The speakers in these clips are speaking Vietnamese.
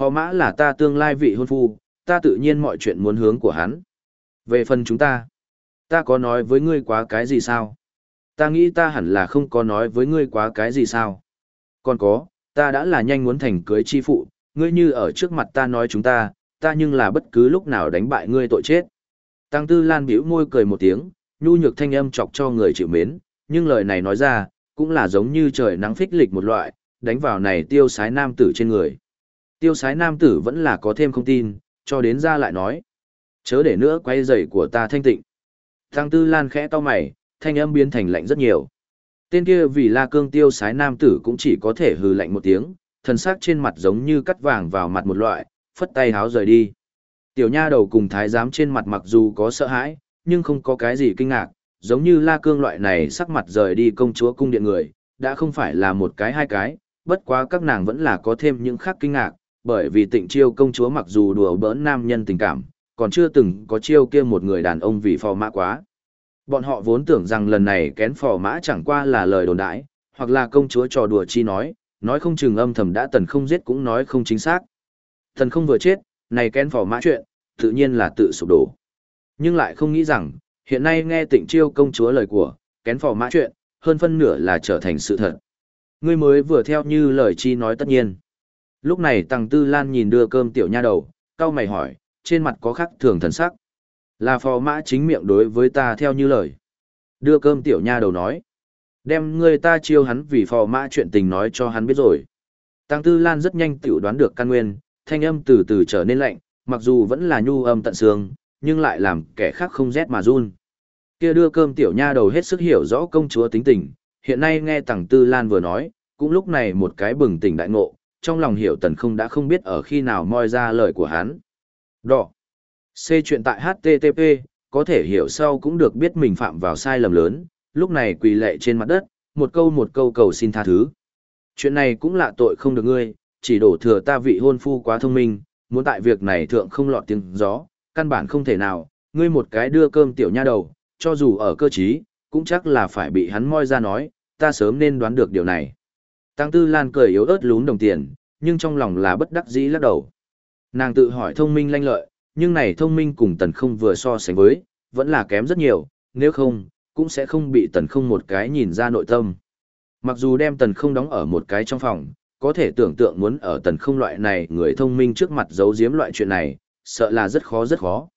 Phó mã là ta tương lai vị hôn phu, ta tự nhiên mọi chuyện muốn hướng của hắn. Về phần chúng ta, ta có nói với ngươi quá cái gì sao? Ta nghĩ ta hẳn là không có nói với ngươi quá cái gì sao? Còn có, ta đã là nhanh muốn thành cưới chi phụ, ngươi như ở trước mặt ta nói chúng ta, ta nhưng là bất cứ lúc nào đánh bại ngươi tội chết. Tăng Tư Lan bĩu môi cười một tiếng, nhu nhược thanh âm chọc cho người chịu mến, nhưng lời này nói ra, cũng là giống như trời nắng phích lịch một loại, đánh vào này tiêu sái nam tử trên người. Tiêu sái nam tử vẫn là có thêm không tin, cho đến ra lại nói. Chớ để nữa quay giày của ta thanh tịnh. Tăng Tư Lan khẽ to mày, thanh âm biến thành lạnh rất nhiều. Tên kia vì la cương tiêu sái nam tử cũng chỉ có thể hừ lạnh một tiếng, thần sắc trên mặt giống như cắt vàng vào mặt một loại, phất tay háo rời đi. Tiểu nha đầu cùng thái giám trên mặt mặc dù có sợ hãi, nhưng không có cái gì kinh ngạc, giống như la cương loại này sắc mặt rời đi công chúa cung điện người, đã không phải là một cái hai cái, bất quá các nàng vẫn là có thêm những khác kinh ngạc, bởi vì tịnh chiêu công chúa mặc dù đùa bỡn nam nhân tình cảm, còn chưa từng có chiêu kia một người đàn ông vì phò mã quá. Bọn họ vốn tưởng rằng lần này kén phò mã chẳng qua là lời đồn đãi, hoặc là công chúa trò đùa chi nói, nói không chừng âm thầm đã tần không giết cũng nói không chính xác. Tần không vừa chết, này kén phò mã chuyện, tự nhiên là tự sụp đổ. Nhưng lại không nghĩ rằng, hiện nay nghe tịnh chiêu công chúa lời của, kén phò mã chuyện, hơn phân nửa là trở thành sự thật. Ngươi mới vừa theo như lời chi nói tất nhiên. Lúc này Tăng Tư Lan nhìn đưa cơm tiểu nha đầu, cau mày hỏi, trên mặt có khắc thường thần sắc. Là phò mã chính miệng đối với ta theo như lời. Đưa cơm tiểu nha đầu nói. Đem người ta chiêu hắn vì phò mã chuyện tình nói cho hắn biết rồi. Tăng Tư Lan rất nhanh tiểu đoán được căn nguyên, thanh âm từ từ trở nên lạnh, mặc dù vẫn là nhu âm tận xương, nhưng lại làm kẻ khác không rét mà run. Kia đưa cơm tiểu nha đầu hết sức hiểu rõ công chúa tính tình, hiện nay nghe Tăng Tư Lan vừa nói, cũng lúc này một cái bừng tỉnh đại ngộ, trong lòng hiểu tần không đã không biết ở khi nào moi ra lời của hắn. Đỏ. C chuyện tại HTTP, có thể hiểu sau cũng được biết mình phạm vào sai lầm lớn, lúc này quỳ lệ trên mặt đất, một câu một câu cầu xin tha thứ. Chuyện này cũng là tội không được ngươi, chỉ đổ thừa ta vị hôn phu quá thông minh, muốn tại việc này thượng không lọt tiếng gió, căn bản không thể nào, ngươi một cái đưa cơm tiểu nha đầu, cho dù ở cơ trí, cũng chắc là phải bị hắn moi ra nói, ta sớm nên đoán được điều này. Tăng Tư Lan cười yếu ớt lún đồng tiền, nhưng trong lòng là bất đắc dĩ lắc đầu. Nàng tự hỏi thông minh lanh lợi, nhưng này thông minh cùng tần không vừa so sánh với, vẫn là kém rất nhiều, nếu không, cũng sẽ không bị tần không một cái nhìn ra nội tâm. Mặc dù đem tần không đóng ở một cái trong phòng, có thể tưởng tượng muốn ở tần không loại này người thông minh trước mặt giấu giếm loại chuyện này, sợ là rất khó rất khó.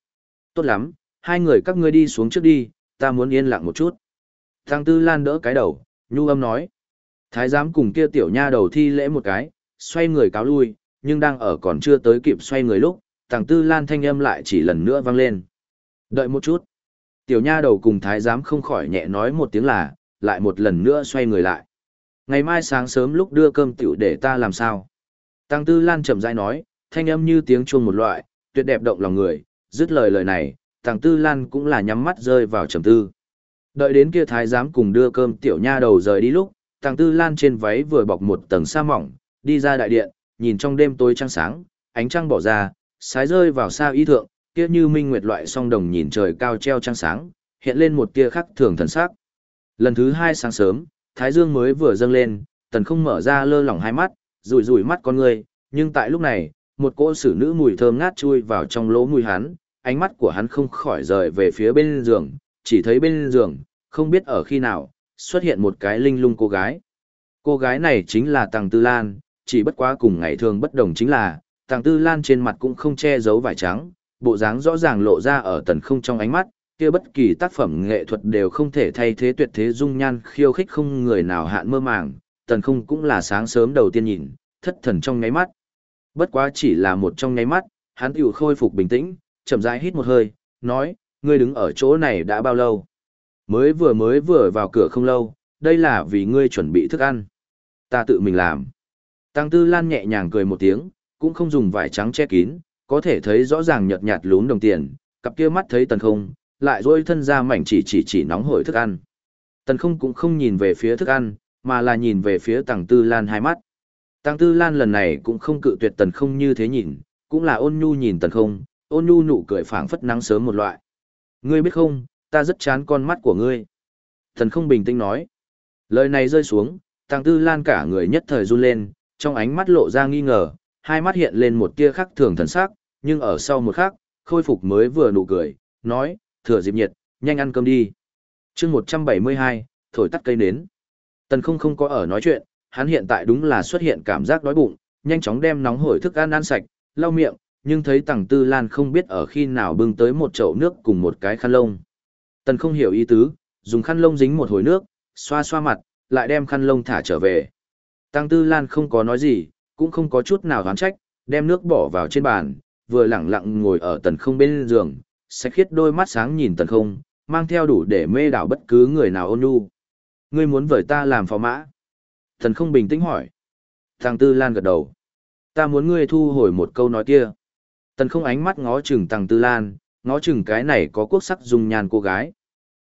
Tốt lắm, hai người các ngươi đi xuống trước đi, ta muốn yên lặng một chút. Tăng Tư Lan đỡ cái đầu, nhu âm nói. Thái giám cùng kia tiểu nha đầu thi lễ một cái, xoay người cáo lui, nhưng đang ở còn chưa tới kịp xoay người lúc, thằng Tư Lan thanh âm lại chỉ lần nữa vang lên. Đợi một chút. Tiểu nha đầu cùng thái giám không khỏi nhẹ nói một tiếng là, lại một lần nữa xoay người lại. Ngày mai sáng sớm lúc đưa cơm tiểu để ta làm sao? Tăng Tư Lan chậm rãi nói, thanh âm như tiếng chuông một loại, tuyệt đẹp động lòng người, dứt lời lời này, Tăng Tư Lan cũng là nhắm mắt rơi vào trầm tư. Đợi đến kia thái giám cùng đưa cơm tiểu nha đầu rời đi lúc, Tàng Tư Lan trên váy vừa bọc một tầng sa mỏng, đi ra đại điện, nhìn trong đêm tối trăng sáng, ánh trăng bỏ ra, sái rơi vào xa y thượng, kia như minh nguyệt loại song đồng nhìn trời cao treo trăng sáng, hiện lên một tia khắc thường thần sắc. Lần thứ hai sáng sớm, thái dương mới vừa dâng lên, tần không mở ra lơ lỏng hai mắt, rủi rủi mắt con người, nhưng tại lúc này, một cỗ xử nữ mùi thơm ngát chui vào trong lỗ mũi hắn, ánh mắt của hắn không khỏi rời về phía bên giường, chỉ thấy bên giường, không biết ở khi nào, xuất hiện một cái linh lung cô gái. Cô gái này chính là Tàng Tư Lan, chỉ bất quá cùng ngày thường bất đồng chính là, Tàng Tư Lan trên mặt cũng không che giấu vải trắng, bộ dáng rõ ràng lộ ra ở tần không trong ánh mắt, kia bất kỳ tác phẩm nghệ thuật đều không thể thay thế tuyệt thế dung nhan khiêu khích không người nào hạn mơ màng, tần không cũng là sáng sớm đầu tiên nhìn, thất thần trong nháy mắt. Bất quá chỉ là một trong nháy mắt, hắn tiểu khôi phục bình tĩnh, chậm rãi hít một hơi, nói, ngươi đứng ở chỗ này đã bao lâu? Mới vừa mới vừa vào cửa không lâu, đây là vì ngươi chuẩn bị thức ăn. Ta tự mình làm. Tăng Tư Lan nhẹ nhàng cười một tiếng, cũng không dùng vải trắng che kín, có thể thấy rõ ràng nhợt nhạt lún đồng tiền, cặp kia mắt thấy tần không, lại dôi thân ra mảnh chỉ chỉ chỉ nóng hổi thức ăn. Tần không cũng không nhìn về phía thức ăn, mà là nhìn về phía Tăng Tư Lan hai mắt. Tăng Tư Lan lần này cũng không cự tuyệt tần không như thế nhìn, cũng là ôn nhu nhìn tần không, ôn nhu nụ cười phảng phất nắng sớm một loại. Ngươi biết không, ta rất chán con mắt của ngươi. thần không bình tĩnh nói. Lời này rơi xuống, Tăng Tư Lan cả người nhất thời run lên, trong ánh mắt lộ ra nghi ngờ, hai mắt hiện lên một tia khắc thường thần sắc, nhưng ở sau một khắc, khôi phục mới vừa nụ cười, nói, thừa dịp nhiệt, nhanh ăn cơm đi. chương 172, thổi tắt cây nến. Tần không không có ở nói chuyện, hắn hiện tại đúng là xuất hiện cảm giác đói bụng, nhanh chóng đem nóng hổi thức ăn ăn sạch, lau miệng, nhưng thấy tàng tư lan không biết ở khi nào bưng tới một chậu nước cùng một cái khăn lông. Tần không hiểu ý tứ, dùng khăn lông dính một hồi nước, xoa xoa mặt, lại đem khăn lông thả trở về. Tăng Tư Lan không có nói gì, cũng không có chút nào hoán trách, đem nước bỏ vào trên bàn, vừa lặng lặng ngồi ở tần không bên giường, sạch khiết đôi mắt sáng nhìn tần không, mang theo đủ để mê đảo bất cứ người nào ôn nhu. Ngươi muốn vời ta làm phò mã? Tần không bình tĩnh hỏi. Tăng Tư Lan gật đầu. Ta muốn ngươi thu hồi một câu nói kia. Tần không ánh mắt ngó chừng Tăng Tư Lan, ngó chừng cái này có quốc sắc dung nhan cô gái.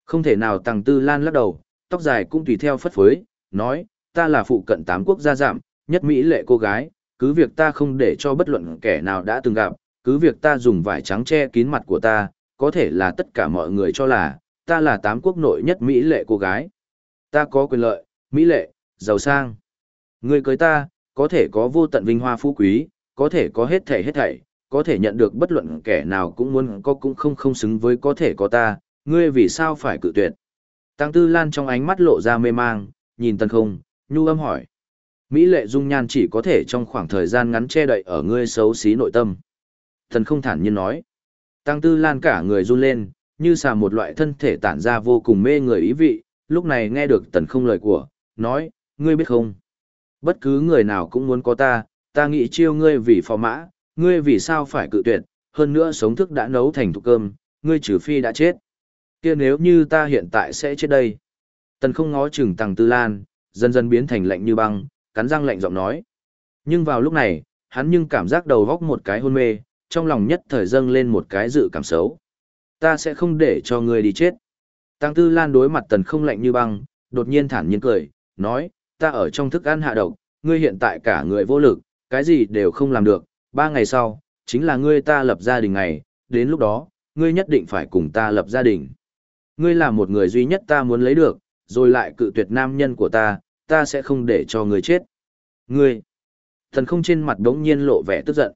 Không thể nào Tăng Tư Lan lắc đầu, tóc dài cũng tùy theo phất phới, nói, ta là phụ cận tám quốc gia giảm, nhất mỹ lệ cô gái, cứ việc ta không để cho bất luận kẻ nào đã từng gặp, cứ việc ta dùng vải trắng che kín mặt của ta, có thể là tất cả mọi người cho là, ta là tám quốc nội nhất mỹ lệ cô gái. Ta có quyền lợi, mỹ lệ, giàu sang. Người cưới ta, có thể có vô tận vinh hoa phú quý, có thể có hết thảy hết thảy, có thể nhận được bất luận kẻ nào cũng muốn có cũng không không xứng với có thể có ta, ngươi vì sao phải cự tuyệt. Tăng Tư Lan trong ánh mắt lộ ra mê mang, nhìn tân không, nhu âm hỏi. Mỹ lệ dung nhan chỉ có thể trong khoảng thời gian ngắn che đậy ở ngươi xấu xí nội tâm. Thần không thản nhiên nói. Tăng Tư Lan cả người run lên, như xà một loại thân thể tản ra vô cùng mê người ý vị, lúc này nghe được tần không lời của, nói, ngươi biết không? Bất cứ người nào cũng muốn có ta, ta nghĩ chiêu ngươi vì phò mã, ngươi vì sao phải cự tuyệt, hơn nữa sống thức đã nấu thành thục cơm, ngươi trừ phi đã chết. kia nếu như ta hiện tại sẽ chết đây. Tần không ngó chừng Tăng Tư Lan, dần dần biến thành lạnh như băng, cắn răng lạnh giọng nói. Nhưng vào lúc này, hắn nhưng cảm giác đầu góc một cái hôn mê, trong lòng nhất thời dâng lên một cái dự cảm xấu. Ta sẽ không để cho ngươi đi chết. Tăng Tư Lan đối mặt tần không lạnh như băng, đột nhiên thản nhiên cười, nói, ta ở trong thức ăn hạ độc, ngươi hiện tại cả người vô lực, cái gì đều không làm được, ba ngày sau, chính là ngươi ta lập gia đình ngày, đến lúc đó, ngươi nhất định phải cùng ta lập gia đình. Ngươi là một người duy nhất ta muốn lấy được, rồi lại cự tuyệt nam nhân của ta, ta sẽ không để cho ngươi chết. Ngươi! Thần không trên mặt đống nhiên lộ vẻ tức giận.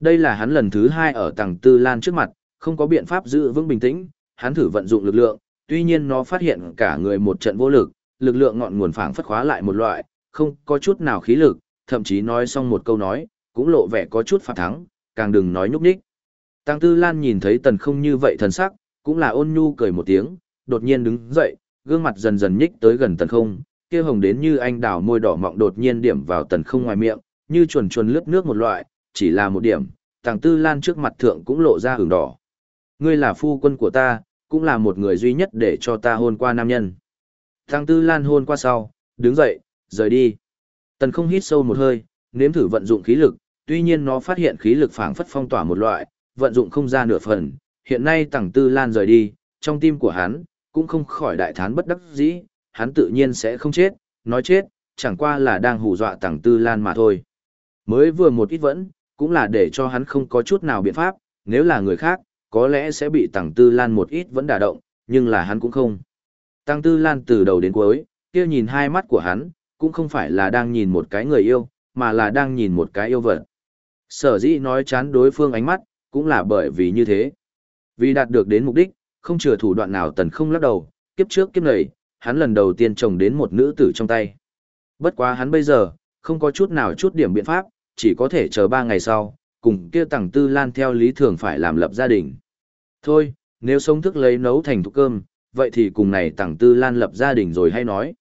Đây là hắn lần thứ hai ở tầng tư lan trước mặt, không có biện pháp giữ vững bình tĩnh, hắn thử vận dụng lực lượng, tuy nhiên nó phát hiện cả người một trận vô lực, lực lượng ngọn nguồn phảng phất khóa lại một loại, không có chút nào khí lực, thậm chí nói xong một câu nói, cũng lộ vẻ có chút phạt thắng, càng đừng nói nhúc nhích. Tăng Tư Lan nhìn thấy tần không như vậy thần sắc, cũng là ôn nhu cười một tiếng, đột nhiên đứng dậy, gương mặt dần dần nhích tới gần tần không, kia hồng đến như anh đào môi đỏ mọng đột nhiên điểm vào tần không ngoài miệng, như chuồn chuồn lướt nước một loại, chỉ là một điểm, Tăng tư lan trước mặt thượng cũng lộ ra hưởng đỏ. Ngươi là phu quân của ta, cũng là một người duy nhất để cho ta hôn qua nam nhân. Tăng tư lan hôn qua sau, đứng dậy, rời đi. Tần không hít sâu một hơi, nếm thử vận dụng khí lực, tuy nhiên nó phát hiện khí lực phảng phất phong tỏa một loại, vận dụng không ra nửa phần. Hiện nay tàng tư lan rời đi, trong tim của hắn, cũng không khỏi đại thán bất đắc dĩ, hắn tự nhiên sẽ không chết, nói chết, chẳng qua là đang hù dọa tàng tư lan mà thôi. Mới vừa một ít vẫn, cũng là để cho hắn không có chút nào biện pháp, nếu là người khác, có lẽ sẽ bị tàng tư lan một ít vẫn đả động, nhưng là hắn cũng không. Tàng tư lan từ đầu đến cuối, kia nhìn hai mắt của hắn, cũng không phải là đang nhìn một cái người yêu, mà là đang nhìn một cái yêu vật. Sở dĩ nói chán đối phương ánh mắt, cũng là bởi vì như thế. Vì đạt được đến mục đích, không chừa thủ đoạn nào tần không lắc đầu, kiếp trước kiếp này, hắn lần đầu tiên chồng đến một nữ tử trong tay. Bất quá hắn bây giờ, không có chút nào chút điểm biện pháp, chỉ có thể chờ ba ngày sau, cùng kia tàng tư lan theo lý thường phải làm lập gia đình. Thôi, nếu sống thức lấy nấu thành thục cơm, vậy thì cùng này tàng tư lan lập gia đình rồi hay nói.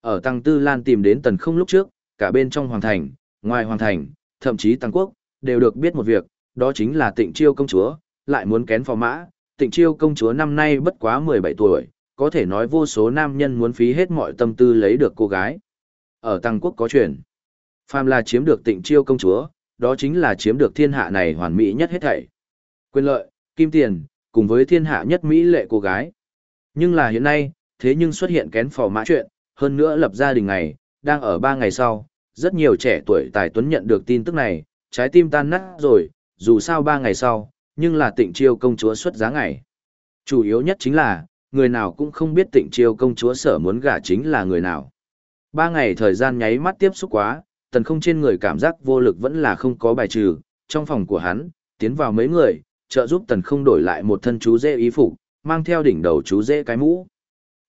Ở tàng tư lan tìm đến tần không lúc trước, cả bên trong hoàng thành, ngoài hoàng thành, thậm chí tàng quốc, đều được biết một việc, đó chính là tịnh chiêu công chúa, lại muốn kén phò mã. Tịnh chiêu công chúa năm nay bất quá 17 tuổi, có thể nói vô số nam nhân muốn phí hết mọi tâm tư lấy được cô gái. Ở Tăng Quốc có chuyện, phàm là chiếm được tịnh chiêu công chúa, đó chính là chiếm được thiên hạ này hoàn mỹ nhất hết thảy. Quyền lợi, kim tiền, cùng với thiên hạ nhất mỹ lệ cô gái. Nhưng là hiện nay, thế nhưng xuất hiện kén phò mã chuyện, hơn nữa lập gia đình này, đang ở ba ngày sau, rất nhiều trẻ tuổi tài tuấn nhận được tin tức này, trái tim tan nát rồi, dù sao ba ngày sau, nhưng là tịnh chiêu công chúa xuất giá ngày. Chủ yếu nhất chính là, người nào cũng không biết tịnh chiêu công chúa sở muốn gả chính là người nào. Ba ngày thời gian nháy mắt tiếp xúc quá, tần không trên người cảm giác vô lực vẫn là không có bài trừ, trong phòng của hắn, tiến vào mấy người, trợ giúp tần không đổi lại một thân chú dễ ý phục, mang theo đỉnh đầu chú dễ cái mũ.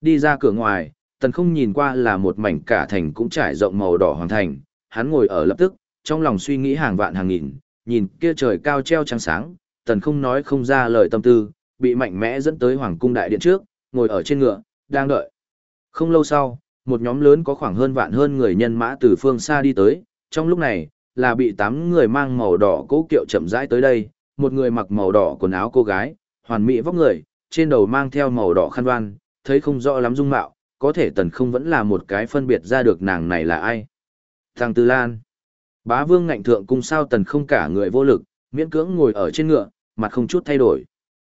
Đi ra cửa ngoài, tần không nhìn qua là một mảnh cả thành cũng trải rộng màu đỏ hoàng thành, hắn ngồi ở lập tức, trong lòng suy nghĩ hàng vạn hàng nghìn, nhìn kia trời cao treo trăng sáng, tần không nói không ra lời tâm tư, bị mạnh mẽ dẫn tới hoàng cung đại điện trước, ngồi ở trên ngựa, đang đợi. Không lâu sau, một nhóm lớn có khoảng hơn vạn hơn người nhân mã từ phương xa đi tới, trong lúc này, là bị tám người mang màu đỏ cố kiệu chậm rãi tới đây, một người mặc màu đỏ quần áo cô gái, hoàn mỹ vóc người, trên đầu mang theo màu đỏ khăn đoan, thấy không rõ lắm dung mạo, có thể tần không vẫn là một cái phân biệt ra được nàng này là ai. Thằng Tư Lan. Bá vương ngạnh thượng cung sao tần không cả người vô lực, miễn cưỡng ngồi ở trên ngựa, mặt không chút thay đổi.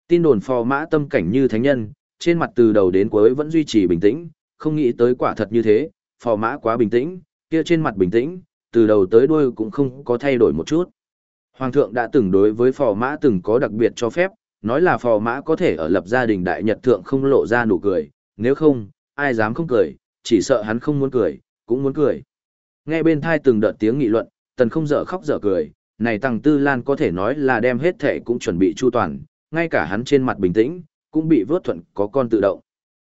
Tin đồn phò mã tâm cảnh như thánh nhân, trên mặt từ đầu đến cuối vẫn duy trì bình tĩnh, không nghĩ tới quả thật như thế, phò mã quá bình tĩnh, kia trên mặt bình tĩnh, từ đầu tới đuôi cũng không có thay đổi một chút. Hoàng thượng đã từng đối với phò mã từng có đặc biệt cho phép, nói là phò mã có thể ở lập gia đình đại nhật thượng không lộ ra nụ cười, nếu không, ai dám không cười, chỉ sợ hắn không muốn cười, cũng muốn cười. Nghe bên thai từng đợt tiếng nghị luận, tần không dở khóc dở cười, này tăng tư lan có thể nói là đem hết thể cũng chuẩn bị chu toàn, ngay cả hắn trên mặt bình tĩnh, cũng bị vớt thuận có con tự động.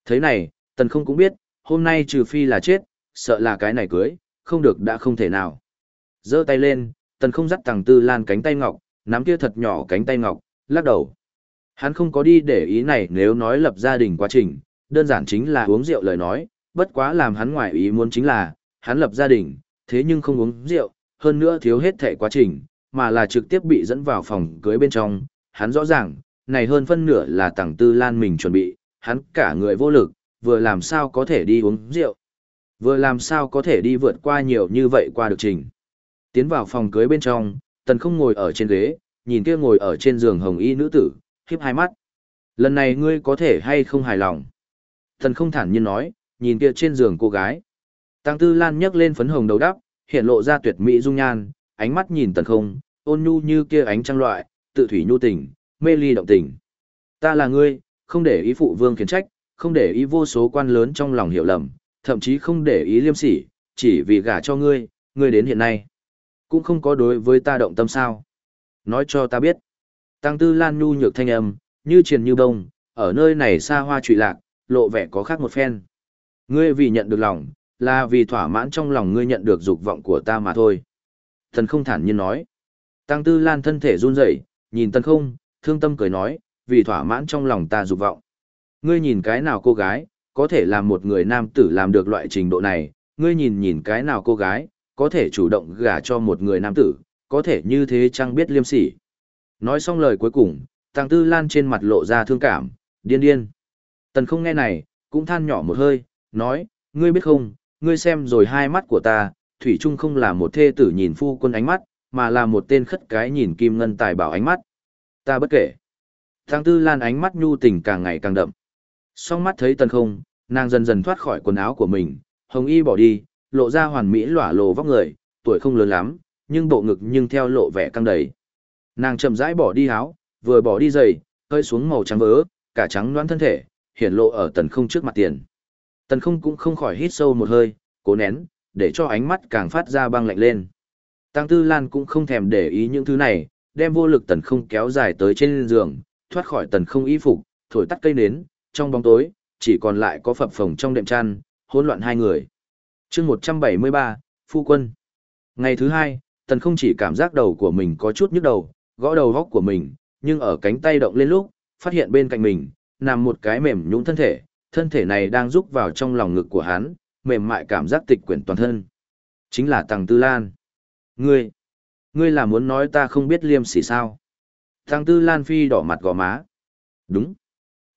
Thế này, tần không cũng biết, hôm nay trừ phi là chết, sợ là cái này cưới, không được đã không thể nào. giơ tay lên, tần không dắt tăng tư lan cánh tay ngọc, nắm kia thật nhỏ cánh tay ngọc, lắc đầu. Hắn không có đi để ý này nếu nói lập gia đình quá trình, đơn giản chính là uống rượu lời nói, bất quá làm hắn ngoài ý muốn chính là, hắn lập gia đình, thế nhưng không uống rượu, hơn nữa thiếu hết thể quá trình, mà là trực tiếp bị dẫn vào phòng cưới bên trong, hắn rõ ràng, này hơn phân nửa là tàng tư lan mình chuẩn bị, hắn cả người vô lực, vừa làm sao có thể đi uống rượu, vừa làm sao có thể đi vượt qua nhiều như vậy qua được trình. Tiến vào phòng cưới bên trong, tần không ngồi ở trên ghế, nhìn kia ngồi ở trên giường hồng y nữ tử, khiếp hai mắt. Lần này ngươi có thể hay không hài lòng? Tần không thản nhiên nói, nhìn kia trên giường cô gái. Tăng Tư Lan nhấc lên phấn hồng đầu đắp, hiện lộ ra tuyệt mỹ dung nhan, ánh mắt nhìn tần không, ôn nhu như kia ánh trăng loại, tự thủy nhu tình, mê ly động tình. Ta là ngươi, không để ý phụ vương khiển trách, không để ý vô số quan lớn trong lòng hiểu lầm, thậm chí không để ý liêm sỉ, chỉ vì gả cho ngươi, ngươi đến hiện nay. Cũng không có đối với ta động tâm sao. Nói cho ta biết. Tăng tư lan nhu nhược thanh âm, như triền như bông, ở nơi này xa hoa trụy lạc, lộ vẻ có khác một phen. Ngươi vì nhận được lòng, là vì thỏa mãn trong lòng ngươi nhận được dục vọng của ta mà thôi. Thần không thản nhiên nói. Tăng tư lan thân thể run rẩy, nhìn tần không, thương tâm cười nói, vì thỏa mãn trong lòng ta dục vọng. Ngươi nhìn cái nào cô gái, có thể làm một người nam tử làm được loại trình độ này, ngươi nhìn nhìn cái nào cô gái, có thể chủ động gả cho một người nam tử, có thể như thế chăng biết liêm sỉ. Nói xong lời cuối cùng, Tăng Tư Lan trên mặt lộ ra thương cảm, điên điên. Tần không nghe này, cũng than nhỏ một hơi, nói, ngươi biết không, ngươi xem rồi hai mắt của ta, Thủy Trung không là một thê tử nhìn phu quân ánh mắt, mà là một tên khất cái nhìn kim ngân tài bảo ánh mắt. Ta bất kể. Thang Tư Lan ánh mắt nhu tình càng ngày càng đậm. Song mắt thấy tần không, nàng dần dần thoát khỏi quần áo của mình, hồng y bỏ đi, lộ ra hoàn mỹ lỏa lồ vóc người, tuổi không lớn lắm, nhưng bộ ngực nhưng theo lộ vẻ căng đầy. Nàng chậm rãi bỏ đi áo, vừa bỏ đi giày, hơi xuống màu trắng vớ, cả trắng loãng thân thể, hiển lộ ở tần không trước mặt tiền. Tần không cũng không khỏi hít sâu một hơi, cố nén, để cho ánh mắt càng phát ra băng lạnh lên. Tăng Tư Lan cũng không thèm để ý những thứ này, đem vô lực tần không kéo dài tới trên giường, thoát khỏi tần không y phục, thổi tắt cây nến, trong bóng tối, chỉ còn lại có phập phồng trong đệm chăn, hỗn loạn hai người. chương 173, Phu Quân. Ngày thứ hai, tần không chỉ cảm giác đầu của mình có chút nhức đầu, gõ đầu góc của mình, nhưng ở cánh tay động lên lúc, phát hiện bên cạnh mình, nằm một cái mềm nhũn thân thể, thân thể này đang rúc vào trong lòng ngực của hắn, mềm mại cảm giác tịch quyển toàn thân. Chính là Tăng Tư Lan. Ngươi, ngươi là muốn nói ta không biết liêm sỉ sao? Tăng Tư Lan phi đỏ mặt gò má. Đúng.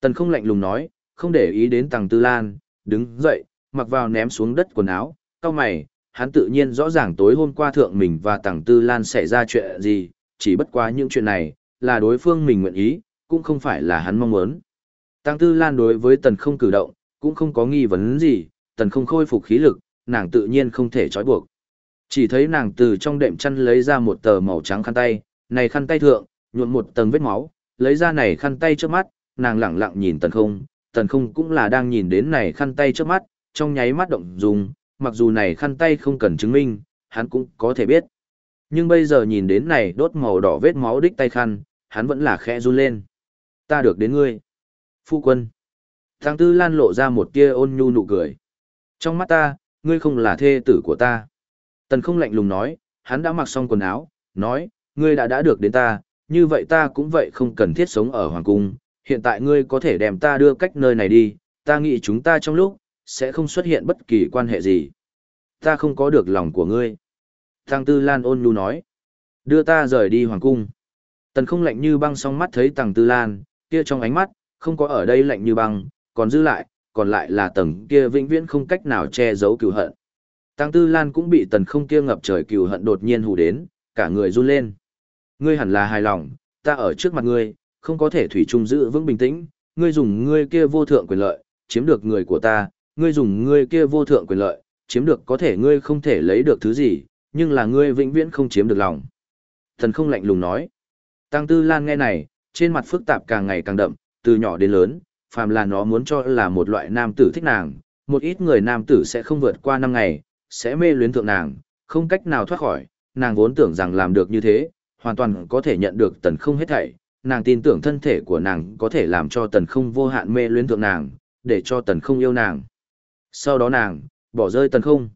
Tần không lạnh lùng nói, không để ý đến Tăng Tư Lan, đứng dậy, mặc vào ném xuống đất quần áo, cao mày, hắn tự nhiên rõ ràng tối hôm qua thượng mình và Tăng Tư Lan xảy ra chuyện gì, chỉ bất quá những chuyện này, là đối phương mình nguyện ý, cũng không phải là hắn mong muốn. Tăng Tư Lan đối với tần không cử động, cũng không có nghi vấn gì, tần không khôi phục khí lực, nàng tự nhiên không thể trói buộc. Chỉ thấy nàng từ trong đệm chăn lấy ra một tờ màu trắng khăn tay, này khăn tay thượng, nhuộm một tầng vết máu, lấy ra này khăn tay trước mắt, nàng lặng lặng nhìn tần không, tần không cũng là đang nhìn đến này khăn tay trước mắt, trong nháy mắt động dùng, mặc dù này khăn tay không cần chứng minh, hắn cũng có thể biết. Nhưng bây giờ nhìn đến này đốt màu đỏ vết máu đích tay khăn, hắn vẫn là khẽ run lên. Ta được đến ngươi. Phu quân. Thằng Tư Lan lộ ra một tia ôn nhu nụ cười. Trong mắt ta, ngươi không là thê tử của ta. Tần không lạnh lùng nói, hắn đã mặc xong quần áo, nói, ngươi đã đã được đến ta, như vậy ta cũng vậy không cần thiết sống ở hoàng cung, hiện tại ngươi có thể đem ta đưa cách nơi này đi, ta nghĩ chúng ta trong lúc, sẽ không xuất hiện bất kỳ quan hệ gì. Ta không có được lòng của ngươi. Thang Tư Lan ôn nhu nói, đưa ta rời đi hoàng cung. Tần không lạnh như băng song mắt thấy Tàng Tư Lan, kia trong ánh mắt, không có ở đây lạnh như băng, còn giữ lại, còn lại là tầng kia vĩnh viễn không cách nào che giấu cừu hận. Tăng Tư Lan cũng bị tần không kia ngập trời cừu hận đột nhiên hù đến, cả người run lên. Ngươi hẳn là hài lòng, ta ở trước mặt ngươi, không có thể thủy chung giữ vững bình tĩnh, ngươi dùng ngươi kia vô thượng quyền lợi, chiếm được người của ta, ngươi dùng ngươi kia vô thượng quyền lợi, chiếm được có thể ngươi không thể lấy được thứ gì, nhưng là ngươi vĩnh viễn không chiếm được lòng. Thần không lạnh lùng nói. Tăng Tư Lan nghe này, trên mặt phức tạp càng ngày càng đậm, từ nhỏ đến lớn, phàm là nó muốn cho là một loại nam tử thích nàng, một ít người nam tử sẽ không vượt qua năm ngày, sẽ mê luyến thượng nàng, không cách nào thoát khỏi, nàng vốn tưởng rằng làm được như thế, hoàn toàn có thể nhận được tần không hết thảy, nàng tin tưởng thân thể của nàng có thể làm cho tần không vô hạn mê luyến thượng nàng, để cho tần không yêu nàng. Sau đó nàng, bỏ rơi tần không.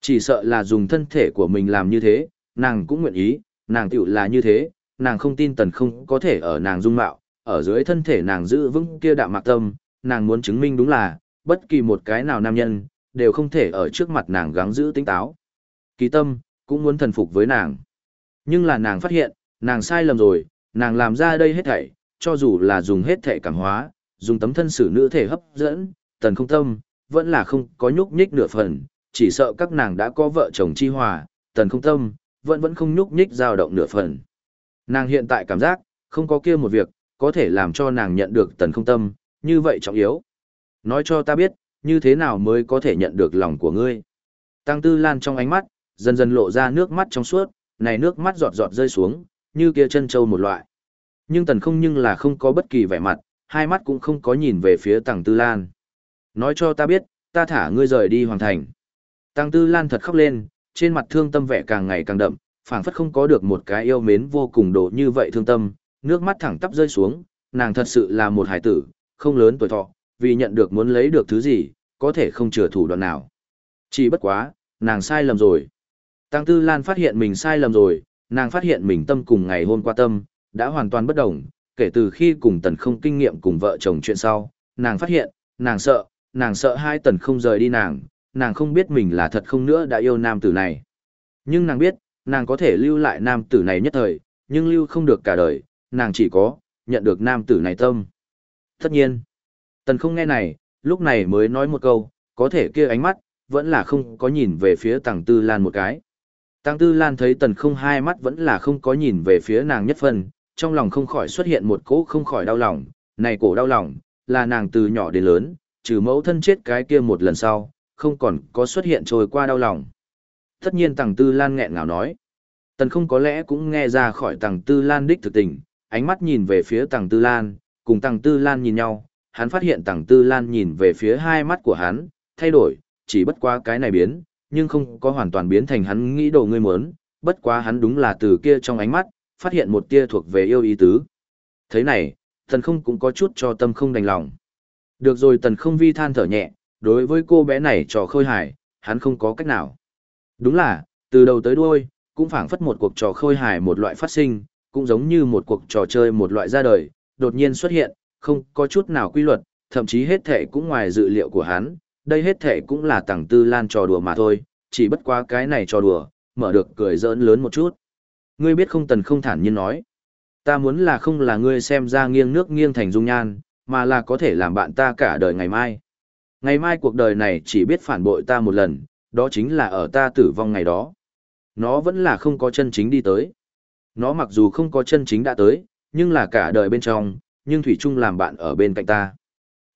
Chỉ sợ là dùng thân thể của mình làm như thế, nàng cũng nguyện ý, nàng tựu là như thế, nàng không tin tần không có thể ở nàng dung mạo, ở dưới thân thể nàng giữ vững kia đạm mạc tâm, nàng muốn chứng minh đúng là, bất kỳ một cái nào nam nhân, đều không thể ở trước mặt nàng gắng giữ tính táo. Kỳ tâm, cũng muốn thần phục với nàng. Nhưng là nàng phát hiện, nàng sai lầm rồi, nàng làm ra đây hết thảy, cho dù là dùng hết thảy cảm hóa, dùng tấm thân xử nữ thể hấp dẫn, tần không tâm, vẫn là không có nhúc nhích nửa phần, chỉ sợ các nàng đã có vợ chồng chi hòa, tần không tâm, vẫn vẫn không nhúc nhích dao động nửa phần. Nàng hiện tại cảm giác, không có kia một việc, có thể làm cho nàng nhận được tần không tâm, như vậy trọng yếu. Nói cho ta biết, như thế nào mới có thể nhận được lòng của ngươi. Tăng Tư Lan trong ánh mắt, dần dần lộ ra nước mắt trong suốt, này nước mắt giọt giọt rơi xuống, như kia chân châu một loại. Nhưng tần không nhưng là không có bất kỳ vẻ mặt, hai mắt cũng không có nhìn về phía Tăng Tư Lan. Nói cho ta biết, ta thả ngươi rời đi hoàng thành. Tăng Tư Lan thật khóc lên, trên mặt thương tâm vẻ càng ngày càng đậm, phảng phất không có được một cái yêu mến vô cùng độ như vậy thương tâm, nước mắt thẳng tắp rơi xuống, nàng thật sự là một hải tử, không lớn tuổi thọ, vì nhận được muốn lấy được thứ gì, có thể không chừa thủ đoạn nào. Chỉ bất quá, nàng sai lầm rồi. Tăng Tư Lan phát hiện mình sai lầm rồi, nàng phát hiện mình tâm cùng ngày hôm qua tâm, đã hoàn toàn bất đồng, kể từ khi cùng tần không kinh nghiệm cùng vợ chồng chuyện sau, nàng phát hiện, nàng sợ, nàng sợ hai tần không rời đi nàng, nàng không biết mình là thật không nữa đã yêu nam tử này. Nhưng nàng biết, nàng có thể lưu lại nam tử này nhất thời, nhưng lưu không được cả đời, nàng chỉ có, nhận được nam tử này tâm. Tất nhiên, tần không nghe này, lúc này mới nói một câu, có thể kia ánh mắt, vẫn là không có nhìn về phía tàng tư lan một cái. Tàng tư lan thấy tần không hai mắt vẫn là không có nhìn về phía nàng nhất phần, trong lòng không khỏi xuất hiện một cỗ không khỏi đau lòng, này cổ đau lòng, là nàng từ nhỏ đến lớn, trừ mẫu thân chết cái kia một lần sau, không còn có xuất hiện trôi qua đau lòng. Tất nhiên tàng tư lan nghẹn ngào nói. Tần không có lẽ cũng nghe ra khỏi tàng tư lan đích thực tình, ánh mắt nhìn về phía tàng tư lan, cùng tàng tư lan nhìn nhau, hắn phát hiện tàng tư lan nhìn về phía hai mắt của hắn, thay đổi, chỉ bất quá cái này biến, nhưng không có hoàn toàn biến thành hắn nghĩ đồ ngươi muốn, bất quá hắn đúng là từ kia trong ánh mắt, phát hiện một tia thuộc về yêu ý tứ. Thế này, tần không cũng có chút cho tâm không đành lòng. Được rồi tần không vi than thở nhẹ, đối với cô bé này trò khôi hài, hắn không có cách nào. Đúng là, từ đầu tới đuôi, cũng phảng phất một cuộc trò khôi hài một loại phát sinh, cũng giống như một cuộc trò chơi một loại ra đời, đột nhiên xuất hiện, không có chút nào quy luật, thậm chí hết thể cũng ngoài dự liệu của hắn, đây hết thể cũng là tàng tư lan trò đùa mà thôi, chỉ bất quá cái này trò đùa, mở được cười giỡn lớn một chút. Ngươi biết không tần không thản nhiên nói. Ta muốn là không là ngươi xem ra nghiêng nước nghiêng thành dung nhan, mà là có thể làm bạn ta cả đời ngày mai. Ngày mai cuộc đời này chỉ biết phản bội ta một lần, đó chính là ở ta tử vong ngày đó. Nó vẫn là không có chân chính đi tới. Nó mặc dù không có chân chính đã tới, nhưng là cả đời bên trong, nhưng Thủy Trung làm bạn ở bên cạnh ta.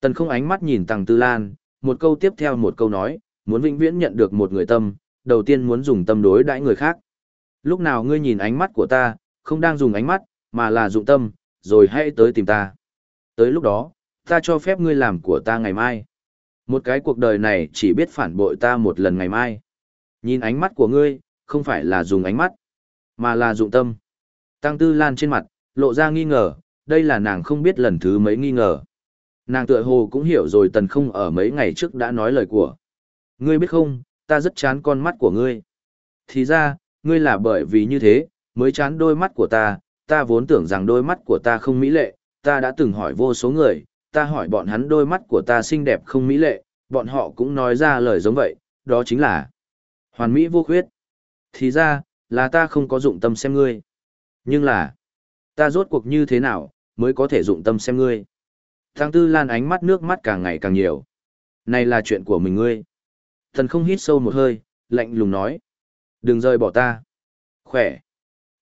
Tần không ánh mắt nhìn Tăng Tư Lan, một câu tiếp theo một câu nói, muốn vĩnh viễn nhận được một người tâm, đầu tiên muốn dùng tâm đối đãi người khác. Lúc nào ngươi nhìn ánh mắt của ta, không đang dùng ánh mắt, mà là dụng tâm, rồi hãy tới tìm ta. Tới lúc đó, ta cho phép ngươi làm của ta ngày mai. Một cái cuộc đời này chỉ biết phản bội ta một lần ngày mai. Nhìn ánh mắt của ngươi, không phải là dùng ánh mắt, mà là dụng tâm. Tăng Tư Lan trên mặt, lộ ra nghi ngờ, đây là nàng không biết lần thứ mấy nghi ngờ. Nàng tựa hồ cũng hiểu rồi tần không ở mấy ngày trước đã nói lời của. Ngươi biết không, ta rất chán con mắt của ngươi. Thì ra, ngươi là bởi vì như thế, mới chán đôi mắt của ta, ta vốn tưởng rằng đôi mắt của ta không mỹ lệ, ta đã từng hỏi vô số người, ta hỏi bọn hắn đôi mắt của ta xinh đẹp không mỹ lệ, bọn họ cũng nói ra lời giống vậy, đó chính là hoàn mỹ vô khuyết. Thì ra, là ta không có dụng tâm xem ngươi. Nhưng là, ta rốt cuộc như thế nào, mới có thể dụng tâm xem ngươi. Thang tư lan ánh mắt nước mắt càng ngày càng nhiều. Này là chuyện của mình ngươi. Thần không hít sâu một hơi, lạnh lùng nói. Đừng rời bỏ ta. Khỏe.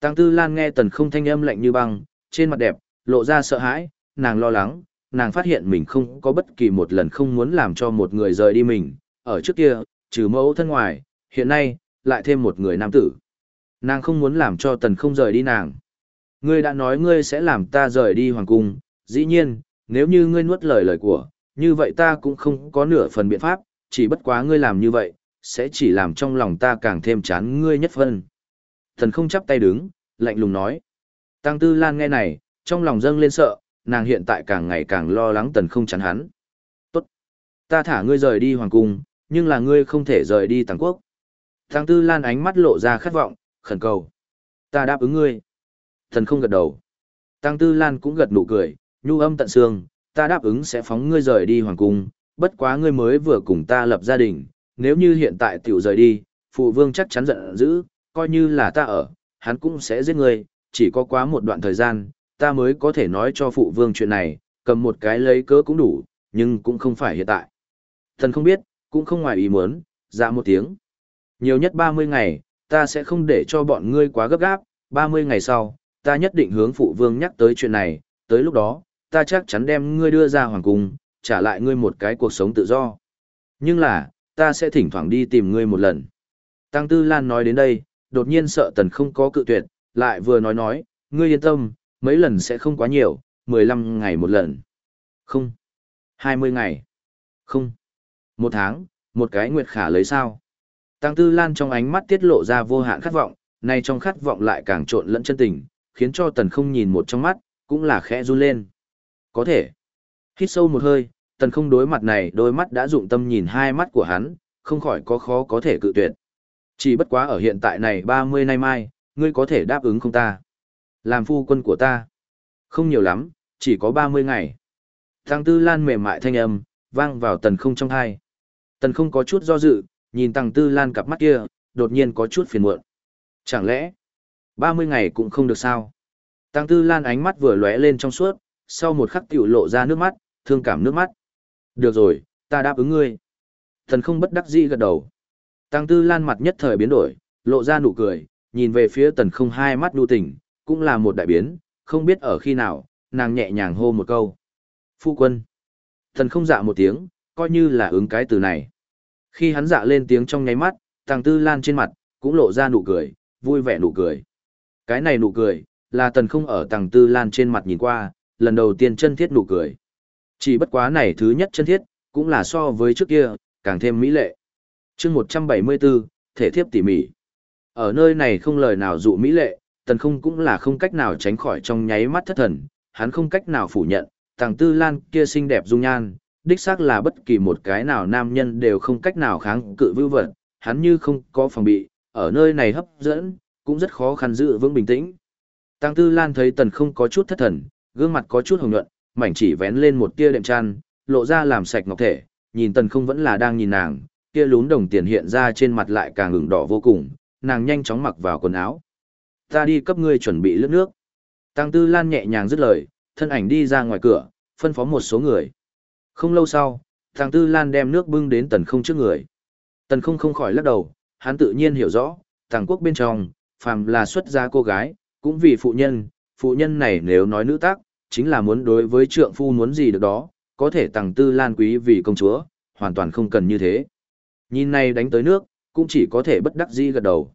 Tăng tư lan nghe tần không thanh âm lạnh như băng, trên mặt đẹp, lộ ra sợ hãi, nàng lo lắng, nàng phát hiện mình không có bất kỳ một lần không muốn làm cho một người rời đi mình, ở trước kia, trừ mẫu thân ngoài, hiện nay, lại thêm một người nam tử. Nàng không muốn làm cho tần không rời đi nàng. Ngươi đã nói ngươi sẽ làm ta rời đi hoàng cung, dĩ nhiên, nếu như ngươi nuốt lời lời của, như vậy ta cũng không có nửa phần biện pháp, chỉ bất quá ngươi làm như vậy, sẽ chỉ làm trong lòng ta càng thêm chán ngươi nhất phân. Thần không chắp tay đứng, lạnh lùng nói. Tăng Tư Lan nghe này, trong lòng dâng lên sợ, nàng hiện tại càng ngày càng lo lắng tần không chán hắn. Tốt. Ta thả ngươi rời đi hoàng cung, nhưng là ngươi không thể rời đi tàng quốc. Tăng Tư Lan ánh mắt lộ ra khát vọng, khẩn cầu. Ta đáp ứng ngươi. Thần không gật đầu. Tăng Tư Lan cũng gật nụ cười, nhu âm tận xương, ta đáp ứng sẽ phóng ngươi rời đi hoàng cung, bất quá ngươi mới vừa cùng ta lập gia đình, nếu như hiện tại tiểu rời đi, phụ vương chắc chắn giận dữ, coi như là ta ở, hắn cũng sẽ giết ngươi, chỉ có quá một đoạn thời gian, ta mới có thể nói cho phụ vương chuyện này, cầm một cái lấy cớ cũng đủ, nhưng cũng không phải hiện tại. Thần không biết, cũng không ngoài ý muốn, dạ một tiếng. Nhiều nhất 30 ngày, ta sẽ không để cho bọn ngươi quá gấp gáp, 30 ngày sau, ta nhất định hướng phụ vương nhắc tới chuyện này, tới lúc đó, ta chắc chắn đem ngươi đưa ra hoàng cung, trả lại ngươi một cái cuộc sống tự do. Nhưng là, ta sẽ thỉnh thoảng đi tìm ngươi một lần. Tăng Tư Lan nói đến đây, đột nhiên sợ tần không có cự tuyệt, lại vừa nói nói, ngươi yên tâm, mấy lần sẽ không quá nhiều, 15 ngày một lần. Không. 20 ngày. Không. Một tháng, một cái nguyệt khả lấy sao. Tăng Tư Lan trong ánh mắt tiết lộ ra vô hạn khát vọng, nay trong khát vọng lại càng trộn lẫn chân tình, khiến cho tần không nhìn một trong mắt, cũng là khẽ run lên. Có thể. Hít sâu một hơi, tần không đối mặt này đôi mắt đã dụng tâm nhìn hai mắt của hắn, không khỏi có khó có thể cự tuyệt. Chỉ bất quá ở hiện tại này 30 nay mai, ngươi có thể đáp ứng không ta? Làm phu quân của ta. Không nhiều lắm, chỉ có 30 ngày. Tăng Tư Lan mềm mại thanh âm, vang vào tần không trong hai. Tần không có chút do dự, nhìn Tăng Tư Lan cặp mắt kia, đột nhiên có chút phiền muộn. Chẳng lẽ, 30 ngày cũng không được sao? Tăng Tư Lan ánh mắt vừa lóe lên trong suốt, sau một khắc tiểu lộ ra nước mắt, thương cảm nước mắt. Được rồi, ta đáp ứng ngươi. Thần không bất đắc dĩ gật đầu. Tăng Tư Lan mặt nhất thời biến đổi, lộ ra nụ cười, nhìn về phía tần không hai mắt đu tình, cũng là một đại biến, không biết ở khi nào, nàng nhẹ nhàng hô một câu. Phu quân. Thần không dạ một tiếng, coi như là ứng cái từ này. Khi hắn dạ lên tiếng trong nháy mắt, Tàng Tư Lan trên mặt, cũng lộ ra nụ cười, vui vẻ nụ cười. Cái này nụ cười, là tần không ở Tàng Tư Lan trên mặt nhìn qua, lần đầu tiên chân thiết nụ cười. Chỉ bất quá này thứ nhất chân thiết, cũng là so với trước kia, càng thêm mỹ lệ. chương 174, thể thiếp tỉ mỉ. Ở nơi này không lời nào dụ mỹ lệ, tần không cũng là không cách nào tránh khỏi trong nháy mắt thất thần, hắn không cách nào phủ nhận, tàng tư lan kia xinh đẹp dung nhan, đích xác là bất kỳ một cái nào nam nhân đều không cách nào kháng cự vưu vật, hắn như không có phòng bị, ở nơi này hấp dẫn, cũng rất khó khăn giữ vững bình tĩnh. Tăng tư lan thấy tần không có chút thất thần, gương mặt có chút hồng nhuận, mảnh chỉ vén lên một tia đệm chăn, lộ ra làm sạch ngọc thể, nhìn tần không vẫn là đang nhìn nàng, kia lún đồng tiền hiện ra trên mặt lại càng ửng đỏ vô cùng, nàng nhanh chóng mặc vào quần áo. Ta đi cấp ngươi chuẩn bị lướt nước. Tăng Tư Lan nhẹ nhàng dứt lời, thân ảnh đi ra ngoài cửa, phân phó một số người. Không lâu sau, thằng Tư Lan đem nước bưng đến tần không trước người. Tần không không khỏi lắc đầu, hắn tự nhiên hiểu rõ, thằng quốc bên trong, phàm là xuất gia cô gái, cũng vì phụ nhân, phụ nhân này nếu nói nữ tác, chính là muốn đối với trượng phu muốn gì được đó, có thể Tàng Tư Lan quý vì công chúa, hoàn toàn không cần như thế. Nhìn này đánh tới nước, cũng chỉ có thể bất đắc dĩ gật đầu.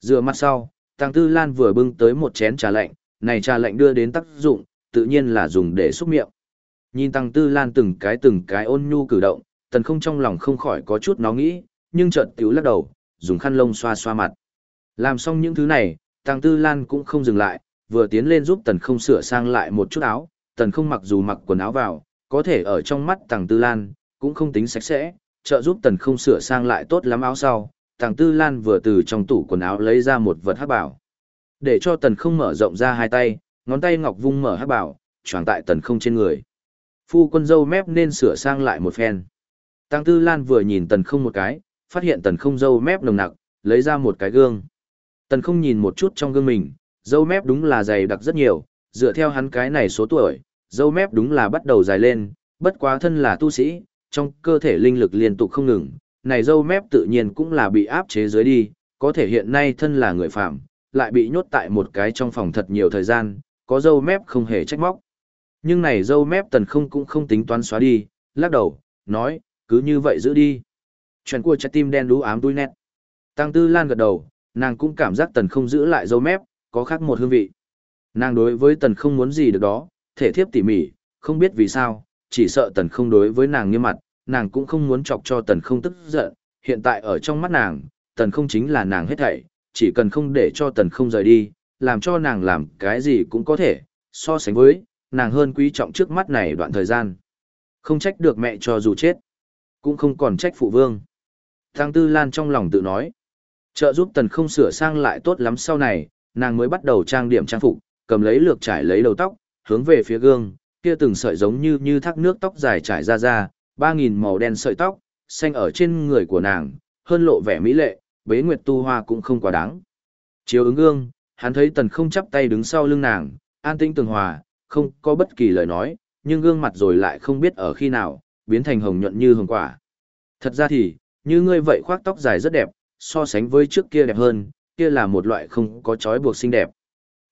Dựa mặt sau, Tàng Tư Lan vừa bưng tới một chén trà lạnh, này trà lạnh đưa đến tác dụng, tự nhiên là dùng để xúc miệng. Nhìn Tăng Tư Lan từng cái từng cái ôn nhu cử động, tần không trong lòng không khỏi có chút nó nghĩ, nhưng chợt tiểu lắc đầu, dùng khăn lông xoa xoa mặt. Làm xong những thứ này, Tăng Tư Lan cũng không dừng lại, vừa tiến lên giúp Tần không sửa sang lại một chút áo, Tần không mặc dù mặc quần áo vào, có thể ở trong mắt Tăng Tư Lan, cũng không tính sạch sẽ, trợ giúp Tần không sửa sang lại tốt lắm áo sau. Tăng Tư Lan vừa từ trong tủ quần áo lấy ra một vật hắc bảo. Để cho Tần không mở rộng ra hai tay, ngón tay ngọc vung mở hắc bảo, choàng tại Tần không trên người. Phu quân dâu mép nên sửa sang lại một phen. Tăng Tư Lan vừa nhìn Tần không một cái, phát hiện Tần không dâu mép nồng nặc, lấy ra một cái gương. Tần không nhìn một chút trong gương mình, dâu mép đúng là dày đặc rất nhiều, dựa theo hắn cái này số tuổi, dâu mép đúng là bắt đầu dài lên, bất quá thân là tu sĩ, trong cơ thể linh lực liên tục không ngừng, này dâu mép tự nhiên cũng là bị áp chế dưới đi, có thể hiện nay thân là người phạm, lại bị nhốt tại một cái trong phòng thật nhiều thời gian, có dâu mép không hề trách móc. Nhưng này dâu mép tần không cũng không tính toán xóa đi, lắc đầu, nói, cứ như vậy giữ đi. Chuyện của trái tim đen đú ám đuôi nét. Tăng Tư Lan gật đầu, nàng cũng cảm giác tần không giữ lại dâu mép, có khác một hương vị. Nàng đối với tần không muốn gì được đó, thể thiếp tỉ mỉ, không biết vì sao, chỉ sợ tần không đối với nàng nghiêm mặt, nàng cũng không muốn chọc cho tần không tức giận, hiện tại ở trong mắt nàng, tần không chính là nàng hết thảy, chỉ cần không để cho tần không rời đi, làm cho nàng làm cái gì cũng có thể, so sánh với, nàng hơn quý trọng trước mắt này đoạn thời gian. Không trách được mẹ cho dù chết, cũng không còn trách phụ vương. Thang Tư Lan trong lòng tự nói, trợ giúp tần không sửa sang lại tốt lắm sau này, nàng mới bắt đầu trang điểm trang phục, cầm lấy lược trải lấy đầu tóc, hướng về phía gương, kia từng sợi giống như như thác nước tóc dài trải ra ra, ba nghìn màu đen sợi tóc, xanh ở trên người của nàng, hơn lộ vẻ mỹ lệ, bế nguyệt tu hoa cũng không quá đáng. Chiếu ứng gương, hắn thấy tần không chắp tay đứng sau lưng nàng, an tĩnh tường hòa, không có bất kỳ lời nói, nhưng gương mặt rồi lại không biết ở khi nào, biến thành hồng nhuận như hồng quả. Thật ra thì, như ngươi vậy khoác tóc dài rất đẹp, so sánh với trước kia đẹp hơn, kia là một loại không có trói buộc xinh đẹp.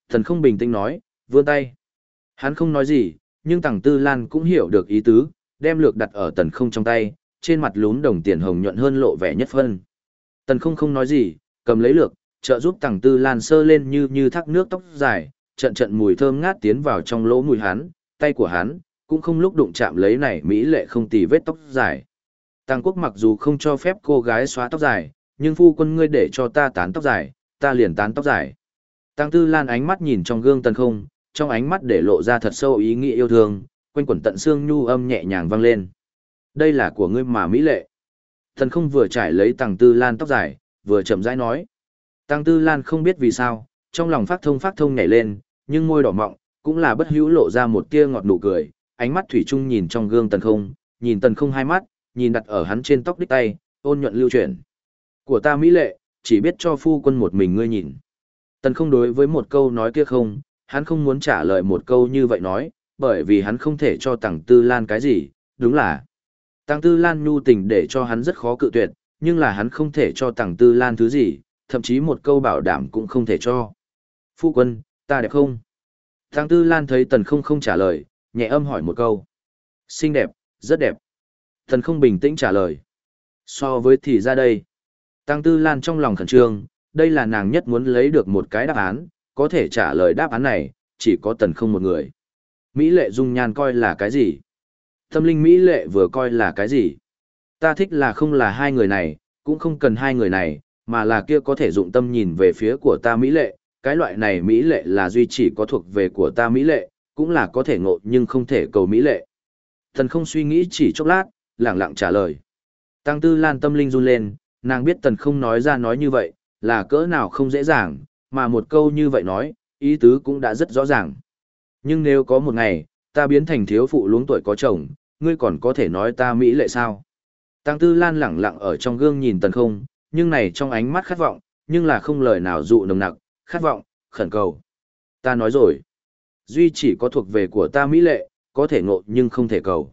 Thần không bình tĩnh nói, vươn tay. Hắn không nói gì, nhưng tàng tư lan cũng hiểu được ý tứ, đem lược đặt ở tần không trong tay, trên mặt lún đồng tiền hồng nhuận hơn lộ vẻ nhất phân. Tần không không nói gì, cầm lấy lược, trợ giúp tàng tư lan sơ lên như như thác nước tóc dài, trận trận mùi thơm ngát tiến vào trong lỗ mũi hắn, tay của hắn, cũng không lúc đụng chạm lấy này mỹ lệ không tì vết tóc dài. Tàng quốc mặc dù không cho phép cô gái xóa tóc dài, nhưng phu quân ngươi để cho ta tán tóc dài, ta liền tán tóc dài. Tàng tư lan ánh mắt nhìn trong gương tần không, trong ánh mắt để lộ ra thật sâu ý nghĩa yêu thương, quanh quẩn tận xương nhu âm nhẹ nhàng vang lên. Đây là của ngươi mà mỹ lệ. Tần không vừa trải lấy tàng tư lan tóc dài, vừa chậm rãi nói. Tàng tư lan không biết vì sao, trong lòng phát thông phát thông nhảy lên, nhưng môi đỏ mọng, cũng là bất hữu lộ ra một tia ngọt nụ cười, ánh mắt thủy chung nhìn trong gương tần không, nhìn tần không hai mắt, nhìn đặt ở hắn trên tóc đích tay, ôn nhuận lưu chuyển. Của ta mỹ lệ, chỉ biết cho phu quân một mình ngươi nhìn. Tần không đối với một câu nói kia không, hắn không muốn trả lời một câu như vậy nói, bởi vì hắn không thể cho tàng Tư Lan cái gì, đúng là. Tàng Tư Lan nhu tình để cho hắn rất khó cự tuyệt, nhưng là hắn không thể cho tàng Tư Lan thứ gì, thậm chí một câu bảo đảm cũng không thể cho. Phu quân, ta đẹp không? Tằng Tư Lan thấy Tần không không trả lời, nhẹ âm hỏi một câu. Xinh đẹp, rất đẹp. Tần không bình tĩnh trả lời. So với thì ra đây. Tăng Tư Lan trong lòng khẩn trương, đây là nàng nhất muốn lấy được một cái đáp án, có thể trả lời đáp án này, chỉ có tần không một người. Mỹ lệ dung nhan coi là cái gì? Tâm linh Mỹ lệ vừa coi là cái gì? Ta thích là không là hai người này, cũng không cần hai người này, mà là kia có thể dụng tâm nhìn về phía của ta Mỹ lệ, cái loại này Mỹ lệ là duy chỉ có thuộc về của ta Mỹ lệ, cũng là có thể ngộ nhưng không thể cầu Mỹ lệ. Tần không suy nghĩ chỉ chốc lát, lẳng lặng trả lời. Tăng tư lan tâm linh run lên, nàng biết tần không nói ra nói như vậy, là cỡ nào không dễ dàng, mà một câu như vậy nói, ý tứ cũng đã rất rõ ràng. Nhưng nếu có một ngày, ta biến thành thiếu phụ luống tuổi có chồng, ngươi còn có thể nói ta mỹ lệ sao? Tăng Tư Lan lẳng lặng ở trong gương nhìn tần không, nhưng này trong ánh mắt khát vọng, nhưng là không lời nào dụ nồng nặc, khát vọng, khẩn cầu. Ta nói rồi, duy chỉ có thuộc về của ta mỹ lệ, có thể ngộ nhưng không thể cầu.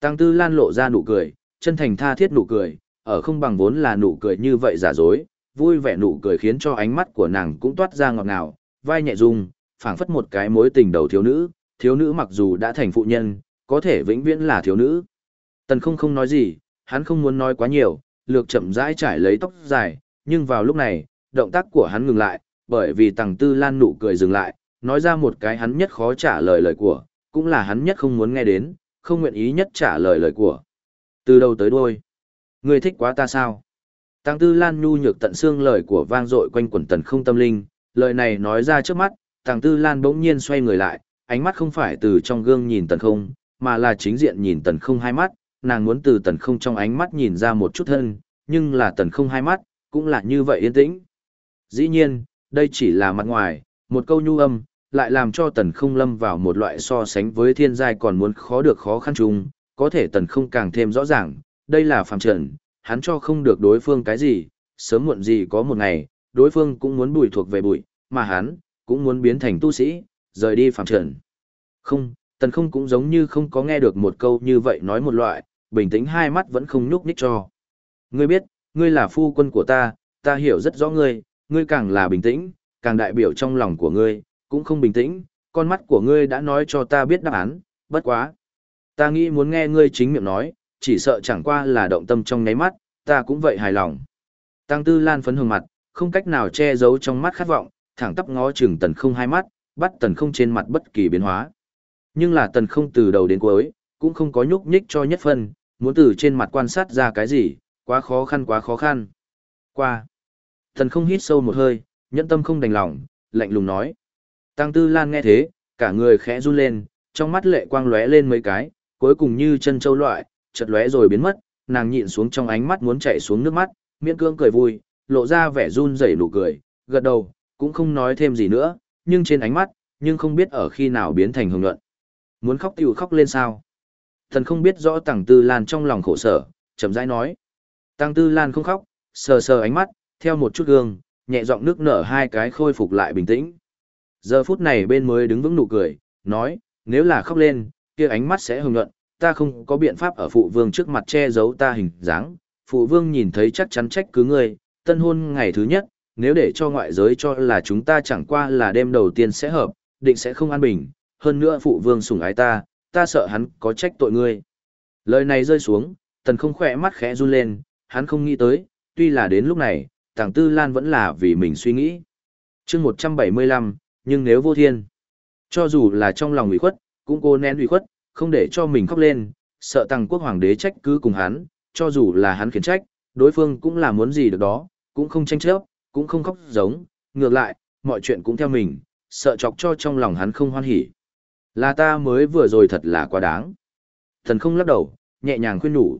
Tăng Tư Lan lộ ra nụ cười, chân thành tha thiết nụ cười, ở không bằng vốn là nụ cười như vậy giả dối, vui vẻ nụ cười khiến cho ánh mắt của nàng cũng toát ra ngọt ngào, vai nhẹ rung, phảng phất một cái mối tình đầu thiếu nữ, thiếu nữ mặc dù đã thành phụ nhân, có thể vĩnh viễn là thiếu nữ. Tần không không nói gì, hắn không muốn nói quá nhiều, lược chậm rãi trải lấy tóc dài, nhưng vào lúc này, động tác của hắn ngừng lại, bởi vì Tằng tư lan nụ cười dừng lại, nói ra một cái hắn nhất khó trả lời lời của, cũng là hắn nhất không muốn nghe đến, không nguyện ý nhất trả lời lời của. Từ đầu tới đuôi, ngươi thích quá ta sao? Tàng Tư Lan nhu nhược tận xương lời của vang dội quanh quần tần không tâm linh, lời này nói ra trước mắt, Tàng Tư Lan bỗng nhiên xoay người lại, ánh mắt không phải từ trong gương nhìn tần không, mà là chính diện nhìn tần không hai mắt, nàng muốn từ tần không trong ánh mắt nhìn ra một chút thân, nhưng là tần không hai mắt, cũng là như vậy yên tĩnh. Dĩ nhiên, đây chỉ là mặt ngoài, một câu nhu âm, lại làm cho tần không lâm vào một loại so sánh với thiên giai còn muốn khó được khó khăn chung, có thể tần không càng thêm rõ ràng, đây là phàm trần, hắn cho không được đối phương cái gì, sớm muộn gì có một ngày, đối phương cũng muốn bùi thuộc về bụi, mà hắn, cũng muốn biến thành tu sĩ, rời đi phàm trần. Không, tần không cũng giống như không có nghe được một câu như vậy nói một loại, bình tĩnh hai mắt vẫn không nhúc nhích cho. Ngươi biết, ngươi là phu quân của ta, ta hiểu rất rõ ngươi, ngươi càng là bình tĩnh, càng đại biểu trong lòng của ngươi, cũng không bình tĩnh, con mắt của ngươi đã nói cho ta biết đáp án, bất quá. Ta nghĩ muốn nghe ngươi chính miệng nói, chỉ sợ chẳng qua là động tâm trong nháy mắt, ta cũng vậy hài lòng. Tăng Tư Lan phấn hương mặt, không cách nào che giấu trong mắt khát vọng, thẳng tắp ngó chừng tần không hai mắt, bắt tần không trên mặt bất kỳ biến hóa. Nhưng là tần không từ đầu đến cuối, cũng không có nhúc nhích cho nhất phân, muốn từ trên mặt quan sát ra cái gì, quá khó khăn quá khó khăn. Qua thần không hít sâu một hơi, nhẫn tâm không đành lòng, lạnh lùng nói. Tăng Tư Lan nghe thế, cả người khẽ run lên, trong mắt lệ quang lóe lên mấy cái, cuối cùng như chân châu loại, chợt lóe rồi biến mất, nàng nhịn xuống trong ánh mắt muốn chảy xuống nước mắt, miễn cưỡng cười vui, lộ ra vẻ run rẩy nụ cười, gật đầu, cũng không nói thêm gì nữa, nhưng trên ánh mắt, nhưng không biết ở khi nào biến thành hồng nhuận. Muốn khóc tiểu khóc lên sao? Thần không biết rõ Tăng Tư Lan trong lòng khổ sở, chậm rãi nói. Tăng Tư Lan không khóc, sờ sờ ánh mắt, theo một chút gương, nhẹ giọng nước nở hai cái khôi phục lại bình tĩnh. Giờ phút này bên mới đứng vững nụ cười, nói, nếu là khóc lên, kia ánh mắt sẽ hồng nhuận, ta không có biện pháp ở phụ vương trước mặt che giấu ta hình dáng. Phụ vương nhìn thấy chắc chắn trách cứ ngươi, tân hôn ngày thứ nhất, nếu để cho ngoại giới cho là chúng ta chẳng qua là đêm đầu tiên sẽ hợp, định sẽ không an bình, hơn nữa phụ vương sủng ái ta, ta sợ hắn có trách tội ngươi. Lời này rơi xuống, tần không khỏe mắt khẽ run lên, hắn không nghĩ tới, tuy là đến lúc này, tàng tư lan vẫn là vì mình suy nghĩ. chương 175, nhưng nếu vô thiên, cho dù là trong lòng ủy khuất, cũng cố nén ủy khuất, không để cho mình khóc lên, sợ Tàng quốc hoàng đế trách cứ cùng hắn, cho dù là hắn khiển trách, đối phương cũng là muốn gì được đó, cũng không tranh chấp, cũng không khóc giống, ngược lại, mọi chuyện cũng theo mình, sợ chọc cho trong lòng hắn không hoan hỉ. Là ta mới vừa rồi thật là quá đáng. Thần không lắc đầu, nhẹ nhàng khuyên nhủ.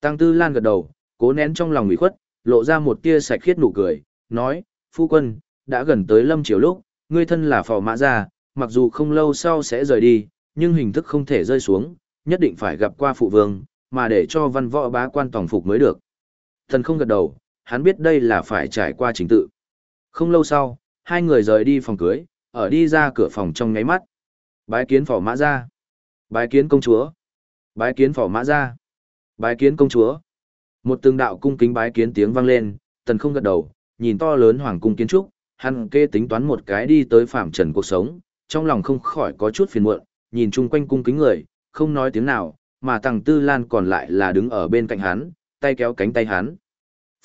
Tăng Tư Lan gật đầu, cố nén trong lòng ủy khuất, lộ ra một tia sạch khiết nụ cười, nói, phu quân, đã gần tới lâm chiều lúc, ngươi thân là phò mã gia, mặc dù không lâu sau sẽ rời đi, nhưng hình thức không thể rơi xuống, nhất định phải gặp qua phụ vương, mà để cho văn võ bá quan tổng phục mới được. Thần không gật đầu, hắn biết đây là phải trải qua chính tự. Không lâu sau, hai người rời đi phòng cưới, ở đi ra cửa phòng trong ngáy mắt. Bái kiến phò mã gia, bái kiến công chúa, bái kiến phò mã gia, bái kiến công chúa. Một từng đạo cung kính bái kiến tiếng vang lên, tần không gật đầu, nhìn to lớn hoàng cung kiến trúc, hắn kê tính toán một cái đi tới phạm trần cuộc sống, trong lòng không khỏi có chút phiền muộn, nhìn chung quanh cung kính người, không nói tiếng nào, mà tàng tư lan còn lại là đứng ở bên cạnh hắn, tay kéo cánh tay hắn.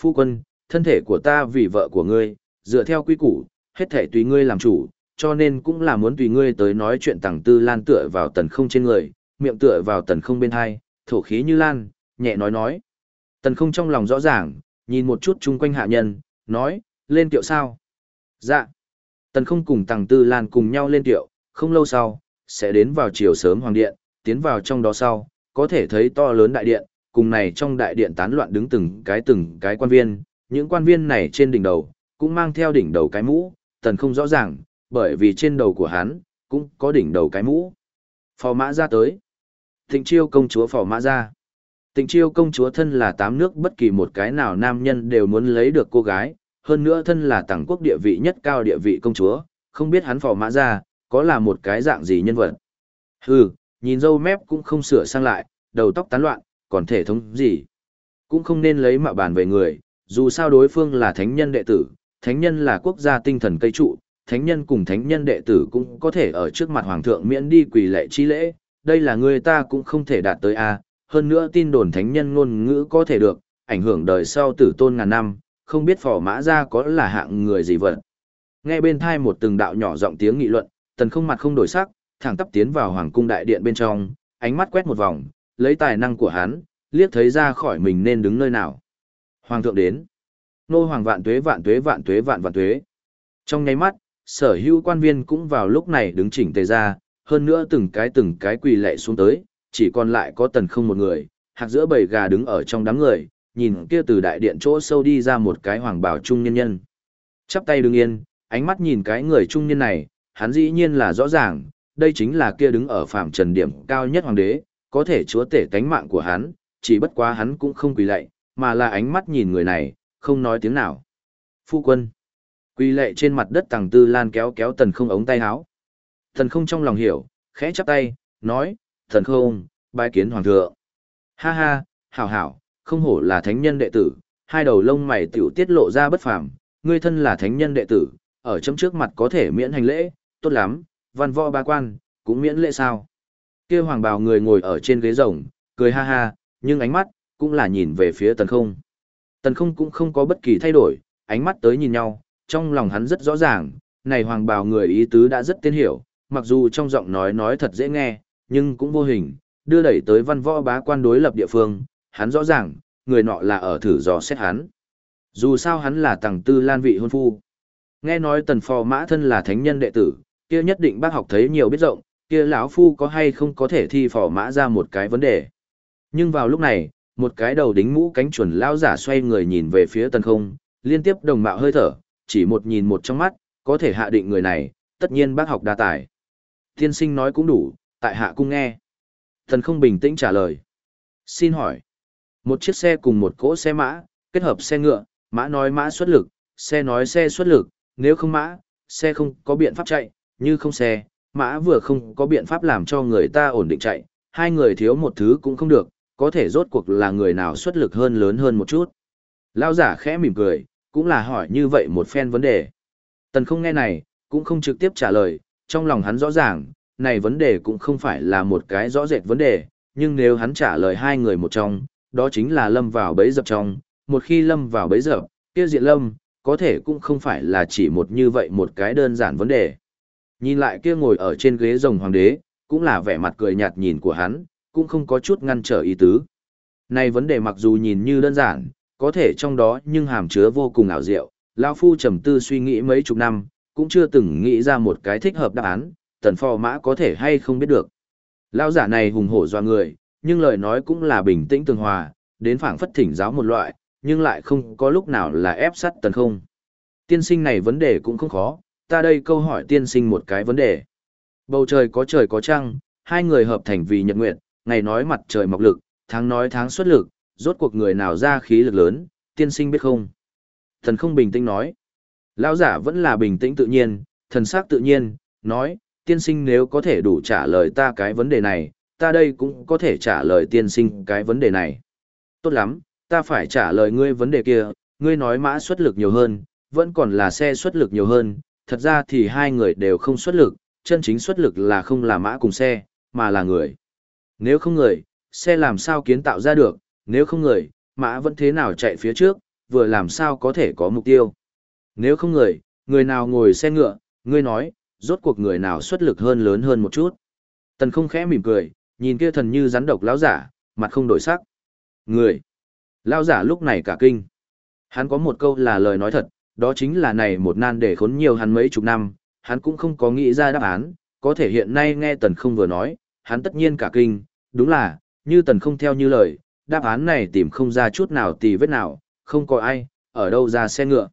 Phu quân, thân thể của ta vì vợ của ngươi, dựa theo quy củ, hết thể tùy ngươi làm chủ, cho nên cũng là muốn tùy ngươi tới nói chuyện tàng tư lan tựa vào tần không trên người, miệng tựa vào tần không bên hai, thổ khí như lan, nhẹ nói nói. Tần không trong lòng rõ ràng, nhìn một chút chung quanh hạ nhân, nói, lên tiệu sao? Dạ. Tần không cùng tàng tư lan cùng nhau lên tiệu, không lâu sau, sẽ đến vào chiều sớm hoàng điện, tiến vào trong đó sau, có thể thấy to lớn đại điện, cùng này trong đại điện tán loạn đứng từng cái từng cái quan viên, những quan viên này trên đỉnh đầu, cũng mang theo đỉnh đầu cái mũ, tần không rõ ràng, bởi vì trên đầu của hắn, cũng có đỉnh đầu cái mũ. Phò mã ra tới. Thịnh chiêu công chúa phò mã ra. Tịnh chiêu công chúa thân là tám nước bất kỳ một cái nào nam nhân đều muốn lấy được cô gái, hơn nữa thân là tàng quốc địa vị nhất cao địa vị công chúa, không biết hắn phò mã ra, có là một cái dạng gì nhân vật. Hừ, nhìn dâu mép cũng không sửa sang lại, đầu tóc tán loạn, còn thể thống gì. Cũng không nên lấy mạo bàn về người, dù sao đối phương là thánh nhân đệ tử, thánh nhân là quốc gia tinh thần cây trụ, thánh nhân cùng thánh nhân đệ tử cũng có thể ở trước mặt hoàng thượng miễn đi quỳ lệ chi lễ, đây là người ta cũng không thể đạt tới a hơn nữa tin đồn thánh nhân ngôn ngữ có thể được, ảnh hưởng đời sau tử tôn ngàn năm, không biết phò mã ra có là hạng người gì vậy. Nghe bên thai một từng đạo nhỏ giọng tiếng nghị luận, tần không mặt không đổi sắc, thẳng tắp tiến vào hoàng cung đại điện bên trong, ánh mắt quét một vòng, lấy tài năng của hắn, liếc thấy ra khỏi mình nên đứng nơi nào. Hoàng thượng đến. Nô hoàng vạn tuế vạn tuế vạn tuế vạn vạn tuế. Trong nháy mắt, sở hữu quan viên cũng vào lúc này đứng chỉnh tề ra, hơn nữa từng cái từng cái quỳ lệ xuống tới, chỉ còn lại có tần không một người, hạc giữa bầy gà đứng ở trong đám người, nhìn kia từ đại điện chỗ sâu đi ra một cái hoàng bào trung nhân nhân. Chắp tay đứng yên, ánh mắt nhìn cái người trung nhân này, hắn dĩ nhiên là rõ ràng, đây chính là kia đứng ở phạm trần điểm cao nhất hoàng đế, có thể chúa tể cánh mạng của hắn, chỉ bất quá hắn cũng không quỳ lạy, mà là ánh mắt nhìn người này, không nói tiếng nào. Phu quân. Quỳ lệ trên mặt đất tàng tư lan kéo kéo tần không ống tay áo. Tần không trong lòng hiểu, khẽ chắp tay, nói, thần không, bái kiến hoàng thượng. Ha ha, hảo hảo, không hổ là thánh nhân đệ tử, hai đầu lông mày tiểu tiết lộ ra bất phàm, ngươi thân là thánh nhân đệ tử, ở chấm trước mặt có thể miễn hành lễ, tốt lắm, văn võ ba quan, cũng miễn lễ sao. kia hoàng bào người ngồi ở trên ghế rồng, cười ha ha, nhưng ánh mắt, cũng là nhìn về phía tần không. Tần không cũng không có bất kỳ thay đổi, ánh mắt tới nhìn nhau, trong lòng hắn rất rõ ràng, này hoàng bào người ý tứ đã rất tiên hiểu, mặc dù trong giọng nói nói thật dễ nghe, nhưng cũng vô hình, đưa đẩy tới văn võ bá quan đối lập địa phương, hắn rõ ràng, người nọ là ở thử dò xét hắn. Dù sao hắn là tầng tư lan vị hôn phu. Nghe nói tần phò mã thân là thánh nhân đệ tử, kia nhất định bác học thấy nhiều biết rộng, kia lão phu có hay không có thể thi phò mã ra một cái vấn đề. Nhưng vào lúc này, một cái đầu đính mũ cánh chuẩn lao giả xoay người nhìn về phía tần không, liên tiếp đồng mạo hơi thở, chỉ một nhìn một trong mắt, có thể hạ định người này, tất nhiên bác học đa tài. Tiên sinh nói cũng đủ, tại hạ cung nghe. thần không bình tĩnh trả lời. Xin hỏi, một chiếc xe cùng một cỗ xe mã, kết hợp xe ngựa, mã nói mã xuất lực, xe nói xe xuất lực, nếu không mã, xe không có biện pháp chạy, như không xe, mã vừa không có biện pháp làm cho người ta ổn định chạy, hai người thiếu một thứ cũng không được, có thể rốt cuộc là người nào xuất lực hơn lớn hơn một chút. Lao giả khẽ mỉm cười, cũng là hỏi như vậy một phen vấn đề. Tần không nghe này, cũng không trực tiếp trả lời, trong lòng hắn rõ ràng, này vấn đề cũng không phải là một cái rõ rệt vấn đề, nhưng nếu hắn trả lời hai người một trong, đó chính là lâm vào bẫy dập trong, một khi lâm vào bẫy dập, kia diện lâm, có thể cũng không phải là chỉ một như vậy một cái đơn giản vấn đề. Nhìn lại kia ngồi ở trên ghế rồng hoàng đế, cũng là vẻ mặt cười nhạt nhìn của hắn, cũng không có chút ngăn trở ý tứ. Này vấn đề mặc dù nhìn như đơn giản, có thể trong đó nhưng hàm chứa vô cùng ảo diệu, lão phu trầm tư suy nghĩ mấy chục năm, cũng chưa từng nghĩ ra một cái thích hợp đáp án, tần phò mã có thể hay không biết được. Lão giả này hùng hổ doa người, nhưng lời nói cũng là bình tĩnh tường hòa, đến phảng phất thỉnh giáo một loại, nhưng lại không có lúc nào là ép sắt tần không. Tiên sinh này vấn đề cũng không khó, ta đây câu hỏi tiên sinh một cái vấn đề. Bầu trời có trời có trăng, hai người hợp thành vì nhật nguyện, ngày nói mặt trời mọc lực, tháng nói tháng xuất lực, rốt cuộc người nào ra khí lực lớn, tiên sinh biết không? Thần không bình tĩnh nói. Lão giả vẫn là bình tĩnh tự nhiên, thần sắc tự nhiên, nói, tiên sinh nếu có thể đủ trả lời ta cái vấn đề này, ta đây cũng có thể trả lời tiên sinh cái vấn đề này. Tốt lắm, ta phải trả lời ngươi vấn đề kia, ngươi nói mã xuất lực nhiều hơn, vẫn còn là xe xuất lực nhiều hơn, thật ra thì hai người đều không xuất lực, chân chính xuất lực là không là mã cùng xe, mà là người. Nếu không người, xe làm sao kiến tạo ra được, nếu không người, mã vẫn thế nào chạy phía trước, vừa làm sao có thể có mục tiêu. Nếu không người, người nào ngồi xe ngựa, ngươi nói, rốt cuộc người nào xuất lực hơn lớn hơn một chút. Tần không khẽ mỉm cười, nhìn kia thần như rắn độc lão giả, mặt không đổi sắc. Người. Lão giả lúc này cả kinh. Hắn có một câu là lời nói thật, đó chính là này một nan để khốn nhiều hắn mấy chục năm, hắn cũng không có nghĩ ra đáp án, có thể hiện nay nghe tần không vừa nói, hắn tất nhiên cả kinh, đúng là, như tần không theo như lời, đáp án này tìm không ra chút nào tì vết nào, không có ai, ở đâu ra xe ngựa.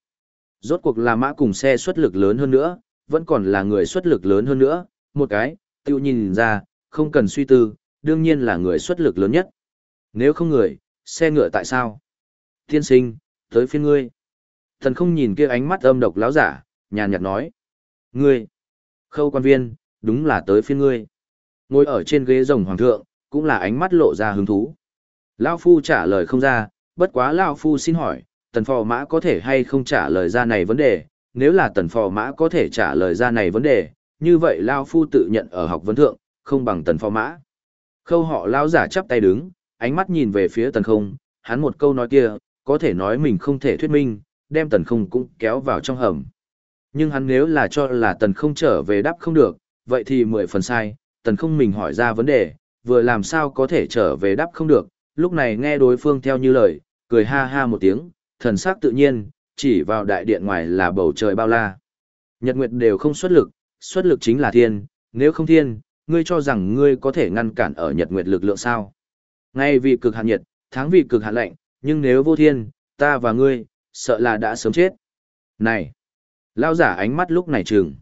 Rốt cuộc là mã cùng xe xuất lực lớn hơn nữa, vẫn còn là người xuất lực lớn hơn nữa, một cái, tiêu nhìn ra, không cần suy tư, đương nhiên là người xuất lực lớn nhất. Nếu không người, xe ngựa tại sao? Tiên sinh, tới phiên ngươi. Thần không nhìn kia ánh mắt âm độc láo giả, nhàn nhạt nói. Ngươi, khâu quan viên, đúng là tới phiên ngươi. Ngồi ở trên ghế rồng hoàng thượng, cũng là ánh mắt lộ ra hứng thú. Lao Phu trả lời không ra, bất quá Lao Phu xin hỏi, tần phò mã có thể hay không trả lời ra này vấn đề, nếu là tần phò mã có thể trả lời ra này vấn đề, như vậy Lao Phu tự nhận ở học vấn thượng, không bằng tần phò mã. Khâu họ Lao giả chắp tay đứng, ánh mắt nhìn về phía tần không, hắn một câu nói kia, có thể nói mình không thể thuyết minh, đem tần không cũng kéo vào trong hầm. Nhưng hắn nếu là cho là tần không trở về đáp không được, vậy thì mười phần sai, tần không mình hỏi ra vấn đề, vừa làm sao có thể trở về đáp không được, lúc này nghe đối phương theo như lời, cười ha ha một tiếng, thần sắc tự nhiên, chỉ vào đại điện ngoài là bầu trời bao la. Nhật Nguyệt đều không xuất lực, xuất lực chính là thiên, nếu không thiên, ngươi cho rằng ngươi có thể ngăn cản ở Nhật Nguyệt lực lượng sao? Ngay vì cực hạn nhiệt, tháng vì cực hạn lạnh, nhưng nếu vô thiên, ta và ngươi, sợ là đã sớm chết. Này! Lao giả ánh mắt lúc này trừng.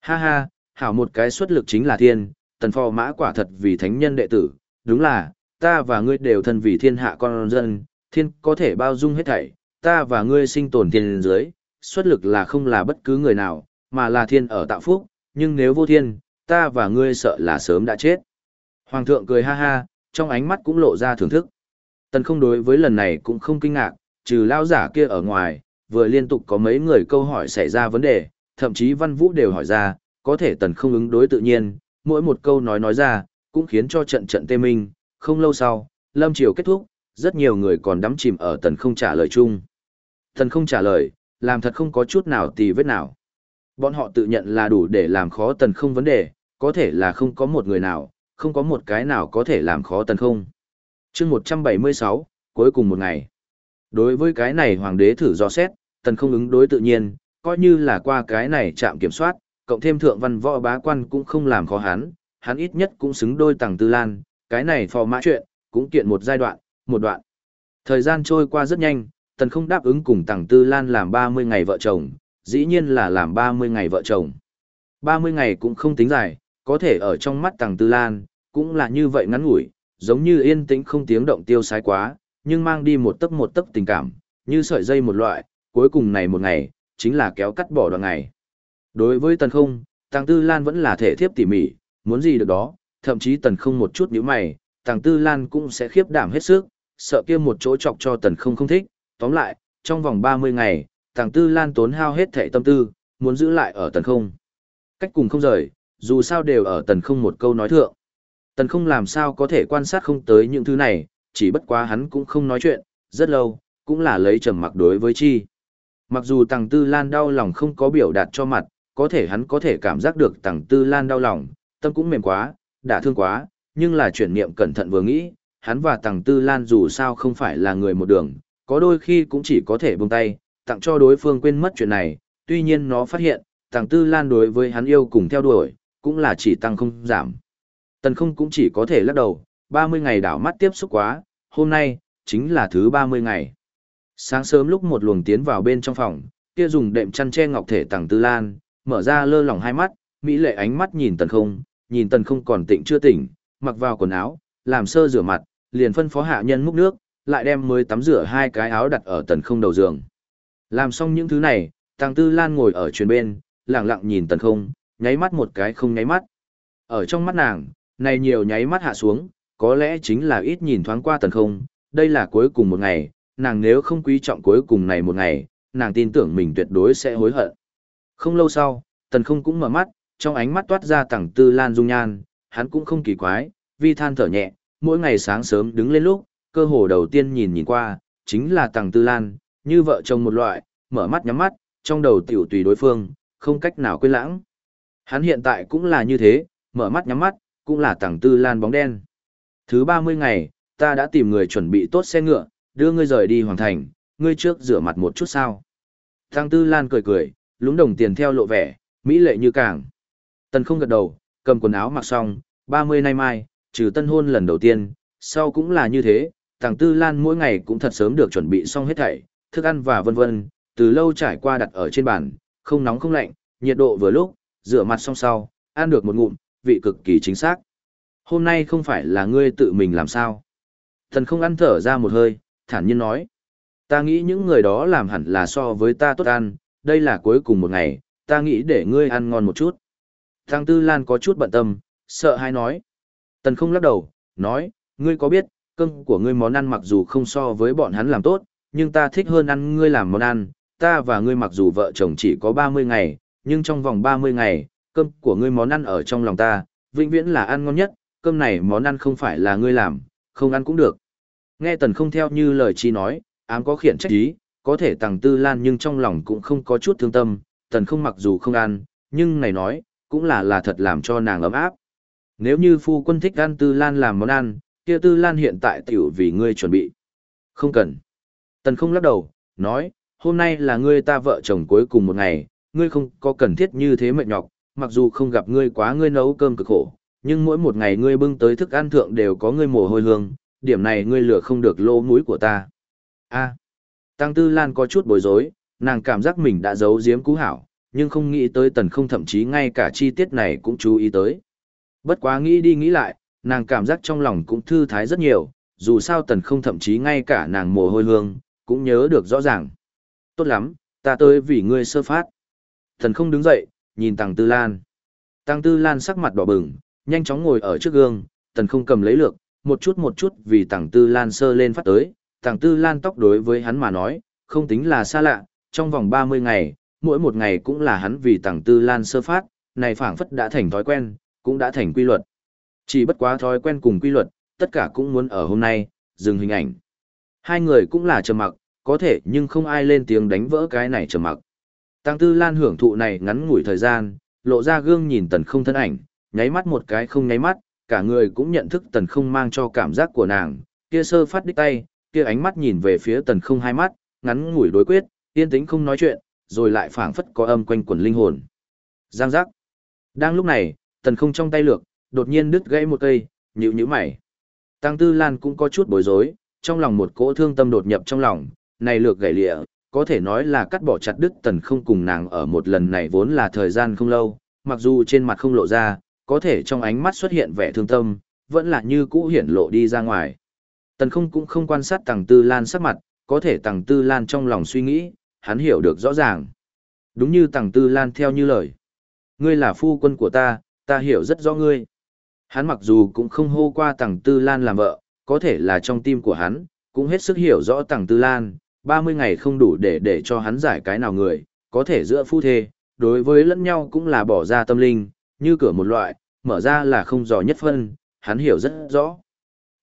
Ha ha, hảo một cái xuất lực chính là thiên, tần phò mã quả thật vì thánh nhân đệ tử, đúng là, ta và ngươi đều thân vì thiên hạ con dân, thiên có thể bao dung hết thảy, ta và ngươi sinh tồn thiên dưới, xuất lực là không là bất cứ người nào, mà là thiên ở tạo phúc, nhưng nếu vô thiên, ta và ngươi sợ là sớm đã chết. Hoàng thượng cười ha ha, trong ánh mắt cũng lộ ra thưởng thức. Tần không đối với lần này cũng không kinh ngạc, trừ lao giả kia ở ngoài, vừa liên tục có mấy người câu hỏi xảy ra vấn đề, thậm chí văn vũ đều hỏi ra, có thể tần không ứng đối tự nhiên, mỗi một câu nói nói ra, cũng khiến cho trận trận tê minh, không lâu sau, lâm triều kết thúc, rất nhiều người còn đắm chìm ở tần không trả lời chung. Tần không trả lời, làm thật không có chút nào tì vết nào. Bọn họ tự nhận là đủ để làm khó tần không vấn đề, có thể là không có một người nào, không có một cái nào có thể làm khó tần không. chương 176, cuối cùng một ngày. Đối với cái này hoàng đế thử do xét, tần không ứng đối tự nhiên, coi như là qua cái này chạm kiểm soát, cộng thêm thượng văn võ bá quan cũng không làm khó hắn, hắn ít nhất cũng xứng đôi Tằng tư lan, cái này phò mã chuyện, cũng kiện một giai đoạn, một đoạn. Thời gian trôi qua rất nhanh, tần không đáp ứng cùng tằng tư lan làm 30 ngày vợ chồng, dĩ nhiên là làm 30 ngày vợ chồng. 30 ngày cũng không tính dài, có thể ở trong mắt tằng tư lan, cũng là như vậy ngắn ngủi, giống như yên tĩnh không tiếng động tiêu sái quá, nhưng mang đi một tấc một tấc tình cảm, như sợi dây một loại, cuối cùng này một ngày, chính là kéo cắt bỏ đoạn ngày. Đối với tần không, tàng tư lan vẫn là thể thiếp tỉ mỉ, muốn gì được đó, thậm chí tần không một chút nhíu mày, tàng tư lan cũng sẽ khiếp đảm hết sức, sợ kia một chỗ chọc cho tần không không thích, tóm lại, trong vòng 30 ngày, tàng tư lan tốn hao hết thệ tâm tư, muốn giữ lại ở tần không. Cách cùng không rời, dù sao đều ở tần không một câu nói thượng. Tần không làm sao có thể quan sát không tới những thứ này, chỉ bất quá hắn cũng không nói chuyện, rất lâu, cũng là lấy trầm mặc đối với chi. Mặc dù tàng tư lan đau lòng không có biểu đạt cho mặt, có thể hắn có thể cảm giác được tàng tư lan đau lòng, tâm cũng mềm quá, đã thương quá, nhưng là chuyển niệm cẩn thận vừa nghĩ, hắn và tàng tư lan dù sao không phải là người một đường, có đôi khi cũng chỉ có thể buông tay, tặng cho đối phương quên mất chuyện này, tuy nhiên nó phát hiện, tàng tư lan đối với hắn yêu cùng theo đuổi, cũng là chỉ tăng không giảm. Tần không cũng chỉ có thể lắc đầu, 30 ngày đảo mắt tiếp xúc quá, hôm nay, chính là thứ 30 ngày. Sáng sớm lúc một luồng tiến vào bên trong phòng, kia dùng đệm chăn che ngọc thể tàng tư lan, mở ra lơ lỏng hai mắt, mỹ lệ ánh mắt nhìn tần không, nhìn tần không còn tỉnh chưa tỉnh, mặc vào quần áo, làm sơ rửa mặt, liền phân phó hạ nhân múc nước, lại đem mới tắm rửa hai cái áo đặt ở tần không đầu giường. Làm xong những thứ này, tàng tư lan ngồi ở truyền bên, lặng lặng nhìn tần không, nháy mắt một cái không nháy mắt. Ở trong mắt nàng, này nhiều nháy mắt hạ xuống, có lẽ chính là ít nhìn thoáng qua tần không, đây là cuối cùng một ngày, nàng nếu không quý trọng cuối cùng này một ngày, nàng tin tưởng mình tuyệt đối sẽ hối hận. Không lâu sau, tần không cũng mở mắt, trong ánh mắt toát ra tẳng tư lan dung nhan, hắn cũng không kỳ quái, vi than thở nhẹ, mỗi ngày sáng sớm đứng lên lúc, cơ hồ đầu tiên nhìn nhìn qua, chính là Tằng tư lan, như vợ chồng một loại, mở mắt nhắm mắt, trong đầu tiểu tùy đối phương, không cách nào quên lãng. Hắn hiện tại cũng là như thế, mở mắt nhắm mắt, cũng là Tằng tư lan bóng đen. Thứ 30 ngày, ta đã tìm người chuẩn bị tốt xe ngựa, đưa ngươi rời đi hoàng thành, ngươi trước rửa mặt một chút sao. Tằng tư lan cười cười, lúng đồng tiền theo lộ vẻ, mỹ lệ như càng. Tần không gật đầu, cầm quần áo mặc xong, 30 nay mai, trừ tân hôn lần đầu tiên, sau cũng là như thế, tàng tư lan mỗi ngày cũng thật sớm được chuẩn bị xong hết thảy, thức ăn và vân vân, từ lâu trải qua đặt ở trên bàn, không nóng không lạnh, nhiệt độ vừa lúc, rửa mặt xong sau, ăn được một ngụm, vị cực kỳ chính xác. Hôm nay không phải là ngươi tự mình làm sao. Thần không ăn thở ra một hơi, thản nhiên nói. Ta nghĩ những người đó làm hẳn là so với ta tốt ăn, đây là cuối cùng một ngày, ta nghĩ để ngươi ăn ngon một chút. Thang Tư Lan có chút bận tâm, sợ hay nói. Tần không lắc đầu, nói, ngươi có biết, cơm của ngươi món ăn mặc dù không so với bọn hắn làm tốt, nhưng ta thích hơn ăn ngươi làm món ăn, ta và ngươi mặc dù vợ chồng chỉ có 30 ngày, nhưng trong vòng 30 ngày, cơm của ngươi món ăn ở trong lòng ta, vĩnh viễn là ăn ngon nhất, cơm này món ăn không phải là ngươi làm, không ăn cũng được. Nghe tần không theo như lời chi nói, ám có khiển trách ý, có thể tàng tư lan nhưng trong lòng cũng không có chút thương tâm, tần không mặc dù không ăn, nhưng này nói, cũng là là thật làm cho nàng ấm áp. Nếu như phu quân thích ăn tư lan làm món ăn, kia tư lan hiện tại tiểu vì ngươi chuẩn bị. Không cần. Tần không lắc đầu, nói, hôm nay là ngươi ta vợ chồng cuối cùng một ngày, ngươi không có cần thiết như thế mệt nhọc, mặc dù không gặp ngươi quá ngươi nấu cơm cực khổ, nhưng mỗi một ngày ngươi bưng tới thức ăn thượng đều có ngươi mồ hôi hương, điểm này ngươi lừa không được lỗ mũi của ta. A. Tăng Tư Lan có chút bối rối, nàng cảm giác mình đã giấu giếm cú hảo, nhưng không nghĩ tới tần không thậm chí ngay cả chi tiết này cũng chú ý tới. Bất quá nghĩ đi nghĩ lại, nàng cảm giác trong lòng cũng thư thái rất nhiều, dù sao tần không thậm chí ngay cả nàng mồ hôi hương, cũng nhớ được rõ ràng. Tốt lắm, ta tới vì ngươi sơ phát. Tần không đứng dậy, nhìn Tăng Tư Lan. Tăng Tư Lan sắc mặt đỏ bừng, nhanh chóng ngồi ở trước gương, tần không cầm lấy lược, một chút một chút vì Tăng Tư Lan sơ lên phát tới. Tăng Tư Lan tóc đối với hắn mà nói, không tính là xa lạ, trong vòng 30 ngày, mỗi một ngày cũng là hắn vì Tăng Tư Lan sơ phát, này phảng phất đã thành thói quen, cũng đã thành quy luật. Chỉ bất quá thói quen cùng quy luật, tất cả cũng muốn ở hôm nay, dừng hình ảnh. Hai người cũng là trầm mặc, có thể nhưng không ai lên tiếng đánh vỡ cái này trầm mặc. Tăng Tư Lan hưởng thụ này ngắn ngủi thời gian, lộ ra gương nhìn tần không thân ảnh, nháy mắt một cái không nháy mắt, cả người cũng nhận thức tần không mang cho cảm giác của nàng, kia sơ phát đích tay, kia ánh mắt nhìn về phía tần không hai mắt, ngắn ngủi đối quyết, yên tĩnh không nói chuyện, rồi lại phảng phất có âm quanh quần linh hồn. Giang giác. Đang lúc này, tần không trong tay lược, đột nhiên đứt gãy một cây, nhíu nhíu mày. Tăng Tư Lan cũng có chút bối rối, trong lòng một cỗ thương tâm đột nhập trong lòng, này lược gãy lịa, có thể nói là cắt bỏ chặt đứt tần không cùng nàng ở một lần này vốn là thời gian không lâu, mặc dù trên mặt không lộ ra, có thể trong ánh mắt xuất hiện vẻ thương tâm, vẫn là như cũ hiển lộ đi ra ngoài. Tần không cũng không quan sát Tăng Tư Lan sắc mặt, có thể Tăng Tư Lan trong lòng suy nghĩ, hắn hiểu được rõ ràng. Đúng như Tăng Tư Lan theo như lời. Ngươi là phu quân của ta, ta hiểu rất rõ ngươi. Hắn mặc dù cũng không hô qua Tằng Tư Lan làm vợ, có thể là trong tim của hắn, cũng hết sức hiểu rõ Tằng Tư Lan, 30 ngày không đủ để để cho hắn giải cái nào người, có thể giữa phu thê, đối với lẫn nhau cũng là bỏ ra tâm linh, như cửa một loại, mở ra là không dò nhất phân, hắn hiểu rất rõ.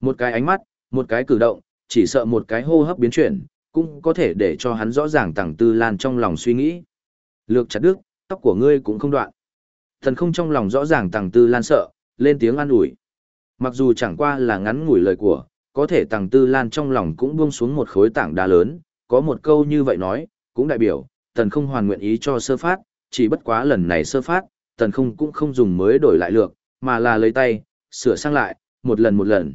Một cái ánh mắt, một cái cử động, chỉ sợ một cái hô hấp biến chuyển, cũng có thể để cho hắn rõ ràng Tằng Tư Lan trong lòng suy nghĩ. Lược chặt đứt, tóc của ngươi cũng không đoạn. Thần không trong lòng rõ ràng Tằng Tư Lan sợ, lên tiếng an ủi. Mặc dù chẳng qua là ngắn ngủi lời của, có thể Tằng Tư Lan trong lòng cũng buông xuống một khối tảng đá lớn, có một câu như vậy nói, cũng đại biểu, tần không hoàn nguyện ý cho sơ phát, chỉ bất quá lần này sơ phát, tần không cũng không dùng mới đổi lại lược, mà là lấy tay, sửa sang lại, một lần một lần.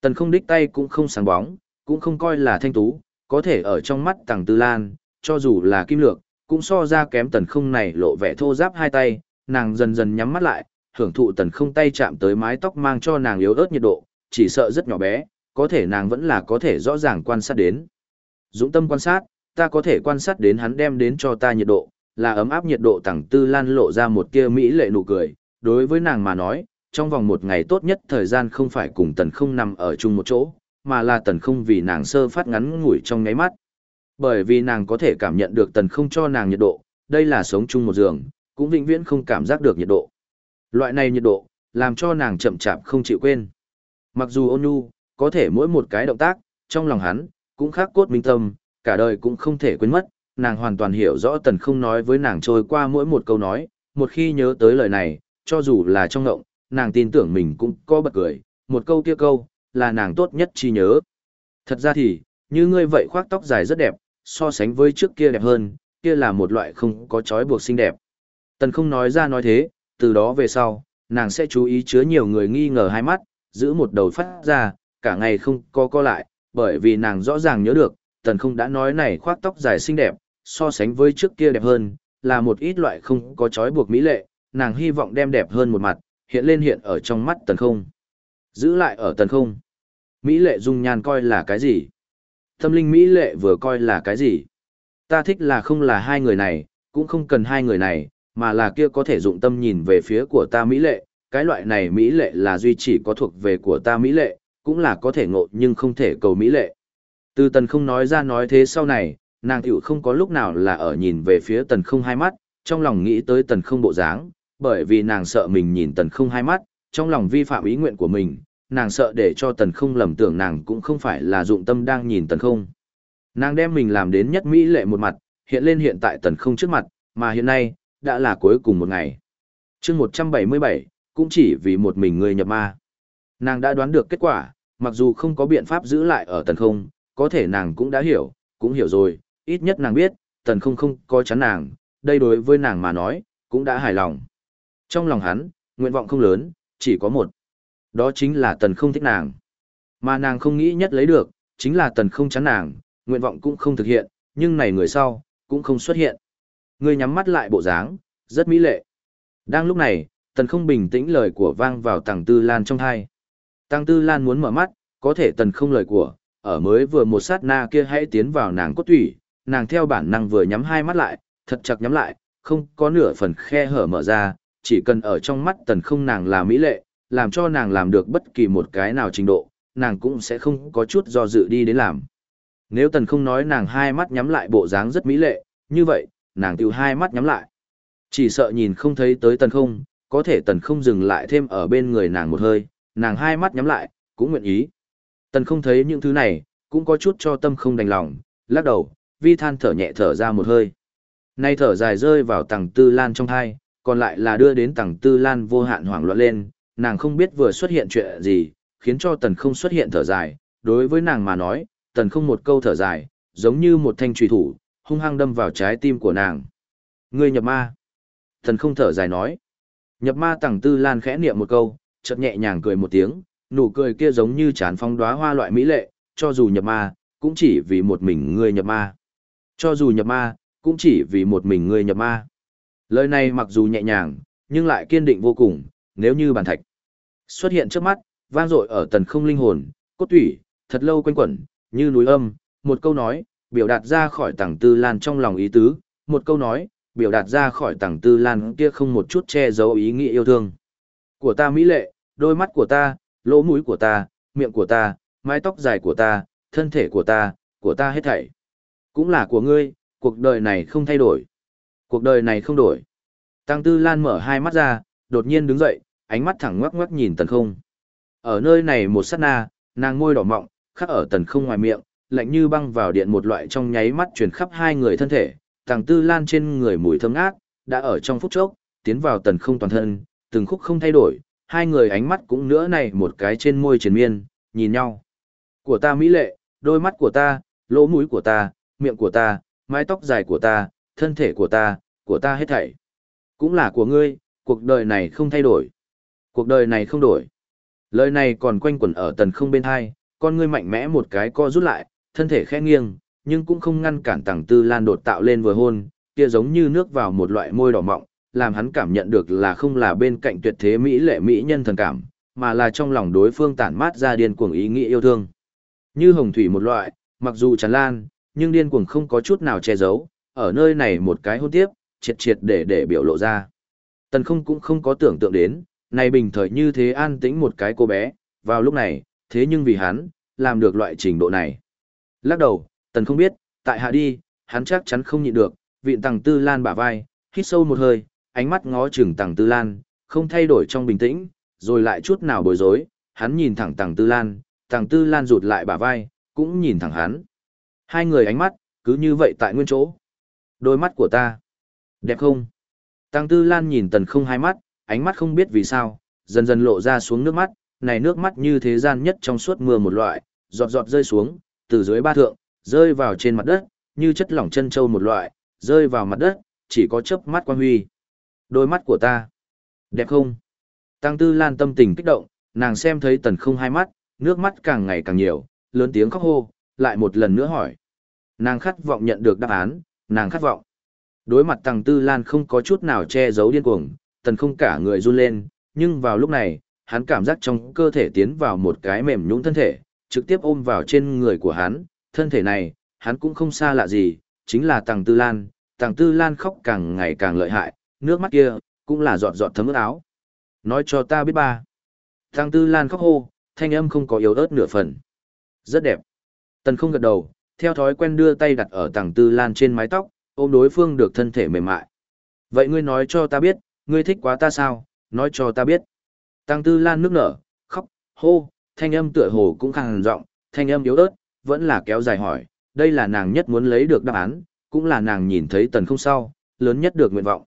Tần không đích tay cũng không sáng bóng, cũng không coi là thanh tú, có thể ở trong mắt Tằng Tư Lan, cho dù là kim lược, cũng so ra kém tần không này lộ vẻ thô giáp hai tay, nàng dần dần nhắm mắt lại, hưởng thụ tần không tay chạm tới mái tóc mang cho nàng yếu ớt nhiệt độ, chỉ sợ rất nhỏ bé, có thể nàng vẫn là có thể rõ ràng quan sát đến. Dũng tâm quan sát, ta có thể quan sát đến hắn đem đến cho ta nhiệt độ, là ấm áp nhiệt độ tẳng tư lan lộ ra một kia mỹ lệ nụ cười, đối với nàng mà nói, trong vòng một ngày tốt nhất thời gian không phải cùng tần không nằm ở chung một chỗ, mà là tần không vì nàng sơ phát ngắn ngủi trong ngáy mắt. Bởi vì nàng có thể cảm nhận được tần không cho nàng nhiệt độ, đây là sống chung một giường, cũng vĩnh viễn không cảm giác được nhiệt độ. Loại này nhiệt độ, làm cho nàng chậm chạp không chịu quên. Mặc dù ôn nhu, có thể mỗi một cái động tác, trong lòng hắn, cũng khác cốt minh tâm, cả đời cũng không thể quên mất, nàng hoàn toàn hiểu rõ tần không nói với nàng trôi qua mỗi một câu nói, một khi nhớ tới lời này, cho dù là trong ngộng, nàng tin tưởng mình cũng có bật cười, một câu kia câu, là nàng tốt nhất chi nhớ. Thật ra thì, như ngươi vậy khoác tóc dài rất đẹp, so sánh với trước kia đẹp hơn, kia là một loại không có trói buộc xinh đẹp. Tần không nói ra nói thế, từ đó về sau, nàng sẽ chú ý chứa nhiều người nghi ngờ hai mắt, giữ một đầu phát ra, cả ngày không co co lại, bởi vì nàng rõ ràng nhớ được, tần không đã nói này khoác tóc dài xinh đẹp, so sánh với trước kia đẹp hơn, là một ít loại không có trói buộc mỹ lệ, nàng hy vọng đem đẹp hơn một mặt, hiện lên hiện ở trong mắt tần không. Giữ lại ở tần không. Mỹ lệ dung nhan coi là cái gì? Tâm linh Mỹ lệ vừa coi là cái gì? Ta thích là không là hai người này, cũng không cần hai người này, mà là kia có thể dụng tâm nhìn về phía của ta mỹ lệ, cái loại này mỹ lệ là duy chỉ có thuộc về của ta mỹ lệ, cũng là có thể ngộ nhưng không thể cầu mỹ lệ. Từ tần không nói ra nói thế sau này, nàng tiểu không có lúc nào là ở nhìn về phía tần không hai mắt, trong lòng nghĩ tới tần không bộ dáng, bởi vì nàng sợ mình nhìn tần không hai mắt, trong lòng vi phạm ý nguyện của mình, nàng sợ để cho tần không lầm tưởng nàng cũng không phải là dụng tâm đang nhìn tần không. Nàng đem mình làm đến nhất mỹ lệ một mặt, hiện lên hiện tại tần không trước mặt, mà hiện nay, đã là cuối cùng một ngày. chương 177, cũng chỉ vì một mình người nhập ma. Nàng đã đoán được kết quả, mặc dù không có biện pháp giữ lại ở tần không, có thể nàng cũng đã hiểu, cũng hiểu rồi, ít nhất nàng biết, tần không không coi chán nàng, đây đối với nàng mà nói, cũng đã hài lòng. Trong lòng hắn, nguyện vọng không lớn, chỉ có một. Đó chính là tần không thích nàng. Mà nàng không nghĩ nhất lấy được, chính là tần không chán nàng, nguyện vọng cũng không thực hiện, nhưng này người sau, cũng không xuất hiện ngươi nhắm mắt lại bộ dáng, rất mỹ lệ. Đang lúc này, tần không bình tĩnh lời của vang vào tàng tư lan trong thai. Tàng tư lan muốn mở mắt, có thể tần không lời của, ở mới vừa một sát na kia hãy tiến vào nàng cốt thủy, nàng theo bản năng vừa nhắm hai mắt lại, thật chặt nhắm lại, không có nửa phần khe hở mở ra, chỉ cần ở trong mắt tần không nàng là mỹ lệ, làm cho nàng làm được bất kỳ một cái nào trình độ, nàng cũng sẽ không có chút do dự đi đến làm. Nếu tần không nói nàng hai mắt nhắm lại bộ dáng rất mỹ lệ, như vậy, nàng tiêu hai mắt nhắm lại. Chỉ sợ nhìn không thấy tới tần không, có thể tần không dừng lại thêm ở bên người nàng một hơi, nàng hai mắt nhắm lại, cũng nguyện ý. Tần không thấy những thứ này, cũng có chút cho tâm không đành lòng, lắc đầu, vi than thở nhẹ thở ra một hơi. Nay thở dài rơi vào tầng tư lan trong thai, còn lại là đưa đến tầng tư lan vô hạn hoảng loạn lên, nàng không biết vừa xuất hiện chuyện gì, khiến cho tần không xuất hiện thở dài, đối với nàng mà nói, tần không một câu thở dài, giống như một thanh trùy thủ, hung hăng đâm vào trái tim của nàng. Ngươi nhập ma. thần không thở dài nói. Nhập ma tẳng tư lan khẽ niệm một câu, chợt nhẹ nhàng cười một tiếng, nụ cười kia giống như chán phong đóa hoa loại mỹ lệ, cho dù nhập ma, cũng chỉ vì một mình ngươi nhập ma. Cho dù nhập ma, cũng chỉ vì một mình ngươi nhập ma. Lời này mặc dù nhẹ nhàng, nhưng lại kiên định vô cùng, nếu như bàn thạch. Xuất hiện trước mắt, vang dội ở tần không linh hồn, cốt tủy, thật lâu quanh quẩn, như núi âm, một câu nói, biểu đạt ra khỏi tàng tư lan trong lòng ý tứ, một câu nói, biểu đạt ra khỏi tàng tư lan kia không một chút che giấu ý nghĩa yêu thương. Của ta mỹ lệ, đôi mắt của ta, lỗ mũi của ta, miệng của ta, mái tóc dài của ta, thân thể của ta, của ta hết thảy. Cũng là của ngươi, cuộc đời này không thay đổi. Cuộc đời này không đổi. Tăng Tư Lan mở hai mắt ra, đột nhiên đứng dậy, ánh mắt thẳng ngoắc ngoắc nhìn tần không. Ở nơi này một sát na, nàng môi đỏ mọng, khắc ở tần không ngoài miệng, lạnh như băng vào điện một loại trong nháy mắt truyền khắp hai người thân thể. tàng Tư Lan trên người mùi thơm ngát, đã ở trong phút chốc, tiến vào tần không toàn thân, từng khúc không thay đổi, hai người ánh mắt cũng nữa này một cái trên môi triền miên, nhìn nhau. Của ta mỹ lệ, đôi mắt của ta, lỗ mũi của ta, miệng của ta, mái tóc dài của ta, thân thể của ta, của ta hết thảy. Cũng là của ngươi, cuộc đời này không thay đổi. Cuộc đời này không đổi. Lời này còn quanh quẩn ở tần không bên hai, con ngươi mạnh mẽ một cái co rút lại, thân thể khẽ nghiêng, nhưng cũng không ngăn cản tàng tư lan đột tạo lên vừa hôn, kia giống như nước vào một loại môi đỏ mọng, làm hắn cảm nhận được là không là bên cạnh tuyệt thế mỹ lệ mỹ nhân thần cảm, mà là trong lòng đối phương tản mát ra điên cuồng ý nghĩ yêu thương. Như hồng thủy một loại, mặc dù tràn lan, nhưng điên cuồng không có chút nào che giấu, ở nơi này một cái hôn tiếp, triệt triệt để để biểu lộ ra. Tần không cũng không có tưởng tượng đến, này bình thời như thế an tĩnh một cái cô bé, vào lúc này, thế nhưng vì hắn, làm được loại trình độ này. Lắc đầu, tần không biết, tại hạ đi, hắn chắc chắn không nhịn được, vịn tàng tư lan bả vai, hít sâu một hơi, ánh mắt ngó chừng tàng tư lan, không thay đổi trong bình tĩnh, rồi lại chút nào bối rối, hắn nhìn thẳng tàng tư lan, tàng tư lan rụt lại bả vai, cũng nhìn thẳng hắn. Hai người ánh mắt, cứ như vậy tại nguyên chỗ. Đôi mắt của ta. Đẹp không? Tăng Tư Lan nhìn tần không hai mắt, ánh mắt không biết vì sao, dần dần lộ ra xuống nước mắt, này nước mắt như thế gian nhất trong suốt mưa một loại, giọt giọt rơi xuống, từ dưới ba thượng, rơi vào trên mặt đất, như chất lỏng chân châu một loại, rơi vào mặt đất, chỉ có chớp mắt quan huy. Đôi mắt của ta. Đẹp không? Tăng Tư Lan tâm tình kích động, nàng xem thấy tần không hai mắt, nước mắt càng ngày càng nhiều, lớn tiếng khóc hô, lại một lần nữa hỏi. Nàng khát vọng nhận được đáp án, nàng khát vọng. Đối mặt Tăng Tư Lan không có chút nào che giấu điên cuồng, tần không cả người run lên, nhưng vào lúc này, hắn cảm giác trong cơ thể tiến vào một cái mềm nhũn thân thể, trực tiếp ôm vào trên người của hắn, thân thể này, hắn cũng không xa lạ gì, chính là Tằng Tư Lan, Tằng Tư Lan khóc càng ngày càng lợi hại, nước mắt kia, cũng là giọt giọt thấm ướt áo. Nói cho ta biết ba. Tằng Tư Lan khóc hô, thanh âm không có yếu ớt nửa phần. Rất đẹp. Tần không gật đầu, theo thói quen đưa tay đặt ở Tằng Tư Lan trên mái tóc, ôm đối phương được thân thể mềm mại. Vậy ngươi nói cho ta biết, ngươi thích quá ta sao, nói cho ta biết. Tằng Tư Lan nước nở, khóc, hô, thanh âm tựa hồ cũng khàn giọng, thanh âm yếu ớt, vẫn là kéo dài hỏi, đây là nàng nhất muốn lấy được đáp án, cũng là nàng nhìn thấy tần không sau, lớn nhất được nguyện vọng.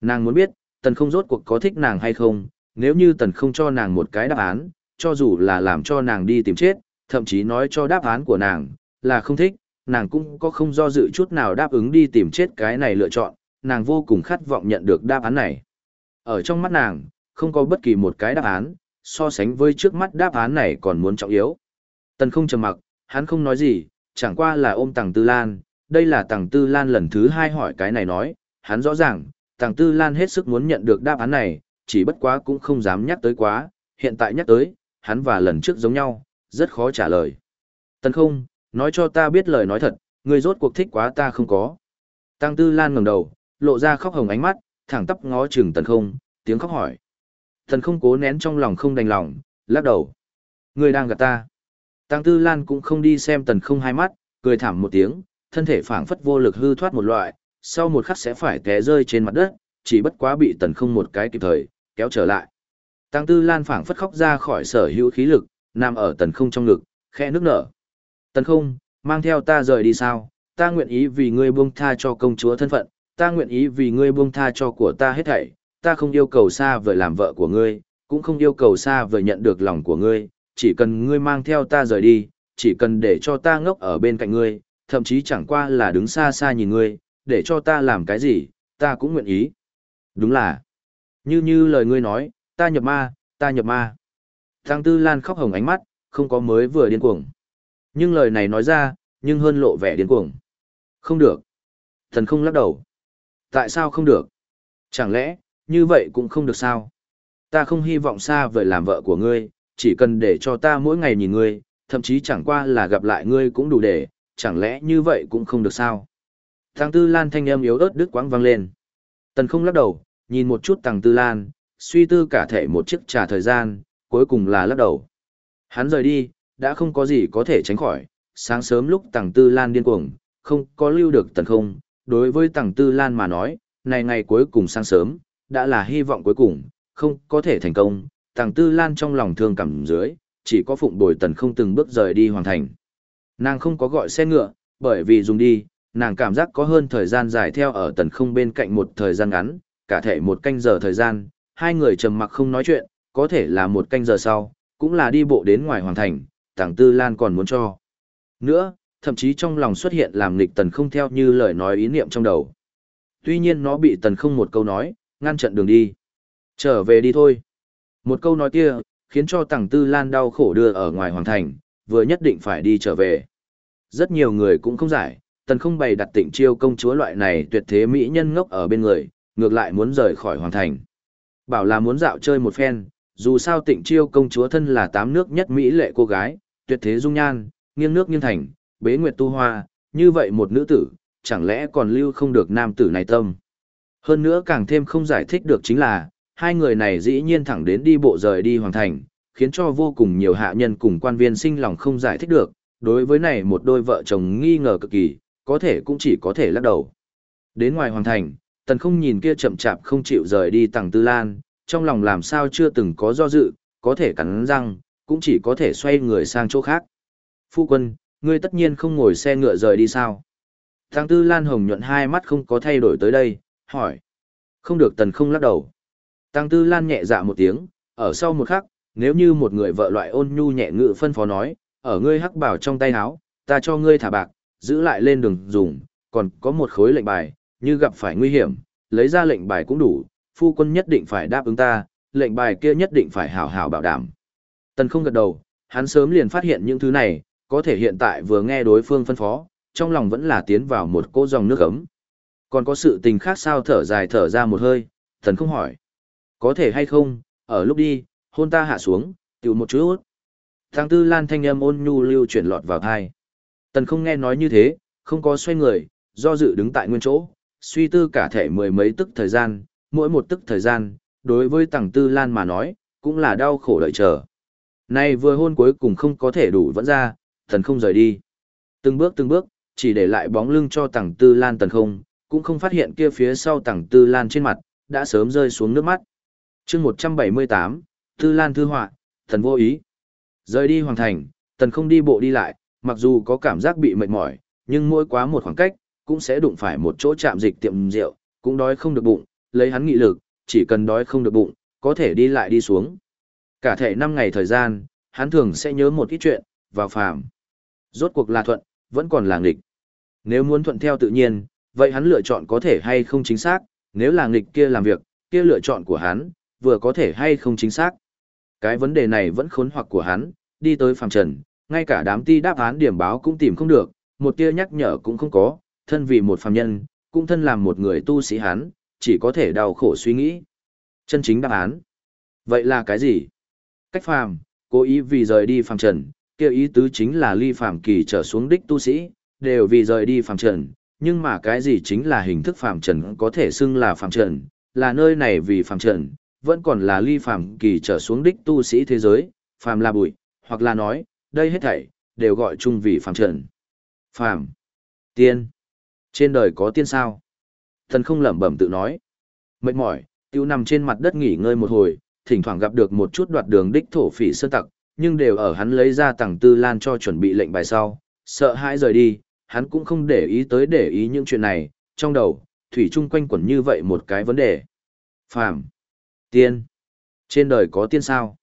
Nàng muốn biết, tần không rốt cuộc có thích nàng hay không, nếu như tần không cho nàng một cái đáp án, cho dù là làm cho nàng đi tìm chết, thậm chí nói cho đáp án của nàng, là không thích, nàng cũng có không do dự chút nào đáp ứng đi tìm chết cái này lựa chọn, nàng vô cùng khát vọng nhận được đáp án này. Ở trong mắt nàng, không có bất kỳ một cái đáp án, so sánh với trước mắt đáp án này còn muốn trọng yếu. Tần không trầm mặc, hắn không nói gì, chẳng qua là ôm tàng Tư Lan, đây là tàng Tư Lan lần thứ hai hỏi cái này nói, hắn rõ ràng, tàng Tư Lan hết sức muốn nhận được đáp án này, chỉ bất quá cũng không dám nhắc tới quá, hiện tại nhắc tới, hắn và lần trước giống nhau, rất khó trả lời. Tần không, nói cho ta biết lời nói thật, người rốt cuộc thích quá ta không có. tàng Tư Lan ngẩng đầu, lộ ra khóc hồng ánh mắt, thẳng tắp ngó chừng tần không, tiếng khóc hỏi. Tần không cố nén trong lòng không đành lòng, lắc đầu. Người đang gạt ta. Tăng Tư Lan cũng không đi xem tần không hai mắt, cười thảm một tiếng, thân thể phảng phất vô lực hư thoát một loại, sau một khắc sẽ phải té rơi trên mặt đất, chỉ bất quá bị tần không một cái kịp thời, kéo trở lại. Tăng Tư Lan phảng phất khóc ra khỏi sở hữu khí lực, nằm ở tần không trong ngực, khẽ nước nở. Tần không, mang theo ta rời đi sao, ta nguyện ý vì ngươi buông tha cho công chúa thân phận, ta nguyện ý vì ngươi buông tha cho của ta hết thảy, ta không yêu cầu xa vời làm vợ của ngươi, cũng không yêu cầu xa vời nhận được lòng của ngươi, chỉ cần ngươi mang theo ta rời đi, chỉ cần để cho ta ngốc ở bên cạnh ngươi, thậm chí chẳng qua là đứng xa xa nhìn ngươi, để cho ta làm cái gì, ta cũng nguyện ý. Đúng là, như như lời ngươi nói, ta nhập ma, ta nhập ma. Tăng Tư Lan khóc hồng ánh mắt, không có mới vừa điên cuồng. Nhưng lời này nói ra, nhưng hơn lộ vẻ điên cuồng. Không được. Thần không lắc đầu. Tại sao không được? Chẳng lẽ, như vậy cũng không được sao? Ta không hy vọng xa vời làm vợ của ngươi, chỉ cần để cho ta mỗi ngày nhìn ngươi, thậm chí chẳng qua là gặp lại ngươi cũng đủ để, chẳng lẽ như vậy cũng không được sao? Tăng Tư Lan thanh âm yếu ớt đứt quãng vang lên. Tần không lắc đầu, nhìn một chút Tăng Tư Lan, suy tư cả thể một chiếc trà thời gian, cuối cùng là lắc đầu. Hắn rời đi, đã không có gì có thể tránh khỏi, sáng sớm lúc Tằng Tư Lan điên cuồng, không có lưu được tần không, đối với Tằng Tư Lan mà nói, này ngày cuối cùng sáng sớm, đã là hy vọng cuối cùng, không có thể thành công, Tàng Tư Lan trong lòng thương cảm dưới, chỉ có phụng bồi tần không từng bước rời đi hoàn thành. Nàng không có gọi xe ngựa, bởi vì dùng đi, nàng cảm giác có hơn thời gian dài theo ở tần không bên cạnh một thời gian ngắn, cả thể một canh giờ thời gian, hai người trầm mặc không nói chuyện, có thể là một canh giờ sau, cũng là đi bộ đến ngoài hoàng thành, Tàng Tư Lan còn muốn cho. Nữa, thậm chí trong lòng xuất hiện làm nghịch tần không theo như lời nói ý niệm trong đầu. Tuy nhiên nó bị tần không một câu nói, ngăn chặn đường đi. Trở về đi thôi. Một câu nói kia, khiến cho Tằng Tư Lan đau khổ đưa ở ngoài hoàng thành, vừa nhất định phải đi trở về. Rất nhiều người cũng không giải, tần không bày đặt tịnh chiêu công chúa loại này tuyệt thế mỹ nhân ngốc ở bên người, ngược lại muốn rời khỏi hoàng thành. Bảo là muốn dạo chơi một phen, dù sao tịnh chiêu công chúa thân là tám nước nhất mỹ lệ cô gái, tuyệt thế dung nhan, nghiêng nước nghiêng thành, bế nguyệt tu hoa, như vậy một nữ tử, chẳng lẽ còn lưu không được nam tử này tâm. Hơn nữa càng thêm không giải thích được chính là, hai người này dĩ nhiên thẳng đến đi bộ rời đi hoàng thành, khiến cho vô cùng nhiều hạ nhân cùng quan viên sinh lòng không giải thích được, đối với này một đôi vợ chồng nghi ngờ cực kỳ, có thể cũng chỉ có thể lắc đầu. Đến ngoài hoàng thành, tần không nhìn kia chậm chạp không chịu rời đi tàng tư lan, trong lòng làm sao chưa từng có do dự, có thể cắn răng, cũng chỉ có thể xoay người sang chỗ khác. Phu quân, ngươi tất nhiên không ngồi xe ngựa rời đi sao? Tăng tư Lan Hồng nhuận hai mắt không có thay đổi tới đây, hỏi. Không được tần không lắc đầu. Tăng tư Lan nhẹ dạ một tiếng, ở sau một khắc, nếu như một người vợ loại ôn nhu nhẹ ngự phân phó nói, ở ngươi hắc bảo trong tay áo, ta cho ngươi thả bạc, giữ lại lên đường dùng, còn có một khối lệnh bài, như gặp phải nguy hiểm, lấy ra lệnh bài cũng đủ, phu quân nhất định phải đáp ứng ta, lệnh bài kia nhất định phải hảo hảo bảo đảm. Tần không gật đầu, hắn sớm liền phát hiện những thứ này, có thể hiện tại vừa nghe đối phương phân phó, trong lòng vẫn là tiến vào một cô dòng nước ấm. Còn có sự tình khác sao thở dài thở ra một hơi, thần không hỏi. Có thể hay không, ở lúc đi, hôn ta hạ xuống, tiểu một chút. Thằng tư lan thanh âm ôn nhu lưu chuyển lọt vào thai. Tần không nghe nói như thế, không có xoay người, do dự đứng tại nguyên chỗ, suy tư cả thể mười mấy tức thời gian, mỗi một tức thời gian, đối với tàng tư lan mà nói, cũng là đau khổ đợi chờ. Nay vừa hôn cuối cùng không có thể đủ vẫn ra, tần không rời đi. Từng bước từng bước, chỉ để lại bóng lưng cho tàng tư lan tần không, cũng không phát hiện kia phía sau tầng tư lan trên mặt, đã sớm rơi xuống nước mắt. chương 178, tư lan thư họa, thần vô ý. Rời đi hoàng thành, tần không đi bộ đi lại, mặc dù có cảm giác bị mệt mỏi, nhưng mỗi quá một khoảng cách, cũng sẽ đụng phải một chỗ chạm dịch tiệm rượu, cũng đói không được bụng, lấy hắn nghị lực, chỉ cần đói không được bụng, có thể đi lại đi xuống. Cả thể 5 ngày thời gian, hắn thường sẽ nhớ một ít chuyện, vào phàm. Rốt cuộc là thuận, vẫn còn là nghịch, Nếu muốn thuận theo tự nhiên, vậy hắn lựa chọn có thể hay không chính xác, nếu là nghịch kia làm việc, kia lựa chọn của hắn, vừa có thể hay không chính xác. Cái vấn đề này vẫn khốn hoặc của hắn, đi tới phàm trần, ngay cả đám ti đáp án điểm báo cũng tìm không được, một tia nhắc nhở cũng không có, thân vì một phàm nhân, cũng thân làm một người tu sĩ hắn, chỉ có thể đau khổ suy nghĩ. Chân chính đáp án. Vậy là cái gì? Cách phàm, cố ý vì rời đi phàm trần, kêu ý tứ chính là ly phàm kỳ trở xuống đích tu sĩ, đều vì rời đi phàm trần, nhưng mà cái gì chính là hình thức phàm trần có thể xưng là phàm trần, là nơi này vì phàm trần, vẫn còn là ly phàm kỳ trở xuống đích tu sĩ thế giới, phàm là bụi, hoặc là nói, đây hết thảy đều gọi chung vì phàm trần. Phàm, tiên, trên đời có tiên sao? Thần không lẩm bẩm tự nói. Mệt mỏi, tiêu nằm trên mặt đất nghỉ ngơi một hồi, thỉnh thoảng gặp được một chút đoạt đường đích thổ phỉ sơn tặc, nhưng đều ở hắn lấy ra tàng tư lan cho chuẩn bị lệnh bài sau, sợ hãi rời đi, hắn cũng không để ý tới để ý những chuyện này, trong đầu, thủy chung quanh quẩn như vậy một cái vấn đề. Phàm, tiên, trên đời có tiên sao?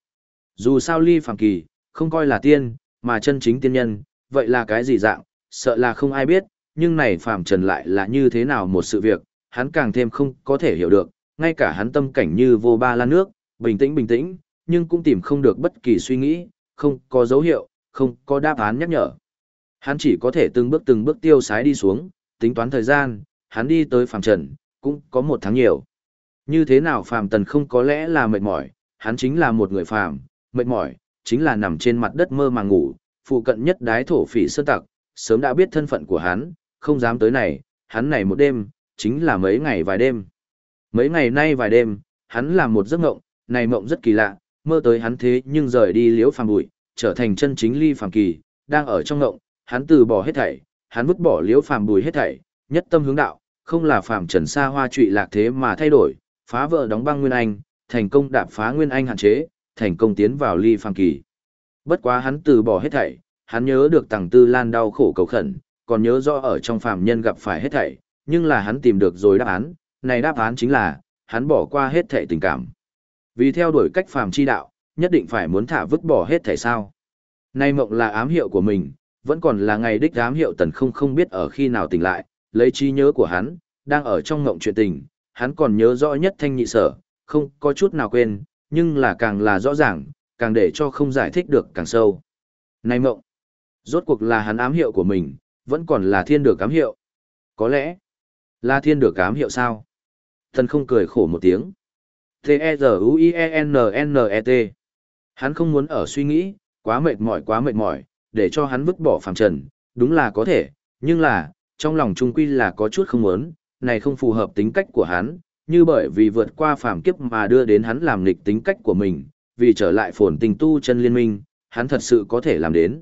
Dù sao ly phàm kỳ, không coi là tiên, mà chân chính tiên nhân, vậy là cái gì dạng, sợ là không ai biết, nhưng này phàm trần lại là như thế nào một sự việc, hắn càng thêm không có thể hiểu được, ngay cả hắn tâm cảnh như vô ba lan nước, bình tĩnh bình tĩnh, nhưng cũng tìm không được bất kỳ suy nghĩ, không có dấu hiệu, không có đáp án nhắc nhở. Hắn chỉ có thể từng bước từng bước tiêu sái đi xuống, tính toán thời gian, hắn đi tới phàm trần, cũng có một tháng nhiều. Như thế nào phàm tần không có lẽ là mệt mỏi, hắn chính là một người phàm, mệt mỏi, chính là nằm trên mặt đất mơ màng ngủ, phụ cận nhất đái thổ phỉ sơn tặc, sớm đã biết thân phận của hắn, không dám tới này, hắn này một đêm, chính là mấy ngày vài đêm. Mấy ngày nay vài đêm, hắn làm một giấc mộng, này mộng rất kỳ lạ, mơ tới hắn thế nhưng rời đi liễu phàm bụi, trở thành chân chính ly phàm kỳ, đang ở trong mộng, hắn từ bỏ hết thảy, hắn vứt bỏ liễu phàm bùi hết thảy, nhất tâm hướng đạo, không là phàm trần xa hoa trụy lạc thế mà thay đổi, phá vỡ đóng băng nguyên anh, thành công đạp phá nguyên anh hạn chế, thành công tiến vào ly phàm kỳ. Bất quá hắn từ bỏ hết thảy, hắn nhớ được tàng tư lan đau khổ cầu khẩn, còn nhớ rõ ở trong phàm nhân gặp phải hết thảy, nhưng là hắn tìm được rồi đáp án, này đáp án chính là, hắn bỏ qua hết thảy tình cảm. Vì theo đuổi cách phàm chi đạo, nhất định phải muốn thả vứt bỏ hết thảy sao. Nay mộng là ám hiệu của mình, vẫn còn là ngày đích ám hiệu tần không không biết ở khi nào tỉnh lại, lấy trí nhớ của hắn, đang ở trong ngộng chuyện tình, hắn còn nhớ rõ nhất thanh nhị sở, không có chút nào quên, nhưng là càng là rõ ràng, càng để cho không giải thích được càng sâu. Này mộng, rốt cuộc là hắn ám hiệu của mình, vẫn còn là thiên được ám hiệu. Có lẽ, là thiên được ám hiệu sao? Thần không cười khổ một tiếng. T-E-Z-U-I-E-N-N-E-T Hắn không muốn ở suy nghĩ, quá mệt mỏi quá mệt mỏi, để cho hắn vứt bỏ phàm trần, đúng là có thể, nhưng là, trong lòng trung quy là có chút không muốn, này không phù hợp tính cách của hắn, như bởi vì vượt qua phàm kiếp mà đưa đến hắn làm nghịch tính cách của mình, vì trở lại phồn tình tu chân liên minh, hắn thật sự có thể làm đến.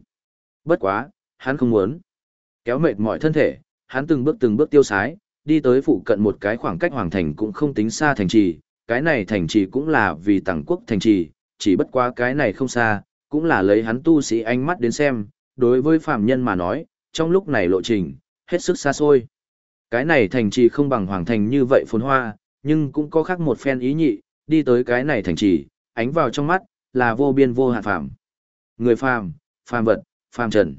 Bất quá, hắn không muốn. Kéo mệt mỏi thân thể, hắn từng bước từng bước tiêu sái, đi tới phụ cận một cái khoảng cách hoàng thành cũng không tính xa thành trì, cái này thành trì cũng là vì tàng quốc thành trì, chỉ bất quá cái này không xa, cũng là lấy hắn tu sĩ ánh mắt đến xem, đối với phạm nhân mà nói, trong lúc này lộ trình, hết sức xa xôi. Cái này thành trì không bằng hoàng thành như vậy phồn hoa, nhưng cũng có khác một phen ý nhị, đi tới cái này thành trì, ánh vào trong mắt, là vô biên vô hạn phàm. Người phàm, phàm vật, phàm trần.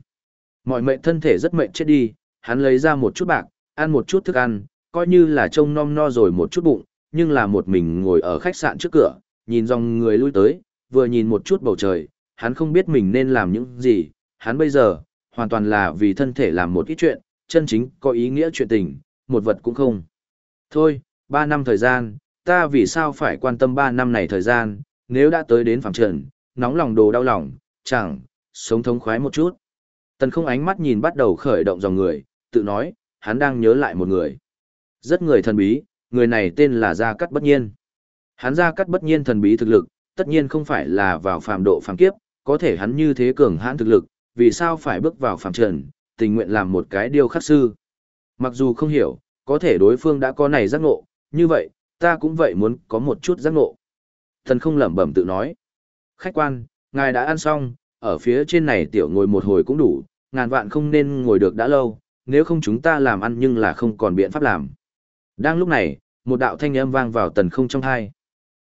Mọi mệnh thân thể rất mệnh chết đi, hắn lấy ra một chút bạc, ăn một chút thức ăn, coi như là trông nom no rồi một chút bụng, nhưng là một mình ngồi ở khách sạn trước cửa, nhìn dòng người lui tới, vừa nhìn một chút bầu trời, hắn không biết mình nên làm những gì, hắn bây giờ, hoàn toàn là vì thân thể làm một ít chuyện, chân chính có ý nghĩa chuyện tình, một vật cũng không. Thôi, ba năm thời gian, ta vì sao phải quan tâm ba năm này thời gian, nếu đã tới đến phạm trần, nóng lòng đồ đau lòng, chẳng, sống thống khoái một chút. Tần không ánh mắt nhìn bắt đầu khởi động dòng người, tự nói, hắn đang nhớ lại một người. Rất người thần bí, người này tên là Gia Cát Bất Nhiên. Hắn Gia Cát Bất Nhiên thần bí thực lực, tất nhiên không phải là vào phàm độ phàm kiếp, có thể hắn như thế cường hãn thực lực, vì sao phải bước vào phàm trần, tình nguyện làm một cái điều khắc sư. Mặc dù không hiểu, có thể đối phương đã có này giác ngộ, như vậy, ta cũng vậy muốn có một chút giác ngộ. Thần không lẩm bẩm tự nói. Khách quan, ngài đã ăn xong, ở phía trên này tiểu ngồi một hồi cũng đủ, ngàn vạn không nên ngồi được đã lâu, nếu không chúng ta làm ăn nhưng là không còn biện pháp làm. Đang lúc này, một đạo thanh âm vang vào tần không trong hai.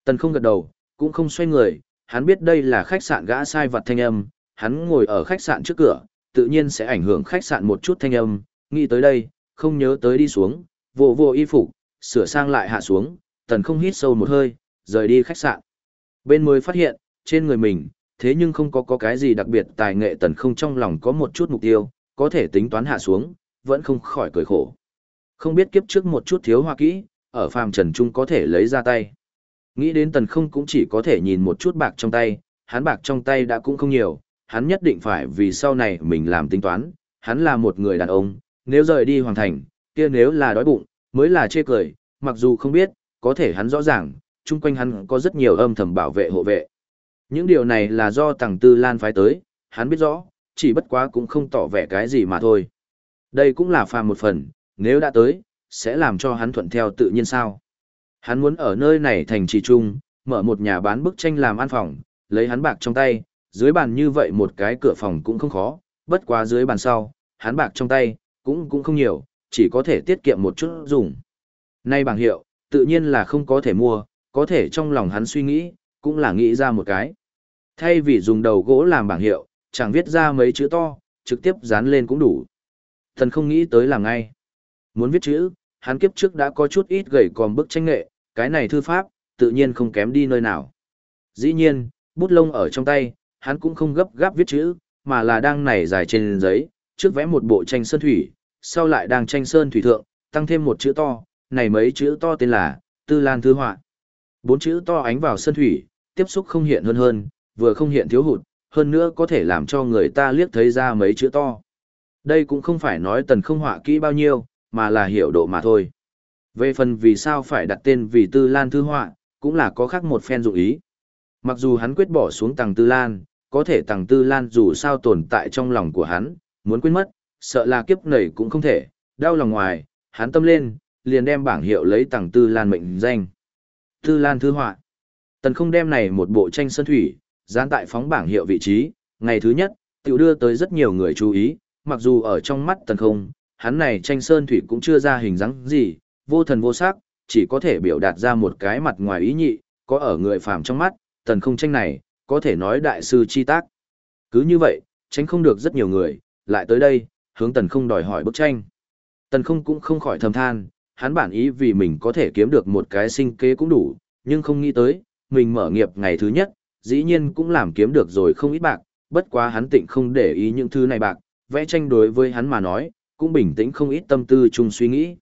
Tần không gật đầu, cũng không xoay người, hắn biết đây là khách sạn gã sai vật thanh âm, hắn ngồi ở khách sạn trước cửa, tự nhiên sẽ ảnh hưởng khách sạn một chút thanh âm, Nghĩ tới đây, không nhớ tới đi xuống, vô vô y phục, sửa sang lại hạ xuống, tần không hít sâu một hơi, rời đi khách sạn. Bên mới phát hiện, trên người mình, thế nhưng không có có cái gì đặc biệt tài nghệ tần không trong lòng có một chút mục tiêu, có thể tính toán hạ xuống, vẫn không khỏi cười khổ. Không biết kiếp trước một chút thiếu hoa kỹ, ở phàm trần trung có thể lấy ra tay. Nghĩ đến tần không cũng chỉ có thể nhìn một chút bạc trong tay, hắn bạc trong tay đã cũng không nhiều, hắn nhất định phải vì sau này mình làm tính toán, hắn là một người đàn ông, nếu rời đi hoàng thành, kia nếu là đói bụng, mới là chê cười, mặc dù không biết, có thể hắn rõ ràng, chung quanh hắn có rất nhiều âm thầm bảo vệ hộ vệ. Những điều này là do tàng tư lan phái tới, hắn biết rõ, chỉ bất quá cũng không tỏ vẻ cái gì mà thôi. Đây cũng là phàm một phần, nếu đã tới, sẽ làm cho hắn thuận theo tự nhiên sao. Hắn muốn ở nơi này thành trì trung, mở một nhà bán bức tranh làm ăn phòng, lấy hắn bạc trong tay, dưới bàn như vậy một cái cửa phòng cũng không khó, bất quá dưới bàn sau, hắn bạc trong tay, cũng cũng không nhiều, chỉ có thể tiết kiệm một chút dùng. Nay bảng hiệu, tự nhiên là không có thể mua, có thể trong lòng hắn suy nghĩ, cũng là nghĩ ra một cái. Thay vì dùng đầu gỗ làm bảng hiệu, chẳng viết ra mấy chữ to, trực tiếp dán lên cũng đủ. Thần không nghĩ tới làm ngay. Muốn viết chữ, hắn kiếp trước đã có chút ít gầy còm bức tranh nghệ, cái này thư pháp, tự nhiên không kém đi nơi nào. Dĩ nhiên, bút lông ở trong tay, hắn cũng không gấp gáp viết chữ, mà là đang nảy dài trên giấy, trước vẽ một bộ tranh sơn thủy, sau lại đang tranh sơn thủy thượng, tăng thêm một chữ to, này mấy chữ to tên là, Tư Lan Thư Họa. Bốn chữ to ánh vào sơn thủy, tiếp xúc không hiện hơn hơn, vừa không hiện thiếu hụt, hơn nữa có thể làm cho người ta liếc thấy ra mấy chữ to. Đây cũng không phải nói tần không họa kỹ bao nhiêu, mà là hiểu độ mà thôi. Về phần vì sao phải đặt tên vì Tư Lan Thư Họa, cũng là có khác một phen dụng ý. Mặc dù hắn quyết bỏ xuống tầng Tư Lan, có thể tầng Tư Lan dù sao tồn tại trong lòng của hắn, muốn quên mất, sợ là kiếp nảy cũng không thể, đau lòng ngoài, hắn tâm lên, liền đem bảng hiệu lấy tầng Tư Lan mệnh danh. Tư Lan Thư Họa. Tần không đem này một bộ tranh sơn thủy, dán tại phóng bảng hiệu vị trí, ngày thứ nhất, tiểu đưa tới rất nhiều người chú ý, mặc dù ở trong mắt tần không, hắn này tranh sơn thủy cũng chưa ra hình dáng gì, vô thần vô sắc, chỉ có thể biểu đạt ra một cái mặt ngoài ý nhị, có ở người phàm trong mắt, tần không tranh này, có thể nói đại sư chi tác. Cứ như vậy, tránh không được rất nhiều người, lại tới đây, hướng tần không đòi hỏi bức tranh. Tần không cũng không khỏi thầm than, hắn bản ý vì mình có thể kiếm được một cái sinh kế cũng đủ, nhưng không nghĩ tới, mình mở nghiệp ngày thứ nhất, dĩ nhiên cũng làm kiếm được rồi không ít bạc, bất quá hắn tịnh không để ý những thứ này bạc, vẽ tranh đối với hắn mà nói, cũng bình tĩnh không ít tâm tư chung suy nghĩ.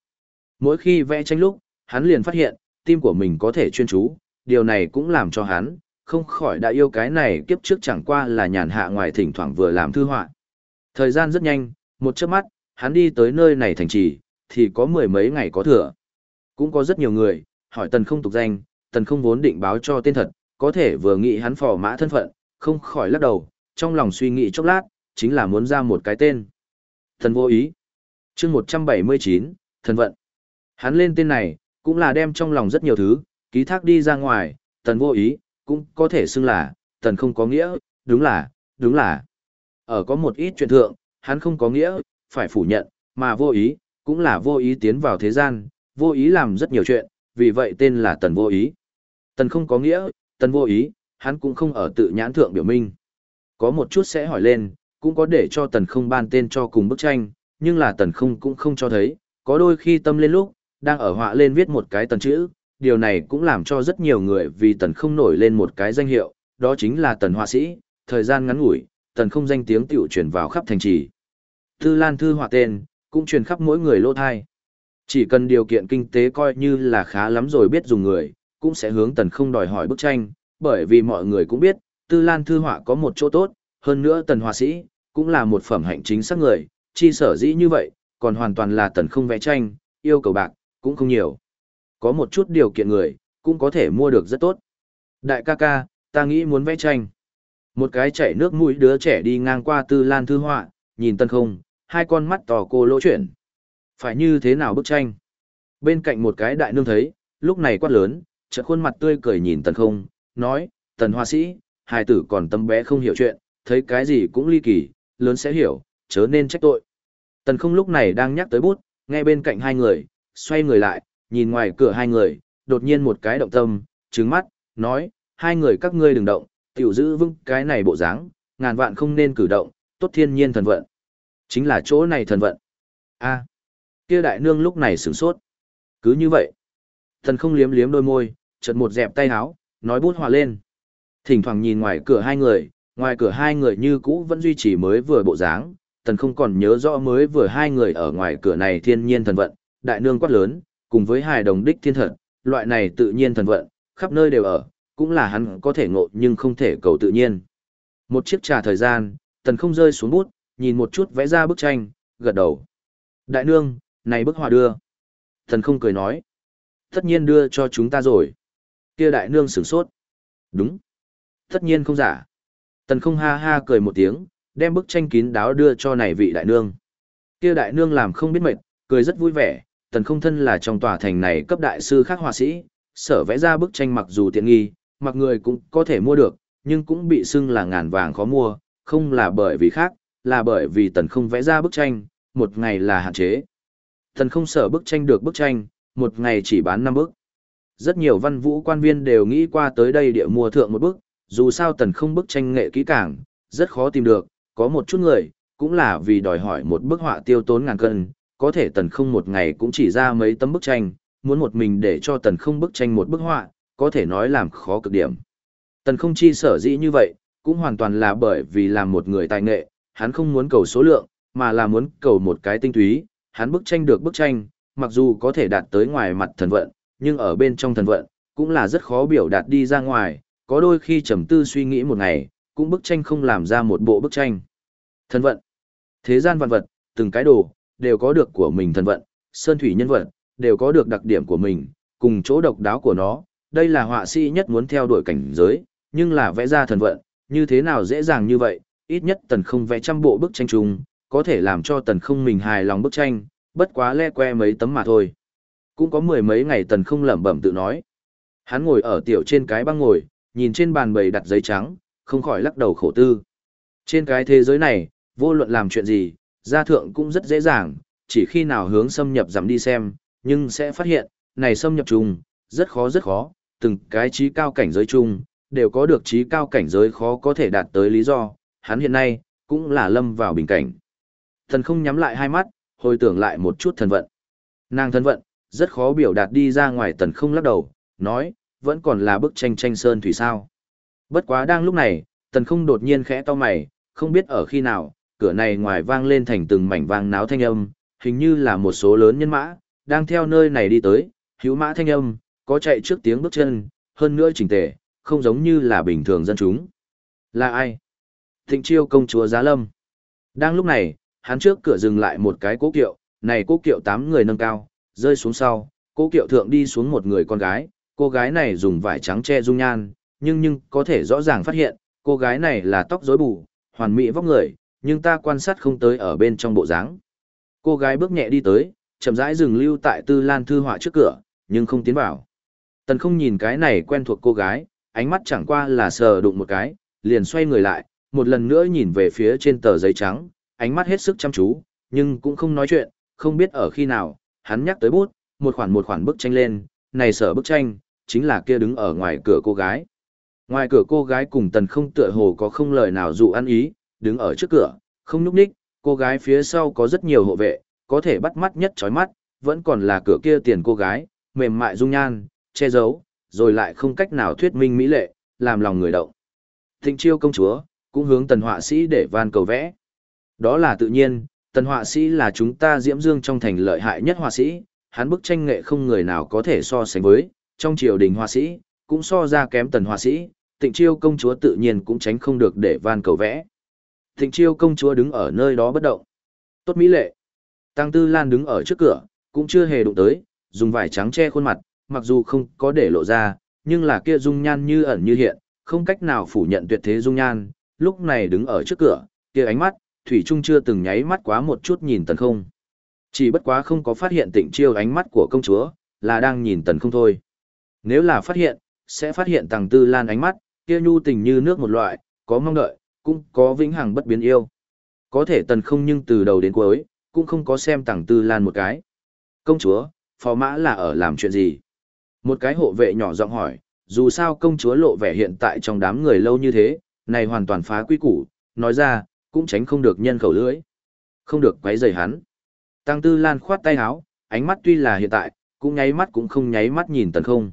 Mỗi khi vẽ tranh lúc, hắn liền phát hiện, tim của mình có thể chuyên chú, điều này cũng làm cho hắn, không khỏi đã yêu cái này kiếp trước chẳng qua là nhàn hạ ngoài thỉnh thoảng vừa làm thư họa. Thời gian rất nhanh, một chớp mắt, hắn đi tới nơi này thành trì, thì có mười mấy ngày có thừa. Cũng có rất nhiều người, hỏi tần không tục danh, tần không vốn định báo cho tên thật, có thể vừa nghĩ hắn phò mã thân phận, không khỏi lắc đầu, trong lòng suy nghĩ chốc lát, chính là muốn ra một cái tên. Thần vô ý. chương 179, thần vận. Hắn lên tên này, cũng là đem trong lòng rất nhiều thứ, ký thác đi ra ngoài, tần vô ý, cũng có thể xưng là, tần không có nghĩa, đúng là, đúng là. Ở có một ít chuyện thượng, hắn không có nghĩa, phải phủ nhận, mà vô ý, cũng là vô ý tiến vào thế gian, vô ý làm rất nhiều chuyện, vì vậy tên là tần vô ý. Tần không có nghĩa, tần vô ý, hắn cũng không ở tự nhãn thượng biểu minh. Có một chút sẽ hỏi lên, cũng có để cho tần không ban tên cho cùng bức tranh, nhưng là tần không cũng không cho thấy, có đôi khi tâm lên lúc, đang ở họa lên viết một cái tần chữ, điều này cũng làm cho rất nhiều người vì tần không nổi lên một cái danh hiệu, đó chính là tần họa sĩ, thời gian ngắn ngủi, tần không danh tiếng tiểu truyền vào khắp thành trì. Tư Lan Thư họa tên, cũng truyền khắp mỗi người lô thai. Chỉ cần điều kiện kinh tế coi như là khá lắm rồi biết dùng người, cũng sẽ hướng tần không đòi hỏi bức tranh, bởi vì mọi người cũng biết, Tư Lan Thư họa có một chỗ tốt, hơn nữa tần họa sĩ, cũng là một phẩm hạnh chính xác người, chi sở dĩ như vậy, còn hoàn toàn là tần không vẽ tranh, yêu cầu bạc, cũng không nhiều. Có một chút điều kiện người, cũng có thể mua được rất tốt. Đại ca ca, ta nghĩ muốn vẽ tranh. Một cái chảy nước mũi đứa trẻ đi ngang qua tư lan thư họa, nhìn tân không, hai con mắt tò cô lỗ chuyển. Phải như thế nào bức tranh? Bên cạnh một cái đại nương thấy, lúc này quát lớn, chợt khuôn mặt tươi cười nhìn tần không, nói, tần hoa sĩ, hài tử còn tâm bé không hiểu chuyện, thấy cái gì cũng ly kỳ, lớn sẽ hiểu, chớ nên trách tội. Tần không lúc này đang nhắc tới bút, nghe bên cạnh hai người, xoay người lại, nhìn ngoài cửa hai người, đột nhiên một cái động tâm, trứng mắt, nói, hai người các ngươi đừng động, tiểu giữ vững cái này bộ dáng, ngàn vạn không nên cử động, tốt thiên nhiên thần vận. Chính là chỗ này thần vận. a kia đại nương lúc này sửng sốt. Cứ như vậy. Thần không liếm liếm đôi môi, chợt một dẹp tay háo, nói bút hòa lên. Thỉnh thoảng nhìn ngoài cửa hai người, ngoài cửa hai người như cũ vẫn duy trì mới vừa bộ dáng, tần không còn nhớ rõ mới vừa hai người ở ngoài cửa này thiên nhiên thần vận, đại nương quát lớn, cùng với hài đồng đích thiên thật, loại này tự nhiên thần vận, khắp nơi đều ở, cũng là hắn có thể ngộ nhưng không thể cầu tự nhiên. Một chiếc trà thời gian, tần không rơi xuống bút, nhìn một chút vẽ ra bức tranh, gật đầu. Đại nương, này bức họa đưa. Tần không cười nói. Tất nhiên đưa cho chúng ta rồi. Kia đại nương sửng sốt. Đúng. Tất nhiên không giả. Tần không ha ha cười một tiếng, đem bức tranh kín đáo đưa cho này vị đại nương. Kia đại nương làm không biết mệt, cười rất vui vẻ, tần không thân là trong tòa thành này cấp đại sư khác họa sĩ, sở vẽ ra bức tranh mặc dù tiện nghi, mặc người cũng có thể mua được, nhưng cũng bị xưng là ngàn vàng khó mua, không là bởi vì khác, là bởi vì tần không vẽ ra bức tranh, một ngày là hạn chế. Tần không sở bức tranh được bức tranh, một ngày chỉ bán 5 bức. Rất nhiều văn vũ quan viên đều nghĩ qua tới đây địa mua thượng một bức, dù sao tần không bức tranh nghệ kỹ càng, rất khó tìm được, có một chút người, cũng là vì đòi hỏi một bức họa tiêu tốn ngàn cân, có thể tần không một ngày cũng chỉ ra mấy tấm bức tranh, muốn một mình để cho tần không bức tranh một bức họa, có thể nói làm khó cực điểm. Tần không chi sở dĩ như vậy, cũng hoàn toàn là bởi vì làm một người tài nghệ, hắn không muốn cầu số lượng, mà là muốn cầu một cái tinh túy, hắn bức tranh được bức tranh, mặc dù có thể đạt tới ngoài mặt thần vận, nhưng ở bên trong thần vận, cũng là rất khó biểu đạt đi ra ngoài, có đôi khi trầm tư suy nghĩ một ngày, cũng bức tranh không làm ra một bộ bức tranh. Thần vận. Thế gian vạn vật, từng cái đồ, đều có được của mình thần vận, sơn thủy nhân vật, đều có được đặc điểm của mình, cùng chỗ độc đáo của nó. Đây là họa sĩ nhất muốn theo đuổi cảnh giới, nhưng là vẽ ra thần vận, như thế nào dễ dàng như vậy, ít nhất tần không vẽ trăm bộ bức tranh chung, có thể làm cho tần không mình hài lòng bức tranh, bất quá le que mấy tấm mà thôi. Cũng có mười mấy ngày tần không lẩm bẩm tự nói. Hắn ngồi ở tiểu trên cái băng ngồi, nhìn trên bàn bày đặt giấy trắng, không khỏi lắc đầu khổ tư. Trên cái thế giới này, vô luận làm chuyện gì, gia thượng cũng rất dễ dàng, chỉ khi nào hướng xâm nhập giảm đi xem, nhưng sẽ phát hiện, này xâm nhập chung, rất khó rất khó, từng cái trí cao cảnh giới chung, đều có được trí cao cảnh giới khó có thể đạt tới lý do, hắn hiện nay, cũng là lâm vào bình cảnh. Thần không nhắm lại hai mắt, hồi tưởng lại một chút thần vận. Nàng thần vận, rất khó biểu đạt đi ra ngoài tần không lắc đầu, nói, vẫn còn là bức tranh tranh sơn thủy sao. Bất quá đang lúc này, tần không đột nhiên khẽ to mày, không biết ở khi nào, cửa này ngoài vang lên thành từng mảnh vang náo thanh âm, hình như là một số lớn nhân mã, đang theo nơi này đi tới, hữu mã thanh âm, có chạy trước tiếng bước chân, hơn nữa chỉnh tề, không giống như là bình thường dân chúng. Là ai? Thịnh chiêu công chúa Giá Lâm. Đang lúc này, hắn trước cửa dừng lại một cái cố kiệu, này cố kiệu tám người nâng cao, rơi xuống sau, cố kiệu thượng đi xuống một người con gái, cô gái này dùng vải trắng che dung nhan, nhưng nhưng có thể rõ ràng phát hiện, cô gái này là tóc rối bù, hoàn mỹ vóc người, nhưng ta quan sát không tới ở bên trong bộ dáng. Cô gái bước nhẹ đi tới, chậm rãi dừng lưu tại Tư Lan thư họa trước cửa, nhưng không tiến vào. Tần không nhìn cái này quen thuộc cô gái, ánh mắt chẳng qua là sờ đụng một cái, liền xoay người lại, một lần nữa nhìn về phía trên tờ giấy trắng, ánh mắt hết sức chăm chú, nhưng cũng không nói chuyện, không biết ở khi nào, hắn nhắc tới bút, một khoản một khoản bức tranh lên, này sở bức tranh, chính là kia đứng ở ngoài cửa cô gái. Ngoài cửa cô gái cùng tần không tựa hồ có không lời nào dụ ăn ý, đứng ở trước cửa, không núp ních, cô gái phía sau có rất nhiều hộ vệ, có thể bắt mắt nhất chói mắt, vẫn còn là cửa kia tiền cô gái, mềm mại dung nhan, che giấu, rồi lại không cách nào thuyết minh mỹ lệ, làm lòng người động. Thịnh chiêu công chúa, cũng hướng tần họa sĩ để van cầu vẽ. Đó là tự nhiên, tần họa sĩ là chúng ta diễm dương trong thành lợi hại nhất họa sĩ, hắn bức tranh nghệ không người nào có thể so sánh với, trong triều đình họa sĩ, cũng so ra kém tần họa sĩ, tịnh chiêu công chúa tự nhiên cũng tránh không được để van cầu vẽ. Tịnh chiêu công chúa đứng ở nơi đó bất động. Tốt mỹ lệ. Tăng Tư Lan đứng ở trước cửa, cũng chưa hề đụng tới, dùng vải trắng che khuôn mặt, mặc dù không có để lộ ra, nhưng là kia dung nhan như ẩn như hiện, không cách nào phủ nhận tuyệt thế dung nhan, lúc này đứng ở trước cửa, kia ánh mắt, Thủy Trung chưa từng nháy mắt quá một chút nhìn tần không. Chỉ bất quá không có phát hiện tịnh chiêu ánh mắt của công chúa, là đang nhìn tần không thôi. Nếu là phát hiện, sẽ phát hiện Tăng Tư Lan ánh mắt, kia nhu tình như nước một loại, có mong đợi, cũng có vĩnh hằng bất biến yêu. Có thể tần không nhưng từ đầu đến cuối, cũng không có xem Tăng Tư Lan một cái. Công chúa, phò mã là ở làm chuyện gì? Một cái hộ vệ nhỏ giọng hỏi, dù sao công chúa lộ vẻ hiện tại trong đám người lâu như thế, này hoàn toàn phá quy củ, nói ra, cũng tránh không được nhân khẩu lưỡi. Không được quấy rầy hắn. Tăng Tư Lan khoát tay áo, ánh mắt tuy là hiện tại, cũng nháy mắt cũng không nháy mắt nhìn tần không.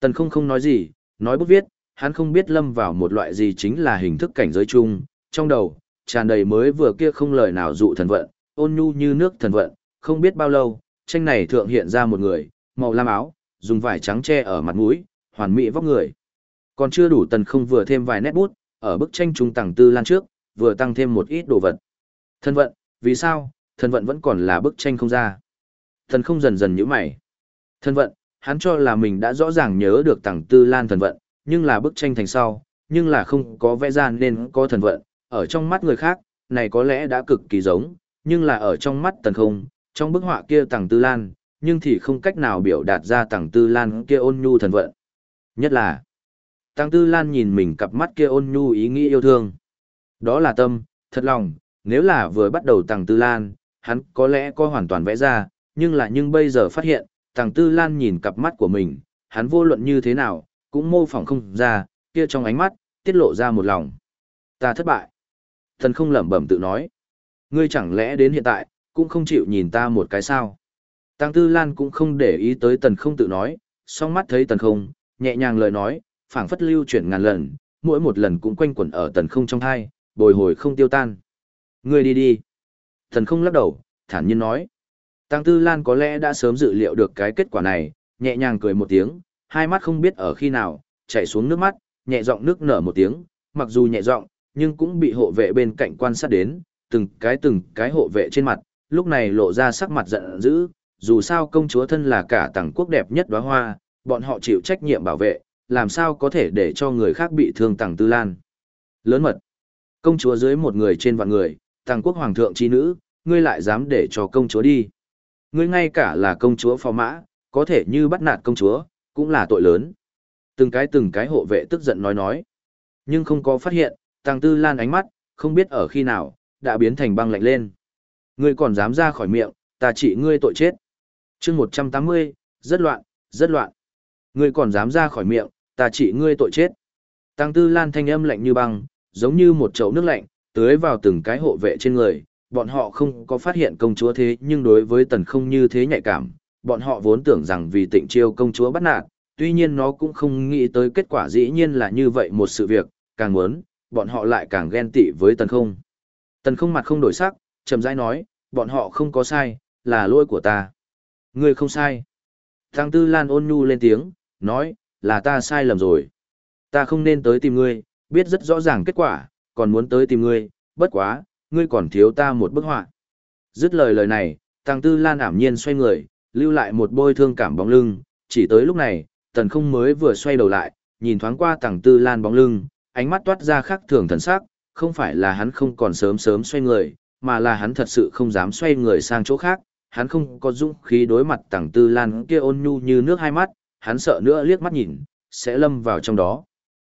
Tần không không nói gì, nói bút viết, hắn không biết lâm vào một loại gì chính là hình thức cảnh giới chung, trong đầu, tràn đầy mới vừa kia không lời nào dụ thần vận, ôn nhu như nước thần vận, không biết bao lâu, tranh này thượng hiện ra một người, màu lam áo, dùng vải trắng che ở mặt mũi, hoàn mỹ vóc người. Còn chưa đủ tần không vừa thêm vài nét bút, ở bức tranh trung tầng tư lan trước, vừa tăng thêm một ít đồ vật. Thần vận, vì sao, thần vận vẫn còn là bức tranh không ra. Thần không dần dần nhíu mày. Thần vận, hắn cho là mình đã rõ ràng nhớ được tầng tư lan thần vận, nhưng là bức tranh thành sau, nhưng là không có vẽ ra nên có thần vận, ở trong mắt người khác, này có lẽ đã cực kỳ giống, nhưng là ở trong mắt tần không, trong bức họa kia tàng tư lan, nhưng thì không cách nào biểu đạt ra tàng tư lan kia ôn nhu thần vận. Nhất là, tàng tư lan nhìn mình cặp mắt kia ôn nhu ý nghĩ yêu thương. Đó là tâm, thật lòng, nếu là vừa bắt đầu tàng tư lan, hắn có lẽ có hoàn toàn vẽ ra, nhưng là nhưng bây giờ phát hiện, tàng tư lan nhìn cặp mắt của mình, hắn vô luận như thế nào, cũng mô phỏng không ra, kia trong ánh mắt, tiết lộ ra một lòng. Ta thất bại. Thần không lẩm bẩm tự nói. Ngươi chẳng lẽ đến hiện tại, cũng không chịu nhìn ta một cái sao. Tăng Tư Lan cũng không để ý tới tần không tự nói, song mắt thấy tần không, nhẹ nhàng lời nói, phảng phất lưu chuyển ngàn lần, mỗi một lần cũng quanh quẩn ở tần không trong thai, bồi hồi không tiêu tan. Ngươi đi đi. Tần không lắc đầu, thản nhiên nói. Tăng Tư Lan có lẽ đã sớm dự liệu được cái kết quả này, nhẹ nhàng cười một tiếng, hai mắt không biết ở khi nào, chảy xuống nước mắt, nhẹ giọng nước nở một tiếng, mặc dù nhẹ giọng, nhưng cũng bị hộ vệ bên cạnh quan sát đến, từng cái từng cái hộ vệ trên mặt, lúc này lộ ra sắc mặt giận dữ, dù sao công chúa thân là cả tầng quốc đẹp nhất đóa hoa, bọn họ chịu trách nhiệm bảo vệ, làm sao có thể để cho người khác bị thương tầng tư lan. Lớn mật, công chúa dưới một người trên vạn người, tầng quốc hoàng thượng chi nữ, ngươi lại dám để cho công chúa đi. Ngươi ngay cả là công chúa phò mã, có thể như bắt nạt công chúa, cũng là tội lớn. Từng cái từng cái hộ vệ tức giận nói nói. Nhưng không có phát hiện, tăng Tư Lan ánh mắt, không biết ở khi nào, đã biến thành băng lạnh lên. Ngươi còn dám ra khỏi miệng, ta trị ngươi tội chết. chương 180, rất loạn, rất loạn. Ngươi còn dám ra khỏi miệng, ta trị ngươi tội chết. tăng Tư Lan thanh âm lạnh như băng, giống như một chậu nước lạnh, tưới vào từng cái hộ vệ trên người. Bọn họ không có phát hiện công chúa thế nhưng đối với tần không như thế nhạy cảm. Bọn họ vốn tưởng rằng vì tịnh chiêu công chúa bắt nạt, tuy nhiên nó cũng không nghĩ tới kết quả dĩ nhiên là như vậy một sự việc, càng muốn, bọn họ lại càng ghen tị với tần không. Tần không mặt không đổi sắc, chậm rãi nói, bọn họ không có sai, là lỗi của ta. Ngươi không sai. Tăng Tư Lan ôn nhu lên tiếng, nói, là ta sai lầm rồi. Ta không nên tới tìm ngươi, biết rất rõ ràng kết quả, còn muốn tới tìm ngươi, bất quá, ngươi còn thiếu ta một bức họa. Dứt lời lời này, Tăng Tư Lan ảm nhiên xoay người, lưu lại một bôi thương cảm bóng lưng, chỉ tới lúc này, tần không mới vừa xoay đầu lại, nhìn thoáng qua Tầng Tư Lan bóng lưng, ánh mắt toát ra khác thường thần sắc, không phải là hắn không còn sớm sớm xoay người, mà là hắn thật sự không dám xoay người sang chỗ khác, hắn không có dũng khí đối mặt Tầng Tư Lan kia ôn nhu như nước hai mắt, hắn sợ nữa liếc mắt nhìn, sẽ lâm vào trong đó.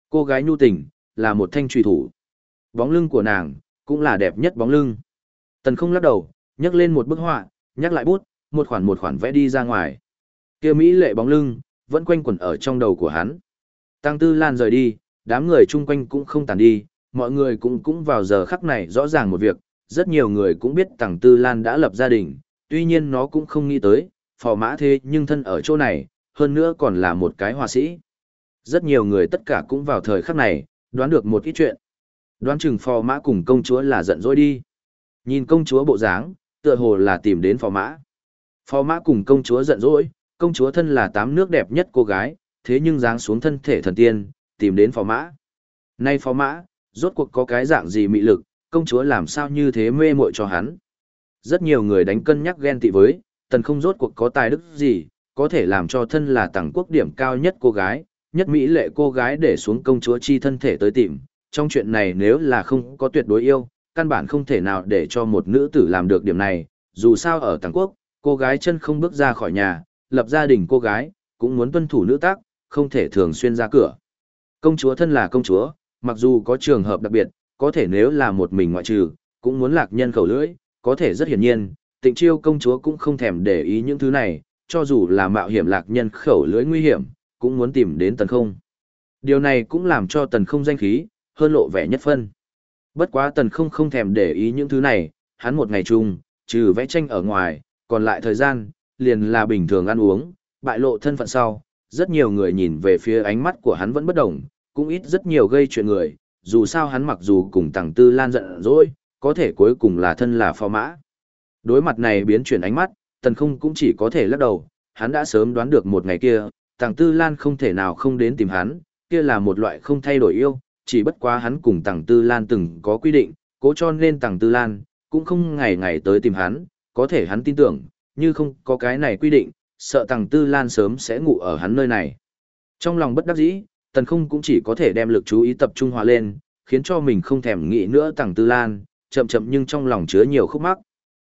Cô gái nhu tình, là một thanh trùy thủ. Bóng lưng của nàng, cũng là đẹp nhất bóng lưng. Tần không lắc đầu, nhấc lên một bức họa, nhắc lại bút, một khoản một khoản vẽ đi ra ngoài. Kia mỹ lệ bóng lưng, vẫn quanh quẩn ở trong đầu của hắn. Tăng Tư Lan rời đi, đám người chung quanh cũng không tàn đi, mọi người cũng cũng vào giờ khắc này rõ ràng một việc, rất nhiều người cũng biết tăng Tư Lan đã lập gia đình, tuy nhiên nó cũng không nghĩ tới, phò mã thế nhưng thân ở chỗ này, hơn nữa còn là một cái họa sĩ. Rất nhiều người tất cả cũng vào thời khắc này, đoán được một ít chuyện. Đoán chừng phò mã cùng công chúa là giận dỗi đi. Nhìn công chúa bộ dáng, tựa hồ là tìm đến phò mã. Phò mã cùng công chúa giận dỗi, công chúa thân là tám nước đẹp nhất cô gái, thế nhưng dáng xuống thân thể thần tiên, tìm đến phò mã. Nay phò mã, rốt cuộc có cái dạng gì mị lực, công chúa làm sao như thế mê muội cho hắn. Rất nhiều người đánh cân nhắc ghen tị với, tần không rốt cuộc có tài đức gì, có thể làm cho thân là tầng quốc điểm cao nhất cô gái, nhất mỹ lệ cô gái để xuống công chúa chi thân thể tới tìm. Trong chuyện này nếu là không có tuyệt đối yêu, căn bản không thể nào để cho một nữ tử làm được điểm này, dù sao ở tàng quốc, cô gái chân không bước ra khỏi nhà, lập gia đình cô gái, cũng muốn tuân thủ nữ tác, không thể thường xuyên ra cửa. Công chúa thân là công chúa, mặc dù có trường hợp đặc biệt, có thể nếu là một mình ngoại trừ, cũng muốn lạc nhân khẩu lưỡi, có thể rất hiển nhiên, tịnh chiêu công chúa cũng không thèm để ý những thứ này, cho dù là mạo hiểm lạc nhân khẩu lưỡi nguy hiểm, cũng muốn tìm đến tần không. Điều này cũng làm cho tần không danh khí, hơn lộ vẻ nhất phân. Bất quá tần không không thèm để ý những thứ này, hắn một ngày chung, trừ vẽ tranh ở ngoài, còn lại thời gian, liền là bình thường ăn uống, bại lộ thân phận sau, rất nhiều người nhìn về phía ánh mắt của hắn vẫn bất động, cũng ít rất nhiều gây chuyện người, dù sao hắn mặc dù cùng tàng tư lan giận dỗi, có thể cuối cùng là thân là phò mã. Đối mặt này biến chuyển ánh mắt, tần không cũng chỉ có thể lắc đầu, hắn đã sớm đoán được một ngày kia, tàng tư lan không thể nào không đến tìm hắn, kia là một loại không thay đổi yêu, chỉ bất quá hắn cùng tàng tư lan từng có quy định, cố cho nên tàng tư lan, cũng không ngày ngày tới tìm hắn, có thể hắn tin tưởng, như không có cái này quy định, sợ tàng tư lan sớm sẽ ngủ ở hắn nơi này. Trong lòng bất đắc dĩ, tần không cũng chỉ có thể đem lực chú ý tập trung hòa lên, khiến cho mình không thèm nghĩ nữa tàng tư lan, chậm chậm nhưng trong lòng chứa nhiều khúc mắc.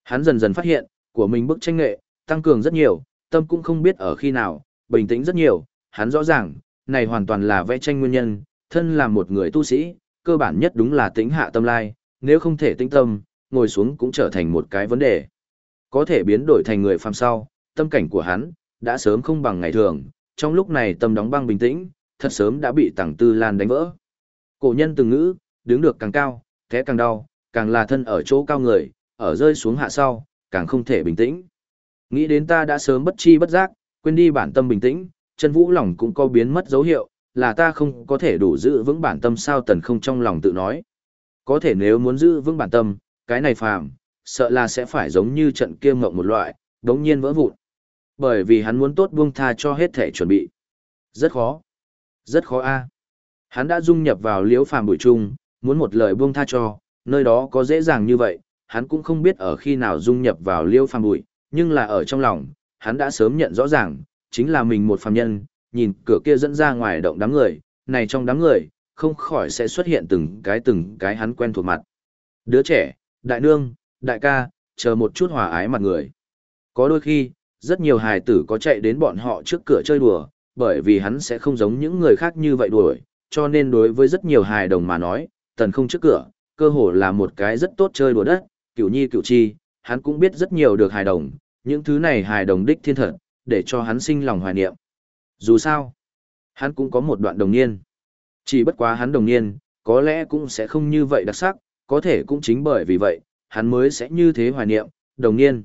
Hắn dần dần phát hiện, của mình bức tranh nghệ, tăng cường rất nhiều, tâm cũng không biết ở khi nào, bình tĩnh rất nhiều, hắn rõ ràng, này hoàn toàn là vẽ tranh nguyên nhân, thân là một người tu sĩ, cơ bản nhất đúng là tĩnh hạ tâm lai, nếu không thể tĩnh tâm, ngồi xuống cũng trở thành một cái vấn đề. Có thể biến đổi thành người phàm sau, tâm cảnh của hắn, đã sớm không bằng ngày thường, trong lúc này tâm đóng băng bình tĩnh, thật sớm đã bị tàng tư lan đánh vỡ. Cổ nhân từng ngữ, đứng được càng cao, thế càng đau, càng là thân ở chỗ cao người, ở rơi xuống hạ sau, càng không thể bình tĩnh. Nghĩ đến ta đã sớm bất chi bất giác, quên đi bản tâm bình tĩnh, chân vũ lòng cũng có biến mất dấu hiệu, là ta không có thể đủ giữ vững bản tâm sao tần không trong lòng tự nói. Có thể nếu muốn giữ vững bản tâm, cái này phàm, sợ là sẽ phải giống như trận kia ngộng một loại, đống nhiên vỡ vụn. Bởi vì hắn muốn tốt buông tha cho hết thể chuẩn bị. Rất khó. Rất khó a. Hắn đã dung nhập vào liễu phàm bụi trung, muốn một lời buông tha cho, nơi đó có dễ dàng như vậy, hắn cũng không biết ở khi nào dung nhập vào liễu phàm bụi, nhưng là ở trong lòng, hắn đã sớm nhận rõ ràng, chính là mình một phàm nhân, nhìn cửa kia dẫn ra ngoài động đám người, này trong đám người, không khỏi sẽ xuất hiện từng cái từng cái hắn quen thuộc mặt. Đứa trẻ, đại nương, đại ca, chờ một chút hòa ái mặt người. Có đôi khi, rất nhiều hài tử có chạy đến bọn họ trước cửa chơi đùa, bởi vì hắn sẽ không giống những người khác như vậy đuổi, cho nên đối với rất nhiều hài đồng mà nói, tần không trước cửa, cơ hồ là một cái rất tốt chơi đùa đất, cửu nhi cửu chi, hắn cũng biết rất nhiều được hài đồng, những thứ này hài đồng đích thiên thật, để cho hắn sinh lòng hoài niệm. Dù sao, hắn cũng có một đoạn đồng niên. Chỉ bất quá hắn đồng niên, có lẽ cũng sẽ không như vậy đặc sắc, có thể cũng chính bởi vì vậy, hắn mới sẽ như thế hoài niệm, đồng niên.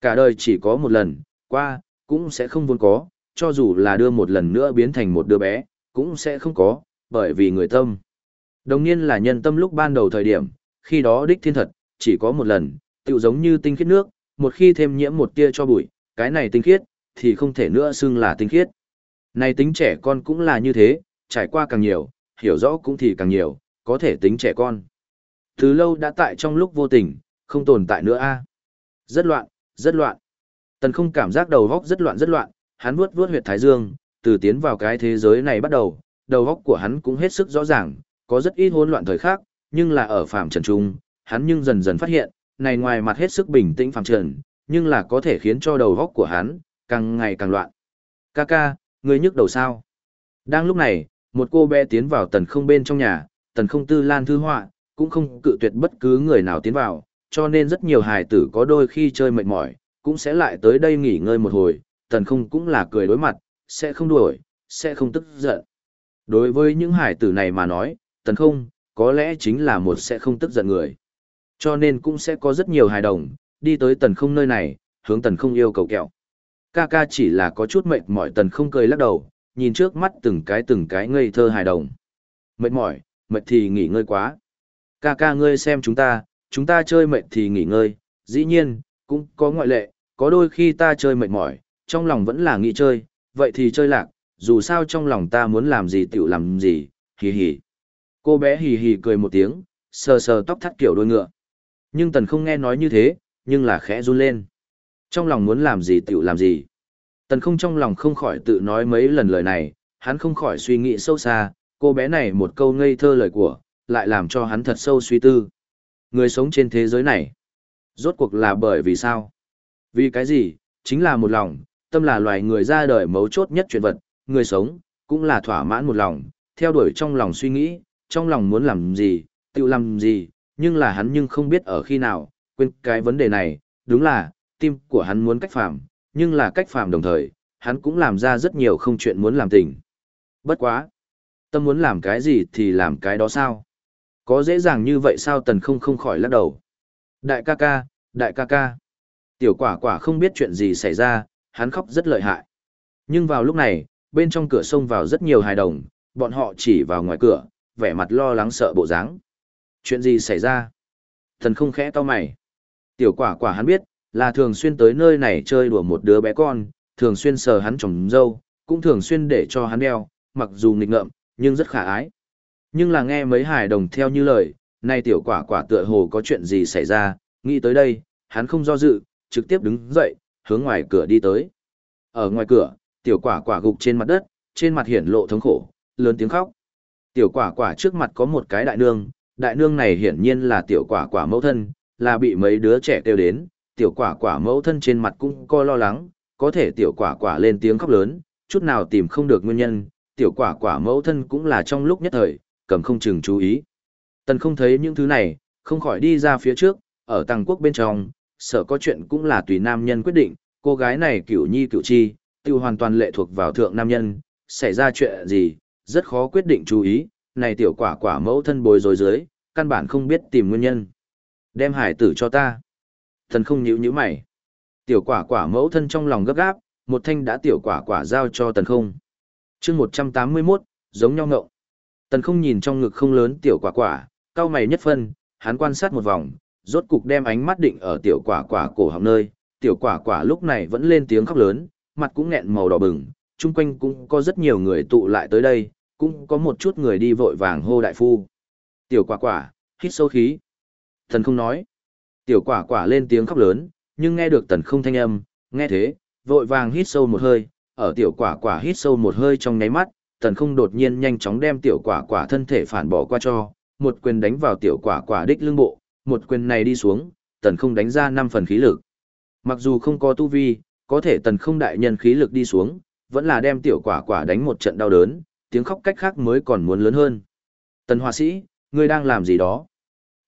Cả đời chỉ có một lần, qua, cũng sẽ không vốn có, cho dù là đưa một lần nữa biến thành một đứa bé, cũng sẽ không có, bởi vì người tâm. Đồng niên là nhân tâm lúc ban đầu thời điểm, khi đó đích thiên thật, chỉ có một lần, tự giống như tinh khiết nước, một khi thêm nhiễm một tia cho bụi, cái này tinh khiết, thì không thể nữa xưng là tinh khiết. Này tính trẻ con cũng là như thế, trải qua càng nhiều, hiểu rõ cũng thì càng nhiều, có thể tính trẻ con. Từ lâu đã tại trong lúc vô tình, không tồn tại nữa a. Rất loạn, rất loạn. Tần không cảm giác đầu góc rất loạn rất loạn, hắn vuốt vuốt huyệt thái dương, từ tiến vào cái thế giới này bắt đầu, đầu góc của hắn cũng hết sức rõ ràng, có rất ít hỗn loạn thời khác, nhưng là ở phạm trần trung, hắn nhưng dần dần phát hiện, này ngoài mặt hết sức bình tĩnh phạm trần, nhưng là có thể khiến cho đầu góc của hắn càng ngày càng loạn. Ca ca, ngươi nhức đầu sao? Đang lúc này, một cô bé tiến vào tần không bên trong nhà, tần không tư lan thư họa, cũng không cự tuyệt bất cứ người nào tiến vào, cho nên rất nhiều hài tử có đôi khi chơi mệt mỏi, cũng sẽ lại tới đây nghỉ ngơi một hồi, tần không cũng là cười đối mặt, sẽ không đuổi, sẽ không tức giận. Đối với những hài tử này mà nói, tần không, có lẽ chính là một sẽ không tức giận người. Cho nên cũng sẽ có rất nhiều hài đồng, đi tới tần không nơi này, hướng tần không yêu cầu kẹo. Ca ca chỉ là có chút mệt mỏi tần không cười lắc đầu, nhìn trước mắt từng cái từng cái ngây thơ hài đồng. Mệt mỏi, mệt thì nghỉ ngơi quá. Ca ca ngươi xem chúng ta, chúng ta chơi mệt thì nghỉ ngơi, dĩ nhiên, cũng có ngoại lệ, có đôi khi ta chơi mệt mỏi, trong lòng vẫn là nghĩ chơi, vậy thì chơi lạc, dù sao trong lòng ta muốn làm gì tiểu làm gì, hì hì. Cô bé hì hì cười một tiếng, sờ sờ tóc thắt kiểu đôi ngựa. Nhưng tần không nghe nói như thế, nhưng là khẽ run lên. Trong lòng muốn làm gì tiểu làm gì. Tần không trong lòng không khỏi tự nói mấy lần lời này, hắn không khỏi suy nghĩ sâu xa, cô bé này một câu ngây thơ lời của, lại làm cho hắn thật sâu suy tư. Người sống trên thế giới này, rốt cuộc là bởi vì sao? Vì cái gì? Chính là một lòng, tâm là loài người ra đời mấu chốt nhất chuyện vật, người sống, cũng là thỏa mãn một lòng, theo đuổi trong lòng suy nghĩ, trong lòng muốn làm gì, tự làm gì, nhưng là hắn nhưng không biết ở khi nào, quên cái vấn đề này, đúng là, tim của hắn muốn cách phạm, nhưng là cách phạm đồng thời, hắn cũng làm ra rất nhiều không chuyện muốn làm tình. Bất quá. Tâm muốn làm cái gì thì làm cái đó sao? Có dễ dàng như vậy sao tần không không khỏi lắc đầu. Đại ca ca, đại ca ca. Tiểu quả quả không biết chuyện gì xảy ra, hắn khóc rất lợi hại. Nhưng vào lúc này, bên trong cửa xông vào rất nhiều hài đồng, bọn họ chỉ vào ngoài cửa, vẻ mặt lo lắng sợ bộ dáng. Chuyện gì xảy ra? Thần không khẽ to mày. Tiểu quả quả hắn biết, là thường xuyên tới nơi này chơi đùa một đứa bé con, thường xuyên sờ hắn trồng dâu, cũng thường xuyên để cho hắn đeo, mặc dù nghịch ngợm, nhưng rất khả ái. Nhưng là nghe mấy hài đồng theo như lời, nay tiểu quả quả tựa hồ có chuyện gì xảy ra, nghĩ tới đây, hắn không do dự, trực tiếp đứng dậy, hướng ngoài cửa đi tới. Ở ngoài cửa, tiểu quả quả gục trên mặt đất, trên mặt hiển lộ thống khổ, lớn tiếng khóc. Tiểu quả quả trước mặt có một cái đại nương, đại nương này hiển nhiên là tiểu quả quả mẫu thân, là bị mấy đứa trẻ kêu đến, tiểu quả quả mẫu thân trên mặt cũng co lo lắng, có thể tiểu quả quả lên tiếng khóc lớn, chút nào tìm không được nguyên nhân, tiểu quả quả mẫu thân cũng là trong lúc nhất thời, cầm không chừng chú ý. Tần không thấy những thứ này, không khỏi đi ra phía trước, ở tàng quốc bên trong, sợ có chuyện cũng là tùy nam nhân quyết định, cô gái này cửu nhi cửu chi, tiêu hoàn toàn lệ thuộc vào thượng nam nhân, xảy ra chuyện gì, rất khó quyết định chú ý, này tiểu quả quả mẫu thân bồi rối dưới, căn bản không biết tìm nguyên nhân. Đem hải tử cho ta. Thần không nhíu nhíu mày. Tiểu quả quả mẫu thân trong lòng gấp gáp, một thanh đã tiểu quả quả giao cho tần không. chương 181, giống nhau ngậu. Tần không nhìn trong ngực không lớn tiểu quả quả, cao mày nhất phân, hắn quan sát một vòng, rốt cục đem ánh mắt định ở tiểu quả quả cổ họng nơi. Tiểu quả quả lúc này vẫn lên tiếng khóc lớn, mặt cũng nghẹn màu đỏ bừng, chung quanh cũng có rất nhiều người tụ lại tới đây, cũng có một chút người đi vội vàng hô đại phu. Tiểu quả quả, hít sâu khí. Thần không nói. Tiểu quả quả lên tiếng khóc lớn, nhưng nghe được tần không thanh âm, nghe thế, vội vàng hít sâu một hơi, ở tiểu quả quả hít sâu một hơi trong nháy mắt, tần không đột nhiên nhanh chóng đem tiểu quả quả thân thể phản bỏ qua cho, một quyền đánh vào tiểu quả quả đích lưng bộ, một quyền này đi xuống, tần không đánh ra năm phần khí lực. Mặc dù không có tu vi, có thể tần không đại nhân khí lực đi xuống, vẫn là đem tiểu quả quả đánh một trận đau đớn, tiếng khóc cách khác mới còn muốn lớn hơn. Tần hòa sĩ, ngươi đang làm gì đó?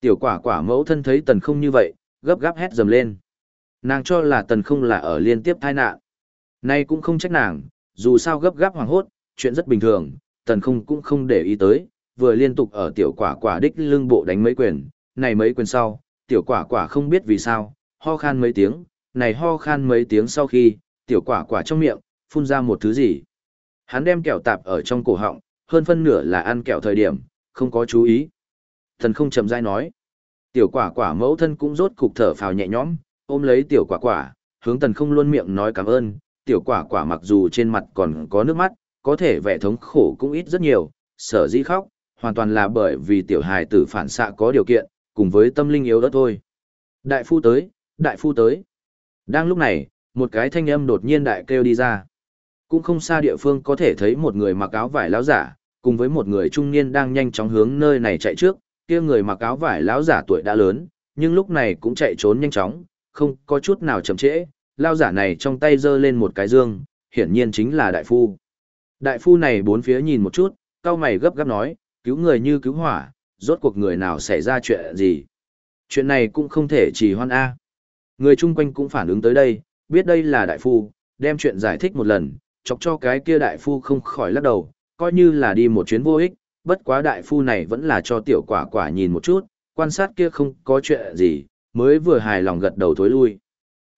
Tiểu quả quả mẫu thân thấy tần không như vậy, gấp gáp hét dầm lên. Nàng cho là tần không là ở liên tiếp tai nạn. Nay cũng không trách nàng, dù sao gấp gáp hoàng hốt, chuyện rất bình thường, tần không cũng không để ý tới, vừa liên tục ở tiểu quả quả đích lưng bộ đánh mấy quyền, này mấy quyền sau, tiểu quả quả không biết vì sao, ho khan mấy tiếng, này ho khan mấy tiếng sau khi, tiểu quả quả trong miệng, phun ra một thứ gì. Hắn đem kẹo tạp ở trong cổ họng, hơn phân nửa là ăn kẹo thời điểm, không có chú ý. Thần không chậm dai nói. Tiểu quả quả mẫu thân cũng rốt cục thở phào nhẹ nhõm, ôm lấy tiểu quả quả, hướng tần không luôn miệng nói cảm ơn. Tiểu quả quả mặc dù trên mặt còn có nước mắt, có thể vẻ thống khổ cũng ít rất nhiều, sở dĩ khóc, hoàn toàn là bởi vì tiểu hài tử phản xạ có điều kiện, cùng với tâm linh yếu đó thôi. Đại phu tới, đại phu tới. Đang lúc này, một cái thanh âm đột nhiên đại kêu đi ra. Cũng không xa địa phương có thể thấy một người mặc áo vải lão giả, cùng với một người trung niên đang nhanh chóng hướng nơi này chạy trước, kia người mặc áo vải lão giả tuổi đã lớn, nhưng lúc này cũng chạy trốn nhanh chóng, không có chút nào chậm trễ, lão giả này trong tay giơ lên một cái dương, hiển nhiên chính là đại phu. Đại phu này bốn phía nhìn một chút, cao mày gấp gáp nói, cứu người như cứu hỏa, rốt cuộc người nào xảy ra chuyện gì. Chuyện này cũng không thể chỉ hoan A. Người chung quanh cũng phản ứng tới đây, biết đây là đại phu, đem chuyện giải thích một lần, chọc cho cái kia đại phu không khỏi lắc đầu, coi như là đi một chuyến vô ích, bất quá đại phu này vẫn là cho tiểu quả quả nhìn một chút, quan sát kia không có chuyện gì, mới vừa hài lòng gật đầu thối lui.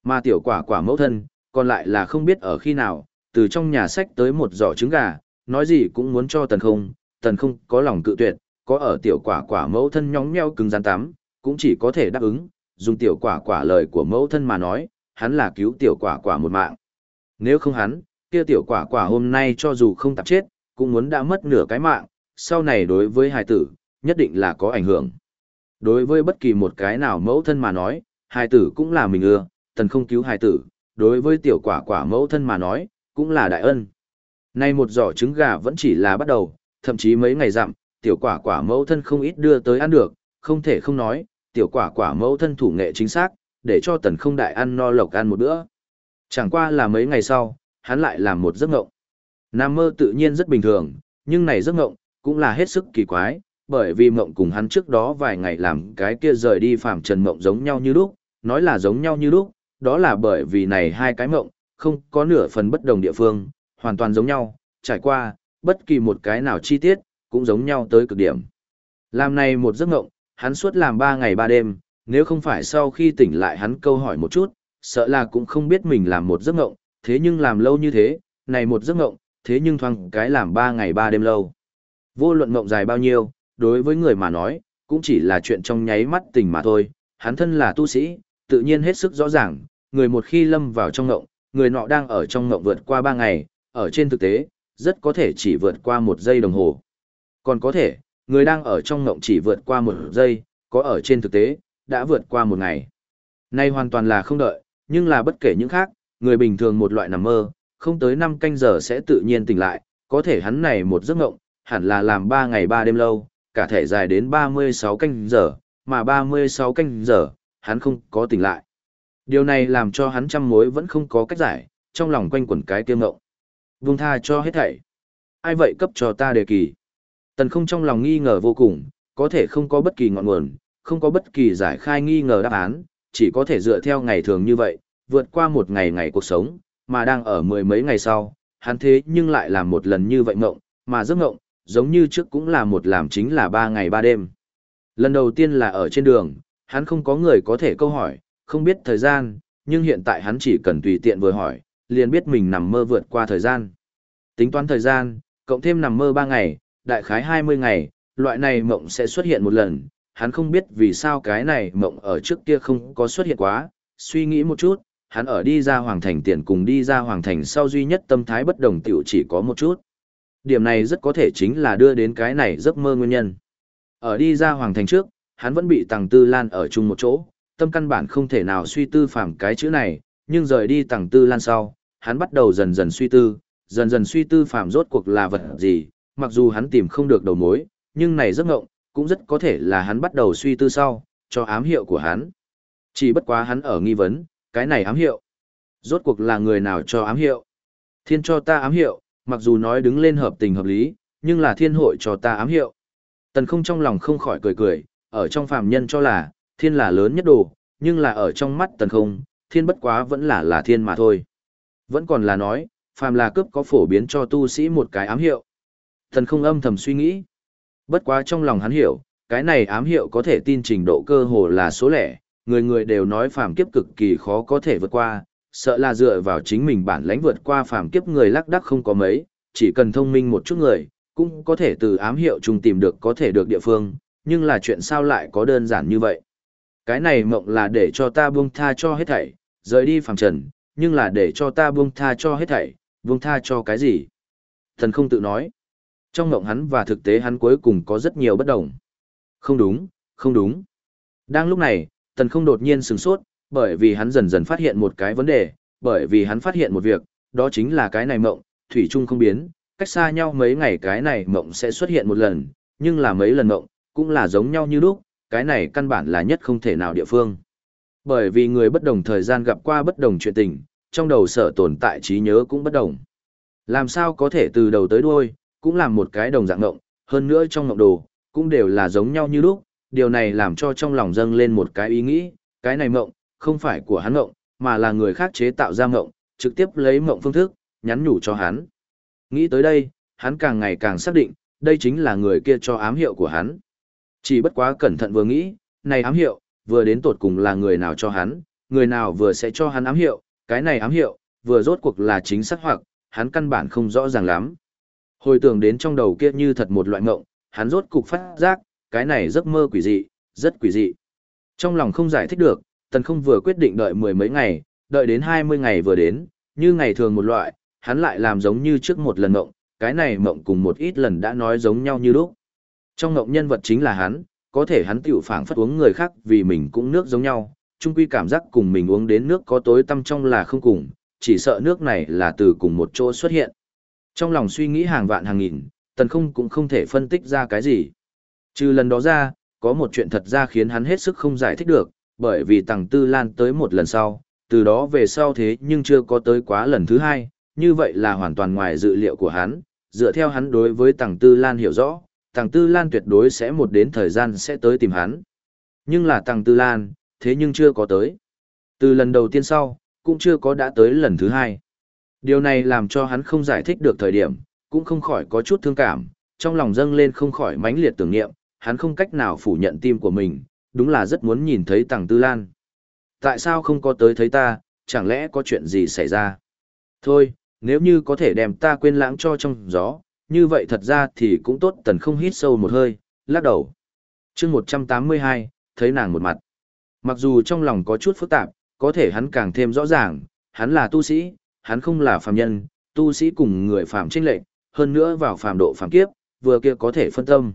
Mà tiểu quả quả mẫu thân, còn lại là không biết ở khi nào, từ trong nhà sách tới một giỏ trứng gà, nói gì cũng muốn cho tần không, tần không có lòng cự tuyệt, có ở tiểu quả quả mẫu thân nhóng nheo cứng rắn tắm, cũng chỉ có thể đáp ứng, dùng tiểu quả quả lời của mẫu thân mà nói, hắn là cứu tiểu quả quả một mạng. Nếu không hắn, kia tiểu quả quả hôm nay cho dù không tạp chết, cũng muốn đã mất nửa cái mạng, sau này đối với hài tử, nhất định là có ảnh hưởng. Đối với bất kỳ một cái nào mẫu thân mà nói, hài tử cũng là mình ưa, tần không cứu hài tử, đối với tiểu quả quả mẫu thân mà nói, cũng là đại ân. Nay một giỏ trứng gà vẫn chỉ là bắt đầu, thậm chí mấy ngày dặm, tiểu quả quả mẫu thân không ít đưa tới ăn được, không thể không nói, tiểu quả quả mẫu thân thủ nghệ chính xác, để cho tần không đại ăn no lộc ăn một bữa. Chẳng qua là mấy ngày sau, hắn lại làm một giấc ngộng. Nam mơ tự nhiên rất bình thường, nhưng này giấc ngộng, cũng là hết sức kỳ quái, bởi vì mộng cùng hắn trước đó vài ngày làm cái kia rời đi phạm trần mộng giống nhau như lúc, nói là giống nhau như lúc, đó là bởi vì này hai cái mộng, không có nửa phần bất đồng địa phương, hoàn toàn giống nhau, trải qua, bất kỳ một cái nào chi tiết, cũng giống nhau tới cực điểm. Làm này một giấc ngộng, hắn suốt làm ba ngày ba đêm, Nếu không phải sau khi tỉnh lại hắn câu hỏi một chút, sợ là cũng không biết mình làm một giấc ngộng, thế nhưng làm lâu như thế, này một giấc ngộng, thế nhưng thoáng cái làm ba ngày ba đêm lâu. Vô luận ngộng dài bao nhiêu, đối với người mà nói, cũng chỉ là chuyện trong nháy mắt tỉnh mà thôi, hắn thân là tu sĩ, tự nhiên hết sức rõ ràng, người một khi lâm vào trong ngộng, người nọ đang ở trong ngộng vượt qua ba ngày, ở trên thực tế, rất có thể chỉ vượt qua một giây đồng hồ. Còn có thể, người đang ở trong ngộng chỉ vượt qua một giây, có ở trên thực tế, đã vượt qua một ngày. Nay hoàn toàn là không đợi, nhưng là bất kể những khác, người bình thường một loại nằm mơ, không tới 5 canh giờ sẽ tự nhiên tỉnh lại, có thể hắn này một giấc ngộng, hẳn là làm 3 ngày 3 đêm lâu, cả thể dài đến 36 canh giờ, mà 36 canh giờ, hắn không có tỉnh lại. Điều này làm cho hắn trăm mối vẫn không có cách giải, trong lòng quanh quẩn cái tiêu ngộng. Vung tha cho hết thảy. Ai vậy cấp cho ta đề kỳ? Tần không trong lòng nghi ngờ vô cùng, có thể không có bất kỳ ngọn nguồn, không có bất kỳ giải khai nghi ngờ đáp án, chỉ có thể dựa theo ngày thường như vậy, vượt qua một ngày ngày cuộc sống, mà đang ở mười mấy ngày sau, hắn thế nhưng lại làm một lần như vậy ngộng, mà giấc ngộng, giống như trước cũng là một làm chính là ba ngày ba đêm. Lần đầu tiên là ở trên đường, hắn không có người có thể câu hỏi, không biết thời gian, nhưng hiện tại hắn chỉ cần tùy tiện vừa hỏi, liền biết mình nằm mơ vượt qua thời gian. Tính toán thời gian, cộng thêm nằm mơ ba ngày, đại khái 20 ngày, loại này mộng sẽ xuất hiện một lần, hắn không biết vì sao cái này mộng ở trước kia không có xuất hiện quá, suy nghĩ một chút, hắn ở đi ra hoàng thành tiền cùng đi ra hoàng thành sau duy nhất tâm thái bất đồng tiểu chỉ có một chút. Điểm này rất có thể chính là đưa đến cái này giấc mơ nguyên nhân. Ở đi ra hoàng thành trước, hắn vẫn bị tàng tư lan ở chung một chỗ, tâm căn bản không thể nào suy tư phàm cái chữ này, nhưng rời đi tàng tư lan sau, hắn bắt đầu dần dần suy tư, dần dần suy tư phàm rốt cuộc là vật gì, mặc dù hắn tìm không được đầu mối, nhưng này rất ngộng, cũng rất có thể là hắn bắt đầu suy tư sau, cho ám hiệu của hắn. Chỉ bất quá hắn ở nghi vấn, cái này ám hiệu. Rốt cuộc là người nào cho ám hiệu? Thiên cho ta ám hiệu, mặc dù nói đứng lên hợp tình hợp lý, nhưng là thiên hội cho ta ám hiệu. Tần không trong lòng không khỏi cười cười, ở trong phàm nhân cho là, thiên là lớn nhất đồ, nhưng là ở trong mắt tần không, thiên bất quá vẫn là là thiên mà thôi. Vẫn còn là nói, phàm là cướp có phổ biến cho tu sĩ một cái ám hiệu. Tần không âm thầm suy nghĩ. Bất quá trong lòng hắn hiểu, cái này ám hiệu có thể tin trình độ cơ hồ là số lẻ, người người đều nói phàm kiếp cực kỳ khó có thể vượt qua, sợ là dựa vào chính mình bản lãnh vượt qua phàm kiếp người lắc đắc không có mấy, chỉ cần thông minh một chút người, cũng có thể từ ám hiệu chung tìm được có thể được địa phương, nhưng là chuyện sao lại có đơn giản như vậy. Cái này mộng là để cho ta buông tha cho hết thảy, rời đi phàm trần, nhưng là để cho ta buông tha cho hết thảy, buông tha cho cái gì? Thần không tự nói. Trong mộng hắn và thực tế hắn cuối cùng có rất nhiều bất đồng. Không đúng, không đúng. Đang lúc này, thần không đột nhiên sửng sốt, bởi vì hắn dần dần phát hiện một cái vấn đề, bởi vì hắn phát hiện một việc, đó chính là cái này mộng, thủy chung không biến, cách xa nhau mấy ngày cái này mộng sẽ xuất hiện một lần, nhưng là mấy lần mộng, cũng là giống nhau như lúc, cái này căn bản là nhất không thể nào địa phương. Bởi vì người bất đồng thời gian gặp qua bất đồng chuyện tình, trong đầu sở tồn tại trí nhớ cũng bất đồng. Làm sao có thể từ đầu tới đuôi, cũng làm một cái đồng dạng ngộng, hơn nữa trong ngộng đồ, cũng đều là giống nhau như lúc, điều này làm cho trong lòng dâng lên một cái ý nghĩ, cái này ngộng, không phải của hắn ngộng, mà là người khác chế tạo ra ngộng, trực tiếp lấy ngộng phương thức, nhắn nhủ cho hắn. Nghĩ tới đây, hắn càng ngày càng xác định, đây chính là người kia cho ám hiệu của hắn. Chỉ bất quá cẩn thận vừa nghĩ, này ám hiệu, vừa đến tột cùng là người nào cho hắn, người nào vừa sẽ cho hắn ám hiệu, cái này ám hiệu, vừa rốt cuộc là chính xác hoặc, hắn căn bản không rõ ràng lắm. Hồi tưởng đến trong đầu kia như thật một loại ngộng, hắn rốt cục phát giác, cái này giấc mơ quỷ dị, rất quỷ dị. Trong lòng không giải thích được, tần không vừa quyết định đợi mười mấy ngày, đợi đến hai mươi ngày vừa đến, như ngày thường một loại, hắn lại làm giống như trước một lần ngộng, cái này mộng cùng một ít lần đã nói giống nhau như lúc. Trong ngộng nhân vật chính là hắn, có thể hắn tiểu phảng phất uống người khác vì mình cũng nước giống nhau, chung quy cảm giác cùng mình uống đến nước có tối tâm trong là không cùng, chỉ sợ nước này là từ cùng một chỗ xuất hiện. Trong lòng suy nghĩ hàng vạn hàng nghìn, tần không cũng không thể phân tích ra cái gì. Trừ lần đó ra, có một chuyện thật ra khiến hắn hết sức không giải thích được, bởi vì tàng tư lan tới một lần sau, từ đó về sau thế nhưng chưa có tới quá lần thứ hai, như vậy là hoàn toàn ngoài dự liệu của hắn, dựa theo hắn đối với tàng tư lan hiểu rõ, tàng tư lan tuyệt đối sẽ một đến thời gian sẽ tới tìm hắn. Nhưng là tàng tư lan, thế nhưng chưa có tới. Từ lần đầu tiên sau, cũng chưa có đã tới lần thứ hai. Điều này làm cho hắn không giải thích được thời điểm, cũng không khỏi có chút thương cảm, trong lòng dâng lên không khỏi mãnh liệt tưởng niệm, hắn không cách nào phủ nhận tim của mình, đúng là rất muốn nhìn thấy Tàng Tư Lan. Tại sao không có tới thấy ta, chẳng lẽ có chuyện gì xảy ra? Thôi, nếu như có thể đem ta quên lãng cho trong gió, như vậy thật ra thì cũng tốt tần không hít sâu một hơi, lắc đầu. chương 182, thấy nàng một mặt. Mặc dù trong lòng có chút phức tạp, có thể hắn càng thêm rõ ràng, hắn là tu sĩ, hắn không là phàm nhân, tu sĩ cùng người phàm tranh lệnh, hơn nữa vào phàm độ phàm kiếp, vừa kia có thể phân tâm.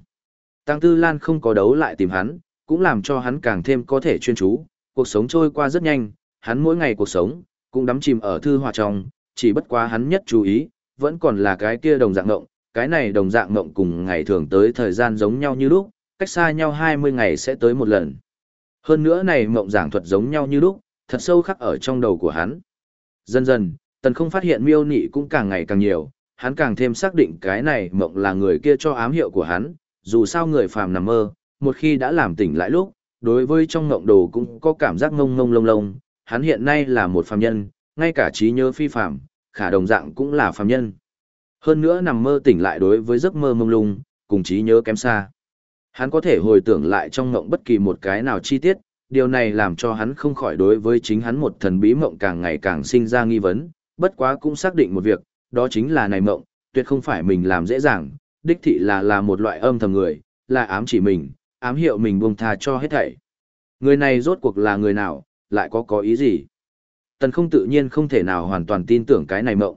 Tăng Tư Lan không có đấu lại tìm hắn, cũng làm cho hắn càng thêm có thể chuyên chú, cuộc sống trôi qua rất nhanh, hắn mỗi ngày cuộc sống, cũng đắm chìm ở thư hòa trong, chỉ bất quá hắn nhất chú ý, vẫn còn là cái kia đồng dạng ngộng, cái này đồng dạng mộng cùng ngày thường tới thời gian giống nhau như lúc, cách xa nhau 20 ngày sẽ tới một lần. Hơn nữa này mộng giảng thuật giống nhau như lúc, thật sâu khắc ở trong đầu của hắn. Dần dần, tần không phát hiện miêu nị cũng càng ngày càng nhiều, hắn càng thêm xác định cái này mộng là người kia cho ám hiệu của hắn, dù sao người phàm nằm mơ, một khi đã làm tỉnh lại lúc, đối với trong mộng đồ cũng có cảm giác ngông ngông lông lông, hắn hiện nay là một phàm nhân, ngay cả trí nhớ phi phàm, khả đồng dạng cũng là phàm nhân. Hơn nữa nằm mơ tỉnh lại đối với giấc mơ mông lung, cùng trí nhớ kém xa. Hắn có thể hồi tưởng lại trong mộng bất kỳ một cái nào chi tiết, điều này làm cho hắn không khỏi đối với chính hắn một thần bí mộng càng ngày càng sinh ra nghi vấn, bất quá cũng xác định một việc, đó chính là này mộng, tuyệt không phải mình làm dễ dàng, đích thị là là một loại âm thầm người, là ám chỉ mình, ám hiệu mình buông tha cho hết thảy. Người này rốt cuộc là người nào, lại có có ý gì? Tần không tự nhiên không thể nào hoàn toàn tin tưởng cái này mộng.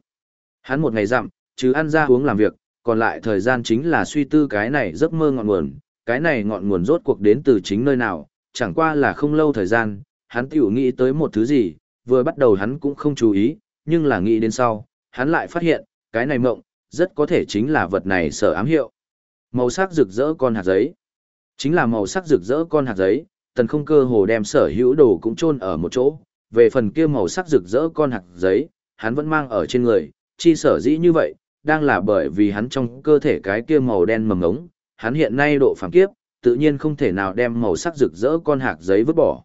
Hắn một ngày dặm, chứ ăn ra uống làm việc, còn lại thời gian chính là suy tư cái này giấc mơ ngọn nguồn, cái này ngọn nguồn rốt cuộc đến từ chính nơi nào, chẳng qua là không lâu thời gian, hắn tiểu nghĩ tới một thứ gì, vừa bắt đầu hắn cũng không chú ý, nhưng là nghĩ đến sau, hắn lại phát hiện, cái này mộng, rất có thể chính là vật này sở ám hiệu. Màu sắc rực rỡ con hạt giấy. Chính là màu sắc rực rỡ con hạt giấy, tần không cơ hồ đem sở hữu đồ cũng chôn ở một chỗ, về phần kia màu sắc rực rỡ con hạt giấy, hắn vẫn mang ở trên người, chi sở dĩ như vậy, đang là bởi vì hắn trong cơ thể cái kia màu đen mầm ngống, hắn hiện nay độ phàm kiếp, tự nhiên không thể nào đem màu sắc rực rỡ con hạt giấy vứt bỏ.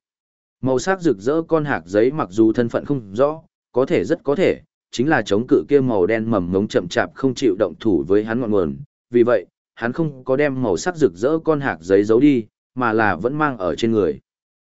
Màu sắc rực rỡ con hạt giấy mặc dù thân phận không rõ, có thể rất có thể, chính là chống cự kia màu đen mầm ngống chậm chạp không chịu động thủ với hắn ngọn nguồn, vì vậy, hắn không có đem màu sắc rực rỡ con hạt giấy giấu đi, mà là vẫn mang ở trên người.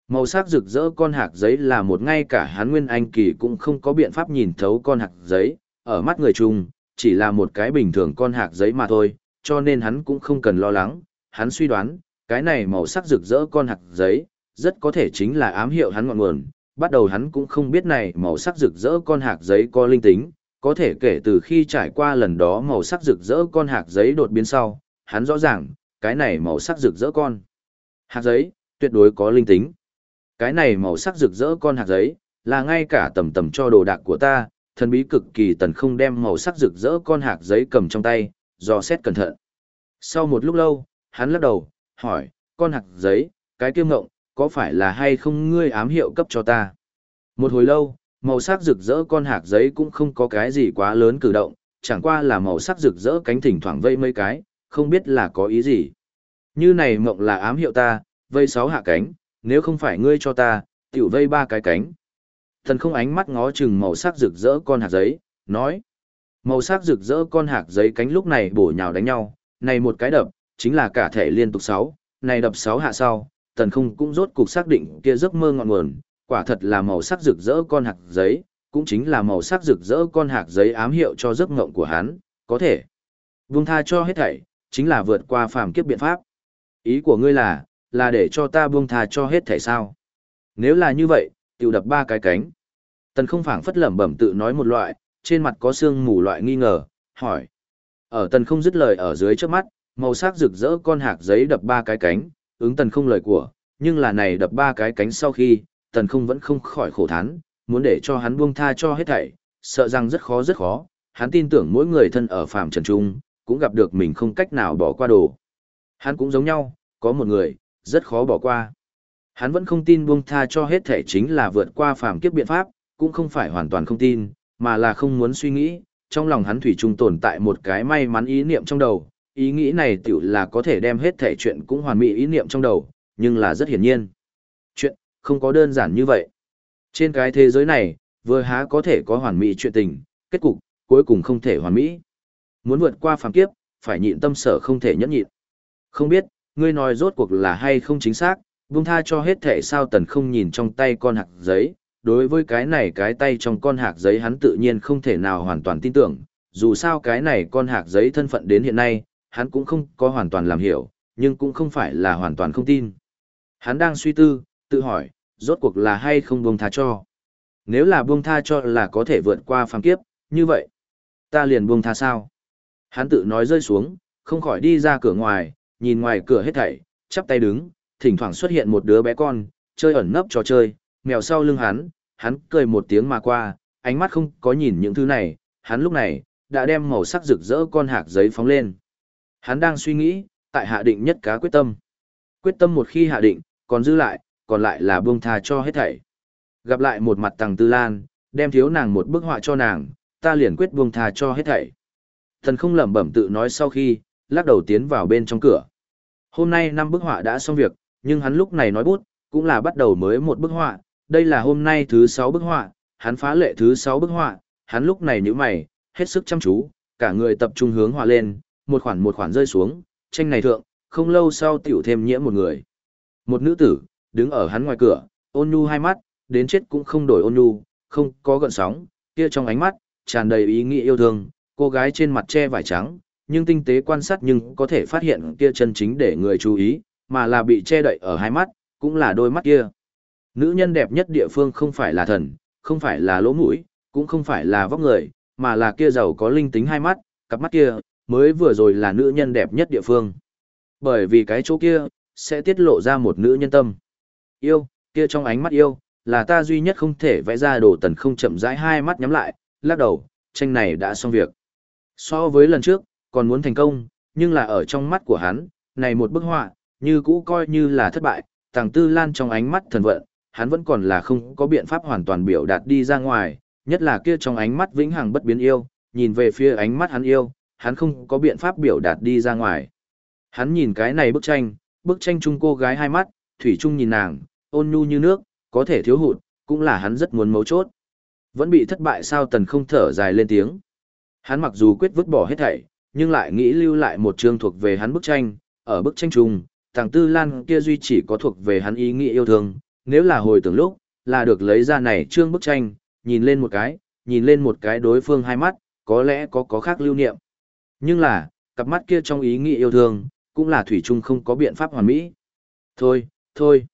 Màu sắc rực rỡ con hạt giấy là một ngay cả hắn nguyên anh kỳ cũng không có biện pháp nhìn thấu con hạt giấy, ở mắt người chung, chỉ là một cái bình thường con hạt giấy mà thôi, cho nên hắn cũng không cần lo lắng, hắn suy đoán, cái này màu sắc rực rỡ con hạt giấy, rất có thể chính là ám hiệu hắn ngọn nguồn, bắt đầu hắn cũng không biết này màu sắc rực rỡ con hạt giấy có linh tính, có thể kể từ khi trải qua lần đó màu sắc rực rỡ con hạt giấy đột biến sau, hắn rõ ràng, cái này màu sắc rực rỡ con hạt giấy, tuyệt đối có linh tính. Cái này màu sắc rực rỡ con hạt giấy, là ngay cả tầm tầm cho đồ đạc của ta, thần bí cực kỳ tần không đem màu sắc rực rỡ con hạt giấy cầm trong tay, do xét cẩn thận. Sau một lúc lâu, hắn lắc đầu, hỏi, con hạt giấy, cái kiêm ngộng, có phải là hay không ngươi ám hiệu cấp cho ta? Một hồi lâu, màu sắc rực rỡ con hạt giấy cũng không có cái gì quá lớn cử động, chẳng qua là màu sắc rực rỡ cánh thỉnh thoảng vây mấy cái, không biết là có ý gì. Như này mộng là ám hiệu ta, vây sáu hạ cánh, nếu không phải ngươi cho ta, tiểu vây ba cái cánh. Thần không ánh mắt ngó chừng màu sắc rực rỡ con hạt giấy, nói. Màu sắc rực rỡ con hạt giấy cánh lúc này bổ nhào đánh nhau, này một cái đập, chính là cả thể liên tục sáu, này đập sáu hạ sau, tần không cũng rốt cục xác định kia giấc mơ ngọn nguồn, quả thật là màu sắc rực rỡ con hạt giấy, cũng chính là màu sắc rực rỡ con hạt giấy ám hiệu cho giấc ngộng của hắn, có thể. buông tha cho hết thảy, chính là vượt qua phàm kiếp biện pháp. Ý của ngươi là, là để cho ta buông tha cho hết thảy sao? Nếu là như vậy, tiểu đập ba cái cánh. Tần không phảng phất lẩm bẩm tự nói một loại, trên mặt có sương mù loại nghi ngờ, hỏi. Ở tần không dứt lời ở dưới trước mắt, màu sắc rực rỡ con hạc giấy đập ba cái cánh, ứng tần không lời của, nhưng là này đập ba cái cánh sau khi, tần không vẫn không khỏi khổ thán, muốn để cho hắn buông tha cho hết thảy, sợ rằng rất khó rất khó, hắn tin tưởng mỗi người thân ở phàm trần trung, cũng gặp được mình không cách nào bỏ qua đồ. Hắn cũng giống nhau, có một người, rất khó bỏ qua. Hắn vẫn không tin buông tha cho hết thể chính là vượt qua phàm kiếp biện pháp, cũng không phải hoàn toàn không tin, mà là không muốn suy nghĩ, trong lòng hắn thủy chung tồn tại một cái may mắn ý niệm trong đầu, ý nghĩ này tiểu là có thể đem hết thể chuyện cũng hoàn mỹ ý niệm trong đầu, nhưng là rất hiển nhiên. Chuyện, không có đơn giản như vậy. Trên cái thế giới này, vừa há có thể có hoàn mỹ chuyện tình, kết cục, cuối cùng không thể hoàn mỹ. Muốn vượt qua phàm kiếp, phải nhịn tâm sở không thể nhẫn nhịn. Không biết, ngươi nói rốt cuộc là hay không chính xác, Buông tha cho hết thể sao tần không nhìn trong tay con hạt giấy, đối với cái này cái tay trong con hạt giấy hắn tự nhiên không thể nào hoàn toàn tin tưởng, dù sao cái này con hạt giấy thân phận đến hiện nay, hắn cũng không có hoàn toàn làm hiểu, nhưng cũng không phải là hoàn toàn không tin. Hắn đang suy tư, tự hỏi, rốt cuộc là hay không buông tha cho. Nếu là buông tha cho là có thể vượt qua phàm kiếp, như vậy, ta liền buông tha sao? Hắn tự nói rơi xuống, không khỏi đi ra cửa ngoài, nhìn ngoài cửa hết thảy, chắp tay đứng, thỉnh thoảng xuất hiện một đứa bé con, chơi ẩn nấp trò chơi, mèo sau lưng hắn, hắn cười một tiếng mà qua, ánh mắt không có nhìn những thứ này, hắn lúc này, đã đem màu sắc rực rỡ con hạc giấy phóng lên. Hắn đang suy nghĩ, tại hạ định nhất cá quyết tâm. Quyết tâm một khi hạ định, còn giữ lại, còn lại là buông tha cho hết thảy. Gặp lại một mặt tàng tư lan, đem thiếu nàng một bức họa cho nàng, ta liền quyết buông tha cho hết thảy. Thần không lẩm bẩm tự nói sau khi, lắc đầu tiến vào bên trong cửa. Hôm nay năm bức họa đã xong việc, nhưng hắn lúc này nói bút, cũng là bắt đầu mới một bức họa, đây là hôm nay thứ sáu bức họa, hắn phá lệ thứ sáu bức họa, hắn lúc này nhíu mày, hết sức chăm chú, cả người tập trung hướng họa lên, một khoản một khoản rơi xuống, tranh này thượng, không lâu sau tiểu thêm nhiễm một người. Một nữ tử, đứng ở hắn ngoài cửa, ôn nhu hai mắt, đến chết cũng không đổi ôn nhu, không có gợn sóng, kia trong ánh mắt, tràn đầy ý nghĩa yêu thương, cô gái trên mặt che vải trắng, nhưng tinh tế quan sát nhưng có thể phát hiện kia chân chính để người chú ý, mà là bị che đậy ở hai mắt, cũng là đôi mắt kia. Nữ nhân đẹp nhất địa phương không phải là thần, không phải là lỗ mũi, cũng không phải là vóc người, mà là kia giàu có linh tính hai mắt, cặp mắt kia, mới vừa rồi là nữ nhân đẹp nhất địa phương. Bởi vì cái chỗ kia, sẽ tiết lộ ra một nữ nhân tâm. Yêu, kia trong ánh mắt yêu, là ta duy nhất không thể vẽ ra đồ tần không chậm rãi hai mắt nhắm lại, lắc đầu, tranh này đã xong việc. So với lần trước, còn muốn thành công, nhưng là ở trong mắt của hắn, này một bức họa, như cũ coi như là thất bại, tàng tư lan trong ánh mắt thần vận, hắn vẫn còn là không có biện pháp hoàn toàn biểu đạt đi ra ngoài, nhất là kia trong ánh mắt vĩnh hằng bất biến yêu, nhìn về phía ánh mắt hắn yêu, hắn không có biện pháp biểu đạt đi ra ngoài. Hắn nhìn cái này bức tranh, bức tranh chung cô gái hai mắt, thủy chung nhìn nàng, ôn nhu như nước, có thể thiếu hụt, cũng là hắn rất muốn mấu chốt. Vẫn bị thất bại sao tần không thở dài lên tiếng. Hắn mặc dù quyết vứt bỏ hết thảy, nhưng lại nghĩ lưu lại một chương thuộc về hắn bức tranh, ở bức tranh chung, tàng tư lan kia duy chỉ có thuộc về hắn ý nghĩa yêu thương, nếu là hồi tưởng lúc, là được lấy ra này trương bức tranh, nhìn lên một cái, nhìn lên một cái đối phương hai mắt, có lẽ có có khác lưu niệm. Nhưng là, cặp mắt kia trong ý nghĩ yêu thương, cũng là thủy chung không có biện pháp hoàn mỹ. Thôi, thôi.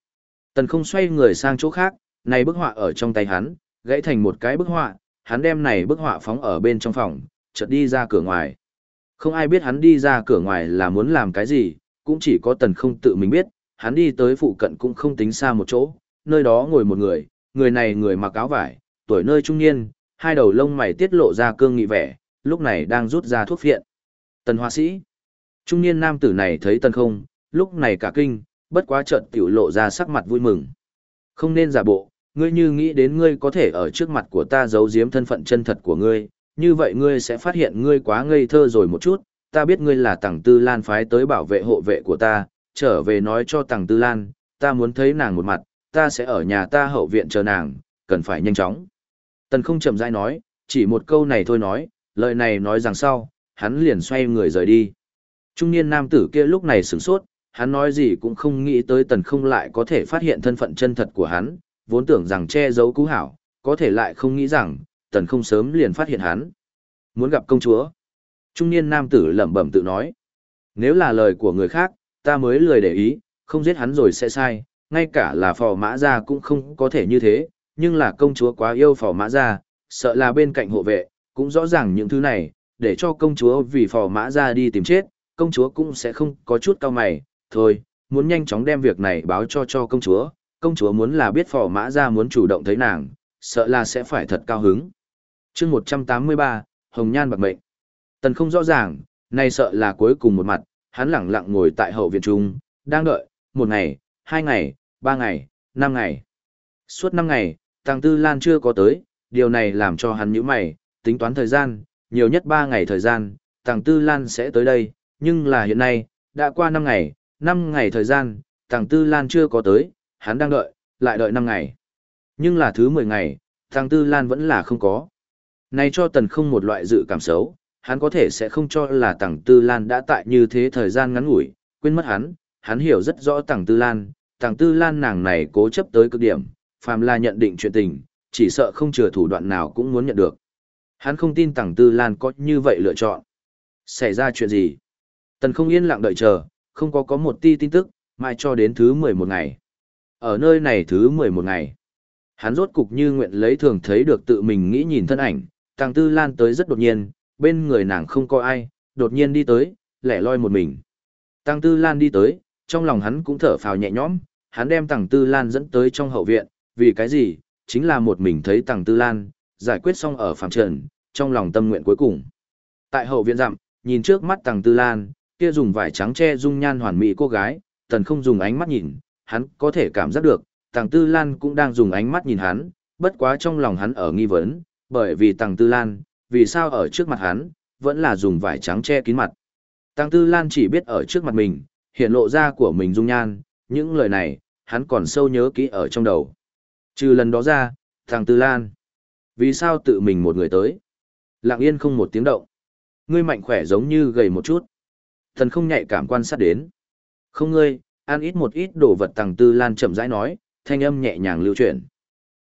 Tần không xoay người sang chỗ khác, này bức họa ở trong tay hắn, gãy thành một cái bức họa, hắn đem này bức họa phóng ở bên trong phòng, chợt đi ra cửa ngoài. Không ai biết hắn đi ra cửa ngoài là muốn làm cái gì, cũng chỉ có tần không tự mình biết, hắn đi tới phụ cận cũng không tính xa một chỗ, nơi đó ngồi một người, người này người mặc áo vải, tuổi nơi trung niên, hai đầu lông mày tiết lộ ra cương nghị vẻ, lúc này đang rút ra thuốc phiện. Tần Hoa sĩ. Trung niên nam tử này thấy tần không, lúc này cả kinh, bất quá chợt tiểu lộ ra sắc mặt vui mừng. Không nên giả bộ, ngươi như nghĩ đến ngươi có thể ở trước mặt của ta giấu giếm thân phận chân thật của ngươi, như vậy ngươi sẽ phát hiện ngươi quá ngây thơ rồi một chút, ta biết ngươi là tàng tư lan phái tới bảo vệ hộ vệ của ta, trở về nói cho tàng tư lan, ta muốn thấy nàng một mặt, ta sẽ ở nhà ta hậu viện chờ nàng, cần phải nhanh chóng. Tần không chậm rãi nói, chỉ một câu này thôi nói, lời này nói rằng sau, hắn liền xoay người rời đi. Trung niên nam tử kia lúc này sửng sốt, hắn nói gì cũng không nghĩ tới tần không lại có thể phát hiện thân phận chân thật của hắn, vốn tưởng rằng che giấu cú hảo, có thể lại không nghĩ rằng, tần không sớm liền phát hiện hắn. Muốn gặp công chúa. Trung niên nam tử lẩm bẩm tự nói. Nếu là lời của người khác, ta mới lười để ý, không giết hắn rồi sẽ sai, ngay cả là phò mã gia cũng không có thể như thế, nhưng là công chúa quá yêu phò mã gia, sợ là bên cạnh hộ vệ, cũng rõ ràng những thứ này, để cho công chúa vì phò mã gia đi tìm chết, công chúa cũng sẽ không có chút cao mày, thôi, muốn nhanh chóng đem việc này báo cho cho công chúa, công chúa muốn là biết phò mã gia muốn chủ động thấy nàng, sợ là sẽ phải thật cao hứng. chương 183, Hồng Nhan bạc mệnh. Tần không rõ ràng, này sợ là cuối cùng một mặt, hắn lẳng lặng ngồi tại hậu viện trung, đang đợi, một ngày, hai ngày, ba ngày, năm ngày. Suốt năm ngày, Tăng Tư Lan chưa có tới, điều này làm cho hắn nhíu mày, tính toán thời gian, nhiều nhất ba ngày thời gian, Tăng Tư Lan sẽ tới đây, nhưng là hiện nay, đã qua năm ngày, năm ngày thời gian, Tăng Tư Lan chưa có tới, hắn đang đợi, lại đợi năm ngày. Nhưng là thứ mười ngày, Tăng Tư Lan vẫn là không có. Này cho tần không một loại dự cảm xấu, hắn có thể sẽ không cho là Tăng Tư Lan đã tại như thế thời gian ngắn ngủi, quên mất hắn, hắn hiểu rất rõ Tăng Tư Lan, Tàng Tư Lan nàng này cố chấp tới cực điểm, phàm là nhận định chuyện tình, chỉ sợ không chừa thủ đoạn nào cũng muốn nhận được. Hắn không tin Tàng Tư Lan có như vậy lựa chọn. Xảy ra chuyện gì? Tần không yên lặng đợi chờ, không có có một ti tin tức, mai cho đến thứ 11 ngày. Ở nơi này thứ 11 ngày, hắn rốt cục như nguyện lấy thường thấy được tự mình nghĩ nhìn thân ảnh, Tàng Tư Lan tới rất đột nhiên, bên người nàng không có ai, đột nhiên đi tới, lẻ loi một mình. Tàng Tư Lan đi tới, trong lòng hắn cũng thở phào nhẹ nhõm, hắn đem Tàng Tư Lan dẫn tới trong hậu viện, vì cái gì? Chính là một mình thấy Tàng Tư Lan, giải quyết xong ở phàm trần, trong lòng tâm nguyện cuối cùng. Tại hậu viện dặm, nhìn trước mắt Tàng Tư Lan, kia dùng vải trắng che dung nhan hoàn mỹ cô gái, tần không dùng ánh mắt nhìn, hắn có thể cảm giác được, Tàng Tư Lan cũng đang dùng ánh mắt nhìn hắn, bất quá trong lòng hắn ở nghi vấn, bởi vì Tàng Tư Lan, vì sao ở trước mặt hắn, vẫn là dùng vải trắng che kín mặt. Tàng Tư Lan chỉ biết ở trước mặt mình, hiện lộ ra của mình dung nhan, những lời này, hắn còn sâu nhớ kỹ ở trong đầu. Trừ lần đó ra, thằng Tư Lan, vì sao tự mình một người tới? Lặng yên không một tiếng động. Ngươi mạnh khỏe giống như gầy một chút. Thần không nhạy cảm quan sát đến. Không ngươi, ăn ít một ít đồ vật thằng Tư Lan chậm rãi nói, thanh âm nhẹ nhàng lưu chuyển.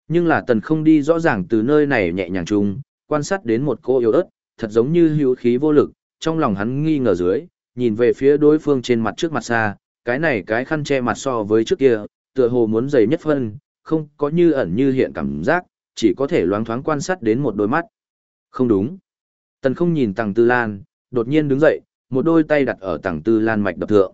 Nhưng là tần không đi rõ ràng từ nơi này nhẹ nhàng chung, quan sát đến một cô yếu ớt, thật giống như hữu khí vô lực, trong lòng hắn nghi ngờ dưới, nhìn về phía đối phương trên mặt trước mặt xa, cái này cái khăn che mặt so với trước kia, tựa hồ muốn dày nhất phân, không có như ẩn như hiện cảm giác, chỉ có thể loáng thoáng quan sát đến một đôi mắt. Không đúng. Tần không nhìn tàng tư lan, đột nhiên đứng dậy, một đôi tay đặt ở tàng tư lan mạch đập thượng.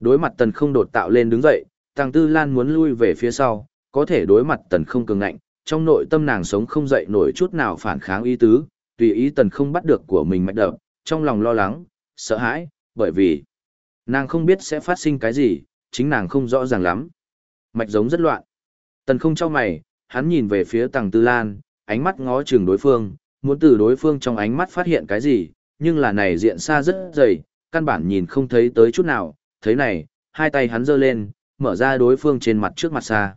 Đối mặt tần không đột tạo lên đứng dậy, tàng tư lan muốn lui về phía sau, có thể đối mặt tần không cường ngạnh, trong nội tâm nàng sống không dậy nổi chút nào phản kháng ý tứ, tùy ý tần không bắt được của mình mạch đập, trong lòng lo lắng, sợ hãi, bởi vì nàng không biết sẽ phát sinh cái gì, chính nàng không rõ ràng lắm. Mạch giống rất loạn. Tần không cho mày, hắn nhìn về phía tàng tư lan, ánh mắt ngó chừng đối phương, muốn từ đối phương trong ánh mắt phát hiện cái gì, nhưng là này diện xa rất dày, căn bản nhìn không thấy tới chút nào, thấy này, hai tay hắn giơ lên, mở ra đối phương trên mặt trước mặt xa.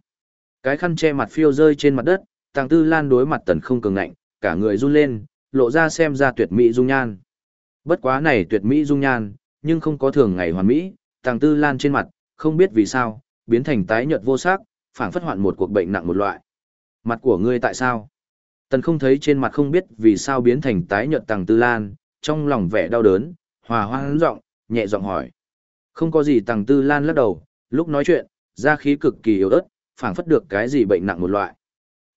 Cái khăn che mặt phiêu rơi trên mặt đất, tàng tư lan đối mặt tần không cường ngạnh, cả người run lên, lộ ra xem ra tuyệt mỹ dung nhan. Bất quá này tuyệt mỹ dung nhan, nhưng không có thường ngày hoàn mỹ, tàng tư lan trên mặt, không biết vì sao, biến thành tái nhợt vô sắc, phảng phất hoạn một cuộc bệnh nặng một loại. Mặt của ngươi tại sao? Tần không thấy trên mặt không biết vì sao biến thành tái nhợt tàng tư lan, trong lòng vẻ đau đớn, hòa hoang giọng, nhẹ giọng hỏi. Không có gì tàng tư lan lắc đầu, lúc nói chuyện, ra khí cực kỳ yếu ớt, phảng phất được cái gì bệnh nặng một loại.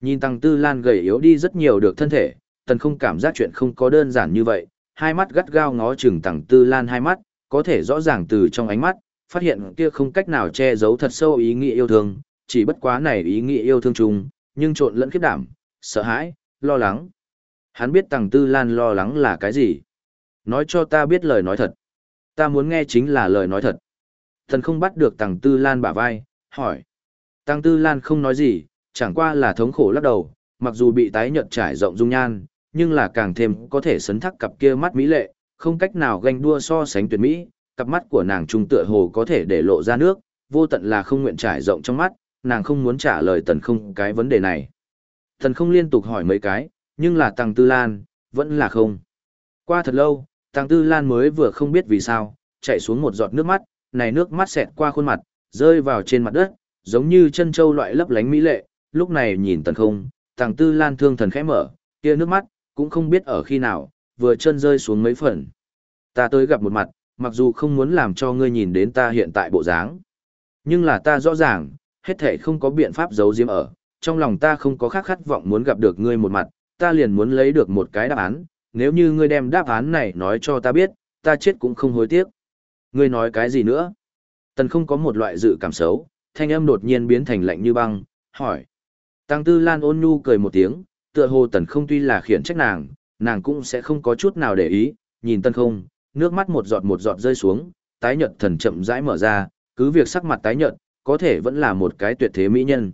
Nhìn tàng tư lan gầy yếu đi rất nhiều được thân thể, tần không cảm giác chuyện không có đơn giản như vậy, hai mắt gắt gao ngó chừng tàng tư lan hai mắt, có thể rõ ràng từ trong ánh mắt, phát hiện kia không cách nào che giấu thật sâu ý nghĩa yêu thương, chỉ bất quá này ý nghĩa yêu thương chung, nhưng trộn lẫn khiếp đảm, sợ hãi, lo lắng. Hắn biết Tằng tư lan lo lắng là cái gì. Nói cho ta biết lời nói thật. Ta muốn nghe chính là lời nói thật. Thần không bắt được Tằng tư lan bả vai, hỏi. Tằng tư lan không nói gì, chẳng qua là thống khổ lắc đầu, mặc dù bị tái nhợt trải rộng dung nhan, nhưng là càng thêm có thể sấn thắc cặp kia mắt mỹ lệ, không cách nào ganh đua so sánh tuyệt mỹ, cặp mắt của nàng trung tựa hồ có thể để lộ ra nước, vô tận là không nguyện trải rộng trong mắt, nàng không muốn trả lời tần không cái vấn đề này. Tần không liên tục hỏi mấy cái, nhưng là Tăng Tư Lan, vẫn là không. Qua thật lâu, Tăng Tư Lan mới vừa không biết vì sao, chạy xuống một giọt nước mắt, này nước mắt xẹt qua khuôn mặt, rơi vào trên mặt đất, giống như chân châu loại lấp lánh mỹ lệ, lúc này nhìn tần không, Tăng Tư Lan thương thần khẽ mở, kia nước mắt, cũng không biết ở khi nào, vừa chân rơi xuống mấy phần. Ta tới gặp một mặt, mặc dù không muốn làm cho ngươi nhìn đến ta hiện tại bộ dáng. Nhưng là ta rõ ràng, hết thể không có biện pháp giấu giếm ở, trong lòng ta không có khác khát vọng muốn gặp được ngươi một mặt, ta liền muốn lấy được một cái đáp án, nếu như ngươi đem đáp án này nói cho ta biết, ta chết cũng không hối tiếc. Ngươi nói cái gì nữa? Tần không có một loại dự cảm xấu, thanh âm đột nhiên biến thành lạnh như băng, hỏi. Tăng Tư Lan ôn nhu cười một tiếng, tựa hồ tần không tuy là khiển trách nàng, nàng cũng sẽ không có chút nào để ý, nhìn tân không, nước mắt một giọt một giọt rơi xuống, tái nhợt thần chậm rãi mở ra, cứ việc sắc mặt tái nhợt, có thể vẫn là một cái tuyệt thế mỹ nhân.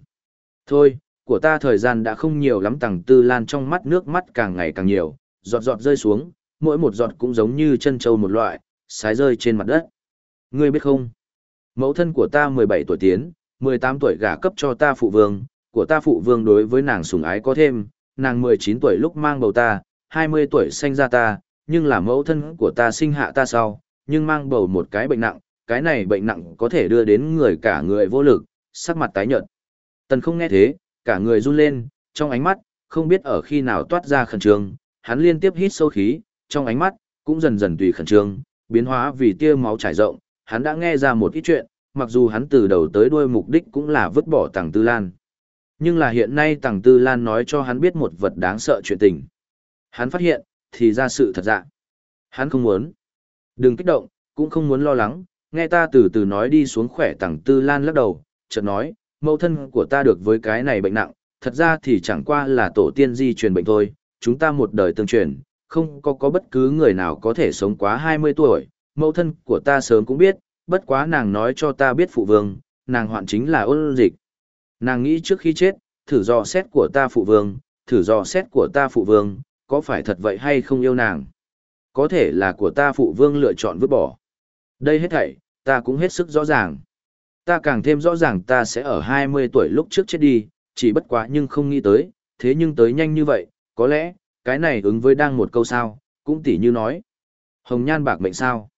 Thôi, của ta thời gian đã không nhiều lắm tầng tư lan trong mắt nước mắt càng ngày càng nhiều, giọt giọt rơi xuống, mỗi một giọt cũng giống như chân châu một loại, sái rơi trên mặt đất. Ngươi biết không? Mẫu thân của ta 17 tuổi tiến, 18 tuổi gả cấp cho ta phụ vương, của ta phụ vương đối với nàng sủng ái có thêm, nàng 19 tuổi lúc mang bầu ta, 20 tuổi sinh ra ta, nhưng là mẫu thân của ta sinh hạ ta sau, nhưng mang bầu một cái bệnh nặng, cái này bệnh nặng có thể đưa đến người cả người vô lực, sắc mặt tái nhợt. Tần không nghe thế, cả người run lên, trong ánh mắt, không biết ở khi nào toát ra khẩn trương, hắn liên tiếp hít sâu khí, trong ánh mắt, cũng dần dần tùy khẩn trương, biến hóa vì tia máu trải rộng, hắn đã nghe ra một ít chuyện, mặc dù hắn từ đầu tới đuôi mục đích cũng là vứt bỏ Tằng Tư Lan. Nhưng là hiện nay Tằng Tư Lan nói cho hắn biết một vật đáng sợ chuyện tình. Hắn phát hiện, thì ra sự thật dạ. Hắn không muốn. Đừng kích động, cũng không muốn lo lắng, nghe ta từ từ nói đi xuống khỏe tẳng Tư Lan lắc đầu, chợt nói, mẫu thân của ta được với cái này bệnh nặng, thật ra thì chẳng qua là tổ tiên di truyền bệnh thôi, chúng ta một đời tương truyền, không có có bất cứ người nào có thể sống quá 20 tuổi, mẫu thân của ta sớm cũng biết, bất quá nàng nói cho ta biết phụ vương, nàng hoạn chính là ôn dịch. Nàng nghĩ trước khi chết, thử dò xét của ta phụ vương, thử dò xét của ta phụ vương, có phải thật vậy hay không yêu nàng? Có thể là của ta phụ vương lựa chọn vứt bỏ. Đây hết thảy, ta cũng hết sức rõ ràng. Ta càng thêm rõ ràng ta sẽ ở 20 tuổi lúc trước chết đi, chỉ bất quá nhưng không nghĩ tới, thế nhưng tới nhanh như vậy, có lẽ, cái này ứng với đang một câu sao, cũng tỉ như nói. Hồng nhan bạc mệnh sao.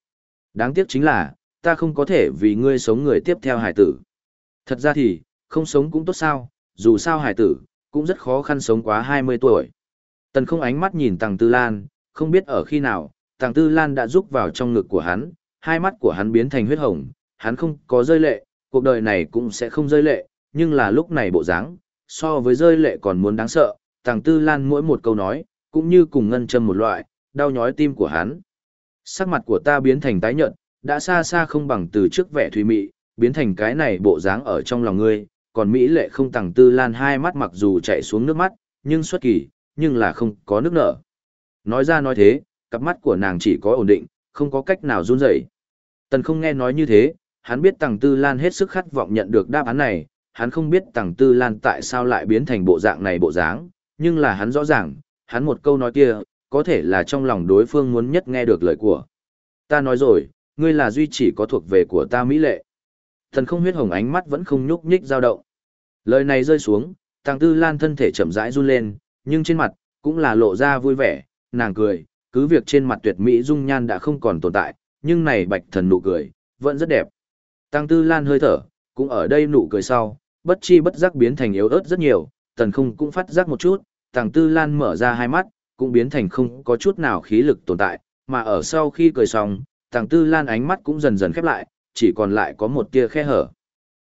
Đáng tiếc chính là, ta không có thể vì ngươi sống người tiếp theo hải tử. Thật ra thì, không sống cũng tốt sao, dù sao hải tử, cũng rất khó khăn sống quá 20 tuổi. Tần không ánh mắt nhìn Tàng Tư Lan, không biết ở khi nào, Tàng Tư Lan đã rúc vào trong ngực của hắn, hai mắt của hắn biến thành huyết hồng, hắn không có rơi lệ, cuộc đời này cũng sẽ không rơi lệ, nhưng là lúc này bộ dáng, so với rơi lệ còn muốn đáng sợ, Tàng Tư Lan mỗi một câu nói, cũng như cùng ngân châm một loại, đau nhói tim của hắn. Sắc mặt của ta biến thành tái nhợt, đã xa xa không bằng từ trước vẻ thùy mị, biến thành cái này bộ dáng ở trong lòng ngươi, còn Mỹ lệ không tàng tư lan hai mắt mặc dù chạy xuống nước mắt, nhưng xuất kỳ, nhưng là không có nước nở. Nói ra nói thế, cặp mắt của nàng chỉ có ổn định, không có cách nào run rẩy. Tần không nghe nói như thế, hắn biết Tằng tư lan hết sức khát vọng nhận được đáp án này, hắn không biết Tằng tư lan tại sao lại biến thành bộ dạng này bộ dáng, nhưng là hắn rõ ràng, hắn một câu nói kia, có thể là trong lòng đối phương muốn nhất nghe được lời của. Ta nói rồi, ngươi là duy chỉ có thuộc về của ta mỹ lệ. Thần không huyết hồng ánh mắt vẫn không nhúc nhích dao động. Lời này rơi xuống, tàng tư lan thân thể chậm rãi run lên, nhưng trên mặt, cũng là lộ ra vui vẻ, nàng cười, cứ việc trên mặt tuyệt mỹ dung nhan đã không còn tồn tại, nhưng này bạch thần nụ cười, vẫn rất đẹp. Tăng tư lan hơi thở, cũng ở đây nụ cười sau, bất chi bất giác biến thành yếu ớt rất nhiều, tần không cũng phát giác một chút, tăng tư lan mở ra hai mắt, cũng biến thành không có chút nào khí lực tồn tại, mà ở sau khi cười xong, Tăng tư lan ánh mắt cũng dần dần khép lại, chỉ còn lại có một tia khe hở.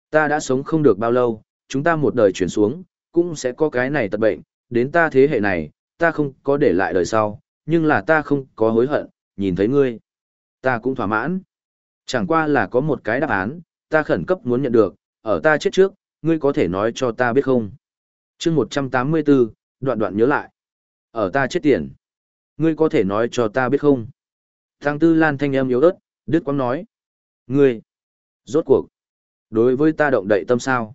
Ta đã sống không được bao lâu, chúng ta một đời chuyển xuống, cũng sẽ có cái này tật bệnh, đến ta thế hệ này, ta không có để lại đời sau, nhưng là ta không có hối hận, nhìn thấy ngươi. Ta cũng thỏa mãn. Chẳng qua là có một cái đáp án, ta khẩn cấp muốn nhận được, ở ta chết trước, ngươi có thể nói cho ta biết không? chương 184, đoạn đoạn nhớ lại. Ở ta chết tiền. Ngươi có thể nói cho ta biết không? Thằng Tư Lan thanh âm yếu ớt, Đức Quang nói. Ngươi, rốt cuộc, đối với ta động đậy tâm sao?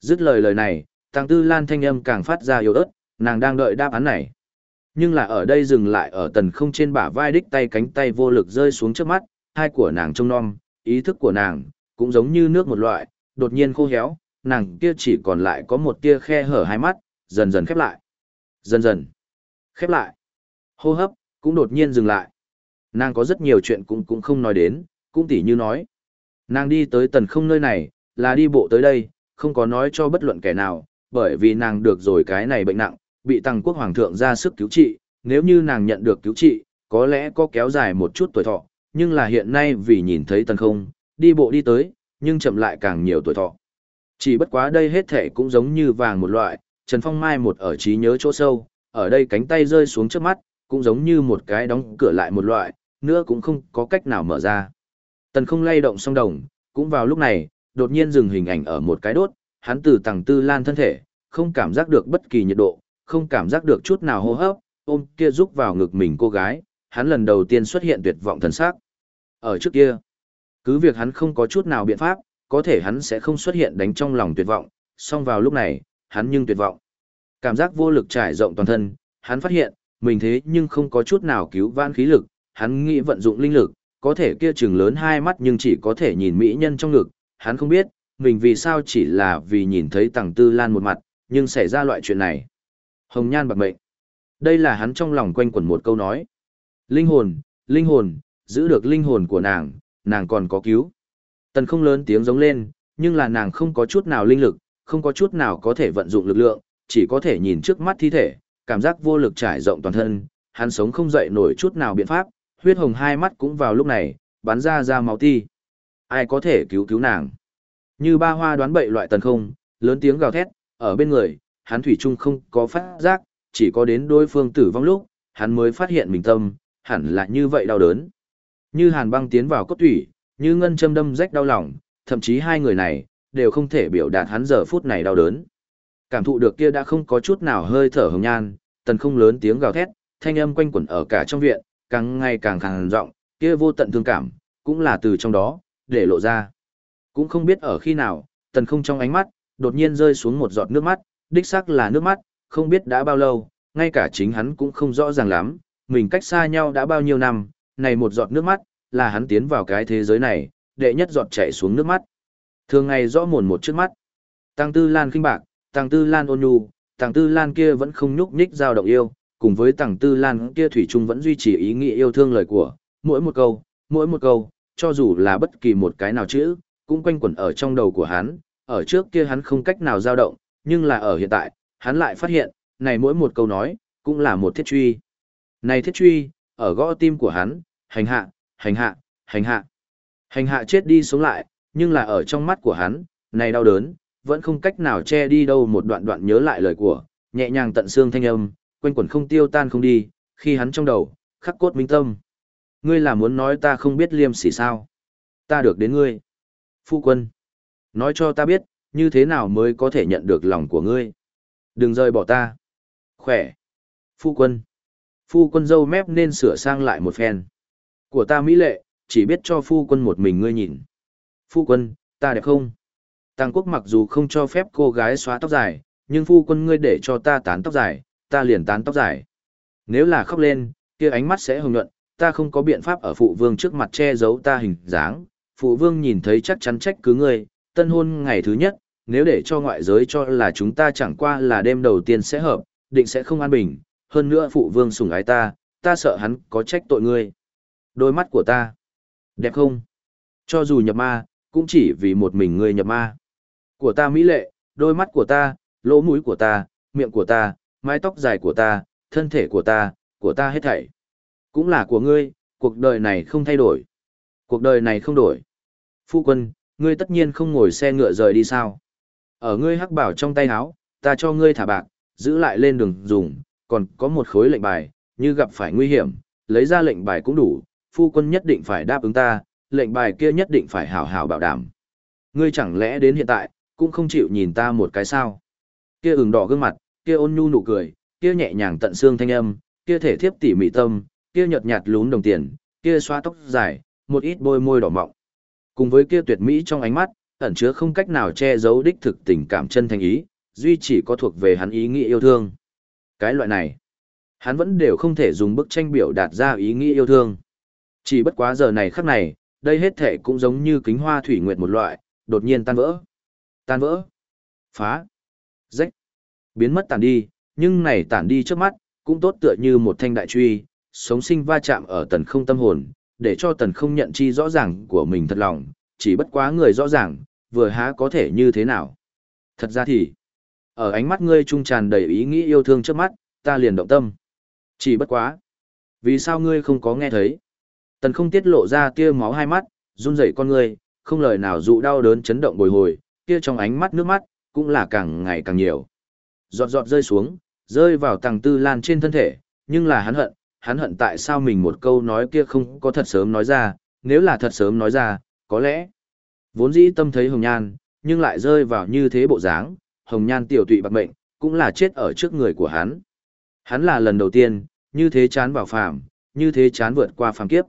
Dứt lời lời này, Tăng Tư Lan thanh âm càng phát ra yếu ớt, nàng đang đợi đáp án này. Nhưng là ở đây dừng lại ở tần không trên bả vai đích tay cánh tay vô lực rơi xuống trước mắt, hai của nàng trông non, ý thức của nàng, cũng giống như nước một loại, đột nhiên khô héo, nàng kia chỉ còn lại có một tia khe hở hai mắt, dần dần khép lại. Dần dần, khép lại. Hô hấp, cũng đột nhiên dừng lại. Nàng có rất nhiều chuyện cũng cũng không nói đến, cũng tỉ như nói. Nàng đi tới tần không nơi này, là đi bộ tới đây, không có nói cho bất luận kẻ nào, bởi vì nàng được rồi cái này bệnh nặng, bị tăng quốc hoàng thượng ra sức cứu trị, nếu như nàng nhận được cứu trị, có lẽ có kéo dài một chút tuổi thọ, nhưng là hiện nay vì nhìn thấy tần không, đi bộ đi tới, nhưng chậm lại càng nhiều tuổi thọ. Chỉ bất quá đây hết thể cũng giống như vàng một loại, Trần Phong Mai một ở trí nhớ chỗ sâu, ở đây cánh tay rơi xuống trước mắt, cũng giống như một cái đóng cửa lại một loại, nữa cũng không có cách nào mở ra. Tần không lay động song đồng, cũng vào lúc này, đột nhiên dừng hình ảnh ở một cái đốt, hắn từ tầng tư lan thân thể, không cảm giác được bất kỳ nhiệt độ, không cảm giác được chút nào hô hấp, ôm kia rúc vào ngực mình cô gái, hắn lần đầu tiên xuất hiện tuyệt vọng thần sắc. Ở trước kia, cứ việc hắn không có chút nào biện pháp, có thể hắn sẽ không xuất hiện đánh trong lòng tuyệt vọng, song vào lúc này, hắn nhưng tuyệt vọng. Cảm giác vô lực trải rộng toàn thân, hắn phát hiện, mình thế nhưng không có chút nào cứu vãn khí lực, hắn nghĩ vận dụng linh lực, có thể kia trừng lớn hai mắt nhưng chỉ có thể nhìn mỹ nhân trong ngực, hắn không biết, mình vì sao chỉ là vì nhìn thấy tàng tư lan một mặt, nhưng xảy ra loại chuyện này. Hồng nhan bạc mệnh. Đây là hắn trong lòng quanh quẩn một câu nói. Linh hồn, linh hồn, giữ được linh hồn của nàng, nàng còn có cứu. Tần không lớn tiếng giống lên, nhưng là nàng không có chút nào linh lực, không có chút nào có thể vận dụng lực lượng, chỉ có thể nhìn trước mắt thi thể, cảm giác vô lực trải rộng toàn thân, hắn sống không dậy nổi chút nào biện pháp, huyết hồng hai mắt cũng vào lúc này, bắn ra ra máu ti. Ai có thể cứu cứu nàng? Như ba hoa đoán bậy loại tần không, lớn tiếng gào thét, ở bên người, hắn thủy chung không có phát giác, chỉ có đến đối phương tử vong lúc, hắn mới phát hiện mình tâm, hẳn là như vậy đau đớn. Như hàn băng tiến vào cốt thủy, như ngân châm đâm rách đau lòng, thậm chí hai người này, đều không thể biểu đạt hắn giờ phút này đau đớn. Cảm thụ được kia đã không có chút nào hơi thở hồng nhan, tần không lớn tiếng gào thét, thanh âm quanh quẩn ở cả trong viện, càng ngày càng càng rộng, kia vô tận thương cảm, cũng là từ trong đó, để lộ ra. Cũng không biết ở khi nào, tần không trong ánh mắt, đột nhiên rơi xuống một giọt nước mắt, đích xác là nước mắt, không biết đã bao lâu, ngay cả chính hắn cũng không rõ ràng lắm, mình cách xa nhau đã bao nhiêu năm, này một giọt nước mắt, là hắn tiến vào cái thế giới này, đệ nhất giọt chảy xuống nước mắt. Thường ngày rõ mồn một trước mắt. Tăng Tư Lan khinh bạc, Tăng Tư Lan ôn nhu, Tăng Tư Lan kia vẫn không nhúc nhích giao động yêu, cùng với Tăng Tư Lan kia thủy chung vẫn duy trì ý nghĩa yêu thương lời của, mỗi một câu, mỗi một câu, cho dù là bất kỳ một cái nào chữ, cũng quanh quẩn ở trong đầu của hắn, ở trước kia hắn không cách nào dao động, nhưng là ở hiện tại, hắn lại phát hiện, này mỗi một câu nói, cũng là một thiết truy. Này thiết truy, ở gõ tim của hắn, hành hạ, hành hạ, hành hạ. Hành hạ chết đi sống lại, nhưng là ở trong mắt của hắn, này đau đớn, vẫn không cách nào che đi đâu một đoạn đoạn nhớ lại lời của, nhẹ nhàng tận xương thanh âm, quanh quẩn không tiêu tan không đi, khi hắn trong đầu, khắc cốt minh tâm. Ngươi là muốn nói ta không biết liêm sỉ sao? Ta được đến ngươi. Phu quân. Nói cho ta biết, như thế nào mới có thể nhận được lòng của ngươi. Đừng rời bỏ ta. Khỏe. Phu quân. Phu quân dâu mép nên sửa sang lại một phen. Của ta mỹ lệ, chỉ biết cho phu quân một mình ngươi nhìn. Phu quân, ta đẹp không? Tàng quốc mặc dù không cho phép cô gái xóa tóc dài, nhưng phu quân ngươi để cho ta tán tóc dài, ta liền tán tóc dài. Nếu là khóc lên, kia ánh mắt sẽ hồng nhuận, ta không có biện pháp ở phụ vương trước mặt che giấu ta hình dáng. Phụ vương nhìn thấy chắc chắn trách cứ ngươi, tân hôn ngày thứ nhất, nếu để cho ngoại giới cho là chúng ta chẳng qua là đêm đầu tiên sẽ hợp, định sẽ không an bình, hơn nữa phụ vương sủng ái ta, ta sợ hắn có trách tội ngươi. Đôi mắt của ta, đẹp không? Cho dù nhập ma, cũng chỉ vì một mình ngươi nhập ma. Của ta mỹ lệ, đôi mắt của ta, lỗ mũi của ta, miệng của ta, mái tóc dài của ta, thân thể của ta, của ta hết thảy. Cũng là của ngươi, cuộc đời này không thay đổi. Cuộc đời này không đổi. Phu quân, ngươi tất nhiên không ngồi xe ngựa rời đi sao? Ở ngươi hắc bảo trong tay áo, ta cho ngươi thả bạc, giữ lại lên đường dùng, còn có một khối lệnh bài, như gặp phải nguy hiểm, lấy ra lệnh bài cũng đủ, phu quân nhất định phải đáp ứng ta, lệnh bài kia nhất định phải hảo hảo bảo đảm. Ngươi chẳng lẽ đến hiện tại, cũng không chịu nhìn ta một cái sao? Kia ửng đỏ gương mặt, kia ôn nhu nụ cười, kia nhẹ nhàng tận xương thanh âm, kia thể thiếp tỉ mỉ tâm, kia nhợt nhạt lún đồng tiền, kia xoa tóc dài, một ít bôi môi đỏ mọng. Cùng với kia tuyệt mỹ trong ánh mắt, ẩn chứa không cách nào che giấu đích thực tình cảm chân thành ý, duy chỉ có thuộc về hắn ý nghĩa yêu thương. Cái loại này, hắn vẫn đều không thể dùng bức tranh biểu đạt ra ý nghĩa yêu thương. Chỉ bất quá giờ này khắc này, đây hết thể cũng giống như kính hoa thủy nguyệt một loại, đột nhiên tan vỡ. Tan vỡ. Phá. Rách. Biến mất tàn đi, nhưng này tản đi trước mắt, cũng tốt tựa như một thanh đại truy, sống sinh va chạm ở tần không tâm hồn, để cho tần không nhận chi rõ ràng của mình thật lòng, chỉ bất quá người rõ ràng, vừa há có thể như thế nào. Thật ra thì, ở ánh mắt ngươi trung tràn đầy ý nghĩ yêu thương trước mắt, ta liền động tâm. Chỉ bất quá. Vì sao ngươi không có nghe thấy? Tần không tiết lộ ra tia máu hai mắt, run rẩy con ngươi, không lời nào dụ đau đớn chấn động bồi hồi, kia trong ánh mắt nước mắt, cũng là càng ngày càng nhiều. Giọt giọt rơi xuống, rơi vào tầng tư lan trên thân thể, nhưng là hắn hận, hắn hận tại sao mình một câu nói kia không có thật sớm nói ra, nếu là thật sớm nói ra, có lẽ. Vốn dĩ tâm thấy hồng nhan, nhưng lại rơi vào như thế bộ dáng, hồng nhan tiểu tụy bạc mệnh, cũng là chết ở trước người của hắn. Hắn là lần đầu tiên, như thế chán vào phàm, như thế chán vượt qua phàm kiếp.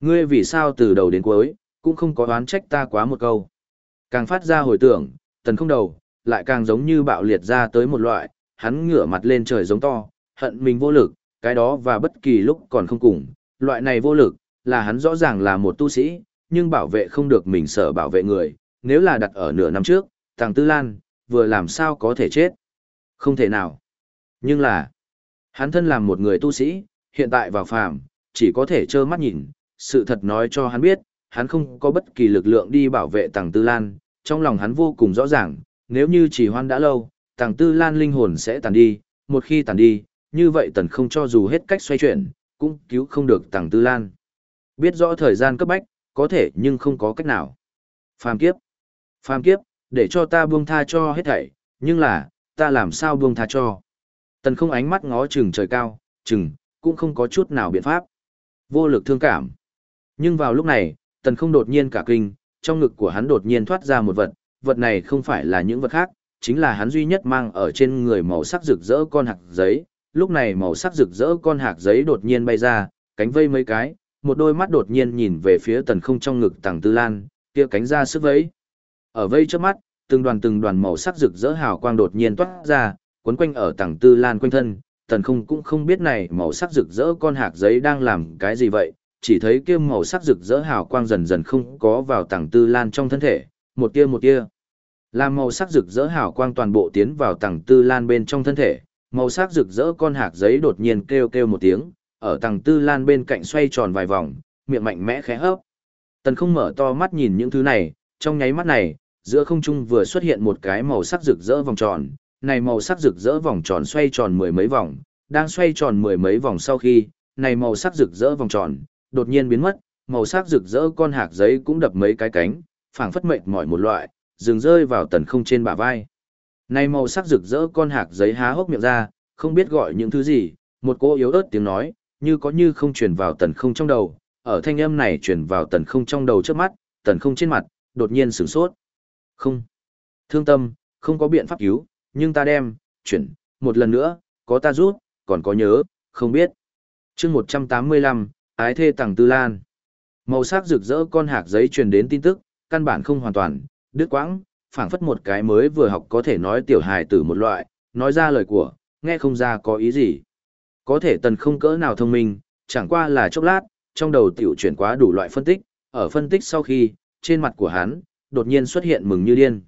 Ngươi vì sao từ đầu đến cuối, cũng không có oán trách ta quá một câu. Càng phát ra hồi tưởng, tần không đầu, lại càng giống như bạo liệt ra tới một loại, hắn ngửa mặt lên trời giống to, hận mình vô lực, cái đó và bất kỳ lúc còn không cùng, loại này vô lực, là hắn rõ ràng là một tu sĩ, nhưng bảo vệ không được mình sở bảo vệ người, nếu là đặt ở nửa năm trước, thằng Tư Lan, vừa làm sao có thể chết. Không thể nào. Nhưng là, hắn thân làm một người tu sĩ, hiện tại vào phàm, chỉ có thể trơ mắt nhìn, sự thật nói cho hắn biết, hắn không có bất kỳ lực lượng đi bảo vệ tàng Tư Lan, trong lòng hắn vô cùng rõ ràng, nếu như chỉ hoan đã lâu, tàng tư lan linh hồn sẽ tàn đi, một khi tàn đi, như vậy tần không cho dù hết cách xoay chuyển, cũng cứu không được tàng tư lan. Biết rõ thời gian cấp bách, có thể nhưng không có cách nào. Phàm kiếp. Phàm kiếp, để cho ta buông tha cho hết thảy, nhưng là, ta làm sao buông tha cho. Tần không ánh mắt ngó chừng trời cao, chừng, cũng không có chút nào biện pháp. Vô lực thương cảm. Nhưng vào lúc này, tần không đột nhiên cả kinh, trong ngực của hắn đột nhiên thoát ra một vật, vật này không phải là những vật khác, chính là hắn duy nhất mang ở trên người màu sắc rực rỡ con hạt giấy. Lúc này màu sắc rực rỡ con hạt giấy đột nhiên bay ra, cánh vây mấy cái, một đôi mắt đột nhiên nhìn về phía tần không trong ngực tàng tư lan, kia cánh ra sức vẫy. Ở vây trước mắt, từng đoàn từng đoàn màu sắc rực rỡ hào quang đột nhiên toát ra, quấn quanh ở tàng tư lan quanh thân, tần không cũng không biết này màu sắc rực rỡ con hạt giấy đang làm cái gì vậy, chỉ thấy kia màu sắc rực rỡ hào quang dần dần không có vào tàng tư lan trong thân thể, một tia một tia. Làm màu sắc rực rỡ hào quang toàn bộ tiến vào tàng tư lan bên trong thân thể, màu sắc rực rỡ con hạt giấy đột nhiên kêu kêu một tiếng, ở tầng tư lan bên cạnh xoay tròn vài vòng, miệng mạnh mẽ khẽ hấp. Tần không mở to mắt nhìn những thứ này, trong nháy mắt này, giữa không trung vừa xuất hiện một cái màu sắc rực rỡ vòng tròn, này màu sắc rực rỡ vòng tròn xoay tròn mười mấy vòng, đang xoay tròn mười mấy vòng sau khi, này màu sắc rực rỡ vòng tròn, đột nhiên biến mất, màu sắc rực rỡ con hạc giấy cũng đập mấy cái cánh, phảng phất mệt mỏi một loại, dừng rơi vào tần không trên bả vai. Này màu sắc rực rỡ con hạc giấy há hốc miệng ra, không biết gọi những thứ gì, một cô yếu ớt tiếng nói, như có như không truyền vào tần không trong đầu, ở thanh âm này truyền vào tần không trong đầu trước mắt, tần không trên mặt, đột nhiên sửng sốt. Không. Thương tâm, không có biện pháp cứu, nhưng ta đem, chuyển, một lần nữa, có ta rút, còn có nhớ, không biết. chương 185, ái thê tàng tư lan. Màu sắc rực rỡ con hạc giấy truyền đến tin tức, căn bản không hoàn toàn, đứt quãng, phảng phất một cái mới vừa học có thể nói tiểu hài tử một loại, nói ra lời của, nghe không ra có ý gì. Có thể tần không cỡ nào thông minh, chẳng qua là chốc lát, trong đầu tiểu chuyển quá đủ loại phân tích, ở phân tích sau khi, trên mặt của hắn, đột nhiên xuất hiện mừng như điên.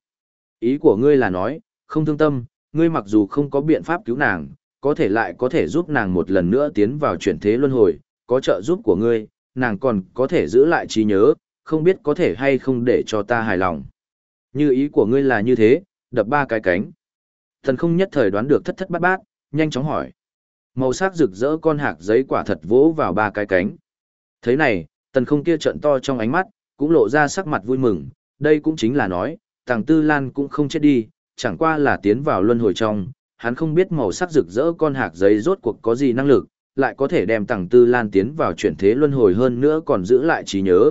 Ý của ngươi là nói, không thương tâm, ngươi mặc dù không có biện pháp cứu nàng, có thể lại có thể giúp nàng một lần nữa tiến vào chuyển thế luân hồi, có trợ giúp của ngươi, nàng còn có thể giữ lại trí nhớ, không biết có thể hay không để cho ta hài lòng. Như ý của ngươi là như thế, đập ba cái cánh. Thần không nhất thời đoán được thất thất bát bát, nhanh chóng hỏi. Màu sắc rực rỡ con hạc giấy quả thật vỗ vào ba cái cánh. Thế này, tần không kia trận to trong ánh mắt, cũng lộ ra sắc mặt vui mừng, đây cũng chính là nói, tàng tư lan cũng không chết đi, chẳng qua là tiến vào luân hồi trong, hắn không biết màu sắc rực rỡ con hạc giấy rốt cuộc có gì năng lực, lại có thể đem tàng tư lan tiến vào chuyển thế luân hồi hơn nữa còn giữ lại trí nhớ.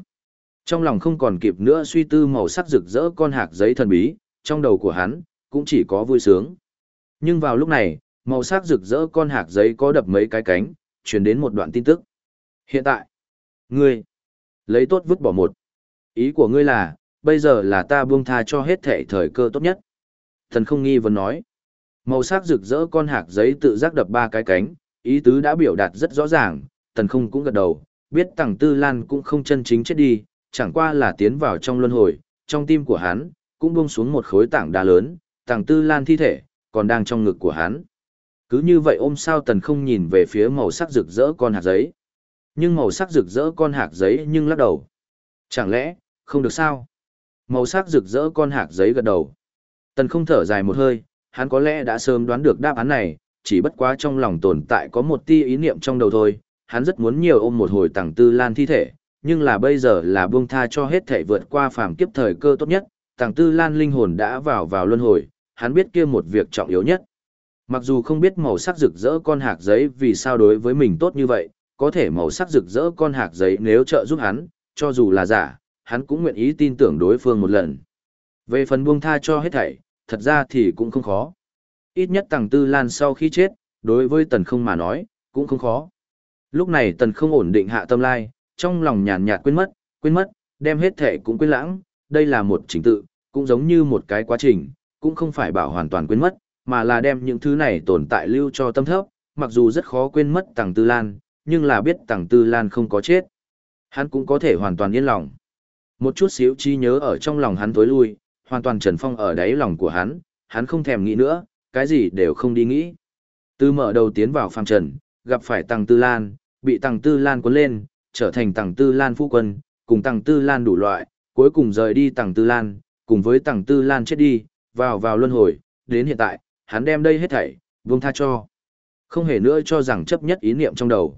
Trong lòng không còn kịp nữa suy tư màu sắc rực rỡ con hạc giấy thần bí, trong đầu của hắn, cũng chỉ có vui sướng. Nhưng vào lúc này, màu sắc rực rỡ con hạc giấy có đập mấy cái cánh, truyền đến một đoạn tin tức. Hiện tại, ngươi, lấy tốt vứt bỏ một. Ý của ngươi là, bây giờ là ta buông tha cho hết thể thời cơ tốt nhất. Thần không nghi vấn nói. Màu sắc rực rỡ con hạc giấy tự giác đập ba cái cánh, ý tứ đã biểu đạt rất rõ ràng, tần không cũng gật đầu, biết tàng tư lan cũng không chân chính chết đi, chẳng qua là tiến vào trong luân hồi, trong tim của hắn, cũng buông xuống một khối tảng đá lớn, tàng tư lan thi thể, còn đang trong ngực của hắn. Cứ như vậy ôm sao tần không nhìn về phía màu sắc rực rỡ con hạt giấy. Nhưng màu sắc rực rỡ con hạt giấy nhưng lắc đầu. Chẳng lẽ, không được sao? Màu sắc rực rỡ con hạt giấy gật đầu. Tần không thở dài một hơi, hắn có lẽ đã sớm đoán được đáp án này, chỉ bất quá trong lòng tồn tại có một tia ý niệm trong đầu thôi. Hắn rất muốn nhiều ôm một hồi tàng tư lan thi thể, nhưng là bây giờ là buông tha cho hết thể vượt qua phàm kiếp thời cơ tốt nhất, tàng tư lan linh hồn đã vào vào luân hồi, hắn biết kia một việc trọng yếu nhất. Mặc dù không biết màu sắc rực rỡ con hạc giấy vì sao đối với mình tốt như vậy, có thể màu sắc rực rỡ con hạc giấy nếu trợ giúp hắn, cho dù là giả, hắn cũng nguyện ý tin tưởng đối phương một lần. Về phần buông tha cho hết thảy, thật ra thì cũng không khó. Ít nhất tàng tư lan sau khi chết, đối với tần không mà nói, cũng không khó. Lúc này tần không ổn định hạ tâm lai, trong lòng nhàn nhạt quên mất, quên mất, đem hết thảy cũng quên lãng, đây là một trình tự, cũng giống như một cái quá trình, cũng không phải bảo hoàn toàn quên mất, mà là đem những thứ này tồn tại lưu cho tâm thấp, mặc dù rất khó quên mất Tằng tư lan, nhưng là biết Tằng tư lan không có chết. Hắn cũng có thể hoàn toàn yên lòng. Một chút xíu chi nhớ ở trong lòng hắn tối lui, hoàn toàn trần phong ở đáy lòng của hắn, hắn không thèm nghĩ nữa, cái gì đều không đi nghĩ. Từ mở đầu tiến vào phàm trần, gặp phải Tằng tư lan, bị Tằng tư lan cuốn lên, trở thành Tằng tư lan phu quân, cùng Tằng tư lan đủ loại, cuối cùng rời đi Tằng tư lan, cùng với Tằng Tư Lan chết đi, vào vào luân hồi, đến hiện tại, hắn đem đây hết thảy, buông tha cho. Không hề nữa cho rằng chấp nhất ý niệm trong đầu.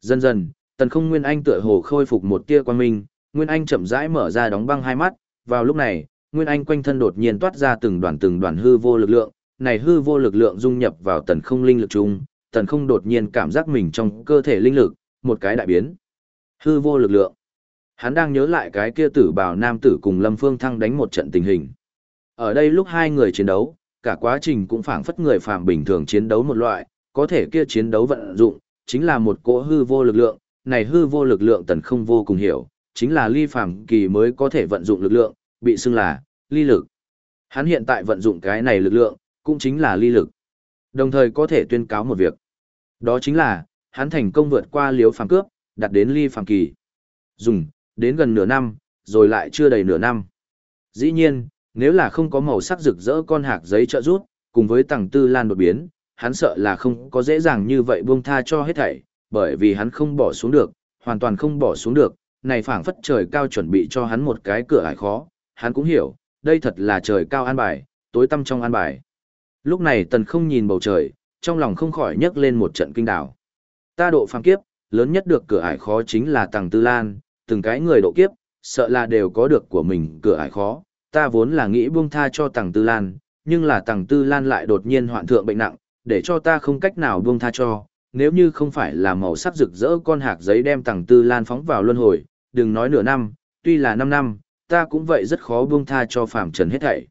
Dần dần, Tần Không Nguyên Anh tựa hồ khôi phục một tia quan minh, Nguyên Anh chậm rãi mở ra đóng băng hai mắt, vào lúc này, Nguyên Anh quanh thân đột nhiên toát ra từng đoàn từng đoàn hư vô lực lượng, này hư vô lực lượng dung nhập vào Tần Không linh lực chung, Tần Không đột nhiên cảm giác mình trong cơ thể linh lực, một cái đại biến. Hư vô lực lượng. Hắn đang nhớ lại cái kia tử bảo nam tử cùng Lâm Phương Thăng đánh một trận tình hình. Ở đây lúc hai người chiến đấu, cả quá trình cũng phảng phất người phàm bình thường chiến đấu một loại, có thể kia chiến đấu vận dụng, chính là một cỗ hư vô lực lượng, này hư vô lực lượng tần không vô cùng hiểu, chính là ly phàm kỳ mới có thể vận dụng lực lượng, bị xưng là ly lực. Hắn hiện tại vận dụng cái này lực lượng, cũng chính là ly lực. Đồng thời có thể tuyên cáo một việc. Đó chính là, hắn thành công vượt qua liếu phàm cướp, đặt đến ly phàm kỳ. Dùng, đến gần nửa năm, rồi lại chưa đầy nửa năm. Dĩ nhiên, nếu là không có màu sắc rực rỡ con hạc giấy trợ rút, cùng với tầng tư lan đột biến, hắn sợ là không có dễ dàng như vậy buông tha cho hết thảy, bởi vì hắn không bỏ xuống được, hoàn toàn không bỏ xuống được, này phảng phất trời cao chuẩn bị cho hắn một cái cửa ải khó, hắn cũng hiểu, đây thật là trời cao an bài, tối tăm trong an bài. Lúc này tần không nhìn bầu trời, trong lòng không khỏi nhấc lên một trận kinh đảo. Ta độ phàm kiếp, lớn nhất được cửa ải khó chính là tầng tư lan, từng cái người độ kiếp, sợ là đều có được của mình cửa ải khó, ta vốn là nghĩ buông tha cho Tằng tư lan, nhưng là Tằng tư lan lại đột nhiên hoạn thượng bệnh nặng, để cho ta không cách nào buông tha cho, nếu như không phải là màu sắc rực rỡ con hạc giấy đem Tằng tư lan phóng vào luân hồi, đừng nói nửa năm, tuy là năm năm, ta cũng vậy rất khó buông tha cho phạm trần hết thảy.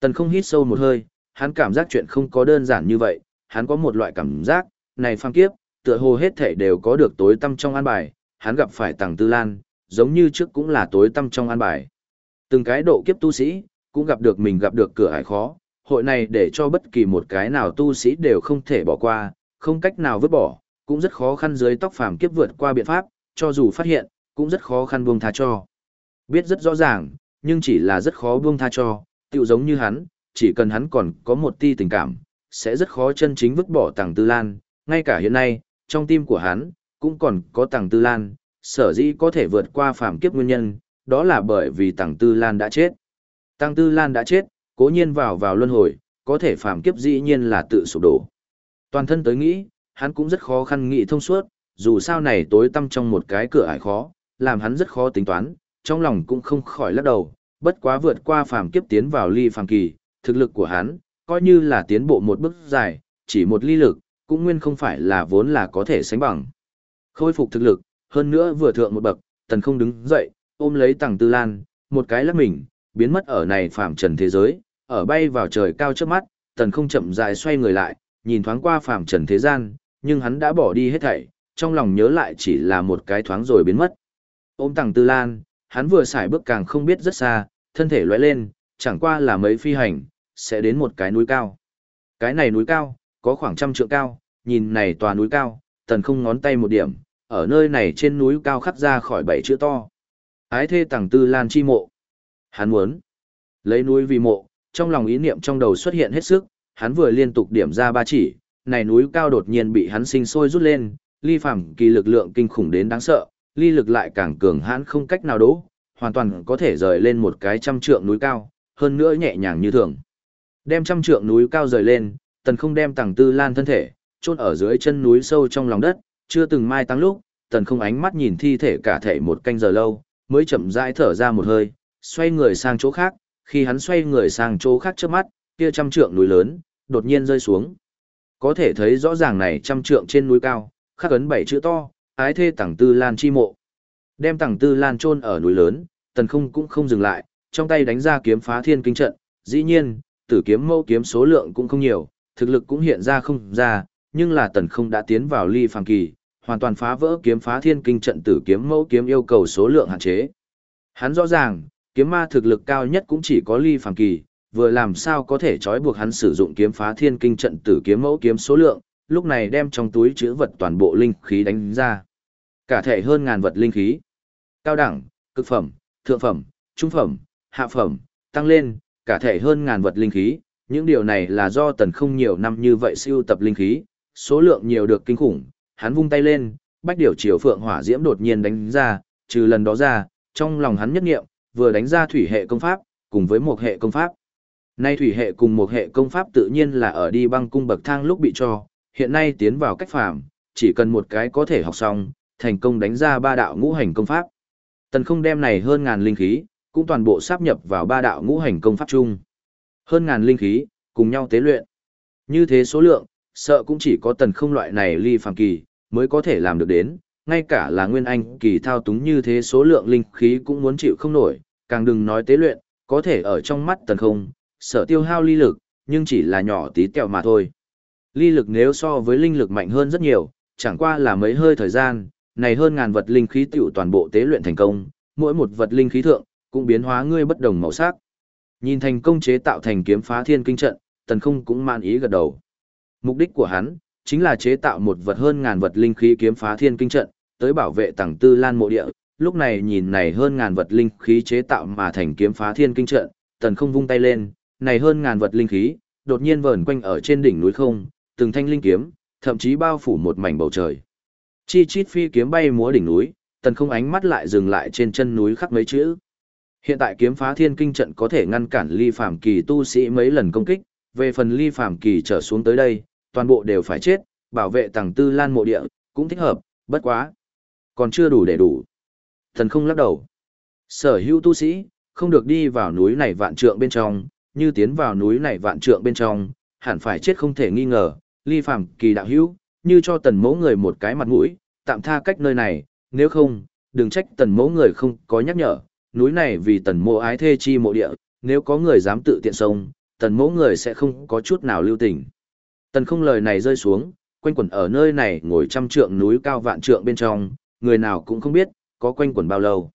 Tần không hít sâu một hơi, hắn cảm giác chuyện không có đơn giản như vậy, hắn có một loại cảm giác, này phàm kiếp, tựa hồ hết thảy đều có được tối tâm trong an bài, hắn gặp phải Tằng tư lan, giống như trước cũng là tối tâm trong an bài. Từng cái độ kiếp tu sĩ, cũng gặp được mình gặp được cửa ải khó, hội này để cho bất kỳ một cái nào tu sĩ đều không thể bỏ qua, không cách nào vứt bỏ, cũng rất khó khăn dưới tóc phàm kiếp vượt qua biện pháp, cho dù phát hiện, cũng rất khó khăn buông tha cho. Biết rất rõ ràng, nhưng chỉ là rất khó buông tha cho, tựu giống như hắn, chỉ cần hắn còn có một ti tình cảm, sẽ rất khó chân chính vứt bỏ tàng tư lan, ngay cả hiện nay, trong tim của hắn, cũng còn có tàng tư lan, sở dĩ có thể vượt qua phàm kiếp nguyên nhân, đó là bởi vì tăng tư lan đã chết. tăng tư lan đã chết, cố nhiên vào vào luân hồi, có thể phàm kiếp dĩ nhiên là tự sụp đổ. Toàn thân tới nghĩ, hắn cũng rất khó khăn nghĩ thông suốt, dù sao này tối tăm trong một cái cửa ải khó, làm hắn rất khó tính toán, trong lòng cũng không khỏi lắc đầu, bất quá vượt qua phàm kiếp tiến vào ly phàm kỳ, thực lực của hắn, coi như là tiến bộ một bước dài, chỉ một ly lực, cũng nguyên không phải là vốn là có thể sánh bằng. Khôi phục thực lực, hơn nữa vừa thượng một bậc, tần không đứng dậy, ôm lấy tàng tư lan, một cái lắc mình, biến mất ở này phàm trần thế giới, ở bay vào trời cao trước mắt, tần không chậm rãi xoay người lại, nhìn thoáng qua phàm trần thế gian, nhưng hắn đã bỏ đi hết thảy, trong lòng nhớ lại chỉ là một cái thoáng rồi biến mất. Ôm tàng tư lan, hắn vừa xài bước càng không biết rất xa, thân thể lóe lên, chẳng qua là mấy phi hành, sẽ đến một cái núi cao. Cái này núi cao, có khoảng trăm trượng cao, nhìn này tòa núi cao, tần không ngón tay một điểm, ở nơi này trên núi cao khắc ra khỏi bảy chữ to. Ái thê tàng tư lan chi mộ. Hắn muốn lấy núi vì mộ, trong lòng ý niệm trong đầu xuất hiện hết sức, hắn vừa liên tục điểm ra ba chỉ, này núi cao đột nhiên bị hắn sinh sôi rút lên, ly phàm kỳ lực lượng kinh khủng đến đáng sợ, ly lực lại càng cường hãn không cách nào đỗ, hoàn toàn có thể rời lên một cái trăm trượng núi cao, hơn nữa nhẹ nhàng như thường. Đem trăm trượng núi cao rời lên, tần không đem tàng tư lan thân thể, chôn ở dưới chân núi sâu trong lòng đất, chưa từng mai tăng lúc, tần không ánh mắt nhìn thi thể cả thể một canh giờ lâu, mới chậm rãi thở ra một hơi, xoay người sang chỗ khác, khi hắn xoay người sang chỗ khác trước mắt, kia trăm trượng núi lớn, đột nhiên rơi xuống. Có thể thấy rõ ràng này trăm trượng trên núi cao, khắc ấn bảy chữ to, ái thê tẳng tư lan chi mộ. Đem tẳng tư lan chôn ở núi lớn, tần không cũng không dừng lại, trong tay đánh ra kiếm phá thiên kinh trận, dĩ nhiên, tử kiếm mâu kiếm số lượng cũng không nhiều, thực lực cũng hiện ra không ra, nhưng là tần không đã tiến vào ly phàm kỳ, hoàn toàn phá vỡ kiếm phá thiên kinh trận tử kiếm mẫu kiếm yêu cầu số lượng hạn chế. Hắn rõ ràng, kiếm ma thực lực cao nhất cũng chỉ có ly phàm kỳ, vừa làm sao có thể trói buộc hắn sử dụng kiếm phá thiên kinh trận tử kiếm mẫu kiếm số lượng, lúc này đem trong túi chữ vật toàn bộ linh khí đánh ra. Cả thể hơn ngàn vật linh khí. Cao đẳng, cực phẩm, thượng phẩm, trung phẩm, hạ phẩm, tăng lên, cả thể hơn ngàn vật linh khí. Những điều này là do tần không nhiều năm như vậy siêu tập linh khí, số lượng nhiều được kinh khủng. Hắn vung tay lên, bách điều chiều phượng hỏa diễm đột nhiên đánh ra, trừ lần đó ra, trong lòng hắn nhất nghiệm, vừa đánh ra thủy hệ công pháp, cùng với một hệ công pháp. Nay thủy hệ cùng một hệ công pháp tự nhiên là ở đi băng cung bậc thang lúc bị cho, hiện nay tiến vào cách phàm, chỉ cần một cái có thể học xong, thành công đánh ra ba đạo ngũ hành công pháp. Tần không đem này hơn ngàn linh khí, cũng toàn bộ sáp nhập vào ba đạo ngũ hành công pháp chung. Hơn ngàn linh khí, cùng nhau tế luyện. Như thế số lượng, sợ cũng chỉ có tần không loại này ly phàm kỳ, mới có thể làm được đến, ngay cả là nguyên anh kỳ thao túng như thế số lượng linh khí cũng muốn chịu không nổi, càng đừng nói tế luyện, có thể ở trong mắt tần không, sợ tiêu hao ly lực, nhưng chỉ là nhỏ tí tẹo mà thôi. Ly lực nếu so với linh lực mạnh hơn rất nhiều, chẳng qua là mấy hơi thời gian, này hơn ngàn vật linh khí tiểu toàn bộ tế luyện thành công, mỗi một vật linh khí thượng, cũng biến hóa ngươi bất đồng màu sắc. Nhìn thành công chế tạo thành kiếm phá thiên kinh trận, tần không cũng man ý gật đầu. Mục đích của hắn, chính là chế tạo một vật hơn ngàn vật linh khí kiếm phá thiên kinh trận, tới bảo vệ tầng tư lan mộ địa. Lúc này nhìn này hơn ngàn vật linh khí chế tạo mà thành kiếm phá thiên kinh trận, tần không vung tay lên, này hơn ngàn vật linh khí, đột nhiên vờn quanh ở trên đỉnh núi không, từng thanh linh kiếm, thậm chí bao phủ một mảnh bầu trời. Chi chít phi kiếm bay múa đỉnh núi, tần không ánh mắt lại dừng lại trên chân núi khắc mấy chữ. Hiện tại kiếm phá thiên kinh trận có thể ngăn cản ly phàm kỳ tu sĩ mấy lần công kích, về phần ly phàm kỳ trở xuống tới đây, toàn bộ đều phải chết, bảo vệ tàng tư lan mộ địa, cũng thích hợp, bất quá. Còn chưa đủ để đủ. Thần không lắc đầu. Sở hữu tu sĩ, không được đi vào núi này vạn trượng bên trong, như tiến vào núi này vạn trượng bên trong, hẳn phải chết không thể nghi ngờ, ly phàm kỳ đạo hữu, như cho tần mẫu người một cái mặt mũi, tạm tha cách nơi này, nếu không, đừng trách tần mẫu người không có nhắc nhở, núi này vì tần mộ ái thê chi mộ địa, nếu có người dám tự tiện sông, tần mẫu người sẽ không có chút nào lưu tình. Tần không lời này rơi xuống, quanh quẩn ở nơi này ngồi trăm trượng núi cao vạn trượng bên trong, người nào cũng không biết, có quanh quẩn bao lâu.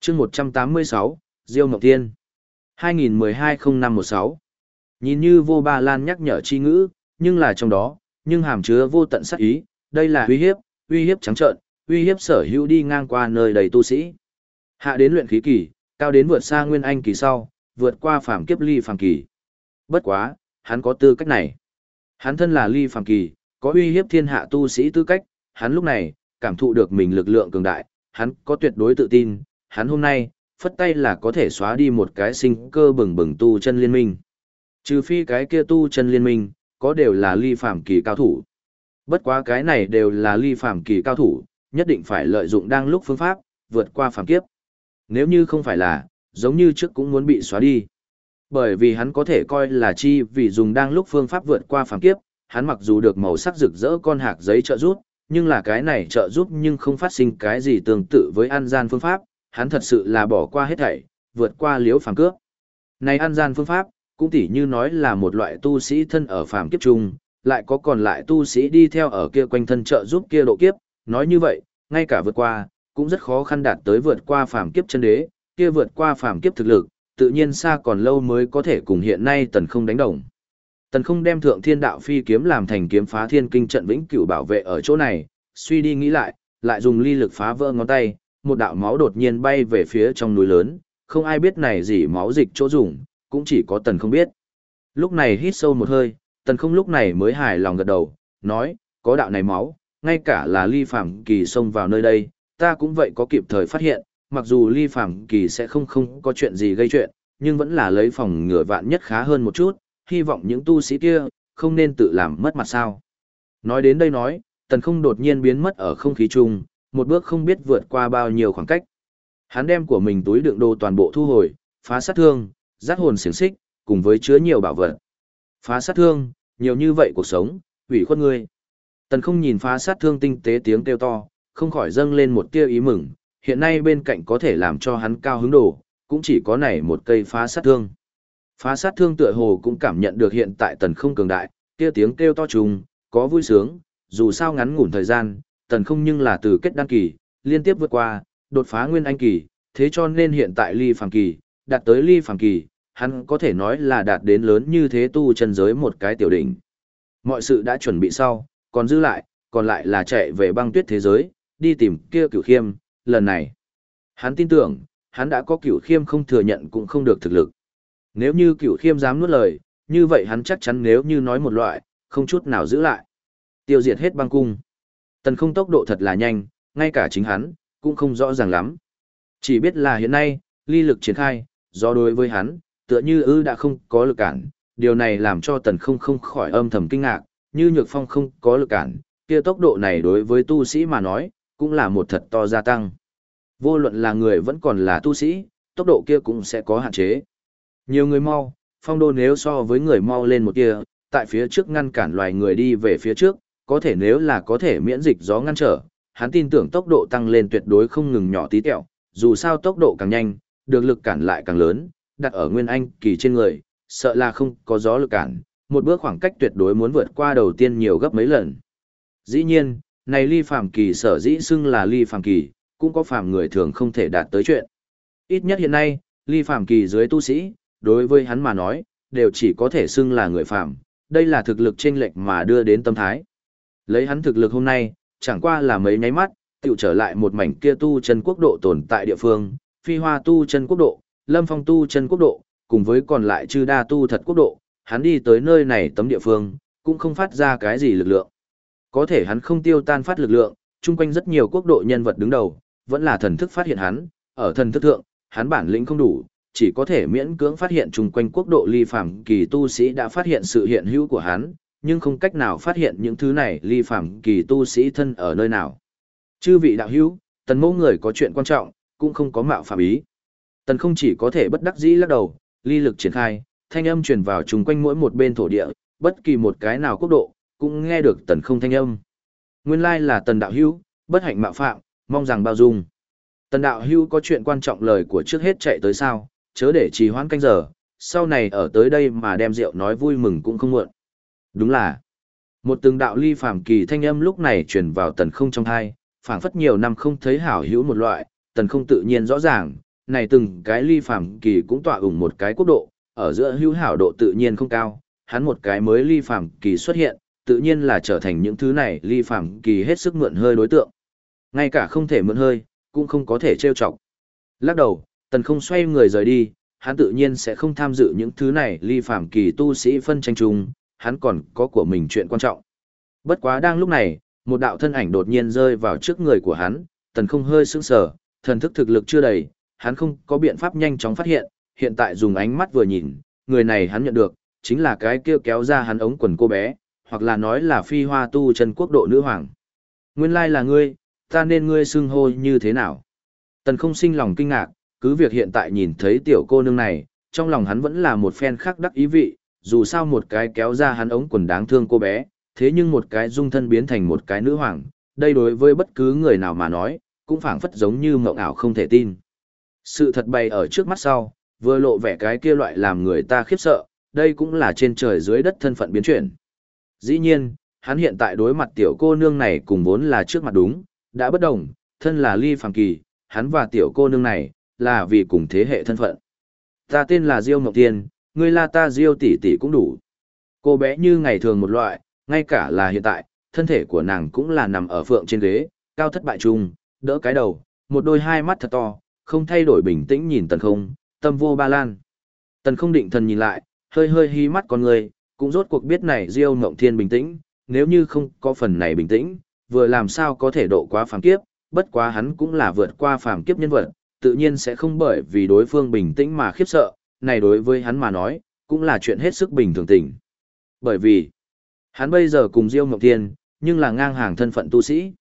chương 186, Diêu Ngọc Thiên 2012-0516 Nhìn như vô ba lan nhắc nhở chi ngữ, nhưng là trong đó, nhưng hàm chứa vô tận sát ý, đây là uy hiếp, uy hiếp trắng trợn, uy hiếp sở hữu đi ngang qua nơi đầy tu sĩ. Hạ đến luyện khí kỳ, cao đến vượt xa nguyên anh kỳ sau, vượt qua phàm kiếp ly phàm kỳ. Bất quá, hắn có tư cách này. Hắn thân là ly phàm kỳ, có uy hiếp thiên hạ tu sĩ tư cách, hắn lúc này, cảm thụ được mình lực lượng cường đại, hắn có tuyệt đối tự tin, hắn hôm nay, phất tay là có thể xóa đi một cái sinh cơ bừng bừng tu chân liên minh. Trừ phi cái kia tu chân liên minh, có đều là ly phàm kỳ cao thủ. Bất quá cái này đều là ly phàm kỳ cao thủ, nhất định phải lợi dụng đang lúc phương pháp, vượt qua phàm kiếp. Nếu như không phải là, giống như trước cũng muốn bị xóa đi. Bởi vì hắn có thể coi là chi vì dùng đang lúc phương pháp vượt qua phàm kiếp, hắn mặc dù được màu sắc rực rỡ con hạc giấy trợ giúp, nhưng là cái này trợ giúp nhưng không phát sinh cái gì tương tự với an gian phương pháp, hắn thật sự là bỏ qua hết thảy, vượt qua liễu phàm cướp. Này an gian phương pháp, cũng tỉ như nói là một loại tu sĩ thân ở phàm kiếp chung, lại có còn lại tu sĩ đi theo ở kia quanh thân trợ giúp kia độ kiếp, nói như vậy, ngay cả vượt qua, cũng rất khó khăn đạt tới vượt qua phàm kiếp chân đế, kia vượt qua phàm kiếp thực lực, tự nhiên xa còn lâu mới có thể cùng hiện nay tần không đánh đồng. Tần không đem thượng thiên đạo phi kiếm làm thành kiếm phá thiên kinh trận vĩnh cửu bảo vệ ở chỗ này, suy đi nghĩ lại, lại dùng ly lực phá vỡ ngón tay, một đạo máu đột nhiên bay về phía trong núi lớn, không ai biết này gì máu dịch chỗ dùng, cũng chỉ có tần không biết. Lúc này hít sâu một hơi, tần không lúc này mới hài lòng gật đầu, nói, có đạo này máu, ngay cả là ly phạm kỳ xông vào nơi đây, ta cũng vậy có kịp thời phát hiện, mặc dù ly phạm kỳ sẽ không không có chuyện gì gây chuyện, nhưng vẫn là lấy phòng ngừa vạn nhất khá hơn một chút, hy vọng những tu sĩ kia, không nên tự làm mất mặt sao. Nói đến đây nói, tần không đột nhiên biến mất ở không khí chung, một bước không biết vượt qua bao nhiêu khoảng cách. Hắn đem của mình túi đựng đồ toàn bộ thu hồi, phá sát thương, giác hồn xiềng xích, cùng với chứa nhiều bảo vật. Phá sát thương, nhiều như vậy cuộc sống, ủy khuất ngươi. Tần không nhìn phá sát thương tinh tế tiếng kêu to, không khỏi dâng lên một tia ý mừng, hiện nay bên cạnh có thể làm cho hắn cao hứng đồ, cũng chỉ có này một cây phá sát thương. Phá sát thương tựa hồ cũng cảm nhận được hiện tại tần không cường đại, kia tiếng kêu to trùng, có vui sướng, dù sao ngắn ngủn thời gian, tần không nhưng là từ kết đăng kỳ, liên tiếp vượt qua, đột phá nguyên anh kỳ, thế cho nên hiện tại ly phàm kỳ, đạt tới ly phàm kỳ, hắn có thể nói là đạt đến lớn như thế tu chân giới một cái tiểu đỉnh. Mọi sự đã chuẩn bị sau, còn giữ lại, còn lại là chạy về băng tuyết thế giới, đi tìm kia cửu khiêm, lần này. Hắn tin tưởng, hắn đã có cửu khiêm không thừa nhận cũng không được thực lực. Nếu như cửu khiêm dám nuốt lời, như vậy hắn chắc chắn nếu như nói một loại, không chút nào giữ lại. Tiêu diệt hết băng cung. Tần không tốc độ thật là nhanh, ngay cả chính hắn, cũng không rõ ràng lắm. Chỉ biết là hiện nay, ly lực triển khai, do đối với hắn, tựa như ư đã không có lực cản, điều này làm cho tần không không khỏi âm thầm kinh ngạc, như nhược phong không có lực cản, kia tốc độ này đối với tu sĩ mà nói, cũng là một thật to gia tăng. Vô luận là người vẫn còn là tu sĩ, tốc độ kia cũng sẽ có hạn chế. Nhiều người mau, phong đô nếu so với người mau lên một kia, tại phía trước ngăn cản loài người đi về phía trước, có thể nếu là có thể miễn dịch gió ngăn trở, hắn tin tưởng tốc độ tăng lên tuyệt đối không ngừng nhỏ tí tẹo, dù sao tốc độ càng nhanh, được lực cản lại càng lớn, đặt ở nguyên anh kỳ trên người, sợ là không có gió lực cản, một bước khoảng cách tuyệt đối muốn vượt qua đầu tiên nhiều gấp mấy lần. Dĩ nhiên, này ly phàm kỳ sở dĩ xưng là ly phàm kỳ, cũng có phàm người thường không thể đạt tới chuyện. Ít nhất hiện nay, ly phàm kỳ dưới tu sĩ, đối với hắn mà nói, đều chỉ có thể xưng là người phàm, đây là thực lực chênh lệch mà đưa đến tâm thái. Lấy hắn thực lực hôm nay, chẳng qua là mấy nháy mắt, tiểu trở lại một mảnh kia tu chân quốc độ tồn tại địa phương, phi hoa tu chân quốc độ, lâm phong tu chân quốc độ, cùng với còn lại chư đa tu thật quốc độ, hắn đi tới nơi này tấm địa phương, cũng không phát ra cái gì lực lượng. Có thể hắn không tiêu tan phát lực lượng, chung quanh rất nhiều quốc độ nhân vật đứng đầu, vẫn là thần thức phát hiện hắn, ở thần thức thượng, hắn bản lĩnh không đủ, chỉ có thể miễn cưỡng phát hiện chung quanh quốc độ ly phàm kỳ tu sĩ đã phát hiện sự hiện hữu của hắn, nhưng không cách nào phát hiện những thứ này ly phàm kỳ tu sĩ thân ở nơi nào. Chư vị đạo hữu, tần mẫu người có chuyện quan trọng, cũng không có mạo phạm ý. Tần không chỉ có thể bất đắc dĩ lắc đầu, ly lực triển khai, thanh âm truyền vào chung quanh mỗi một bên thổ địa, bất kỳ một cái nào quốc độ, cũng nghe được tần không thanh âm. Nguyên lai là tần đạo hữu, bất hạnh mạo phạm, mong rằng bao dung. Tần đạo hữu có chuyện quan trọng lời của trước hết chạy tới sao, chớ để trì hoãn canh giờ, sau này ở tới đây mà đem rượu nói vui mừng cũng không muộn. Đúng là, một từng đạo ly phàm kỳ thanh âm lúc này truyền vào tần không trong hai, phảng phất nhiều năm không thấy hảo hữu một loại, tần không tự nhiên rõ ràng, này từng cái ly phàm kỳ cũng tọa ủng một cái quốc độ, ở giữa hữu hảo độ tự nhiên không cao, hắn một cái mới ly phàm kỳ xuất hiện, tự nhiên là trở thành những thứ này ly phàm kỳ hết sức mượn hơi đối tượng. Ngay cả không thể mượn hơi, cũng không có thể trêu chọc. Lắc đầu, tần không xoay người rời đi, hắn tự nhiên sẽ không tham dự những thứ này ly phàm kỳ tu sĩ phân tranh chung, hắn còn có của mình chuyện quan trọng. Bất quá đang lúc này, một đạo thân ảnh đột nhiên rơi vào trước người của hắn, tần không hơi sững sờ, thần thức thực lực chưa đầy, hắn không có biện pháp nhanh chóng phát hiện, hiện tại dùng ánh mắt vừa nhìn, người này hắn nhận được, chính là cái kia kéo ra hắn ống quần cô bé, hoặc là nói là phi hoa tu chân quốc độ nữ hoàng. Nguyên lai là ngươi, ta nên ngươi xưng hô như thế nào? Tần không sinh lòng kinh ngạc, cứ việc hiện tại nhìn thấy tiểu cô nương này, trong lòng hắn vẫn là một phen khác đắc ý vị, dù sao một cái kéo ra hắn ống quần đáng thương cô bé, thế nhưng một cái dung thân biến thành một cái nữ hoàng, đây đối với bất cứ người nào mà nói, cũng phảng phất giống như mộng ảo không thể tin. Sự thật bày ở trước mắt sau, vừa lộ vẻ cái kia loại làm người ta khiếp sợ, đây cũng là trên trời dưới đất thân phận biến chuyển. Dĩ nhiên, hắn hiện tại đối mặt tiểu cô nương này cùng vốn là trước mặt đúng, đã bất đồng, thân là ly phàm kỳ, hắn và tiểu cô nương này, là vì cùng thế hệ thân phận. Ta tên là Diêu Ngọc Tiên, ngươi la ta Diêu tỷ tỷ cũng đủ. Cô bé như ngày thường một loại, ngay cả là hiện tại, thân thể của nàng cũng là nằm ở phượng trên ghế, cao thất bại trung, đỡ cái đầu, một đôi hai mắt thật to, không thay đổi bình tĩnh nhìn tần không, tâm vô ba lan. Tần không định thần nhìn lại, hơi hơi hí mắt con người, cũng rốt cuộc biết này Diêu Ngộng Thiên bình tĩnh, nếu như không có phần này bình tĩnh, vừa làm sao có thể độ qua phàm kiếp, bất quá hắn cũng là vượt qua phàm kiếp nhân vật, tự nhiên sẽ không bởi vì đối phương bình tĩnh mà khiếp sợ, này đối với hắn mà nói, cũng là chuyện hết sức bình thường tình. Bởi vì, hắn bây giờ cùng Diêu Ngộng Thiên, nhưng là ngang hàng thân phận tu sĩ.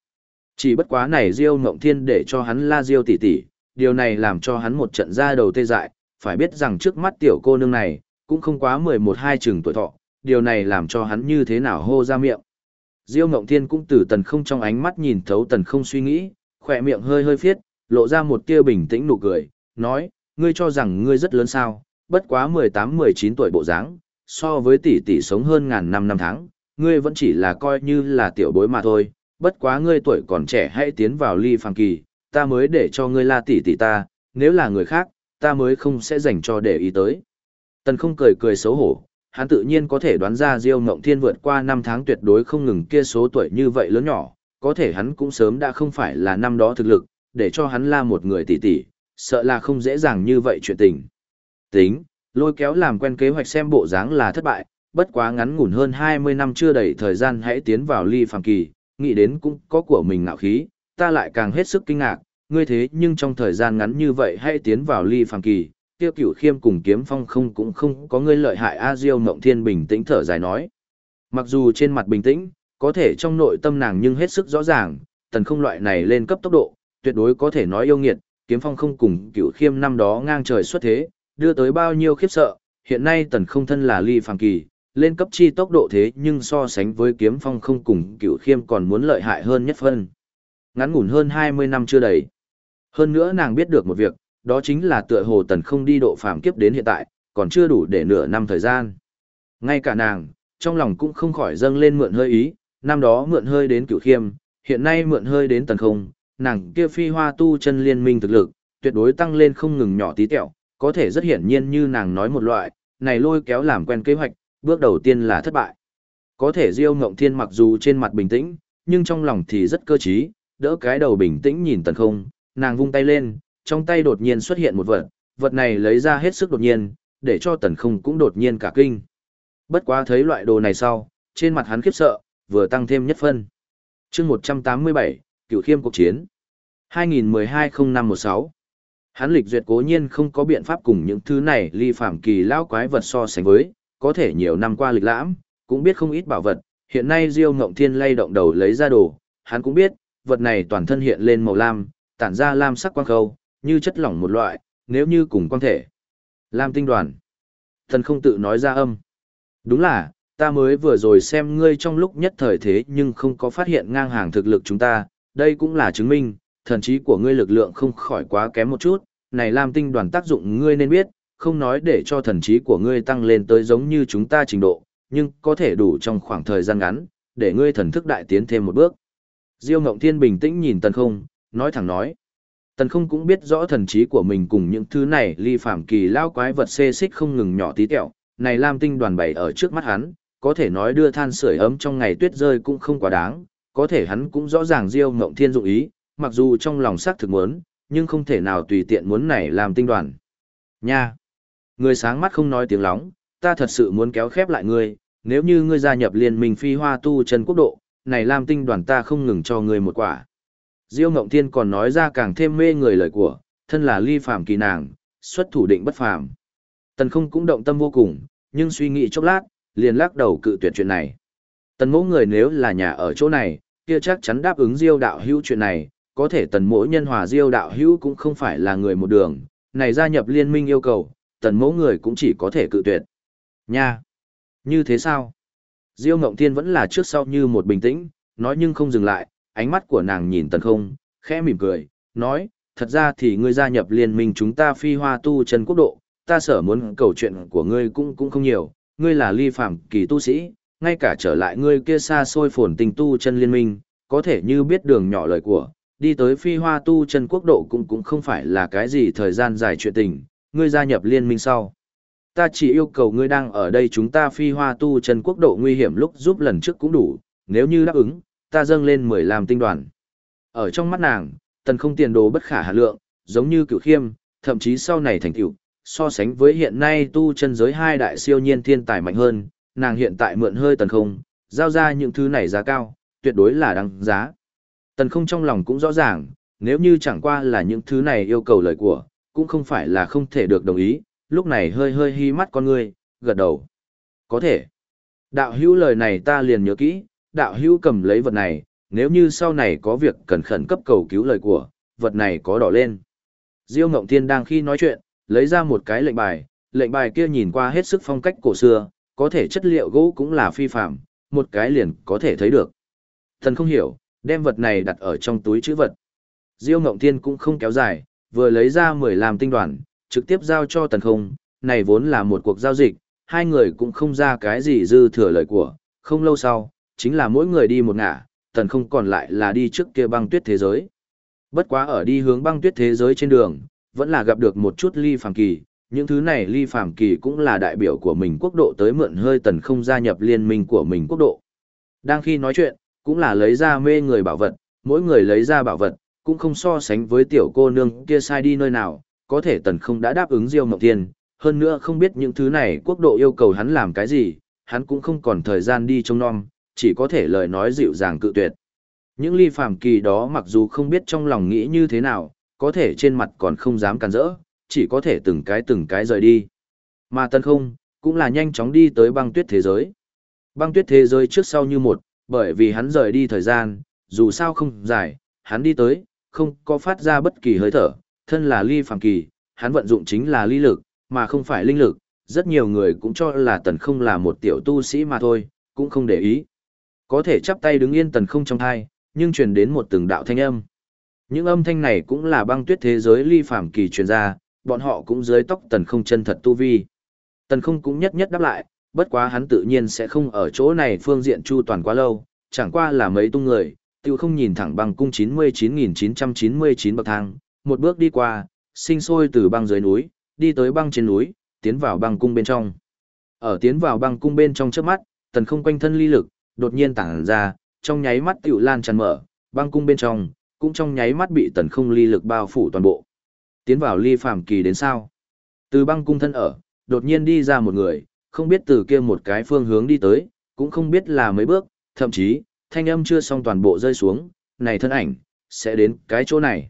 Chỉ bất quá này Diêu Ngộng Thiên để cho hắn la Diêu tỷ tỷ, điều này làm cho hắn một trận ra đầu tê dại, phải biết rằng trước mắt tiểu cô nương này, cũng không quá 11-2 chừng tuổi thọ, điều này làm cho hắn như thế nào hô ra miệng. Diêu Ngộng Thiên cũng từ tần không trong ánh mắt nhìn thấu tần không suy nghĩ, khỏe miệng hơi hơi phiết, lộ ra một tia bình tĩnh nụ cười, nói, ngươi cho rằng ngươi rất lớn sao, bất quá 18-19 tuổi bộ dáng, so với tỷ tỷ sống hơn ngàn năm năm tháng, ngươi vẫn chỉ là coi như là tiểu bối mà thôi, bất quá ngươi tuổi còn trẻ hãy tiến vào ly phàng kỳ, ta mới để cho ngươi la tỷ tỷ ta, nếu là người khác, ta mới không sẽ dành cho để ý tới. Tần không cười cười xấu hổ, hắn tự nhiên có thể đoán ra Diêu Ngộng Thiên vượt qua năm tháng tuyệt đối không ngừng kia số tuổi như vậy lớn nhỏ, có thể hắn cũng sớm đã không phải là năm đó thực lực, để cho hắn la một người tỷ tỷ, sợ là không dễ dàng như vậy chuyện tình. Tính, lôi kéo làm quen kế hoạch xem bộ dáng là thất bại, bất quá ngắn ngủn hơn 20 năm chưa đầy thời gian hãy tiến vào ly phàm kỳ, nghĩ đến cũng có của mình ngạo khí, ta lại càng hết sức kinh ngạc, ngươi thế nhưng trong thời gian ngắn như vậy hãy tiến vào ly phàm kỳ, kia cửu khiêm cùng kiếm phong không cũng không có ngươi lợi hại A Diêu Mộng Thiên bình tĩnh thở dài nói. Mặc dù trên mặt bình tĩnh, có thể trong nội tâm nàng nhưng hết sức rõ ràng, tần không loại này lên cấp tốc độ, tuyệt đối có thể nói yêu nghiệt, kiếm phong không cùng cửu khiêm năm đó ngang trời xuất thế, đưa tới bao nhiêu khiếp sợ, hiện nay tần không thân là ly phàm kỳ, lên cấp chi tốc độ thế nhưng so sánh với kiếm phong không cùng cửu khiêm còn muốn lợi hại hơn nhất phân. Ngắn ngủn hơn 20 năm chưa đầy. Hơn nữa nàng biết được một việc, đó chính là tựa hồ tần không đi độ phàm kiếp đến hiện tại, còn chưa đủ để nửa năm thời gian. Ngay cả nàng, trong lòng cũng không khỏi dâng lên mượn hơi ý, năm đó mượn hơi đến cửu khiêm, hiện nay mượn hơi đến tần không, nàng kia phi hoa tu chân liên minh thực lực, tuyệt đối tăng lên không ngừng nhỏ tí tẹo, có thể rất hiển nhiên như nàng nói một loại, này lôi kéo làm quen kế hoạch, bước đầu tiên là thất bại. Có thể Diêu Ngộng Thiên mặc dù trên mặt bình tĩnh, nhưng trong lòng thì rất cơ trí, đỡ cái đầu bình tĩnh nhìn tần không, nàng vung tay lên, trong tay đột nhiên xuất hiện một vật, vật này lấy ra hết sức đột nhiên, để cho tần không cũng đột nhiên cả kinh. Bất quá thấy loại đồ này sau, trên mặt hắn khiếp sợ, vừa tăng thêm nhất phân. chương 187, cựu khiêm cuộc chiến. 2012-0516 Hắn lịch duyệt cố nhiên không có biện pháp cùng những thứ này ly phạm kỳ lão quái vật so sánh với, có thể nhiều năm qua lịch lãm, cũng biết không ít bảo vật, hiện nay Diêu Ngộng Thiên lay động đầu lấy ra đồ, hắn cũng biết, vật này toàn thân hiện lên màu lam, tản ra lam sắc quang khâu, như chất lỏng một loại, nếu như cùng quang thể. Lam tinh đoàn. Thần không tự nói ra âm. Đúng là, ta mới vừa rồi xem ngươi trong lúc nhất thời thế nhưng không có phát hiện ngang hàng thực lực chúng ta, đây cũng là chứng minh, thần trí của ngươi lực lượng không khỏi quá kém một chút, này Lam tinh đoàn tác dụng ngươi nên biết, không nói để cho thần trí của ngươi tăng lên tới giống như chúng ta trình độ, nhưng có thể đủ trong khoảng thời gian ngắn, để ngươi thần thức đại tiến thêm một bước. Diêu Ngộng Thiên bình tĩnh nhìn Tần Không, nói thẳng nói. Tần Không cũng biết rõ thần trí của mình cùng những thứ này ly phạm kỳ lao quái vật xê xích không ngừng nhỏ tí tẹo, này Lam tinh đoàn bày ở trước mắt hắn, có thể nói đưa than sưởi ấm trong ngày tuyết rơi cũng không quá đáng, có thể hắn cũng rõ ràng Diêu Ngộng Thiên dụng ý, mặc dù trong lòng xác thực muốn, nhưng không thể nào tùy tiện muốn này làm tinh đoàn. Nha! Người sáng mắt không nói tiếng lóng, ta thật sự muốn kéo khép lại ngươi, nếu như ngươi gia nhập liên minh phi hoa tu chân quốc độ, này làm tinh đoàn ta không ngừng cho ngươi một quả. Diêu Ngộng Thiên còn nói ra càng thêm mê người lời của, thân là ly phàm kỳ nàng, xuất thủ định bất phàm. Tần không cũng động tâm vô cùng, nhưng suy nghĩ chốc lát, liền lắc đầu cự tuyệt chuyện này. Tần Mỗ người nếu là nhà ở chỗ này, kia chắc chắn đáp ứng Diêu đạo hữu chuyện này, có thể tần mỗ nhân hòa Diêu đạo hữu cũng không phải là người một đường, này gia nhập liên minh yêu cầu, tần Mỗ người cũng chỉ có thể cự tuyệt. Nha! Như thế sao? Diêu Ngộng Thiên vẫn là trước sau như một bình tĩnh, nói nhưng không dừng lại, ánh mắt của nàng nhìn tần không, khẽ mỉm cười, nói, thật ra thì ngươi gia nhập liên minh chúng ta phi hoa tu chân quốc độ, ta sở muốn cầu chuyện của ngươi cũng cũng không nhiều, ngươi là ly phạm kỳ tu sĩ, ngay cả trở lại ngươi kia xa xôi phồn tình tu chân liên minh, có thể như biết đường nhỏ lời của, đi tới phi hoa tu chân quốc độ cũng cũng không phải là cái gì thời gian dài chuyện tình, ngươi gia nhập liên minh sau. Ta chỉ yêu cầu ngươi đang ở đây chúng ta phi hoa tu chân quốc độ nguy hiểm lúc giúp lần trước cũng đủ, nếu như đáp ứng, ta dâng lên mười làm tinh đoàn. Ở trong mắt nàng, tần không tiền đồ bất khả hà lượng, giống như cửu khiêm, thậm chí sau này thành tựu so sánh với hiện nay tu chân giới hai đại siêu nhiên thiên tài mạnh hơn, nàng hiện tại mượn hơi tần không, giao ra những thứ này giá cao, tuyệt đối là đáng giá. Tần không trong lòng cũng rõ ràng, nếu như chẳng qua là những thứ này yêu cầu lời của, cũng không phải là không thể được đồng ý, lúc này hơi hơi hi mắt con người, gật đầu. Có thể. Đạo hữu lời này ta liền nhớ kỹ, đạo hữu cầm lấy vật này, nếu như sau này có việc cần khẩn cấp cầu cứu lời của, vật này có đỏ lên. Diêu Ngộng Thiên đang khi nói chuyện, lấy ra một cái lệnh bài, lệnh bài kia nhìn qua hết sức phong cách cổ xưa, có thể chất liệu gỗ cũng là phi phạm, một cái liền có thể thấy được. Thần không hiểu, đem vật này đặt ở trong túi chữ vật. Diêu Ngộng Thiên cũng không kéo dài, vừa lấy ra 10 làm tinh đoàn, trực tiếp giao cho tần không, này vốn là một cuộc giao dịch, hai người cũng không ra cái gì dư thừa lời của, không lâu sau, chính là mỗi người đi một ngả, tần không còn lại là đi trước kia băng tuyết thế giới. Bất quá ở đi hướng băng tuyết thế giới trên đường, vẫn là gặp được một chút ly phàm kỳ, những thứ này ly phàm kỳ cũng là đại biểu của mình quốc độ tới mượn hơi tần không gia nhập liên minh của mình quốc độ. Đang khi nói chuyện, cũng là lấy ra mê người bảo vật, mỗi người lấy ra bảo vật, cũng không so sánh với tiểu cô nương kia sai đi nơi nào, có thể tần không đã đáp ứng Diêu Mộng Thiên, hơn nữa không biết những thứ này quốc độ yêu cầu hắn làm cái gì, hắn cũng không còn thời gian đi trông nom, chỉ có thể lời nói dịu dàng cự tuyệt. Những ly phàm kỳ đó mặc dù không biết trong lòng nghĩ như thế nào, có thể trên mặt còn không dám cản rỡ, chỉ có thể từng cái từng cái rời đi. Mà tân Không, cũng là nhanh chóng đi tới băng tuyết thế giới. Băng tuyết thế giới trước sau như một, bởi vì hắn rời đi thời gian, dù sao không dài, hắn đi tới, không có phát ra bất kỳ hơi thở, thân là ly phàm kỳ, hắn vận dụng chính là ly lực, mà không phải linh lực, rất nhiều người cũng cho là tần không là một tiểu tu sĩ mà thôi, cũng không để ý. Có thể chắp tay đứng yên tần không trong thai, nhưng truyền đến một từng đạo thanh âm. Những âm thanh này cũng là băng tuyết thế giới ly phàm kỳ truyền ra, bọn họ cũng dưới tóc tần không chân thật tu vi. Tần không cũng nhất nhất đáp lại, bất quá hắn tự nhiên sẽ không ở chỗ này phương diện chu toàn quá lâu, chẳng qua là mấy tung người, tiêu không nhìn thẳng băng cung 99.999 bậc thang, một bước đi qua, sinh sôi từ băng dưới núi, đi tới băng trên núi, tiến vào băng cung bên trong. Ở tiến vào băng cung bên trong trước mắt, tần không quanh thân ly lực, đột nhiên tản ra, trong nháy mắt tiểu lan tràn mở, băng cung bên trong, cũng trong nháy mắt bị tần không ly lực bao phủ toàn bộ. Tiến vào ly phàm kỳ đến sao? Từ băng cung thân ở, đột nhiên đi ra một người, không biết từ kia một cái phương hướng đi tới, cũng không biết là mấy bước, thậm chí, thanh âm chưa xong toàn bộ rơi xuống, này thân ảnh, sẽ đến cái chỗ này.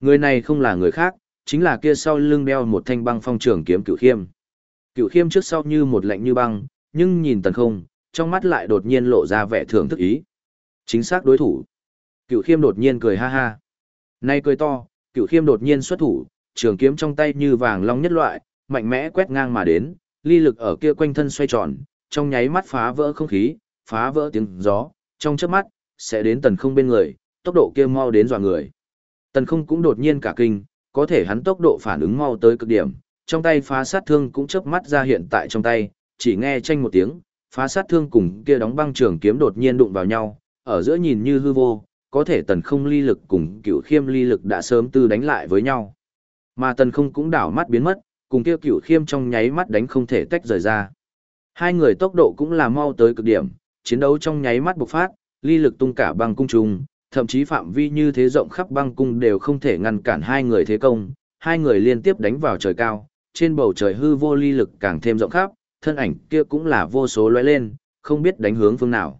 Người này không là người khác, chính là kia sau lưng đeo một thanh băng phong trường kiếm cửu khiêm. Cửu khiêm trước sau như một lạnh như băng, nhưng nhìn tần không, trong mắt lại đột nhiên lộ ra vẻ thưởng thức ý. Chính xác đối thủ. Cửu khiêm đột nhiên cười ha ha. Nay cười to, cửu khiêm đột nhiên xuất thủ, trường kiếm trong tay như vàng long nhất loại, mạnh mẽ quét ngang mà đến, ly lực ở kia quanh thân xoay tròn, trong nháy mắt phá vỡ không khí, phá vỡ tiếng gió, trong chớp mắt, sẽ đến tần không bên người, tốc độ kia mau đến dọa người. Tần không cũng đột nhiên cả kinh, có thể hắn tốc độ phản ứng mau tới cực điểm, trong tay phá sát thương cũng chớp mắt ra hiện tại trong tay, chỉ nghe tranh một tiếng, phá sát thương cùng kia đóng băng trường kiếm đột nhiên đụng vào nhau, ở giữa nhìn như hư vô, có thể tần không ly lực cùng cửu khiêm ly lực đã sớm tư đánh lại với nhau. Mà tần không cũng đảo mắt biến mất, cùng kia cửu khiêm trong nháy mắt đánh không thể tách rời ra. Hai người tốc độ cũng là mau tới cực điểm, chiến đấu trong nháy mắt bộc phát, ly lực tung cả băng cung trùng, thậm chí phạm vi như thế rộng khắp băng cung đều không thể ngăn cản hai người thế công, hai người liên tiếp đánh vào trời cao, trên bầu trời hư vô ly lực càng thêm rộng khắp, thân ảnh kia cũng là vô số lóe lên, không biết đánh hướng phương nào.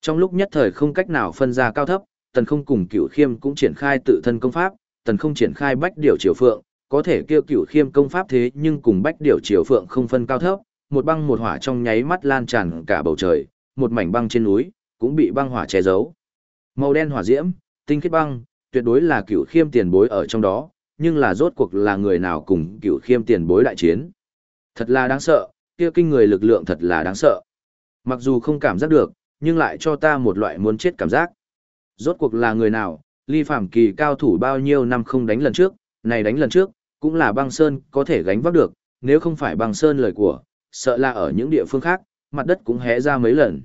Trong lúc nhất thời không cách nào phân ra cao thấp, tần không cùng cửu khiêm cũng triển khai tự thân công pháp, tần không triển khai bách điều triều phượng, có thể kêu cửu khiêm công pháp thế nhưng cùng bách điều triều phượng không phân cao thấp, một băng một hỏa trong nháy mắt lan tràn cả bầu trời, một mảnh băng trên núi, cũng bị băng hỏa che giấu. Màu đen hỏa diễm, tinh khiết băng, tuyệt đối là cửu khiêm tiền bối ở trong đó, nhưng là rốt cuộc là người nào cùng cửu khiêm tiền bối đại chiến. Thật là đáng sợ, kia kinh người lực lượng thật là đáng sợ. Mặc dù không cảm giác được, nhưng lại cho ta một loại muốn chết cảm giác. Rốt cuộc là người nào, ly phạm kỳ cao thủ bao nhiêu năm không đánh lần trước, này đánh lần trước, cũng là băng sơn có thể gánh vác được, nếu không phải băng sơn lời của, sợ là ở những địa phương khác, mặt đất cũng hé ra mấy lần.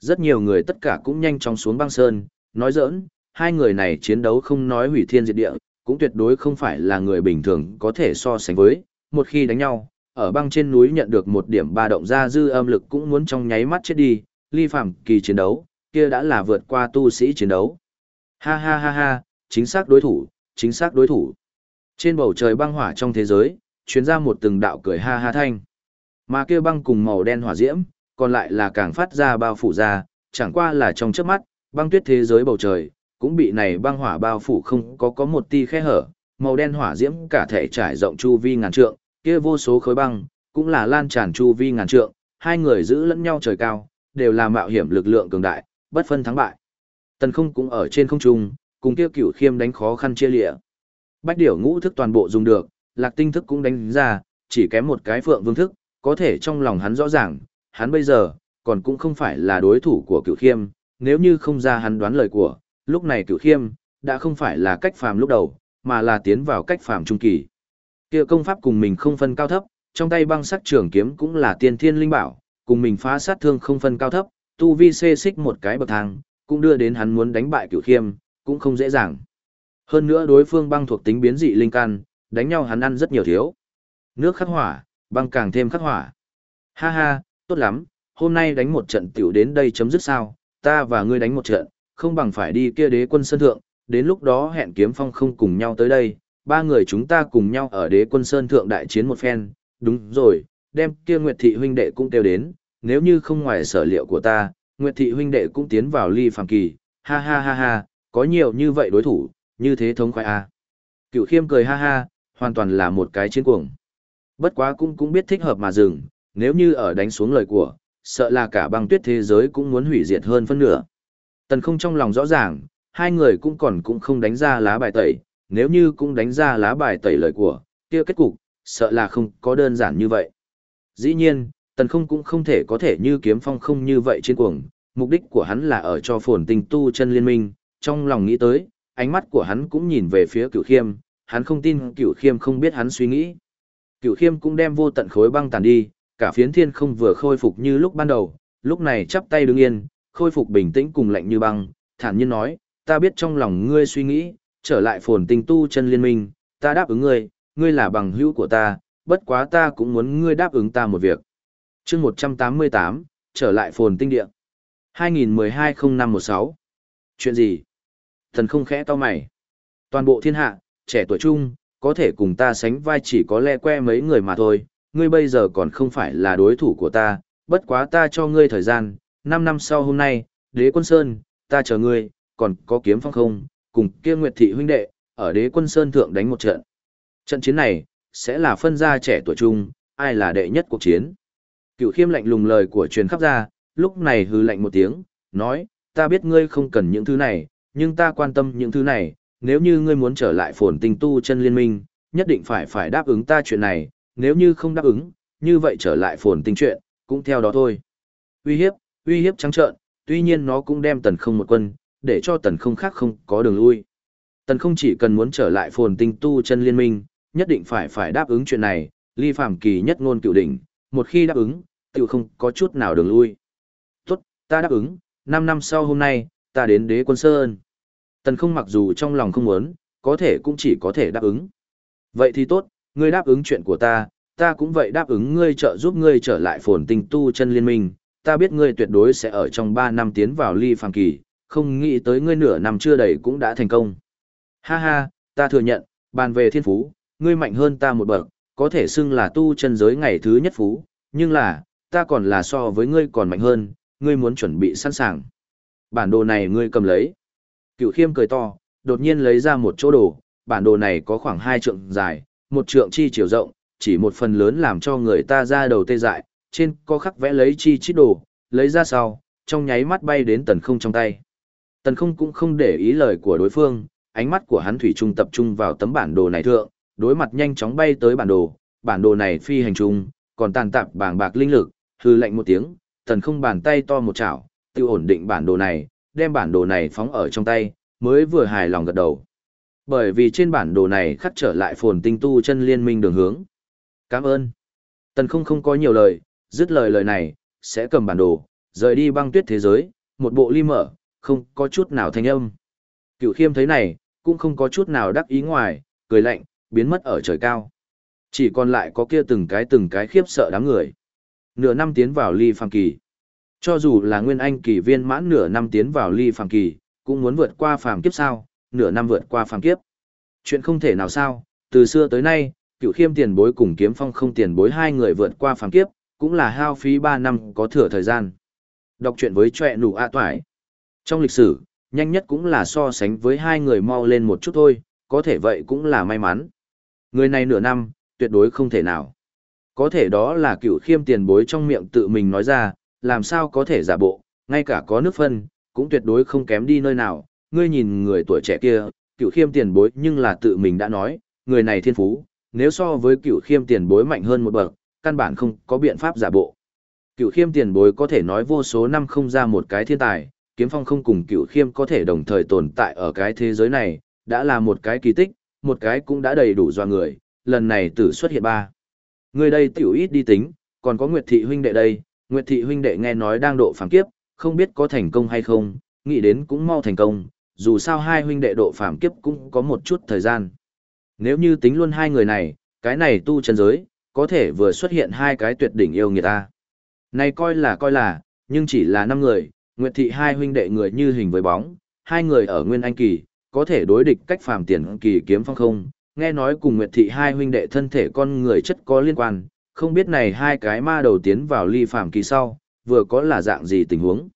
Rất nhiều người tất cả cũng nhanh chóng xuống băng sơn, nói giỡn, hai người này chiến đấu không nói hủy thiên diệt địa, cũng tuyệt đối không phải là người bình thường có thể so sánh với, một khi đánh nhau, ở băng trên núi nhận được một điểm ba động ra dư âm lực cũng muốn trong nháy mắt chết đi, ly phạm kỳ chiến đấu, kia đã là vượt qua tu sĩ chiến đấu. Ha ha ha ha, chính xác đối thủ, chính xác đối thủ. Trên bầu trời băng hỏa trong thế giới, chuyến ra một từng đạo cười ha ha thanh. Mà kia băng cùng màu đen hỏa diễm, còn lại là càng phát ra bao phủ ra, chẳng qua là trong chớp mắt, băng tuyết thế giới bầu trời, cũng bị này băng hỏa bao phủ không có có một ti khe hở, màu đen hỏa diễm cả thể trải rộng chu vi ngàn trượng, kia vô số khối băng, cũng là lan tràn chu vi ngàn trượng, hai người giữ lẫn nhau trời cao, đều là mạo hiểm lực lượng cường đại, bất phân thắng bại. Tần không cũng ở trên không trung, cùng kia cửu khiêm đánh khó khăn chia lịa. Bách điểu ngũ thức toàn bộ dùng được, lạc tinh thức cũng đánh ra, chỉ kém một cái phượng vương thức, có thể trong lòng hắn rõ ràng, hắn bây giờ, còn cũng không phải là đối thủ của cửu khiêm, nếu như không ra hắn đoán lời của, lúc này cửu khiêm, đã không phải là cách phàm lúc đầu, mà là tiến vào cách phàm trung kỳ. Kia công pháp cùng mình không phân cao thấp, trong tay băng sắc trường kiếm cũng là tiên thiên linh bảo, cùng mình phá sát thương không phân cao thấp, tu vi xê xích một cái bậc thang, cũng đưa đến hắn muốn đánh bại cửu khiêm, cũng không dễ dàng. Hơn nữa đối phương băng thuộc tính biến dị linh căn, đánh nhau hắn ăn rất nhiều thiếu. Nước khắc hỏa, băng càng thêm khắc hỏa. Ha ha, tốt lắm, hôm nay đánh một trận tiểu đến đây chấm dứt sao, ta và ngươi đánh một trận, không bằng phải đi kia đế quân sơn thượng, đến lúc đó hẹn kiếm phong không cùng nhau tới đây, ba người chúng ta cùng nhau ở đế quân sơn thượng đại chiến một phen, đúng rồi, đem kia Nguyệt thị huynh đệ cũng kêu đến, nếu như không ngoài sở liệu của ta, Nguyệt thị huynh đệ cũng tiến vào ly phàm kỳ, ha ha ha ha, có nhiều như vậy đối thủ, như thế thống khoái a. À. Cựu khiêm cười ha ha, hoàn toàn là một cái chiến cuồng. Bất quá cũng cũng biết thích hợp mà dừng, nếu như ở đánh xuống lời của, sợ là cả băng tuyết thế giới cũng muốn hủy diệt hơn phân nửa. Tần không trong lòng rõ ràng, hai người cũng còn cũng không đánh ra lá bài tẩy, nếu như cũng đánh ra lá bài tẩy lời của, kia kết cục, sợ là không có đơn giản như vậy. Dĩ nhiên, tần không cũng không thể có thể như kiếm phong không như vậy trên cuồng, mục đích của hắn là ở cho phồn tình tu chân liên minh, trong lòng nghĩ tới, ánh mắt của hắn cũng nhìn về phía cửu khiêm, hắn không tin cửu khiêm không biết hắn suy nghĩ. Cửu khiêm cũng đem vô tận khối băng tàn đi, cả phiến thiên không vừa khôi phục như lúc ban đầu, lúc này chắp tay đứng yên, khôi phục bình tĩnh cùng lạnh như băng, thản nhiên nói, ta biết trong lòng ngươi suy nghĩ, trở lại phồn tinh tu chân liên minh, ta đáp ứng ngươi, ngươi là bằng hữu của ta, bất quá ta cũng muốn ngươi đáp ứng ta một việc. chương 188, trở lại phồn tinh địa. 2012-0516. Chuyện gì? Thần không khẽ to mày. Toàn bộ thiên hạ, trẻ tuổi trung, có thể cùng ta sánh vai chỉ có le que mấy người mà thôi, ngươi bây giờ còn không phải là đối thủ của ta, bất quá ta cho ngươi thời gian, 5 năm sau hôm nay, đế quân sơn, ta chờ ngươi, còn có kiếm phong không, cùng kia nguyệt thị huynh đệ, ở đế quân sơn thượng đánh một trận. Trận chiến này, sẽ là phân ra trẻ tuổi trung, ai là đệ nhất cuộc chiến. Cựu khiêm lạnh lùng lời của truyền khắp ra, lúc này hư lạnh một tiếng, nói, ta biết ngươi không cần những thứ này, nhưng ta quan tâm những thứ này, nếu như ngươi muốn trở lại phồn tinh tu chân liên minh, nhất định phải phải đáp ứng ta chuyện này, nếu như không đáp ứng, như vậy trở lại phồn tinh chuyện, cũng theo đó thôi. Uy hiếp, uy hiếp trắng trợn, tuy nhiên nó cũng đem tần không một quân, để cho tần không khác không có đường lui. Tần không chỉ cần muốn trở lại phồn tinh tu chân liên minh, nhất định phải phải đáp ứng chuyện này, ly phàm kỳ nhất ngôn cựu đỉnh, một khi đáp ứng, tự không có chút nào đường lui. Tốt, ta đáp ứng, 5 năm sau hôm nay, ta đến đế quân sơn. Tần không mặc dù trong lòng không muốn, có thể cũng chỉ có thể đáp ứng. Vậy thì tốt, ngươi đáp ứng chuyện của ta, ta cũng vậy đáp ứng ngươi trợ giúp ngươi trở lại phồn tinh tu chân liên minh, ta biết ngươi tuyệt đối sẽ ở trong 3 năm tiến vào ly phàm kỳ, không nghĩ tới ngươi nửa năm chưa đầy cũng đã thành công. Ha ha, ta thừa nhận, bàn về thiên phú, ngươi mạnh hơn ta một bậc, có thể xưng là tu chân giới ngày thứ nhất phú, nhưng là, ta còn là so với ngươi còn mạnh hơn, ngươi muốn chuẩn bị sẵn sàng. Bản đồ này ngươi cầm lấy. Cựu khiêm cười to, đột nhiên lấy ra một chỗ đồ, bản đồ này có khoảng hai trượng dài, một trượng chi chiều rộng, chỉ một phần lớn làm cho người ta ra đầu tê dại, trên có khắc vẽ lấy chi chít đồ, lấy ra sau, trong nháy mắt bay đến tần không trong tay. Tần không cũng không để ý lời của đối phương, ánh mắt của hắn thủy trung tập trung vào tấm bản đồ này thượng, đối mặt nhanh chóng bay tới bản đồ, bản đồ này phi hành trung, còn tàn tạp bảng bạc linh lực, hư lệnh một tiếng, tần không bàn tay to một chảo, tiêu ổn định bản đồ này, đem bản đồ này phóng ở trong tay, mới vừa hài lòng gật đầu. Bởi vì trên bản đồ này khắc trở lại phồn tinh tu chân liên minh đường hướng. Cảm ơn. Tần không không có nhiều lời, dứt lời lời này, sẽ cầm bản đồ, rời đi băng tuyết thế giới, một bộ ly mở, không có chút nào thanh âm. Cựu khiêm thấy này, cũng không có chút nào đắc ý ngoài, cười lạnh, biến mất ở trời cao. Chỉ còn lại có kia từng cái từng cái khiếp sợ đám người. Nửa năm tiến vào ly phàm kỳ. Cho dù là nguyên anh kỳ viên mãn nửa năm tiến vào ly phàm kỳ, cũng muốn vượt qua phàm kiếp sao, nửa năm vượt qua phàm kiếp. Chuyện không thể nào sao, từ xưa tới nay, cựu khiêm tiền bối cùng kiếm phong không tiền bối hai người vượt qua phàm kiếp, cũng là hao phí ba năm có thừa thời gian. Đọc chuyện với trọe nụ a toải. Trong lịch sử, nhanh nhất cũng là so sánh với hai người mau lên một chút thôi, có thể vậy cũng là may mắn. Người này nửa năm, tuyệt đối không thể nào. Có thể đó là cựu khiêm tiền bối trong miệng tự mình nói ra, làm sao có thể giả bộ, ngay cả có nước phân, cũng tuyệt đối không kém đi nơi nào. Ngươi nhìn người tuổi trẻ kia, cựu khiêm tiền bối nhưng là tự mình đã nói, người này thiên phú, nếu so với cựu khiêm tiền bối mạnh hơn một bậc, căn bản không có biện pháp giả bộ. Cựu khiêm tiền bối có thể nói vô số năm không ra một cái thiên tài, kiếm phong không cùng cựu khiêm có thể đồng thời tồn tại ở cái thế giới này, đã là một cái kỳ tích, một cái cũng đã đầy đủ do người, lần này tử xuất hiện ba. Người đây tiểu ít đi tính, còn có Nguyệt Thị huynh đệ đây, Nguyệt Thị huynh đệ nghe nói đang độ phàm kiếp, không biết có thành công hay không, nghĩ đến cũng mau thành công, dù sao hai huynh đệ độ phàm kiếp cũng có một chút thời gian. Nếu như tính luôn hai người này, cái này tu chân giới, có thể vừa xuất hiện hai cái tuyệt đỉnh yêu người ta. Này coi là coi là, nhưng chỉ là năm người, Nguyệt Thị hai huynh đệ người như hình với bóng, hai người ở Nguyên Anh Kỳ, có thể đối địch cách phàm tiền kỳ kiếm phong không, nghe nói cùng Nguyệt Thị hai huynh đệ thân thể con người chất có liên quan, không biết này hai cái ma đầu tiến vào ly phàm kỳ sau, vừa có là dạng gì tình huống.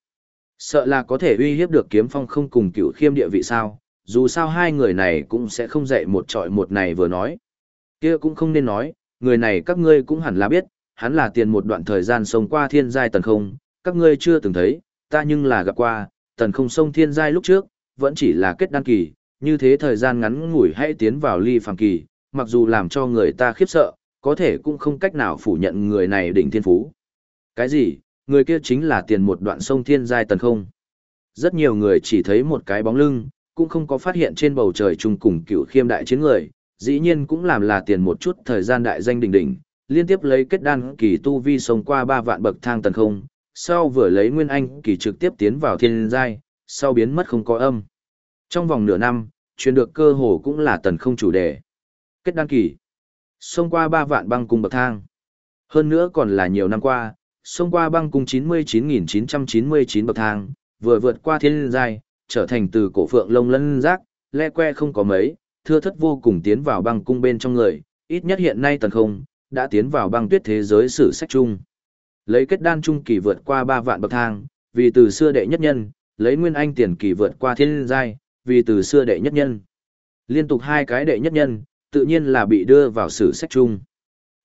Sợ là có thể uy hiếp được kiếm phong không cùng cựu khiêm địa vị sao, dù sao hai người này cũng sẽ không dạy một trọi một này vừa nói. kia cũng không nên nói, người này các ngươi cũng hẳn là biết, hắn là tiền một đoạn thời gian sống qua thiên giai tần không, các ngươi chưa từng thấy, ta nhưng là gặp qua, tần không sông thiên giai lúc trước, vẫn chỉ là kết đăng kỳ, như thế thời gian ngắn ngủi hãy tiến vào ly phàm kỳ, mặc dù làm cho người ta khiếp sợ, có thể cũng không cách nào phủ nhận người này đỉnh thiên phú. Cái gì, người kia chính là tiền một đoạn sông thiên giai tần không. Rất nhiều người chỉ thấy một cái bóng lưng, cũng không có phát hiện trên bầu trời chung cùng cựu khiêm đại chiến người, dĩ nhiên cũng làm là tiền một chút thời gian đại danh đỉnh đỉnh, liên tiếp lấy kết đan kỳ tu vi sông qua ba vạn bậc thang tần không, sau vừa lấy nguyên anh kỳ trực tiếp tiến vào thiên giai, sau biến mất không có âm. Trong vòng nửa năm, truyền được cơ hồ cũng là tần không chủ đề. Kết đăng kỳ, xông qua ba vạn băng cung bậc thang. Hơn nữa còn là nhiều năm qua, xông qua băng cung 99.999 bậc thang, vừa vượt qua thiên giai, trở thành từ cổ phượng lông lân rác, le que không có mấy, thưa thất vô cùng tiến vào băng cung bên trong người, ít nhất hiện nay tần không, đã tiến vào băng tuyết thế giới sử sách chung. Lấy kết đan trung kỳ vượt qua 3 vạn bậc thang, vì từ xưa đệ nhất nhân, lấy nguyên anh tiền kỳ vượt qua thiên giai, vì từ xưa đệ nhất nhân. Liên tục hai cái đệ nhất nhân, tự nhiên là bị đưa vào sử sách chung.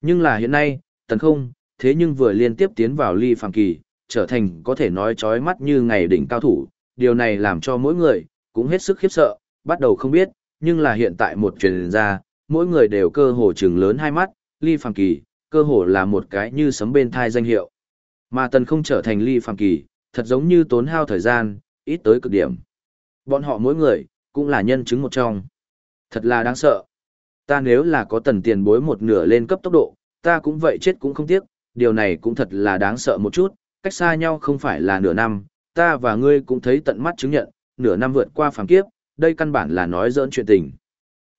Nhưng là hiện nay, tần không, thế nhưng vừa liên tiếp tiến vào ly phàm kỳ, trở thành có thể nói chói mắt như ngày đỉnh cao thủ, điều này làm cho mỗi người, cũng hết sức khiếp sợ, bắt đầu không biết, nhưng là hiện tại một truyền ra, mỗi người đều cơ hồ trừng lớn hai mắt, ly phàm kỳ, cơ hồ là một cái như sấm bên thai danh hiệu. Mà tần không trở thành ly phàm kỳ, thật giống như tốn hao thời gian, ít tới cực điểm. Bọn họ mỗi người, cũng là nhân chứng một trong. Thật là đáng sợ. Ta nếu là có tần tiền bối một nửa lên cấp tốc độ, ta cũng vậy chết cũng không tiếc, điều này cũng thật là đáng sợ một chút, cách xa nhau không phải là nửa năm, ta và ngươi cũng thấy tận mắt chứng nhận, nửa năm vượt qua phàm kiếp, đây căn bản là nói dỡn chuyện tình.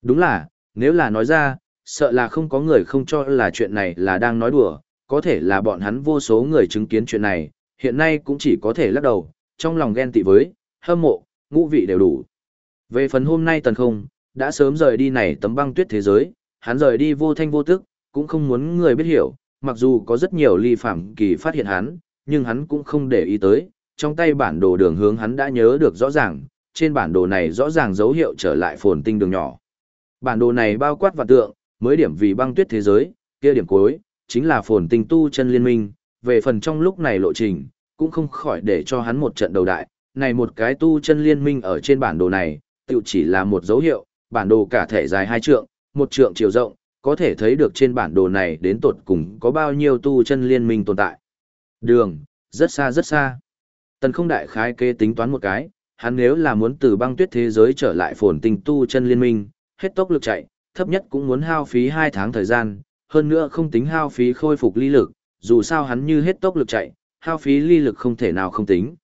Đúng là, nếu là nói ra, sợ là không có người không cho là chuyện này là đang nói đùa, có thể là bọn hắn vô số người chứng kiến chuyện này, hiện nay cũng chỉ có thể lắc đầu, trong lòng ghen tị với, hâm mộ, ngũ vị đều đủ. Về phần hôm nay tần không, đã sớm rời đi này tấm băng tuyết thế giới, hắn rời đi vô thanh vô tức, cũng không muốn người biết hiểu, mặc dù có rất nhiều ly phạm kỳ phát hiện hắn, nhưng hắn cũng không để ý tới, trong tay bản đồ đường hướng hắn đã nhớ được rõ ràng, trên bản đồ này rõ ràng dấu hiệu trở lại phồn tinh đường nhỏ. Bản đồ này bao quát vạn tượng, mới điểm vì băng tuyết thế giới, kia điểm cuối, chính là phồn tinh tu chân liên minh, về phần trong lúc này lộ trình, cũng không khỏi để cho hắn một trận đầu đại, này một cái tu chân liên minh ở trên bản đồ này, tự chỉ là một dấu hiệu, bản đồ cả thể dài hai trượng, một trượng chiều rộng, có thể thấy được trên bản đồ này đến tột cùng có bao nhiêu tu chân liên minh tồn tại. Đường, rất xa rất xa. Tần không đại khái kê tính toán một cái, hắn nếu là muốn từ băng tuyết thế giới trở lại phồn tinh tu chân liên minh, hết tốc lực chạy, thấp nhất cũng muốn hao phí 2 tháng thời gian, hơn nữa không tính hao phí khôi phục ly lực, dù sao hắn như hết tốc lực chạy, hao phí ly lực không thể nào không tính.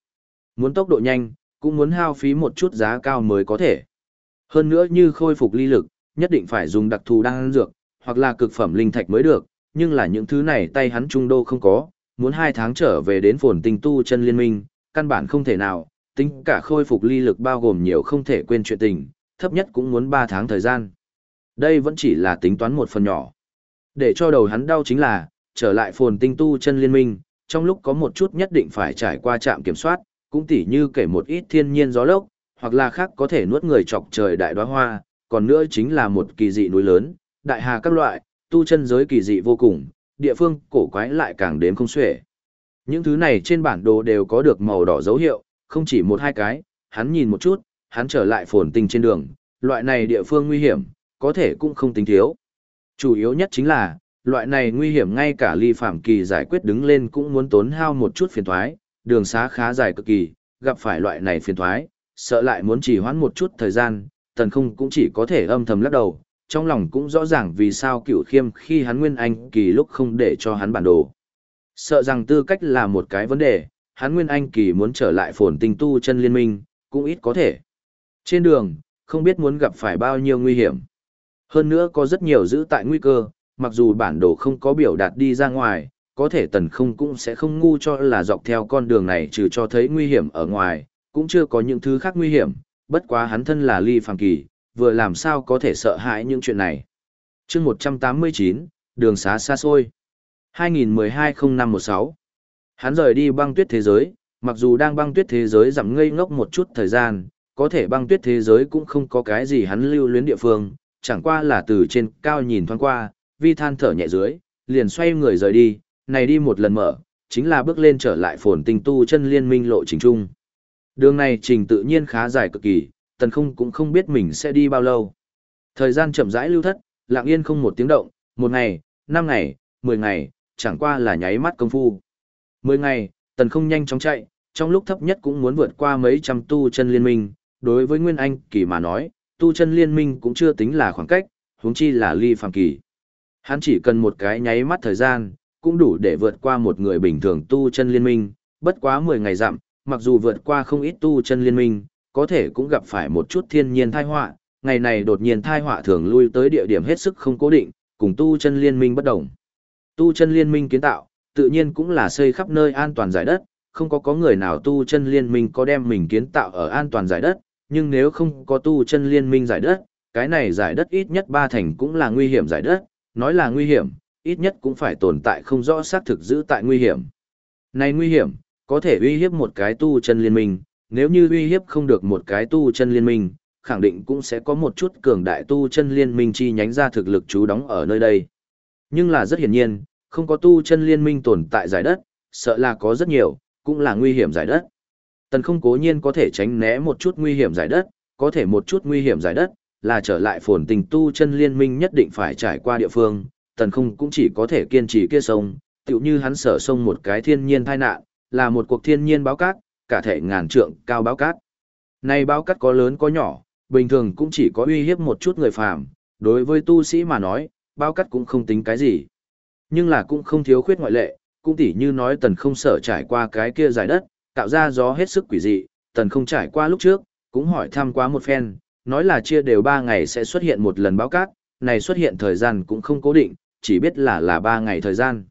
Muốn tốc độ nhanh, cũng muốn hao phí một chút giá cao mới có thể. Hơn nữa như khôi phục ly lực, nhất định phải dùng đặc thù đan dược, hoặc là cực phẩm linh thạch mới được, nhưng là những thứ này tay hắn trung đô không có, muốn 2 tháng trở về đến phồn tinh tu chân liên minh, căn bản không thể nào, tính cả khôi phục ly lực bao gồm nhiều không thể quên chuyện tình, thấp nhất cũng muốn 3 tháng thời gian. Đây vẫn chỉ là tính toán một phần nhỏ. Để cho đầu hắn đau chính là, trở lại phồn tinh tu chân liên minh, trong lúc có một chút nhất định phải trải qua trạm kiểm soát, cũng tỉ như kể một ít thiên nhiên gió lốc, hoặc là khác có thể nuốt người chọc trời đại đóa hoa, còn nữa chính là một kỳ dị núi lớn, đại hà các loại, tu chân giới kỳ dị vô cùng, địa phương cổ quái lại càng đến không xuể. Những thứ này trên bản đồ đều có được màu đỏ dấu hiệu, không chỉ một hai cái, hắn nhìn một chút, hắn trở lại phồn tinh trên đường, loại này địa phương nguy hiểm, có thể cũng không tính thiếu. Chủ yếu nhất chính là, loại này nguy hiểm ngay cả ly phạm kỳ giải quyết đứng lên cũng muốn tốn hao một chút phiền thoái, đường xá khá dài cực kỳ, gặp phải loại này phiền thoái, sợ lại muốn chỉ hoãn một chút thời gian, tần không cũng chỉ có thể âm thầm lắc đầu, trong lòng cũng rõ ràng vì sao cựu khiêm khi hắn nguyên anh kỳ lúc không để cho hắn bản đồ. Sợ rằng tư cách là một cái vấn đề, hắn nguyên anh kỳ muốn trở lại phồn tinh tu chân liên minh, cũng ít có thể. Trên đường, không biết muốn gặp phải bao nhiêu nguy hiểm. Hơn nữa có rất nhiều giữ tại nguy cơ, mặc dù bản đồ không có biểu đạt đi ra ngoài, có thể tần không cũng sẽ không ngu cho là dọc theo con đường này trừ cho thấy nguy hiểm ở ngoài, cũng chưa có những thứ khác nguy hiểm, bất quá hắn thân là ly phàm kỳ, vừa làm sao có thể sợ hãi những chuyện này. chương 189, đường xá xa xôi. 2012-0516 Hắn rời đi băng tuyết thế giới, mặc dù đang băng tuyết thế giới giảm ngây ngốc một chút thời gian, có thể băng tuyết thế giới cũng không có cái gì hắn lưu luyến địa phương, chẳng qua là từ trên cao nhìn thoáng qua, vi than thở nhẹ dưới, liền xoay người rời đi, này đi một lần mở, chính là bước lên trở lại phồn tinh tu chân liên minh lộ trình trung. Đường này trình tự nhiên khá dài cực kỳ, tần không cũng không biết mình sẽ đi bao lâu. Thời gian chậm rãi lưu thất, lặng yên không một tiếng động, một ngày, năm ngày, mười ngày, chẳng qua là nháy mắt công phu. Mười ngày, tần không nhanh chóng chạy, trong lúc thấp nhất cũng muốn vượt qua mấy trăm tu chân liên minh, đối với Nguyên Anh kỳ mà nói, tu chân liên minh cũng chưa tính là khoảng cách, huống chi là ly phàm kỳ. Hắn chỉ cần một cái nháy mắt thời gian, cũng đủ để vượt qua một người bình thường tu chân liên minh, bất quá 10 ngày dặm, mặc dù vượt qua không ít tu chân liên minh, có thể cũng gặp phải một chút thiên nhiên tai họa, ngày này đột nhiên tai họa thường lui tới địa điểm hết sức không cố định, cùng tu chân liên minh bất đồng. Tu chân liên minh kiến tạo, tự nhiên cũng là xây khắp nơi an toàn giải đất, không có có người nào tu chân liên minh có đem mình kiến tạo ở an toàn giải đất, nhưng nếu không có tu chân liên minh giải đất, cái này giải đất ít nhất ba thành cũng là nguy hiểm giải đất, nói là nguy hiểm, ít nhất cũng phải tồn tại không rõ xác thực giữ tại nguy hiểm. Này nguy hiểm, có thể uy hiếp một cái tu chân liên minh, nếu như uy hiếp không được một cái tu chân liên minh, khẳng định cũng sẽ có một chút cường đại tu chân liên minh chi nhánh ra thực lực chú đóng ở nơi đây. Nhưng là rất hiển nhiên, không có tu chân liên minh tồn tại giải đất, sợ là có rất nhiều, cũng là nguy hiểm giải đất. Tần không cố nhiên có thể tránh né một chút nguy hiểm giải đất, có thể một chút nguy hiểm giải đất, là trở lại phồn tình tu chân liên minh nhất định phải trải qua địa phương, tần không cũng chỉ có thể kiên trì kia sông, tựu như hắn sở sông một cái thiên nhiên tai nạn, là một cuộc thiên nhiên báo cát, cả thể ngàn trượng cao báo cát. Này báo cát có lớn có nhỏ, bình thường cũng chỉ có uy hiếp một chút người phàm, đối với tu sĩ mà nói, báo cát cũng không tính cái gì. Nhưng là cũng không thiếu khuyết ngoại lệ, cũng tỉ như nói tần không sở trải qua cái kia giải đất, tạo ra gió hết sức quỷ dị, tần không trải qua lúc trước, cũng hỏi thăm quá một phen, nói là chia đều 3 ngày sẽ xuất hiện một lần báo cát, này xuất hiện thời gian cũng không cố định, chỉ biết là là 3 ngày thời gian.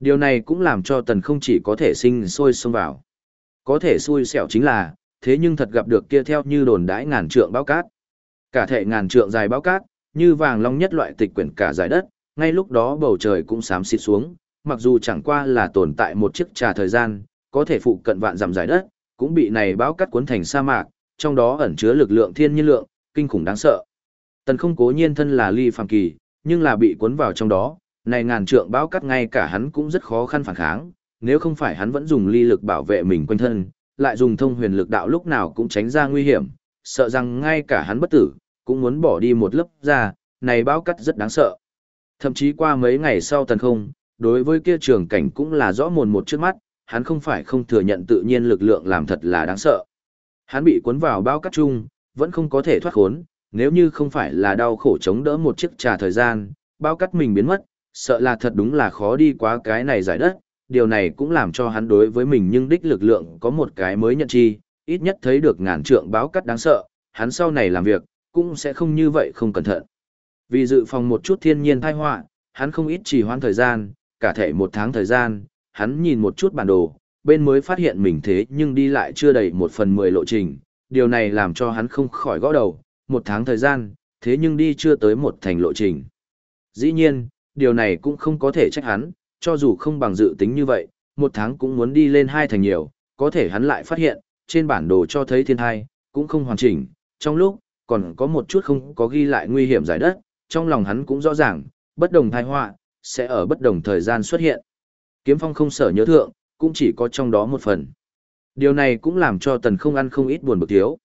Điều này cũng làm cho tần không chỉ có thể sinh sôi xông vào. Có thể xui xẻo chính là, thế nhưng thật gặp được kia theo như đồn đãi ngàn trượng báo cát. Cả thể ngàn trượng dài báo cát, như vàng long nhất loại tịch quyển cả giải đất, ngay lúc đó bầu trời cũng xám xịt xuống, mặc dù chẳng qua là tồn tại một chiếc trà thời gian, có thể phụ cận vạn dặm giải đất, cũng bị này báo cắt cuốn thành sa mạc, trong đó ẩn chứa lực lượng thiên nhiên lượng, kinh khủng đáng sợ. Tần không cố nhiên thân là ly phàm kỳ, nhưng là bị cuốn vào trong đó, này ngàn trượng báo cắt ngay cả hắn cũng rất khó khăn phản kháng, nếu không phải hắn vẫn dùng ly lực bảo vệ mình quanh thân, lại dùng thông huyền lực đạo lúc nào cũng tránh ra nguy hiểm, sợ rằng ngay cả hắn bất tử, cũng muốn bỏ đi một lớp ra, này báo cắt rất đáng sợ. Thậm chí qua mấy ngày sau tần không, đối với kia trường cảnh cũng là rõ mồn một trước mắt, hắn không phải không thừa nhận tự nhiên lực lượng làm thật là đáng sợ. Hắn bị cuốn vào bao cát chung, vẫn không có thể thoát khốn, nếu như không phải là đau khổ chống đỡ một chiếc trà thời gian, bao cát mình biến mất, sợ là thật đúng là khó đi quá cái này giải đất, điều này cũng làm cho hắn đối với mình nhưng đích lực lượng có một cái mới nhận chi, ít nhất thấy được ngàn trượng báo cát đáng sợ, hắn sau này làm việc, cũng sẽ không như vậy không cẩn thận. Vì dự phòng một chút thiên nhiên tai họa, hắn không ít trì hoãn thời gian, cả thể một tháng thời gian, hắn nhìn một chút bản đồ, bên mới phát hiện mình thế nhưng đi lại chưa đầy một phần mười lộ trình, điều này làm cho hắn không khỏi gõ đầu, một tháng thời gian, thế nhưng đi chưa tới một thành lộ trình. Dĩ nhiên, điều này cũng không có thể trách hắn, cho dù không bằng dự tính như vậy, một tháng cũng muốn đi lên hai thành nhiều, có thể hắn lại phát hiện, trên bản đồ cho thấy thiên thai, cũng không hoàn chỉnh, trong lúc, còn có một chút không có ghi lại nguy hiểm giải đất, trong lòng hắn cũng rõ ràng, bất đồng thai họa sẽ ở bất đồng thời gian xuất hiện. Kiếm phong không sở nhớ thượng, cũng chỉ có trong đó một phần. Điều này cũng làm cho tần không ăn không ít buồn bực thiếu.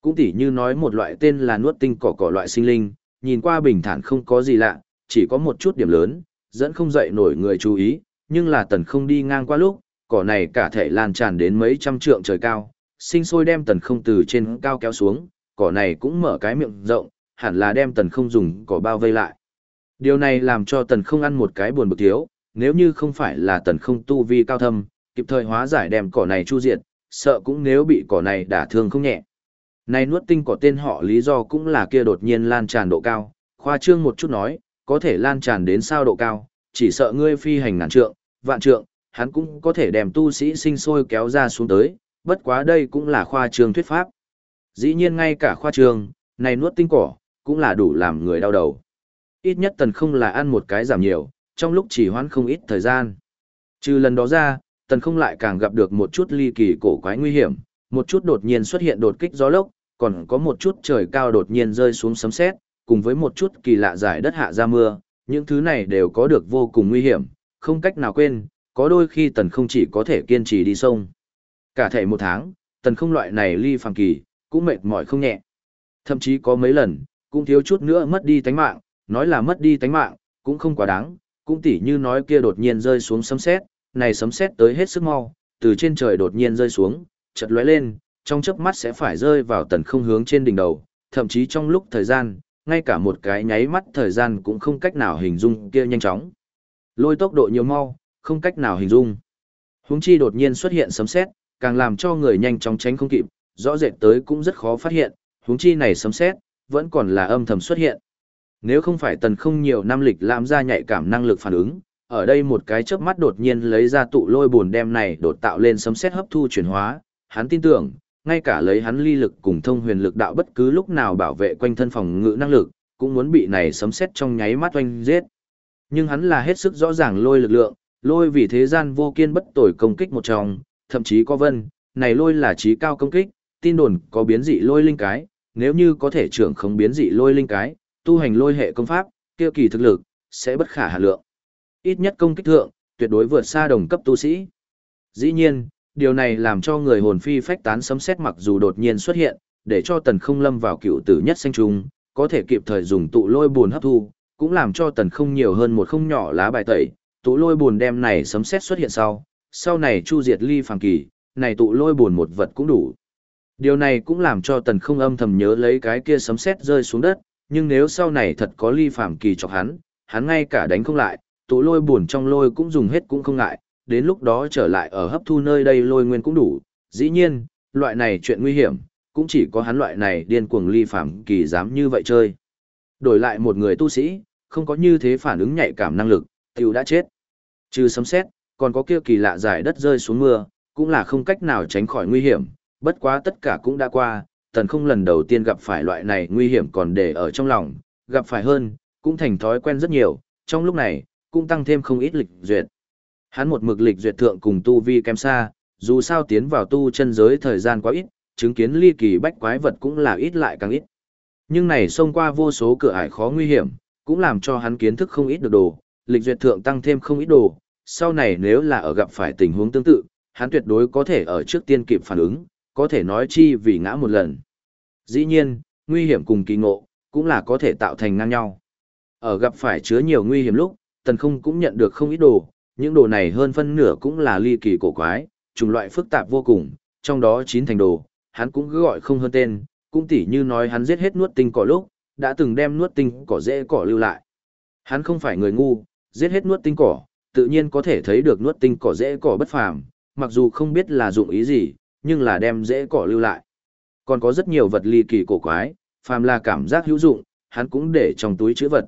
Cũng tỉ như nói một loại tên là nuốt tinh cỏ cỏ loại sinh linh, nhìn qua bình thản không có gì lạ, chỉ có một chút điểm lớn, dẫn không dậy nổi người chú ý, nhưng là tần không đi ngang qua lúc, cỏ này cả thể lan tràn đến mấy trăm trượng trời cao, sinh sôi đem tần không từ trên cao kéo xuống, cỏ này cũng mở cái miệng rộng, hẳn là đem tần không dùng cỏ bao vây lại. Điều này làm cho tần không ăn một cái buồn bực thiếu, nếu như không phải là tần không tu vi cao thâm, kịp thời hóa giải đem cỏ này chu diệt, sợ cũng nếu bị cỏ này đả thương không nhẹ. Này nuốt tinh cỏ tên họ lý do cũng là kia đột nhiên lan tràn độ cao, khoa trương một chút nói, có thể lan tràn đến sao độ cao, chỉ sợ ngươi phi hành ngàn trượng, vạn trượng, hắn cũng có thể đem tu sĩ sinh sôi kéo ra xuống tới, bất quá đây cũng là khoa trương thuyết pháp. Dĩ nhiên ngay cả khoa trương, này nuốt tinh cỏ, cũng là đủ làm người đau đầu. Ít nhất tần không là ăn một cái giảm nhiều, trong lúc chỉ hoãn không ít thời gian. Trừ lần đó ra, tần không lại càng gặp được một chút ly kỳ cổ quái nguy hiểm, một chút đột nhiên xuất hiện đột kích gió lốc, còn có một chút trời cao đột nhiên rơi xuống sấm sét, cùng với một chút kỳ lạ giải đất hạ ra mưa, những thứ này đều có được vô cùng nguy hiểm, không cách nào quên, có đôi khi tần không chỉ có thể kiên trì đi sông. Cả thể một tháng, tần không loại này ly phàm kỳ, cũng mệt mỏi không nhẹ. Thậm chí có mấy lần, cũng thiếu chút nữa mất đi tánh mạng, nói là mất đi tánh mạng, cũng không quá đáng, cũng tỉ như nói kia đột nhiên rơi xuống sấm sét, này sấm sét tới hết sức mau, từ trên trời đột nhiên rơi xuống, chợt lóe lên, trong chớp mắt sẽ phải rơi vào tần không hướng trên đỉnh đầu, thậm chí trong lúc thời gian, ngay cả một cái nháy mắt thời gian cũng không cách nào hình dung kia nhanh chóng. Lôi tốc độ nhiều mau, không cách nào hình dung. hướng chi đột nhiên xuất hiện sấm sét, càng làm cho người nhanh chóng tránh không kịp, rõ rệt tới cũng rất khó phát hiện, hướng chi này sấm sét vẫn còn là âm thầm xuất hiện. Nếu không phải tần không nhiều năm lịch làm ra nhạy cảm năng lực phản ứng, ở đây một cái chớp mắt đột nhiên lấy ra tụ lôi buồn đem này đột tạo lên sấm sét hấp thu chuyển hóa, hắn tin tưởng, ngay cả lấy hắn ly lực cùng thông huyền lực đạo bất cứ lúc nào bảo vệ quanh thân phòng ngự năng lực, cũng muốn bị này sấm sét trong nháy mắt oanh giết. Nhưng hắn là hết sức rõ ràng lôi lực lượng, lôi vì thế gian vô kiên bất tồi công kích một trong, thậm chí có vân, này lôi là trí cao công kích, tin đồn có biến dị lôi linh cái, nếu như có thể trưởng không biến dị lôi linh cái, tu hành lôi hệ công pháp, kia kỳ thực lực, sẽ bất khả hạn lượng. Ít nhất công kích thượng, tuyệt đối vượt xa đồng cấp tu sĩ. Dĩ nhiên, điều này làm cho người hồn phi phách tán sấm sét mặc dù đột nhiên xuất hiện, để cho tần không lâm vào cựu tử nhất sanh trùng, có thể kịp thời dùng tụ lôi buồn hấp thu, cũng làm cho tần không nhiều hơn một không nhỏ lá bài tẩy, tụ lôi buồn đem này sấm sét xuất hiện sau, sau này chu diệt ly phàm kỳ, này tụ lôi buồn một vật cũng đủ. Điều này cũng làm cho tần không âm thầm nhớ lấy cái kia sấm sét rơi xuống đất, nhưng nếu sau này thật có ly phàm kỳ chọc hắn, hắn ngay cả đánh không lại, tụ lôi buồn trong lôi cũng dùng hết cũng không ngại, đến lúc đó trở lại ở hấp thu nơi đây lôi nguyên cũng đủ. Dĩ nhiên, loại này chuyện nguy hiểm, cũng chỉ có hắn loại này điên cuồng ly phàm kỳ dám như vậy chơi. Đổi lại một người tu sĩ, không có như thế phản ứng nhạy cảm năng lực, tiểu đã chết. Trừ sấm xét, còn có kia kỳ lạ giải đất rơi xuống mưa, cũng là không cách nào tránh khỏi nguy hiểm, bất quá tất cả cũng đã qua, tần không lần đầu tiên gặp phải loại này nguy hiểm còn để ở trong lòng, gặp phải hơn, cũng thành thói quen rất nhiều, trong lúc này, cũng tăng thêm không ít lịch duyệt. Hắn một mực lịch duyệt thượng cùng tu vi kém xa, dù sao tiến vào tu chân giới thời gian quá ít, chứng kiến ly kỳ bách quái vật cũng là ít lại càng ít. Nhưng này xông qua vô số cửa ải khó nguy hiểm, cũng làm cho hắn kiến thức không ít được đồ, lịch duyệt thượng tăng thêm không ít đồ, sau này nếu là ở gặp phải tình huống tương tự, hắn tuyệt đối có thể ở trước tiên kịp phản ứng, có thể nói chi vì ngã một lần. Dĩ nhiên, nguy hiểm cùng kỳ ngộ, cũng là có thể tạo thành ngang nhau. Ở gặp phải chứa nhiều nguy hiểm lúc, tần không cũng nhận được không ít đồ, những đồ này hơn phân nửa cũng là ly kỳ cổ quái, chủng loại phức tạp vô cùng, trong đó chín thành đồ, hắn cũng cứ gọi không hơn tên, cũng tỉ như nói hắn giết hết nuốt tinh cỏ lúc, đã từng đem nuốt tinh cỏ dễ cỏ lưu lại. Hắn không phải người ngu, giết hết nuốt tinh cỏ, tự nhiên có thể thấy được nuốt tinh cỏ dễ cỏ bất phàm, mặc dù không biết là dụng ý gì, nhưng là đem dễ cỏ lưu lại. Còn có rất nhiều vật ly kỳ cổ quái, phàm là cảm giác hữu dụng, hắn cũng để trong túi chữ vật.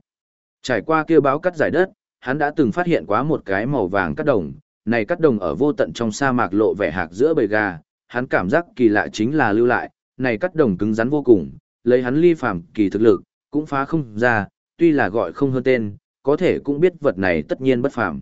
Trải qua kia báo cắt giải đất, hắn đã từng phát hiện quá một cái màu vàng cắt đồng, này cắt đồng ở vô tận trong sa mạc lộ vẻ hạc giữa bầy gà, hắn cảm giác kỳ lạ chính là lưu lại, này cắt đồng cứng rắn vô cùng, lấy hắn ly phàm kỳ thực lực, cũng phá không ra, tuy là gọi không hơn tên, có thể cũng biết vật này tất nhiên bất phàm.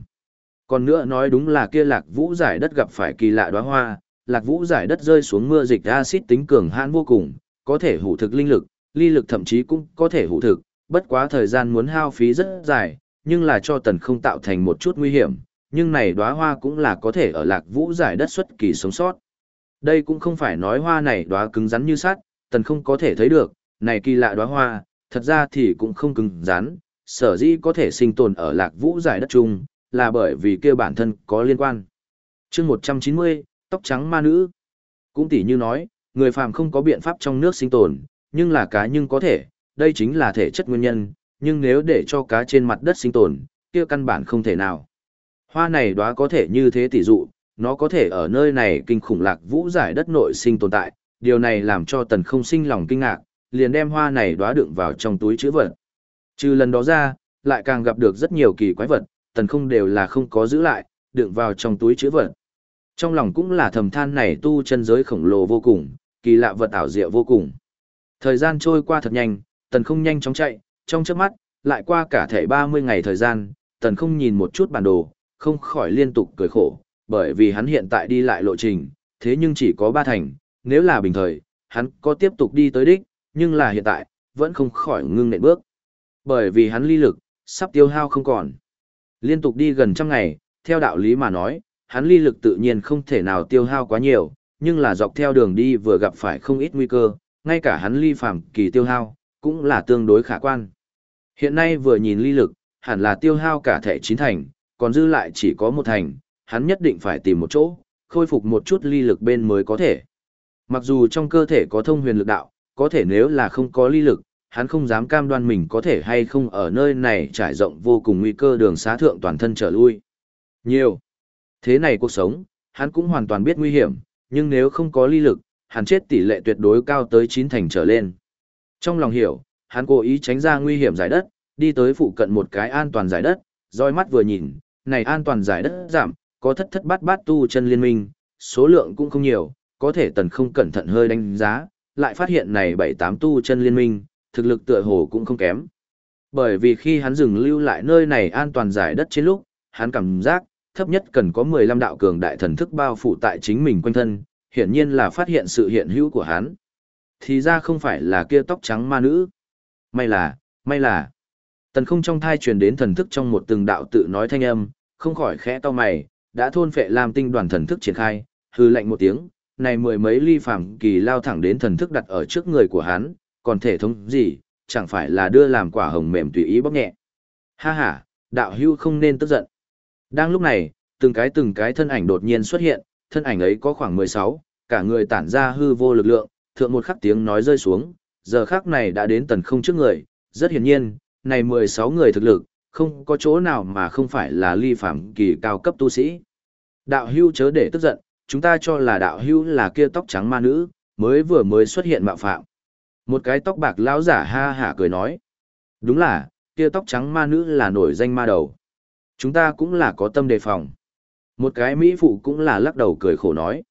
Còn nữa nói đúng là kia lạc vũ giải đất gặp phải kỳ lạ đóa hoa, lạc vũ giải đất rơi xuống mưa dịch acid tính cường hãn vô cùng, có thể hủ thực linh lực, ly lực thậm chí cũng có thể hủ thực, bất quá thời gian muốn hao phí rất dài, nhưng là cho tần không tạo thành một chút nguy hiểm, nhưng này đóa hoa cũng là có thể ở lạc vũ giải đất xuất kỳ sống sót. Đây cũng không phải nói hoa này đóa cứng rắn như sắt, tần không có thể thấy được, này kỳ lạ đóa hoa, thật ra thì cũng không cứng rắn, sở dĩ có thể sinh tồn ở lạc vũ giải đất chung, là bởi vì kia bản thân có liên quan. chương 190, tóc trắng ma nữ. Cũng tỉ như nói, người phàm không có biện pháp trong nước sinh tồn, nhưng là cá nhưng có thể, đây chính là thể chất nguyên nhân, nhưng nếu để cho cá trên mặt đất sinh tồn, kia căn bản không thể nào. Hoa này đóa có thể như thế tỷ dụ, nó có thể ở nơi này kinh khủng lạc vũ giải đất nội sinh tồn tại, điều này làm cho tần không sinh lòng kinh ngạc, liền đem hoa này đóa đựng vào trong túi chữ vật. Trừ lần đó ra, lại càng gặp được rất nhiều kỳ quái vật, tần không đều là không có giữ lại, đựng vào trong túi chữ vật. Trong lòng cũng là thầm than này tu chân giới khổng lồ vô cùng, kỳ lạ vật ảo diệu vô cùng. Thời gian trôi qua thật nhanh, tần không nhanh chóng chạy, trong chớp mắt, lại qua cả thể 30 ngày thời gian, tần không nhìn một chút bản đồ, không khỏi liên tục cười khổ, bởi vì hắn hiện tại đi lại lộ trình, thế nhưng chỉ có ba thành, nếu là bình thời, hắn có tiếp tục đi tới đích, nhưng là hiện tại, vẫn không khỏi ngưng nện bước. Bởi vì hắn ly lực, sắp tiêu hao không còn. Liên tục đi gần trăm ngày, theo đạo lý mà nói, hắn ly lực tự nhiên không thể nào tiêu hao quá nhiều, nhưng là dọc theo đường đi vừa gặp phải không ít nguy cơ, ngay cả hắn ly phàm kỳ tiêu hao, cũng là tương đối khả quan. Hiện nay vừa nhìn ly lực, hẳn là tiêu hao cả thể chín thành, còn dư lại chỉ có một thành, hắn nhất định phải tìm một chỗ, khôi phục một chút ly lực bên mới có thể. Mặc dù trong cơ thể có thông huyền lực đạo, có thể nếu là không có ly lực, hắn không dám cam đoan mình có thể hay không ở nơi này trải rộng vô cùng nguy cơ đường xá thượng toàn thân trở lui. Nhiều. Thế này cuộc sống, hắn cũng hoàn toàn biết nguy hiểm, nhưng nếu không có ly lực, hắn chết tỷ lệ tuyệt đối cao tới 9 thành trở lên. Trong lòng hiểu, hắn cố ý tránh ra nguy hiểm giải đất, đi tới phụ cận một cái an toàn giải đất, roi mắt vừa nhìn, này an toàn giải đất giảm, có thất thất bát bát tu chân liên minh, số lượng cũng không nhiều, có thể tần không cẩn thận hơi đánh giá, lại phát hiện này bảy tám tu chân liên minh, thực lực tựa hồ cũng không kém. Bởi vì khi hắn dừng lưu lại nơi này an toàn giải đất trên lúc, hắn cảm giác, thấp nhất cần có 15 đạo cường đại thần thức bao phủ tại chính mình quanh thân, hiển nhiên là phát hiện sự hiện hữu của hắn. Thì ra không phải là kia tóc trắng ma nữ. May là, may là. Tần không trong thai truyền đến thần thức trong một từng đạo tự nói thanh âm, không khỏi khẽ to mày, đã thôn phệ làm tinh đoàn thần thức triển khai, hư lạnh một tiếng, này mười mấy ly phàm kỳ lao thẳng đến thần thức đặt ở trước người của hắn, còn thể thống gì, chẳng phải là đưa làm quả hồng mềm tùy ý bóc nhẹ. Ha ha, đạo hưu không nên tức giận. Đang lúc này, từng cái từng cái thân ảnh đột nhiên xuất hiện, thân ảnh ấy có khoảng 16, cả người tản ra hư vô lực lượng, thượng một khắc tiếng nói rơi xuống, giờ khắc này đã đến tần không trước người, rất hiển nhiên, này 16 người thực lực, không có chỗ nào mà không phải là ly phạm kỳ cao cấp tu sĩ. Đạo hưu chớ để tức giận, chúng ta cho là đạo hưu là kia tóc trắng ma nữ, mới vừa mới xuất hiện mạo phạm. Một cái tóc bạc lão giả ha hả cười nói. Đúng là, kia tóc trắng ma nữ là nổi danh ma đầu. Chúng ta cũng là có tâm đề phòng. Một cái mỹ phụ cũng là lắc đầu cười khổ nói.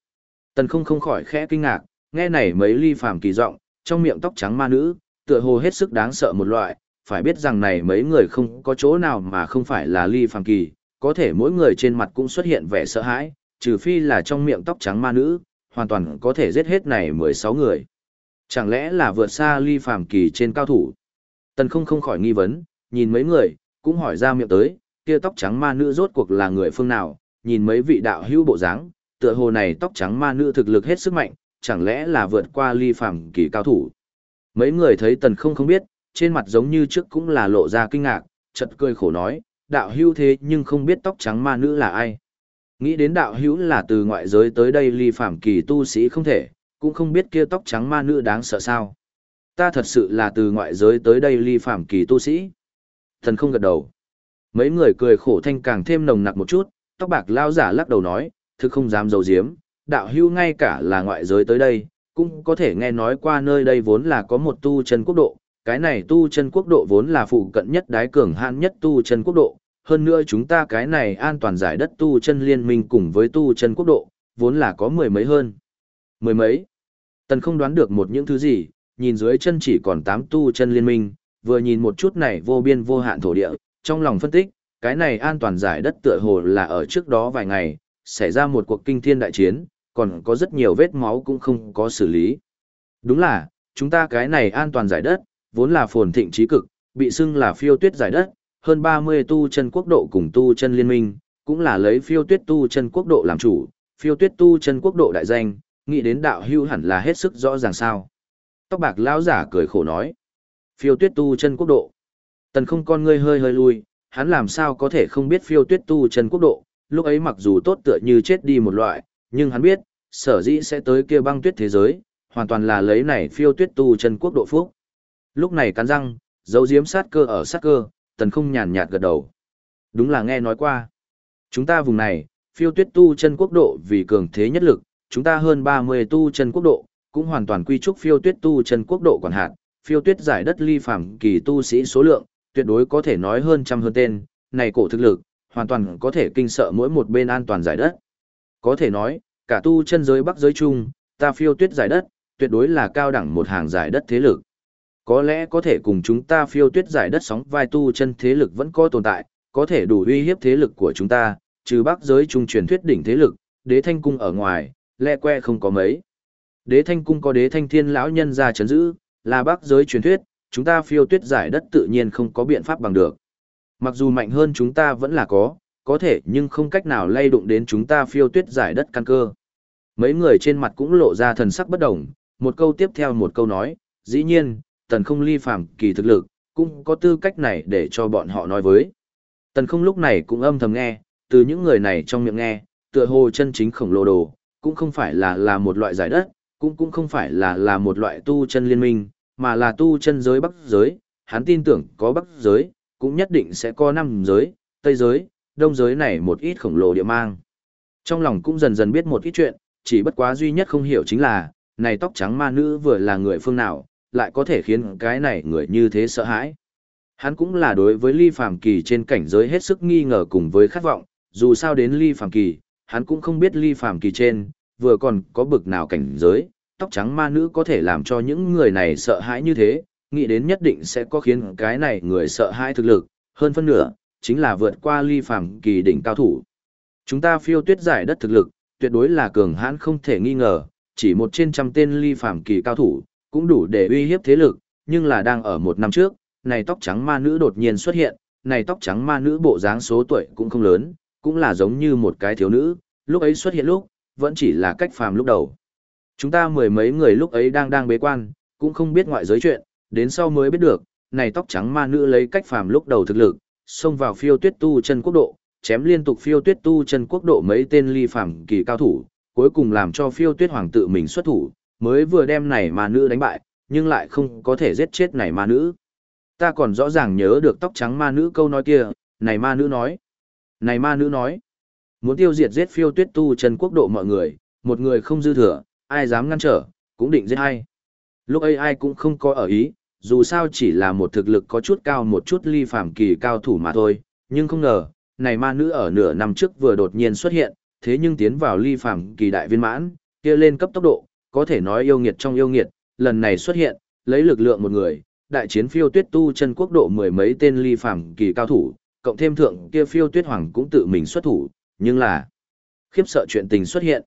Tần không không khỏi khẽ kinh ngạc, nghe này mấy ly phàm kỳ giọng, trong miệng tóc trắng ma nữ, tựa hồ hết sức đáng sợ một loại, phải biết rằng này mấy người không có chỗ nào mà không phải là ly phàm kỳ, có thể mỗi người trên mặt cũng xuất hiện vẻ sợ hãi, trừ phi là trong miệng tóc trắng ma nữ, hoàn toàn có thể giết hết này 16 người. Chẳng lẽ là vượt xa ly phàm kỳ trên cao thủ? Tần không không khỏi nghi vấn, nhìn mấy người, cũng hỏi ra miệng tới, kia tóc trắng ma nữ rốt cuộc là người phương nào, nhìn mấy vị đạo hữu bộ dáng, tựa hồ này tóc trắng ma nữ thực lực hết sức mạnh, chẳng lẽ là vượt qua ly phàm kỳ cao thủ. Mấy người thấy tần không không biết, trên mặt giống như trước cũng là lộ ra kinh ngạc, chợt cười khổ nói, đạo hữu thế nhưng không biết tóc trắng ma nữ là ai. Nghĩ đến đạo hữu là từ ngoại giới tới đây ly phàm kỳ tu sĩ không thể, cũng không biết kia tóc trắng ma nữ đáng sợ sao. Ta thật sự là từ ngoại giới tới đây ly phàm kỳ tu sĩ. Thần không gật đầu. Mấy người cười khổ thanh càng thêm nồng nặc một chút, tóc bạc lao giả lắc đầu nói, thực không dám dầu diếm, đạo hưu ngay cả là ngoại giới tới đây, cũng có thể nghe nói qua nơi đây vốn là có một tu chân quốc độ, cái này tu chân quốc độ vốn là phụ cận nhất đái cường hạn nhất tu chân quốc độ, hơn nữa chúng ta cái này an toàn giải đất tu chân liên minh cùng với tu chân quốc độ, vốn là có mười mấy hơn. Mười mấy? Tần không đoán được một những thứ gì, nhìn dưới chân chỉ còn tám tu chân liên minh, vừa nhìn một chút này vô biên vô hạn thổ địa, trong lòng phân tích, cái này an toàn giải đất tựa hồ là ở trước đó vài ngày, xảy ra một cuộc kinh thiên đại chiến, còn có rất nhiều vết máu cũng không có xử lý. Đúng là, chúng ta cái này an toàn giải đất, vốn là phồn thịnh trí cực, bị xưng là phiêu tuyết giải đất, hơn 30 tu chân quốc độ cùng tu chân liên minh, cũng là lấy phiêu tuyết tu chân quốc độ làm chủ, phiêu tuyết tu chân quốc độ đại danh, nghĩ đến đạo hưu hẳn là hết sức rõ ràng sao. Tóc bạc lão giả cười khổ nói, phiêu tuyết tu chân quốc độ. Tần không con ngươi hơi hơi lui, hắn làm sao có thể không biết phiêu tuyết tu chân quốc độ, lúc ấy mặc dù tốt tựa như chết đi một loại, nhưng hắn biết, sở dĩ sẽ tới kia băng tuyết thế giới, hoàn toàn là lấy này phiêu tuyết tu chân quốc độ phúc. Lúc này cắn răng, dấu diếm sát cơ ở sát cơ, tần không nhàn nhạt gật đầu. Đúng là nghe nói qua. Chúng ta vùng này, phiêu tuyết tu chân quốc độ vì cường thế nhất lực, chúng ta hơn 30 tu chân quốc độ, cũng hoàn toàn quy trúc phiêu tuyết tu chân quốc độ quản hạt, phiêu tuyết giải đất ly phàm kỳ tu sĩ số lượng, tuyệt đối có thể nói hơn trăm hơn tên, này cổ thực lực, hoàn toàn có thể kinh sợ mỗi một bên an toàn giải đất. Có thể nói, cả tu chân giới bắc giới chung, ta phiêu tuyết giải đất, tuyệt đối là cao đẳng một hàng giải đất thế lực. Có lẽ có thể cùng chúng ta phiêu tuyết giải đất sóng vai tu chân thế lực vẫn có tồn tại, có thể đủ uy hiếp thế lực của chúng ta, trừ bắc giới trung truyền thuyết đỉnh thế lực, đế thanh cung ở ngoài, lẹ que không có mấy. Đế thanh cung có đế thanh thiên lão nhân ra chấn giữ, là bắc giới truyền thuyết, chúng ta phiêu tuyết giải đất tự nhiên không có biện pháp bằng được. Mặc dù mạnh hơn chúng ta vẫn là có, có thể nhưng không cách nào lay đụng đến chúng ta phiêu tuyết giải đất căn cơ. Mấy người trên mặt cũng lộ ra thần sắc bất đồng, một câu tiếp theo một câu nói, dĩ nhiên, tần không ly phàm kỳ thực lực, cũng có tư cách này để cho bọn họ nói với. Tần không lúc này cũng âm thầm nghe, từ những người này trong miệng nghe, tựa hồ chân chính khổng lồ đồ, cũng không phải là là một loại giải đất, cũng cũng không phải là là một loại tu chân liên minh, mà là tu chân giới bắc giới, hắn tin tưởng có bắc giới, cũng nhất định sẽ có năm giới, tây giới, đông giới này một ít khổng lồ địa mang. Trong lòng cũng dần dần biết một ít chuyện, chỉ bất quá duy nhất không hiểu chính là, này tóc trắng ma nữ vừa là người phương nào, lại có thể khiến cái này người như thế sợ hãi. Hắn cũng là đối với ly phàm kỳ trên cảnh giới hết sức nghi ngờ cùng với khát vọng, dù sao đến ly phàm kỳ, hắn cũng không biết ly phàm kỳ trên, vừa còn có bực nào cảnh giới, tóc trắng ma nữ có thể làm cho những người này sợ hãi như thế, nghĩ đến nhất định sẽ có khiến cái này người sợ hãi thực lực, hơn phân nửa, chính là vượt qua ly phàm kỳ đỉnh cao thủ. Chúng ta phiêu tuyết giải đất thực lực, tuyệt đối là cường hãn không thể nghi ngờ, chỉ một trên trăm tên ly phàm kỳ cao thủ, cũng đủ để uy hiếp thế lực, nhưng là đang ở một năm trước, này tóc trắng ma nữ đột nhiên xuất hiện, này tóc trắng ma nữ bộ dáng số tuổi cũng không lớn, cũng là giống như một cái thiếu nữ, lúc ấy xuất hiện lúc, vẫn chỉ là cách phàm lúc đầu. Chúng ta mười mấy người lúc ấy đang đang bế quan, cũng không biết ngoại giới chuyện, đến sau mới biết được, này tóc trắng ma nữ lấy cách phàm lúc đầu thực lực, xông vào phiêu tuyết tu chân quốc độ, chém liên tục phiêu tuyết tu chân quốc độ mấy tên ly phàm kỳ cao thủ, cuối cùng làm cho phiêu tuyết hoàng tự mình xuất thủ, mới vừa đem này ma nữ đánh bại, nhưng lại không có thể giết chết này ma nữ. Ta còn rõ ràng nhớ được tóc trắng ma nữ câu nói kia, này ma nữ nói. Này ma nữ nói, muốn tiêu diệt giết phiêu tuyết tu chân quốc độ mọi người, một người không dư thừa, ai dám ngăn trở, cũng định giết hay. Lúc ấy ai cũng không có ở ý, dù sao chỉ là một thực lực có chút cao một chút ly phàm kỳ cao thủ mà thôi, nhưng không ngờ, này ma nữ ở nửa năm trước vừa đột nhiên xuất hiện, thế nhưng tiến vào ly phàm kỳ đại viên mãn, kia lên cấp tốc độ, có thể nói yêu nghiệt trong yêu nghiệt, lần này xuất hiện, lấy lực lượng một người, đại chiến phiêu tuyết tu chân quốc độ mười mấy tên ly phàm kỳ cao thủ, cộng thêm thượng kia phiêu tuyết hoàng cũng tự mình xuất thủ, nhưng là khiếp sợ chuyện tình xuất hiện.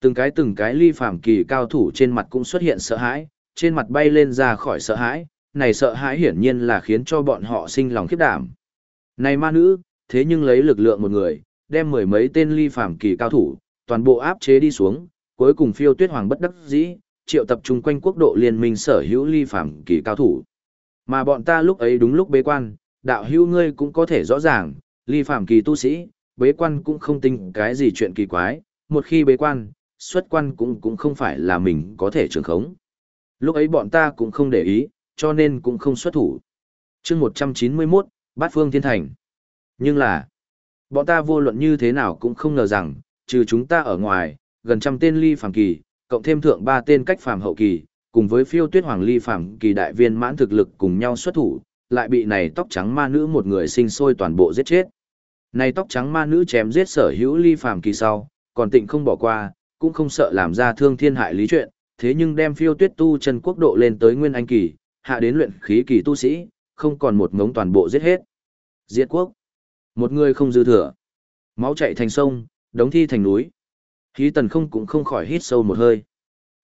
Từng cái từng cái ly phàm kỳ cao thủ trên mặt cũng xuất hiện sợ hãi, trên mặt bay lên ra khỏi sợ hãi, này sợ hãi hiển nhiên là khiến cho bọn họ sinh lòng khiếp đảm. Này ma nữ, thế nhưng lấy lực lượng một người, đem mười mấy tên ly phàm kỳ cao thủ, toàn bộ áp chế đi xuống, cuối cùng phiêu tuyết hoàng bất đắc dĩ, triệu tập trung quanh quốc độ liên minh sở hữu ly phàm kỳ cao thủ. Mà bọn ta lúc ấy đúng lúc bế quan, đạo hữu ngươi cũng có thể rõ ràng, ly phàm kỳ tu sĩ, bế quan cũng không tinh cái gì chuyện kỳ quái, một khi bế quan, xuất quan cũng cũng không phải là mình có thể trường khống. Lúc ấy bọn ta cũng không để ý, cho nên cũng không xuất thủ. chương 191, Bát Phương Thiên Thành. Nhưng là, bọn ta vô luận như thế nào cũng không ngờ rằng, trừ chúng ta ở ngoài, gần trăm tên ly phàm kỳ, cộng thêm thượng ba tên cách phàm hậu kỳ, cùng với phiêu tuyết hoàng ly phàm kỳ đại viên mãn thực lực cùng nhau xuất thủ, lại bị này tóc trắng ma nữ một người sinh sôi toàn bộ giết chết. Này tóc trắng ma nữ chém giết sở hữu ly phàm kỳ sau, còn tịnh không bỏ qua, cũng không sợ làm ra thương thiên hại lý chuyện, thế nhưng đem phiêu tuyết tu chân quốc độ lên tới nguyên anh kỳ, hạ đến luyện khí kỳ tu sĩ, không còn một ngống toàn bộ giết hết. Diệt quốc. Một người không dư thừa. Máu chạy thành sông, đống thi thành núi. Khí tần không cũng không khỏi hít sâu một hơi.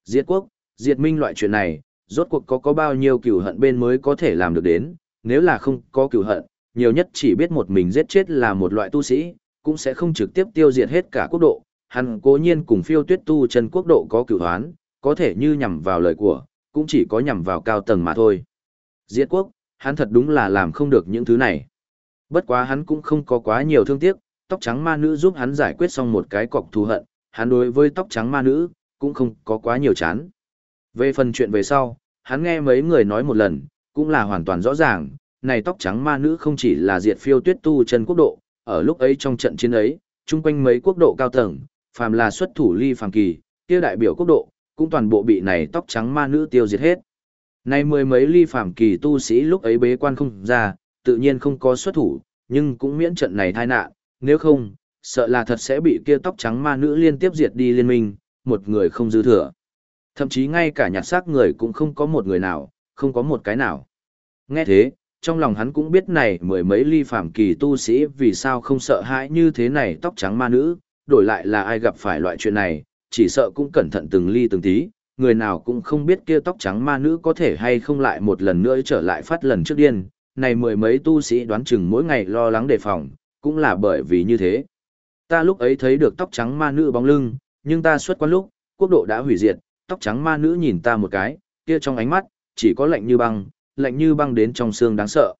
Diệt quốc, diệt minh loại chuyện này, rốt cuộc có có bao nhiêu cửu hận bên mới có thể làm được đến, nếu là không có cửu hận, nhiều nhất chỉ biết một mình giết chết là một loại tu sĩ, cũng sẽ không trực tiếp tiêu diệt hết cả quốc độ. Hắn cố nhiên cùng phiêu tuyết tu chân quốc độ có cửu hoán, có thể như nhằm vào lời của, cũng chỉ có nhằm vào cao tầng mà thôi. Diệt quốc, hắn thật đúng là làm không được những thứ này. Bất quá hắn cũng không có quá nhiều thương tiếc, tóc trắng ma nữ giúp hắn giải quyết xong một cái cọc thù hận, hắn đối với tóc trắng ma nữ, cũng không có quá nhiều chán. Về phần chuyện về sau, hắn nghe mấy người nói một lần, cũng là hoàn toàn rõ ràng, này tóc trắng ma nữ không chỉ là diệt phiêu tuyết tu chân quốc độ, ở lúc ấy trong trận chiến ấy, chung quanh mấy quốc độ cao tầng, phàm là xuất thủ ly phàm kỳ, kia đại biểu quốc độ, cũng toàn bộ bị này tóc trắng ma nữ tiêu diệt hết. Nay mười mấy ly phàm kỳ tu sĩ lúc ấy bế quan không ra, tự nhiên không có xuất thủ, nhưng cũng miễn trận này tai nạn, nếu không, sợ là thật sẽ bị kia tóc trắng ma nữ liên tiếp diệt đi liên minh, một người không dư thừa. Thậm chí ngay cả nhặt xác người cũng không có một người nào, không có một cái nào. Nghe thế, trong lòng hắn cũng biết này mười mấy ly phàm kỳ tu sĩ vì sao không sợ hãi như thế này tóc trắng ma nữ, đổi lại là ai gặp phải loại chuyện này, chỉ sợ cũng cẩn thận từng ly từng tí, người nào cũng không biết kia tóc trắng ma nữ có thể hay không lại một lần nữa trở lại phát lần trước điên, này mười mấy tu sĩ đoán chừng mỗi ngày lo lắng đề phòng, cũng là bởi vì như thế. Ta lúc ấy thấy được tóc trắng ma nữ bóng lưng, nhưng ta xuất quan lúc, quốc độ đã hủy diệt, tóc trắng ma nữ nhìn ta một cái, kia trong ánh mắt, chỉ có lạnh như băng, lạnh như băng đến trong xương đáng sợ.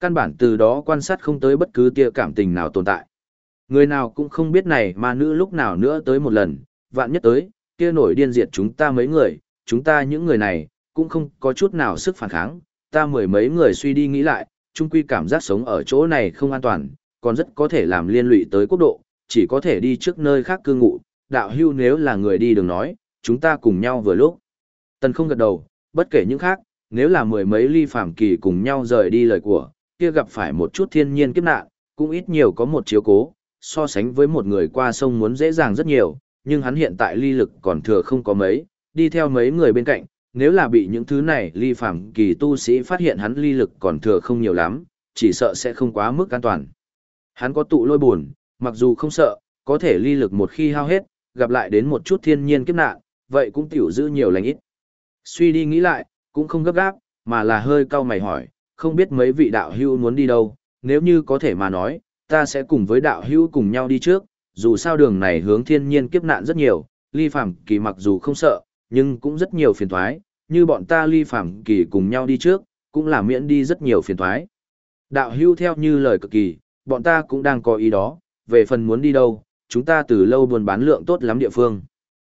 Căn bản từ đó quan sát không tới bất cứ tia cảm tình nào tồn tại. Người nào cũng không biết này ma nữ lúc nào nữa tới một lần, vạn nhất tới, kia nổi điên diệt chúng ta mấy người, chúng ta những người này, cũng không có chút nào sức phản kháng, ta mười mấy người suy đi nghĩ lại, chung quy cảm giác sống ở chỗ này không an toàn, còn rất có thể làm liên lụy tới quốc độ, chỉ có thể đi trước nơi khác cư ngụ, đạo hưu nếu là người đi đường nói, chúng ta cùng nhau vừa lúc. Tần không gật đầu, bất kể những khác, nếu là mười mấy ly phàm kỳ cùng nhau rời đi lời của, kia gặp phải một chút thiên nhiên kiếp nạn, cũng ít nhiều có một chiếu cố, so sánh với một người qua sông muốn dễ dàng rất nhiều, nhưng hắn hiện tại ly lực còn thừa không có mấy, đi theo mấy người bên cạnh, nếu là bị những thứ này ly phàm kỳ tu sĩ phát hiện hắn ly lực còn thừa không nhiều lắm, chỉ sợ sẽ không quá mức an toàn. Hắn có tụ lôi buồn, mặc dù không sợ, có thể ly lực một khi hao hết, gặp lại đến một chút thiên nhiên kiếp nạn, vậy cũng tiểu giữ nhiều lành ít. Suy đi nghĩ lại, cũng không gấp gáp, mà là hơi cau mày hỏi, không biết mấy vị đạo hưu muốn đi đâu, nếu như có thể mà nói, ta sẽ cùng với đạo hữu cùng nhau đi trước, dù sao đường này hướng thiên nhiên kiếp nạn rất nhiều, ly phàm kỳ mặc dù không sợ, nhưng cũng rất nhiều phiền thoái, như bọn ta ly phàm kỳ cùng nhau đi trước, cũng là miễn đi rất nhiều phiền thoái. Đạo hữu theo như lời cực kỳ, bọn ta cũng đang có ý đó, về phần muốn đi đâu, chúng ta từ lâu buôn bán lượng tốt lắm địa phương.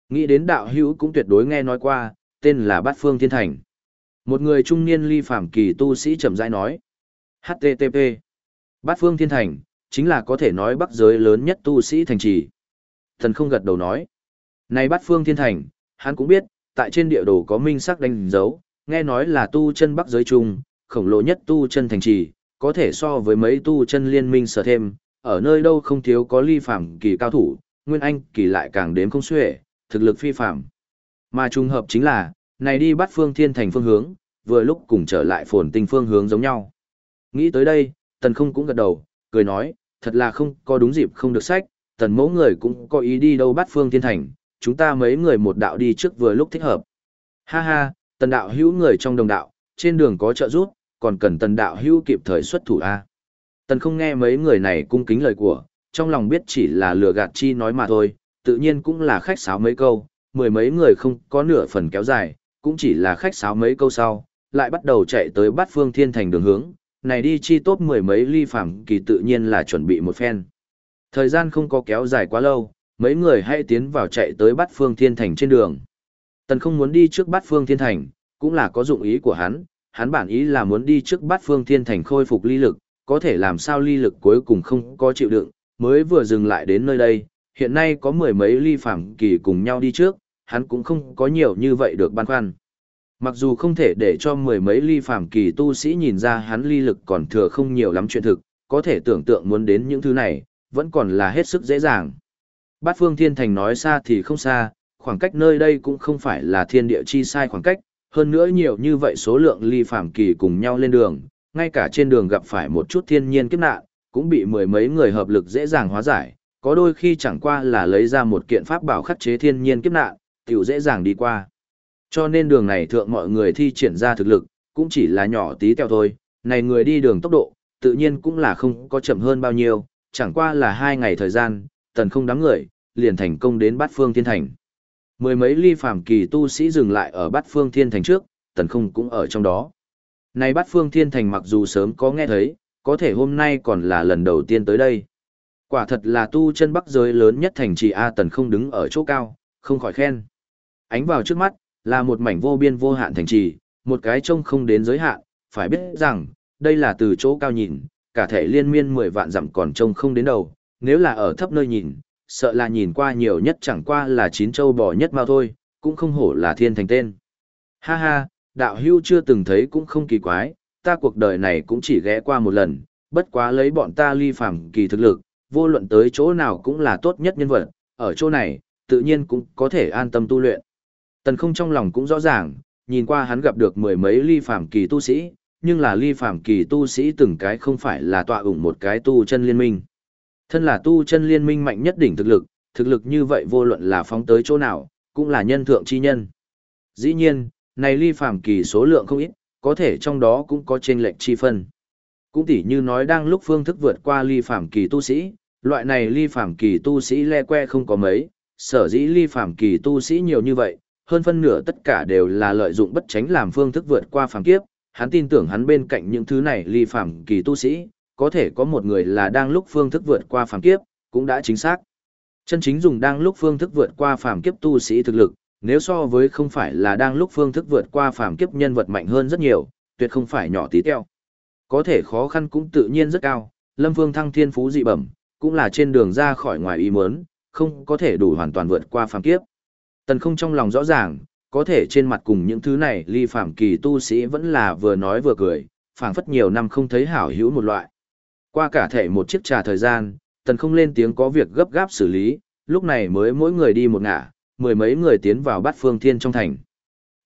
Nghĩ đến đạo hữu cũng tuyệt đối nghe nói qua, tên là Bát Phương Thiên Thành. Một người trung niên ly phàm kỳ tu sĩ chậm rãi nói. HTTP. Bát Phương Thiên Thành, chính là có thể nói bắc giới lớn nhất tu sĩ thành trì. Thần không gật đầu nói. Này Bát Phương Thiên Thành, hắn cũng biết, tại trên địa đồ có minh sắc đánh dấu, nghe nói là tu chân bắc giới chung, khổng lồ nhất tu chân thành trì, có thể so với mấy tu chân liên minh sở thêm, ở nơi đâu không thiếu có ly phàm kỳ cao thủ, nguyên anh kỳ lại càng đếm không xuể, thực lực phi phàm. Mà trùng hợp chính là, này đi bắt phương thiên thành phương hướng, vừa lúc cùng trở lại phồn tinh phương hướng giống nhau. Nghĩ tới đây, tần không cũng gật đầu, cười nói, thật là không có đúng dịp không được sách, tần mẫu người cũng có ý đi đâu bắt phương thiên thành, chúng ta mấy người một đạo đi trước vừa lúc thích hợp. Ha ha, tần đạo hữu người trong đồng đạo, trên đường có trợ giúp, còn cần tần đạo hữu kịp thời xuất thủ A. Tần không nghe mấy người này cung kính lời của, trong lòng biết chỉ là lừa gạt chi nói mà thôi, tự nhiên cũng là khách sáo mấy câu, mười mấy người không có nửa phần kéo dài, cũng chỉ là khách sáo mấy câu sau, lại bắt đầu chạy tới bát phương thiên thành đường hướng, này đi chi tốt mười mấy ly phạm kỳ tự nhiên là chuẩn bị một phen. Thời gian không có kéo dài quá lâu, mấy người hãy tiến vào chạy tới bắt phương thiên thành trên đường. Tần không muốn đi trước bắt phương thiên thành, cũng là có dụng ý của hắn, hắn bản ý là muốn đi trước bắt phương thiên thành khôi phục ly lực, có thể làm sao ly lực cuối cùng không có chịu đựng, mới vừa dừng lại đến nơi đây, hiện nay có mười mấy ly phạm kỳ cùng nhau đi trước, hắn cũng không có nhiều như vậy được băn khoăn. Mặc dù không thể để cho mười mấy ly phàm kỳ tu sĩ nhìn ra hắn ly lực còn thừa không nhiều lắm chuyện thực, có thể tưởng tượng muốn đến những thứ này, vẫn còn là hết sức dễ dàng. Bát phương thiên thành nói xa thì không xa, khoảng cách nơi đây cũng không phải là thiên địa chi sai khoảng cách, hơn nữa nhiều như vậy số lượng ly phàm kỳ cùng nhau lên đường, ngay cả trên đường gặp phải một chút thiên nhiên kiếp nạn, cũng bị mười mấy người hợp lực dễ dàng hóa giải, có đôi khi chẳng qua là lấy ra một kiện pháp bảo khắc chế thiên nhiên kiếp nạn, tiểu dễ dàng đi qua. Cho nên đường này thượng mọi người thi triển ra thực lực, cũng chỉ là nhỏ tí teo thôi, này người đi đường tốc độ, tự nhiên cũng là không có chậm hơn bao nhiêu, chẳng qua là hai ngày thời gian, tần không đám người, liền thành công đến bát phương thiên thành. Mười mấy ly phàm kỳ tu sĩ dừng lại ở bát phương thiên thành trước, tần không cũng ở trong đó. Này bát phương thiên thành mặc dù sớm có nghe thấy, có thể hôm nay còn là lần đầu tiên tới đây. Quả thật là tu chân bắc giới lớn nhất thành trì A tần không đứng ở chỗ cao, không khỏi khen ánh vào trước mắt, là một mảnh vô biên vô hạn thành trì, một cái trông không đến giới hạn, phải biết rằng, đây là từ chỗ cao nhìn, cả thể liên miên 10 vạn dặm còn trông không đến đầu, nếu là ở thấp nơi nhìn, sợ là nhìn qua nhiều nhất chẳng qua là chín châu bò nhất mao thôi, cũng không hổ là thiên thành tên. Ha ha, đạo hưu chưa từng thấy cũng không kỳ quái, ta cuộc đời này cũng chỉ ghé qua một lần, bất quá lấy bọn ta ly phàm kỳ thực lực, vô luận tới chỗ nào cũng là tốt nhất nhân vật, ở chỗ này, tự nhiên cũng có thể an tâm tu luyện. Tần không trong lòng cũng rõ ràng, nhìn qua hắn gặp được mười mấy ly phàm kỳ tu sĩ, nhưng là ly phàm kỳ tu sĩ từng cái không phải là tọa ủng một cái tu chân liên minh. Thân là tu chân liên minh mạnh nhất đỉnh thực lực, thực lực như vậy vô luận là phóng tới chỗ nào, cũng là nhân thượng chi nhân. Dĩ nhiên, này ly phàm kỳ số lượng không ít, có thể trong đó cũng có chênh lệch chi phân. Cũng tỉ như nói đang lúc phương thức vượt qua ly phàm kỳ tu sĩ, loại này ly phàm kỳ tu sĩ le que không có mấy, sở dĩ ly phàm kỳ tu sĩ nhiều như vậy, hơn phân nửa tất cả đều là lợi dụng bất tránh làm phương thức vượt qua phàm kiếp, hắn tin tưởng hắn bên cạnh những thứ này ly phàm kỳ tu sĩ, có thể có một người là đang lúc phương thức vượt qua phàm kiếp, cũng đã chính xác. Chân chính dùng đang lúc phương thức vượt qua phàm kiếp tu sĩ thực lực, nếu so với không phải là đang lúc phương thức vượt qua phàm kiếp nhân vật mạnh hơn rất nhiều, tuyệt không phải nhỏ tí teo. Có thể khó khăn cũng tự nhiên rất cao, Lâm vương thăng thiên phú dị bẩm, cũng là trên đường ra khỏi ngoài ý muốn, không có thể đủ hoàn toàn vượt qua phàm kiếp. Tần không trong lòng rõ ràng, có thể trên mặt cùng những thứ này ly Phạm kỳ tu sĩ vẫn là vừa nói vừa cười, phảng phất nhiều năm không thấy hảo hữu một loại. Qua cả thể một chiếc trà thời gian, tần không lên tiếng có việc gấp gáp xử lý, lúc này mới mỗi người đi một ngả, mười mấy người tiến vào bát phương thiên trong thành.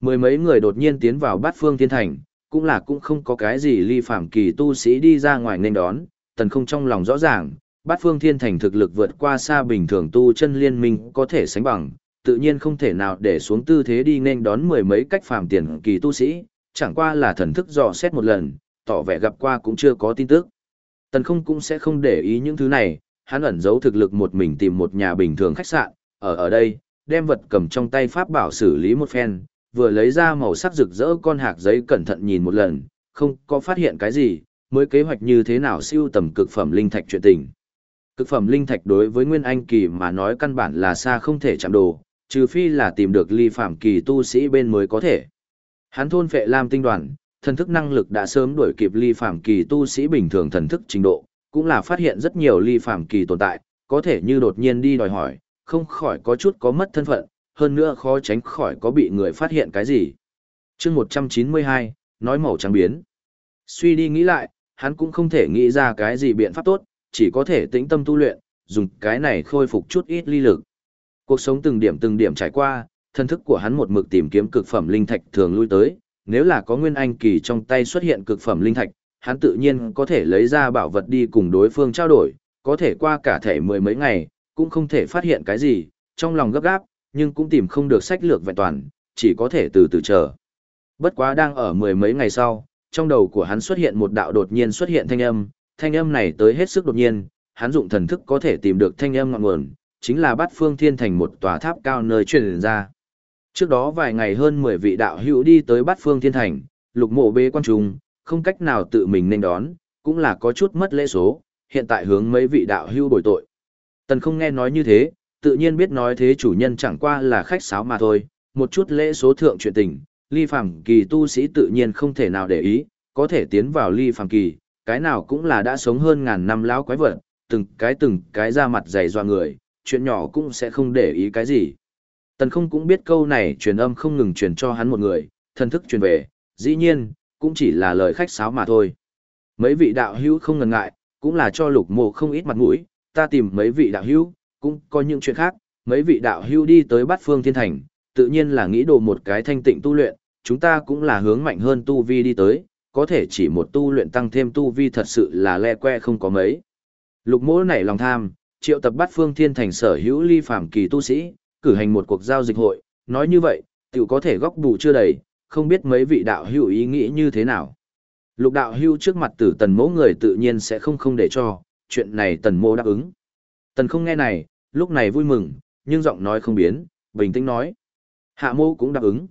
Mười mấy người đột nhiên tiến vào bát phương thiên thành, cũng là cũng không có cái gì ly phạm kỳ tu sĩ đi ra ngoài nên đón, tần không trong lòng rõ ràng, bát phương thiên thành thực lực vượt qua xa bình thường tu chân liên minh có thể sánh bằng, tự nhiên không thể nào để xuống tư thế đi nên đón mười mấy cách phàm tiền kỳ tu sĩ, chẳng qua là thần thức dò xét một lần, tỏ vẻ gặp qua cũng chưa có tin tức. Tần không cũng sẽ không để ý những thứ này, hắn ẩn giấu thực lực một mình tìm một nhà bình thường khách sạn, ở ở đây, đem vật cầm trong tay pháp bảo xử lý một phen, vừa lấy ra màu sắc rực rỡ con hạc giấy cẩn thận nhìn một lần, không có phát hiện cái gì, mới kế hoạch như thế nào siêu tầm cực phẩm linh thạch chuyện tình. Cực phẩm linh thạch đối với Nguyên Anh kỳ mà nói căn bản là xa không thể chạm đồ, trừ phi là tìm được ly phạm kỳ tu sĩ bên mới có thể. Hắn thôn phệ lam tinh đoàn, thần thức năng lực đã sớm đuổi kịp ly phạm kỳ tu sĩ bình thường thần thức trình độ, cũng là phát hiện rất nhiều ly phạm kỳ tồn tại, có thể như đột nhiên đi đòi hỏi, không khỏi có chút có mất thân phận, hơn nữa khó tránh khỏi có bị người phát hiện cái gì. chương 192, nói màu trắng biến. Suy đi nghĩ lại, hắn cũng không thể nghĩ ra cái gì biện pháp tốt, chỉ có thể tĩnh tâm tu luyện, dùng cái này khôi phục chút ít ly lực. Cuộc sống từng điểm từng điểm trải qua, thân thức của hắn một mực tìm kiếm cực phẩm linh thạch thường lui tới, nếu là có nguyên anh kỳ trong tay xuất hiện cực phẩm linh thạch, hắn tự nhiên có thể lấy ra bảo vật đi cùng đối phương trao đổi, có thể qua cả thể mười mấy ngày, cũng không thể phát hiện cái gì, trong lòng gấp gáp, nhưng cũng tìm không được sách lược vẹn toàn, chỉ có thể từ từ chờ. Bất quá đang ở mười mấy ngày sau, trong đầu của hắn xuất hiện một đạo đột nhiên xuất hiện thanh âm, thanh âm này tới hết sức đột nhiên, hắn dụng thần thức có thể tìm được thanh âm ngọn nguồn, chính là bát phương thiên thành một tòa tháp cao nơi truyền ra. Trước đó vài ngày hơn 10 vị đạo hữu đi tới bát phương thiên thành, lục mộ bế quan trùng, không cách nào tự mình nên đón, cũng là có chút mất lễ số, hiện tại hướng mấy vị đạo hữu bồi tội. Tần không nghe nói như thế, tự nhiên biết nói thế chủ nhân chẳng qua là khách sáo mà thôi, một chút lễ số thượng chuyện tình, ly phàm kỳ tu sĩ tự nhiên không thể nào để ý, có thể tiến vào ly phàm kỳ, cái nào cũng là đã sống hơn ngàn năm lão quái vật, từng cái từng cái ra mặt dày doa người, chuyện nhỏ cũng sẽ không để ý cái gì. Tần không cũng biết câu này truyền âm không ngừng truyền cho hắn một người, thân thức truyền về, dĩ nhiên, cũng chỉ là lời khách sáo mà thôi. Mấy vị đạo hữu không ngần ngại, cũng là cho lục mộ không ít mặt mũi, ta tìm mấy vị đạo hữu, cũng có những chuyện khác, mấy vị đạo hữu đi tới bát phương thiên thành, tự nhiên là nghĩ đồ một cái thanh tịnh tu luyện, chúng ta cũng là hướng mạnh hơn tu vi đi tới, có thể chỉ một tu luyện tăng thêm tu vi thật sự là le que không có mấy. Lục mỗ nảy lòng tham, triệu tập bát phương thiên thành sở hữu ly phàm kỳ tu sĩ, cử hành một cuộc giao dịch hội, nói như vậy, tiểu có thể góc bù chưa đầy, không biết mấy vị đạo hữu ý nghĩ như thế nào. Lục đạo hữu trước mặt tử tần Mẫu người tự nhiên sẽ không không để cho, chuyện này tần mô đáp ứng. Tần không nghe này, lúc này vui mừng, nhưng giọng nói không biến, bình tĩnh nói. Hạ mô cũng đáp ứng.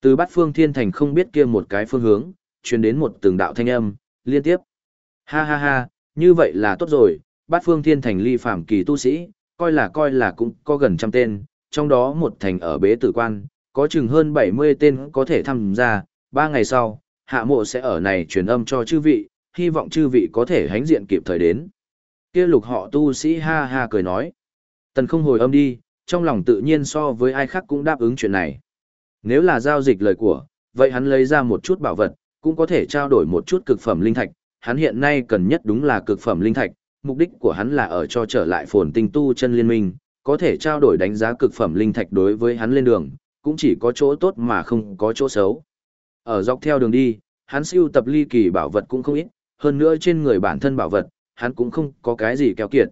Từ bát phương thiên thành không biết kia một cái phương hướng, truyền đến một từng đạo thanh âm, liên tiếp. Ha ha ha, như vậy là tốt rồi, bát phương thiên thành ly phạm kỳ tu sĩ, coi là coi là cũng có gần trăm tên, trong đó một thành ở bế tử quan, có chừng hơn 70 tên có thể tham gia, ba ngày sau, hạ mộ sẽ ở này truyền âm cho chư vị, hy vọng chư vị có thể hánh diện kịp thời đến. Kia lục họ tu sĩ ha ha cười nói. Tần không hồi âm đi, trong lòng tự nhiên so với ai khác cũng đáp ứng chuyện này. Nếu là giao dịch lời của, vậy hắn lấy ra một chút bảo vật, cũng có thể trao đổi một chút cực phẩm linh thạch. Hắn hiện nay cần nhất đúng là cực phẩm linh thạch, mục đích của hắn là ở cho trở lại phồn tinh tu chân liên minh, có thể trao đổi đánh giá cực phẩm linh thạch đối với hắn lên đường, cũng chỉ có chỗ tốt mà không có chỗ xấu. Ở dọc theo đường đi, hắn siêu tập ly kỳ bảo vật cũng không ít, hơn nữa trên người bản thân bảo vật, hắn cũng không có cái gì keo kiệt.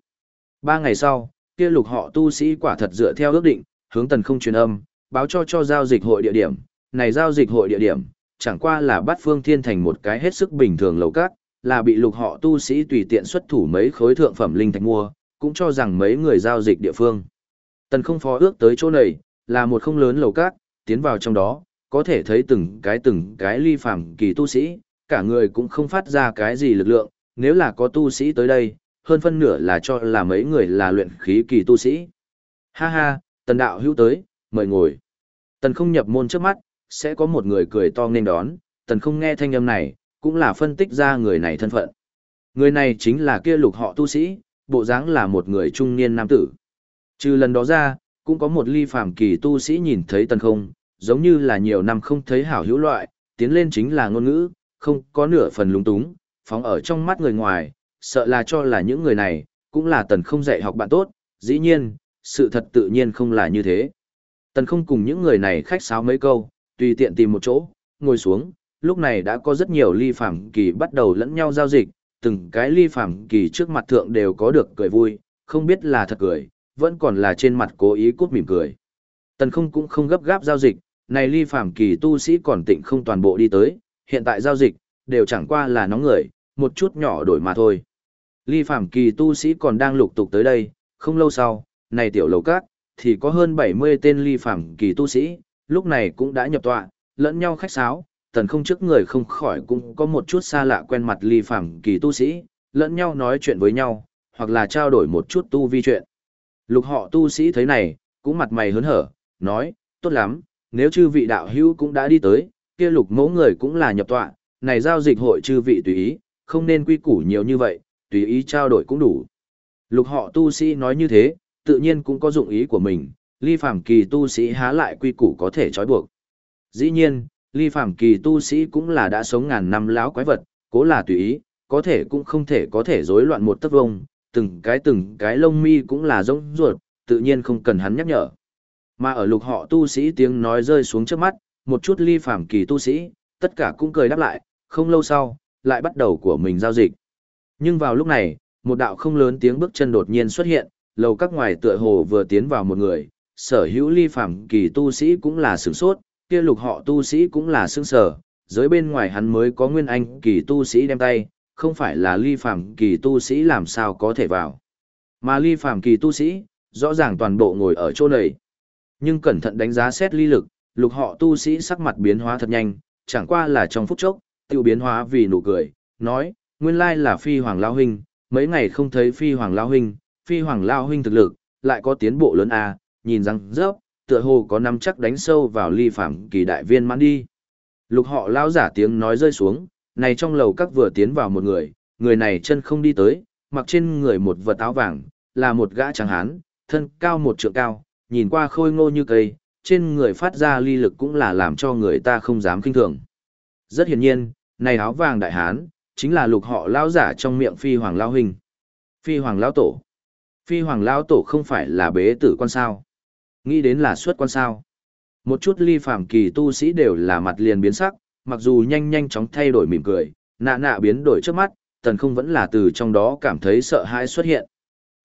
Ba ngày sau, kia lục họ tu sĩ quả thật dựa theo ước định, hướng tần không truyền âm, báo cho cho giao dịch hội địa điểm, này giao dịch hội địa điểm, chẳng qua là bắt phương thiên thành một cái hết sức bình thường lầu cát, là bị lục họ tu sĩ tùy tiện xuất thủ mấy khối thượng phẩm linh thạch mua, cũng cho rằng mấy người giao dịch địa phương. Tần không phó ước tới chỗ này, là một không lớn lầu cát, tiến vào trong đó, có thể thấy từng cái từng cái ly phàm kỳ tu sĩ, cả người cũng không phát ra cái gì lực lượng, nếu là có tu sĩ tới đây, hơn phân nửa là cho là mấy người là luyện khí kỳ tu sĩ. Ha ha, tần đạo hữu tới, mời ngồi. Tần không nhập môn trước mắt, sẽ có một người cười to nên đón, tần không nghe thanh âm này, cũng là phân tích ra người này thân phận. Người này chính là kia lục họ tu sĩ, bộ dáng là một người trung niên nam tử. Trừ lần đó ra, cũng có một ly phàm kỳ tu sĩ nhìn thấy tần không, giống như là nhiều năm không thấy hảo hữu loại, tiến lên chính là ngôn ngữ, không có nửa phần lúng túng, phóng ở trong mắt người ngoài, sợ là cho là những người này, cũng là tần không dạy học bạn tốt, dĩ nhiên, sự thật tự nhiên không là như thế. Tần không cùng những người này khách sáo mấy câu, tùy tiện tìm một chỗ, ngồi xuống, lúc này đã có rất nhiều ly phàm kỳ bắt đầu lẫn nhau giao dịch, từng cái ly phàm kỳ trước mặt thượng đều có được cười vui, không biết là thật cười, vẫn còn là trên mặt cố ý cút mỉm cười. Tần không cũng không gấp gáp giao dịch, này ly phàm kỳ tu sĩ còn tịnh không toàn bộ đi tới, hiện tại giao dịch, đều chẳng qua là nóng người, một chút nhỏ đổi mà thôi. Ly phàm kỳ tu sĩ còn đang lục tục tới đây, không lâu sau, này tiểu lầu cát, thì có hơn 70 tên ly phàm kỳ tu sĩ, lúc này cũng đã nhập tọa, lẫn nhau khách sáo, tần không trước người không khỏi cũng có một chút xa lạ quen mặt ly phàm kỳ tu sĩ, lẫn nhau nói chuyện với nhau, hoặc là trao đổi một chút tu vi chuyện. Lục họ tu sĩ thấy này, cũng mặt mày hớn hở, nói, tốt lắm, nếu chư vị đạo hữu cũng đã đi tới, kia lục mẫu người cũng là nhập tọa, này giao dịch hội chư vị tùy ý, không nên quy củ nhiều như vậy, tùy ý trao đổi cũng đủ. Lục họ tu sĩ nói như thế, tự nhiên cũng có dụng ý của mình, ly phàm kỳ tu sĩ há lại quy củ có thể trói buộc. Dĩ nhiên, ly phàm kỳ tu sĩ cũng là đã sống ngàn năm lão quái vật, cố là tùy ý, có thể cũng không thể có thể rối loạn một tấc vông, từng cái từng cái lông mi cũng là rỗng ruột, tự nhiên không cần hắn nhắc nhở. Mà ở lục họ tu sĩ tiếng nói rơi xuống trước mắt, một chút ly phàm kỳ tu sĩ, tất cả cũng cười đáp lại, không lâu sau, lại bắt đầu của mình giao dịch. Nhưng vào lúc này, một đạo không lớn tiếng bước chân đột nhiên xuất hiện, lầu các ngoài tựa hồ vừa tiến vào một người, sở hữu ly phàm kỳ tu sĩ cũng là sửng sốt, kia lục họ tu sĩ cũng là xương sở, dưới bên ngoài hắn mới có nguyên anh kỳ tu sĩ đem tay, không phải là ly phàm kỳ tu sĩ làm sao có thể vào. Mà ly phàm kỳ tu sĩ, rõ ràng toàn bộ ngồi ở chỗ này. Nhưng cẩn thận đánh giá xét ly lực, lục họ tu sĩ sắc mặt biến hóa thật nhanh, chẳng qua là trong phút chốc, tiêu biến hóa vì nụ cười, nói, nguyên lai là phi hoàng lao huynh, mấy ngày không thấy phi hoàng lao huynh, phi hoàng lao huynh thực lực, lại có tiến bộ lớn à, nhìn răng rớp, tựa hồ có nắm chắc đánh sâu vào ly phạm kỳ đại viên mãn đi. Lục họ lao giả tiếng nói rơi xuống, này trong lầu các vừa tiến vào một người, người này chân không đi tới, mặc trên người một vật áo vàng, là một gã trắng hán, thân cao một trượng cao, nhìn qua khôi ngô như cây, trên người phát ra ly lực cũng là làm cho người ta không dám kinh thường. Rất hiển nhiên, này áo vàng đại hán, chính là lục họ lao giả trong miệng phi hoàng lao hình. Phi hoàng lao tổ. Phi hoàng lao tổ không phải là bế tử quan sao. Nghĩ đến là xuất quan sao. Một chút ly phàm kỳ tu sĩ đều là mặt liền biến sắc, mặc dù nhanh nhanh chóng thay đổi mỉm cười, nạ nạ biến đổi trước mắt, tần không vẫn là từ trong đó cảm thấy sợ hãi xuất hiện.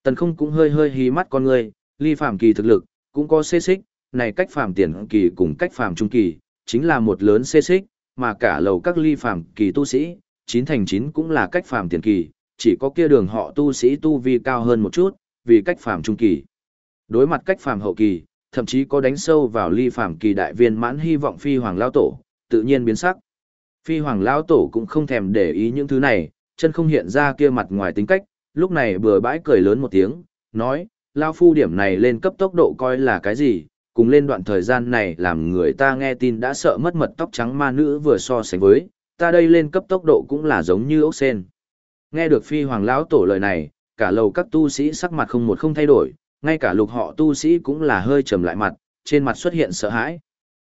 Tần không cũng hơi hơi hí mắt con người, ly phàm kỳ thực lực, cũng có xê xích, này cách phàm tiền kỳ cùng cách phàm trung kỳ, chính là một lớn xê xích, mà cả lầu các ly phàm kỳ tu sĩ, chín thành chín cũng là cách phàm tiền kỳ, chỉ có kia đường họ tu sĩ tu vi cao hơn một chút, vì cách phàm trung kỳ. Đối mặt cách phàm hậu kỳ, thậm chí có đánh sâu vào ly phàm kỳ đại viên mãn hy vọng phi hoàng lao tổ, tự nhiên biến sắc. Phi hoàng lao tổ cũng không thèm để ý những thứ này, chân không hiện ra kia mặt ngoài tính cách, lúc này bừa bãi cười lớn một tiếng, nói, lao phu điểm này lên cấp tốc độ coi là cái gì, cùng lên đoạn thời gian này làm người ta nghe tin đã sợ mất mật tóc trắng ma nữ vừa so sánh với, ta đây lên cấp tốc độ cũng là giống như ốc sen. Nghe được phi hoàng lão tổ lời này, cả lầu các tu sĩ sắc mặt không một không thay đổi, ngay cả lục họ tu sĩ cũng là hơi trầm lại mặt, trên mặt xuất hiện sợ hãi.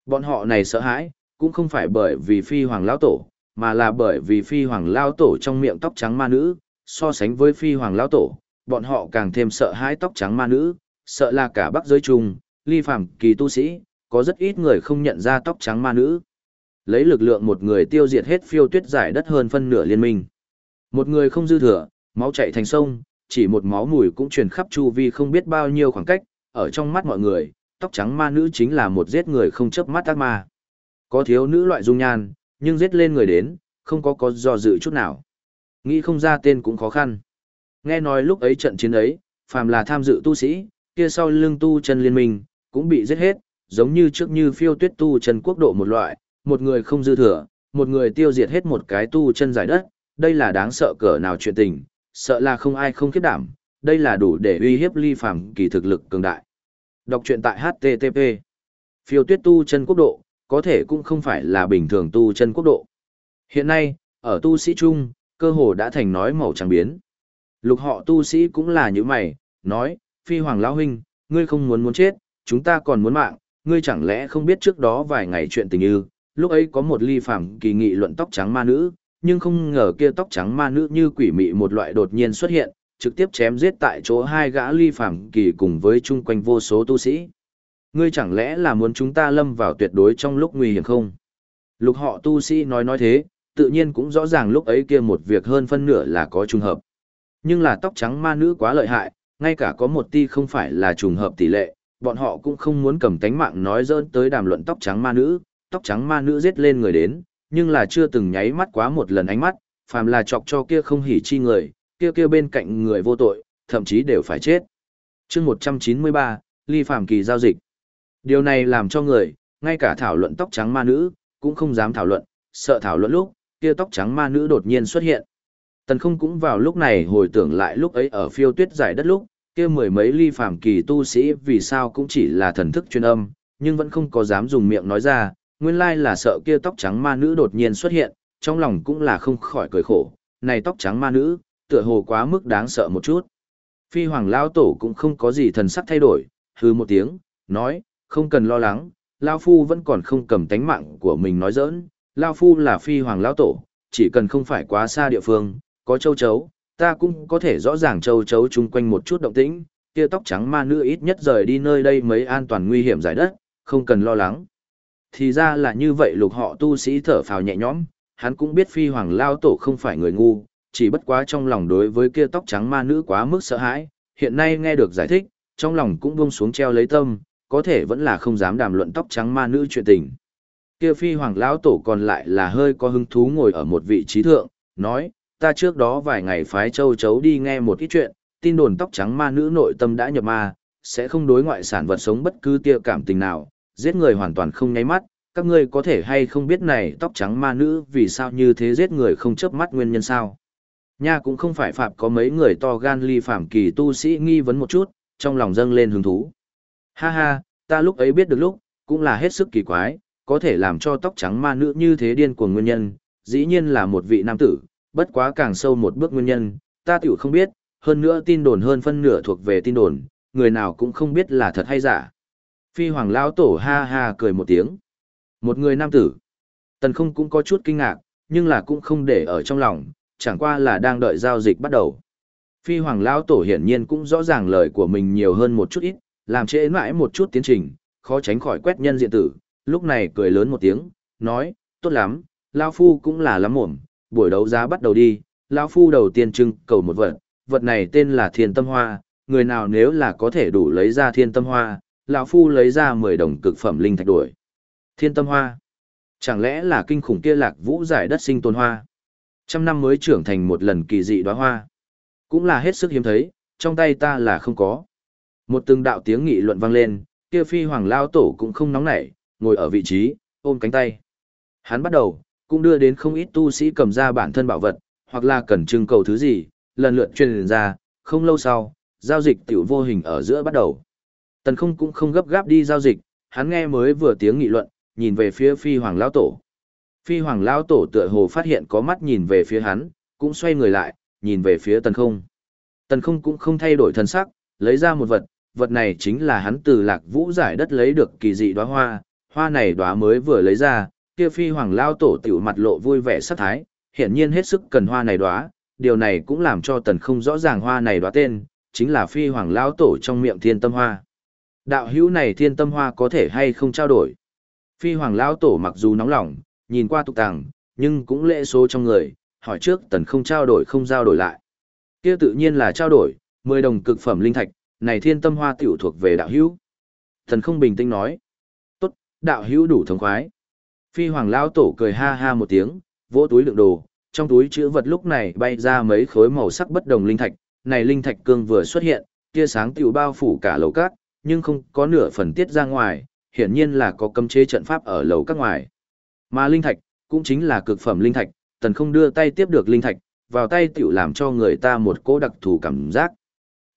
Bọn họ này sợ hãi, cũng không phải bởi vì phi hoàng lão tổ, mà là bởi vì phi hoàng lão tổ trong miệng tóc trắng ma nữ, so sánh với phi hoàng lão tổ, bọn họ càng thêm sợ hãi tóc trắng ma nữ, sợ là cả bắc giới trùng, ly phàm kỳ tu sĩ, có rất ít người không nhận ra tóc trắng ma nữ. Lấy lực lượng một người tiêu diệt hết phiêu tuyết giải đất hơn phân nửa liên minh. Một người không dư thừa, máu chảy thành sông, chỉ một máu mùi cũng truyền khắp chu vi không biết bao nhiêu khoảng cách, ở trong mắt mọi người, tóc trắng ma nữ chính là một giết người không chớp mắt ác ma. Có thiếu nữ loại dung nhan, nhưng giết lên người đến, không có có do dự chút nào. Nghĩ không ra tên cũng khó khăn. Nghe nói lúc ấy trận chiến ấy, phàm là tham dự tu sĩ, kia sau lưng tu chân liên minh, cũng bị giết hết, giống như trước như phiêu tuyết tu chân quốc độ một loại, một người không dư thừa, một người tiêu diệt hết một cái tu chân giải đất, đây là đáng sợ cỡ nào chuyện tình, sợ là không ai không khiếp đảm, đây là đủ để uy hiếp ly phàm kỳ thực lực cường đại. Đọc truyện tại HTTP. Phiêu tuyết tu chân quốc độ, có thể cũng không phải là bình thường tu chân quốc độ. Hiện nay, ở tu sĩ trung, cơ hồ đã thành nói màu trắng biến. Lục họ tu sĩ cũng là như mày, nói, phi hoàng lão huynh, ngươi không muốn muốn chết, chúng ta còn muốn mạng, ngươi chẳng lẽ không biết trước đó vài ngày chuyện tình như, lúc ấy có một ly phàm kỳ nghị luận tóc trắng ma nữ, nhưng không ngờ kia tóc trắng ma nữ như quỷ mị một loại đột nhiên xuất hiện, trực tiếp chém giết tại chỗ hai gã ly phàm kỳ cùng với chung quanh vô số tu sĩ. Ngươi chẳng lẽ là muốn chúng ta lâm vào tuyệt đối trong lúc nguy hiểm không? Lục họ tu sĩ nói nói thế, tự nhiên cũng rõ ràng lúc ấy kia một việc hơn phân nửa là có trùng hợp. Nhưng là tóc trắng ma nữ quá lợi hại, ngay cả có một ti không phải là trùng hợp tỷ lệ, bọn họ cũng không muốn cầm tánh mạng nói dỡn tới đàm luận tóc trắng ma nữ, tóc trắng ma nữ giết lên người đến, nhưng là chưa từng nháy mắt quá một lần ánh mắt, phàm là chọc cho kia không hỉ chi người, kia kia bên cạnh người vô tội, thậm chí đều phải chết. chương 193, ly phàm kỳ giao dịch. Điều này làm cho người, ngay cả thảo luận tóc trắng ma nữ, cũng không dám thảo luận, sợ thảo luận lúc, kia tóc trắng ma nữ đột nhiên xuất hiện. Tần không cũng vào lúc này hồi tưởng lại lúc ấy ở phiêu tuyết giải đất lúc, kia mười mấy ly phàm kỳ tu sĩ vì sao cũng chỉ là thần thức chuyên âm, nhưng vẫn không có dám dùng miệng nói ra, nguyên lai là sợ kia tóc trắng ma nữ đột nhiên xuất hiện, trong lòng cũng là không khỏi cười khổ, này tóc trắng ma nữ, tựa hồ quá mức đáng sợ một chút. Phi hoàng lao tổ cũng không có gì thần sắc thay đổi, hư một tiếng, nói, không cần lo lắng, Lao Phu vẫn còn không cầm tánh mạng của mình nói giỡn, Lao Phu là phi hoàng lao tổ, chỉ cần không phải quá xa địa phương, có châu chấu, ta cũng có thể rõ ràng châu chấu chung quanh một chút động tĩnh, kia tóc trắng ma nữ ít nhất rời đi nơi đây mấy an toàn nguy hiểm giải đất, không cần lo lắng. Thì ra là như vậy lục họ tu sĩ thở phào nhẹ nhõm, hắn cũng biết phi hoàng lao tổ không phải người ngu, chỉ bất quá trong lòng đối với kia tóc trắng ma nữ quá mức sợ hãi, hiện nay nghe được giải thích, trong lòng cũng buông xuống treo lấy tâm, có thể vẫn là không dám đàm luận tóc trắng ma nữ chuyện tình. Kia phi hoàng lão tổ còn lại là hơi có hứng thú ngồi ở một vị trí thượng, nói, ta trước đó vài ngày phái châu chấu đi nghe một ít chuyện, tin đồn tóc trắng ma nữ nội tâm đã nhập ma, sẽ không đối ngoại sản vật sống bất cứ tia cảm tình nào, giết người hoàn toàn không nháy mắt, các ngươi có thể hay không biết này tóc trắng ma nữ vì sao như thế giết người không chớp mắt nguyên nhân sao. Nha cũng không phải phạm có mấy người to gan ly phạm kỳ tu sĩ nghi vấn một chút, trong lòng dâng lên hứng thú. Ha ha, ta lúc ấy biết được lúc, cũng là hết sức kỳ quái, có thể làm cho tóc trắng ma nữ như thế điên cuồng nguyên nhân, dĩ nhiên là một vị nam tử, bất quá càng sâu một bước nguyên nhân, ta tiểu không biết, hơn nữa tin đồn hơn phân nửa thuộc về tin đồn, người nào cũng không biết là thật hay giả. Phi hoàng lão tổ ha ha cười một tiếng. Một người nam tử. Tần không cũng có chút kinh ngạc, nhưng là cũng không để ở trong lòng, chẳng qua là đang đợi giao dịch bắt đầu. Phi hoàng lão tổ hiển nhiên cũng rõ ràng lời của mình nhiều hơn một chút ít, làm trễ mãi một chút tiến trình, khó tránh khỏi quét nhân diện tử, lúc này cười lớn một tiếng, nói, tốt lắm, Lao Phu cũng là lắm mồm, buổi đấu giá bắt đầu đi, Lao Phu đầu tiên trưng cầu một vật, vật này tên là thiên tâm hoa, người nào nếu là có thể đủ lấy ra thiên tâm hoa, lão Phu lấy ra 10 đồng cực phẩm linh thạch đổi Thiên tâm hoa, chẳng lẽ là kinh khủng kia lạc vũ giải đất sinh tồn hoa? Trăm năm mới trưởng thành một lần kỳ dị đóa hoa. Cũng là hết sức hiếm thấy, trong tay ta là không có. Một từng đạo tiếng nghị luận vang lên, kia phi hoàng lao tổ cũng không nóng nảy, ngồi ở vị trí, ôm cánh tay. Hắn bắt đầu, cũng đưa đến không ít tu sĩ cầm ra bản thân bảo vật, hoặc là cần trưng cầu thứ gì, lần lượt truyền ra, không lâu sau, giao dịch tiểu vô hình ở giữa bắt đầu. Tần không cũng không gấp gáp đi giao dịch, hắn nghe mới vừa tiếng nghị luận, nhìn về phía phi hoàng lao tổ. Phi hoàng lao tổ tựa hồ phát hiện có mắt nhìn về phía hắn, cũng xoay người lại, nhìn về phía tần không. Tần không cũng không thay đổi thần sắc, lấy ra một vật, vật này chính là hắn từ lạc vũ giải đất lấy được kỳ dị đóa hoa, hoa này đóa mới vừa lấy ra, kia phi hoàng lao tổ tiểu mặt lộ vui vẻ sắc thái, hiển nhiên hết sức cần hoa này đóa, điều này cũng làm cho tần không rõ ràng hoa này đóa tên, chính là phi hoàng lao tổ trong miệng thiên tâm hoa. Đạo hữu này thiên tâm hoa có thể hay không trao đổi. Phi hoàng lão tổ mặc dù nóng lòng, nhìn qua tục tàng, nhưng cũng lễ số trong người, hỏi trước tần không trao đổi không giao đổi lại. Kia tự nhiên là trao đổi, 10 đồng cực phẩm linh thạch, này thiên tâm hoa tiểu thuộc về đạo hữu. Thần không bình tĩnh nói. Tốt, đạo hữu đủ thống khoái. Phi hoàng lão tổ cười ha ha một tiếng, vỗ túi đựng đồ, trong túi chữ vật lúc này bay ra mấy khối màu sắc bất đồng linh thạch, này linh thạch cương vừa xuất hiện, tia sáng tiểu bao phủ cả lầu cát, nhưng không có nửa phần tiết ra ngoài, hiển nhiên là có cấm chế trận pháp ở lầu các ngoài. Mà linh thạch, cũng chính là cực phẩm linh thạch, tần không đưa tay tiếp được linh thạch, vào tay tiểu làm cho người ta một cỗ đặc thù cảm giác.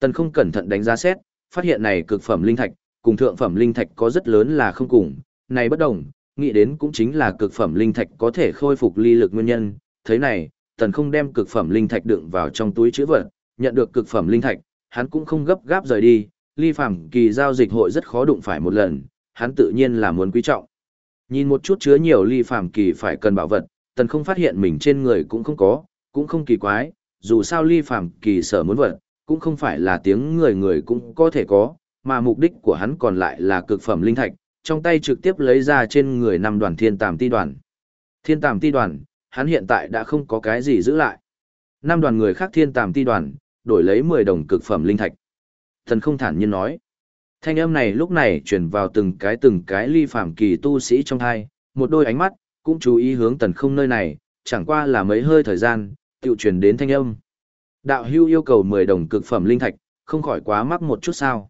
Tần không cẩn thận đánh giá xét, phát hiện này cực phẩm linh thạch, cùng thượng phẩm linh thạch có rất lớn là không cùng, này bất đồng, nghĩ đến cũng chính là cực phẩm linh thạch có thể khôi phục ly lực nguyên nhân, thế này, tần không đem cực phẩm linh thạch đựng vào trong túi chữ vật, nhận được cực phẩm linh thạch, hắn cũng không gấp gáp rời đi, ly phàm kỳ giao dịch hội rất khó đụng phải một lần, hắn tự nhiên là muốn quý trọng. Nhìn một chút chứa nhiều ly phàm kỳ phải cần bảo vật, tần không phát hiện mình trên người cũng không có, cũng không kỳ quái, dù sao ly phàm kỳ sở muốn vật, cũng không phải là tiếng người người cũng có thể có, mà mục đích của hắn còn lại là cực phẩm linh thạch, trong tay trực tiếp lấy ra trên người năm đoàn thiên tàm ti đoàn. Thiên tàm ti đoàn, hắn hiện tại đã không có cái gì giữ lại. Năm đoàn người khác thiên tàm ti đoàn, đổi lấy 10 đồng cực phẩm linh thạch. Thần không thản nhiên nói. Thanh âm này lúc này truyền vào từng cái từng cái ly phàm kỳ tu sĩ trong hai, một đôi ánh mắt, cũng chú ý hướng tần không nơi này, chẳng qua là mấy hơi thời gian, tự truyền đến thanh âm. Đạo hưu yêu cầu 10 đồng cực phẩm linh thạch, không khỏi quá mắc một chút sao.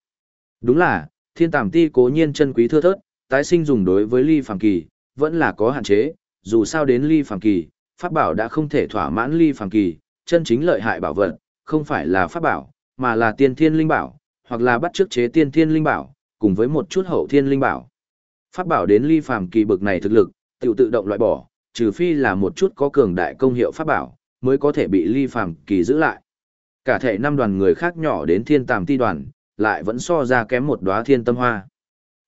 Đúng là, thiên tàm ti cố nhiên chân quý thưa thớt, tái sinh dùng đối với ly phàm kỳ, vẫn là có hạn chế, dù sao đến ly phàm kỳ, pháp bảo đã không thể thỏa mãn ly phàm kỳ, chân chính lợi hại bảo vật, không phải là pháp bảo, mà là tiên thiên linh bảo, hoặc là bắt trước chế tiên thiên linh bảo, cùng với một chút hậu thiên linh bảo. Pháp bảo đến ly phàm kỳ bực này thực lực, tự tự động loại bỏ, trừ phi là một chút có cường đại công hiệu pháp bảo, mới có thể bị ly phàm kỳ giữ lại. Cả thể năm đoàn người khác nhỏ đến thiên tàm ti đoàn, lại vẫn so ra kém một đóa thiên tâm hoa.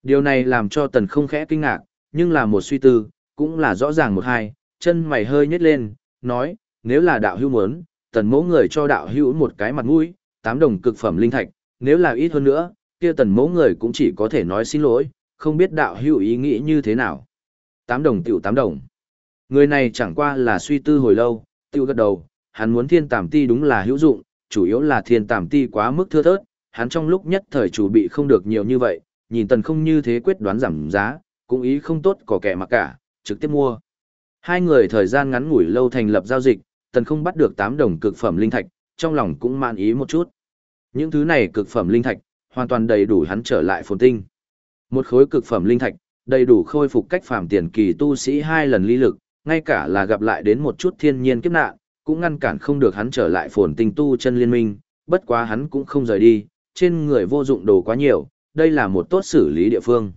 Điều này làm cho tần không khẽ kinh ngạc, nhưng là một suy tư, cũng là rõ ràng một hai, chân mày hơi nhếch lên, nói, nếu là đạo hữu muốn, tần mẫu người cho đạo hữu một cái mặt mũi, tám đồng cực phẩm linh thạch, nếu là ít hơn nữa, kia tần mẫu người cũng chỉ có thể nói xin lỗi, không biết đạo hữu ý nghĩ như thế nào. Tám đồng tiểu tám đồng. Người này chẳng qua là suy tư hồi lâu, tiêu gật đầu, hắn muốn thiên tàm ti đúng là hữu dụng, chủ yếu là thiên tàm ti quá mức thưa thớt, hắn trong lúc nhất thời chủ bị không được nhiều như vậy, nhìn tần không như thế quyết đoán giảm giá, cũng ý không tốt có kẻ mà cả, trực tiếp mua. Hai người thời gian ngắn ngủi lâu thành lập giao dịch, tần không bắt được 8 đồng cực phẩm linh thạch, trong lòng cũng mạn ý một chút. Những thứ này cực phẩm linh thạch, hoàn toàn đầy đủ hắn trở lại phồn tinh. Một khối cực phẩm linh thạch, đầy đủ khôi phục cách phàm tiền kỳ tu sĩ hai lần lý lực, ngay cả là gặp lại đến một chút thiên nhiên kiếp nạn, cũng ngăn cản không được hắn trở lại phồn tinh tu chân liên minh, bất quá hắn cũng không rời đi, trên người vô dụng đồ quá nhiều, đây là một tốt xử lý địa phương.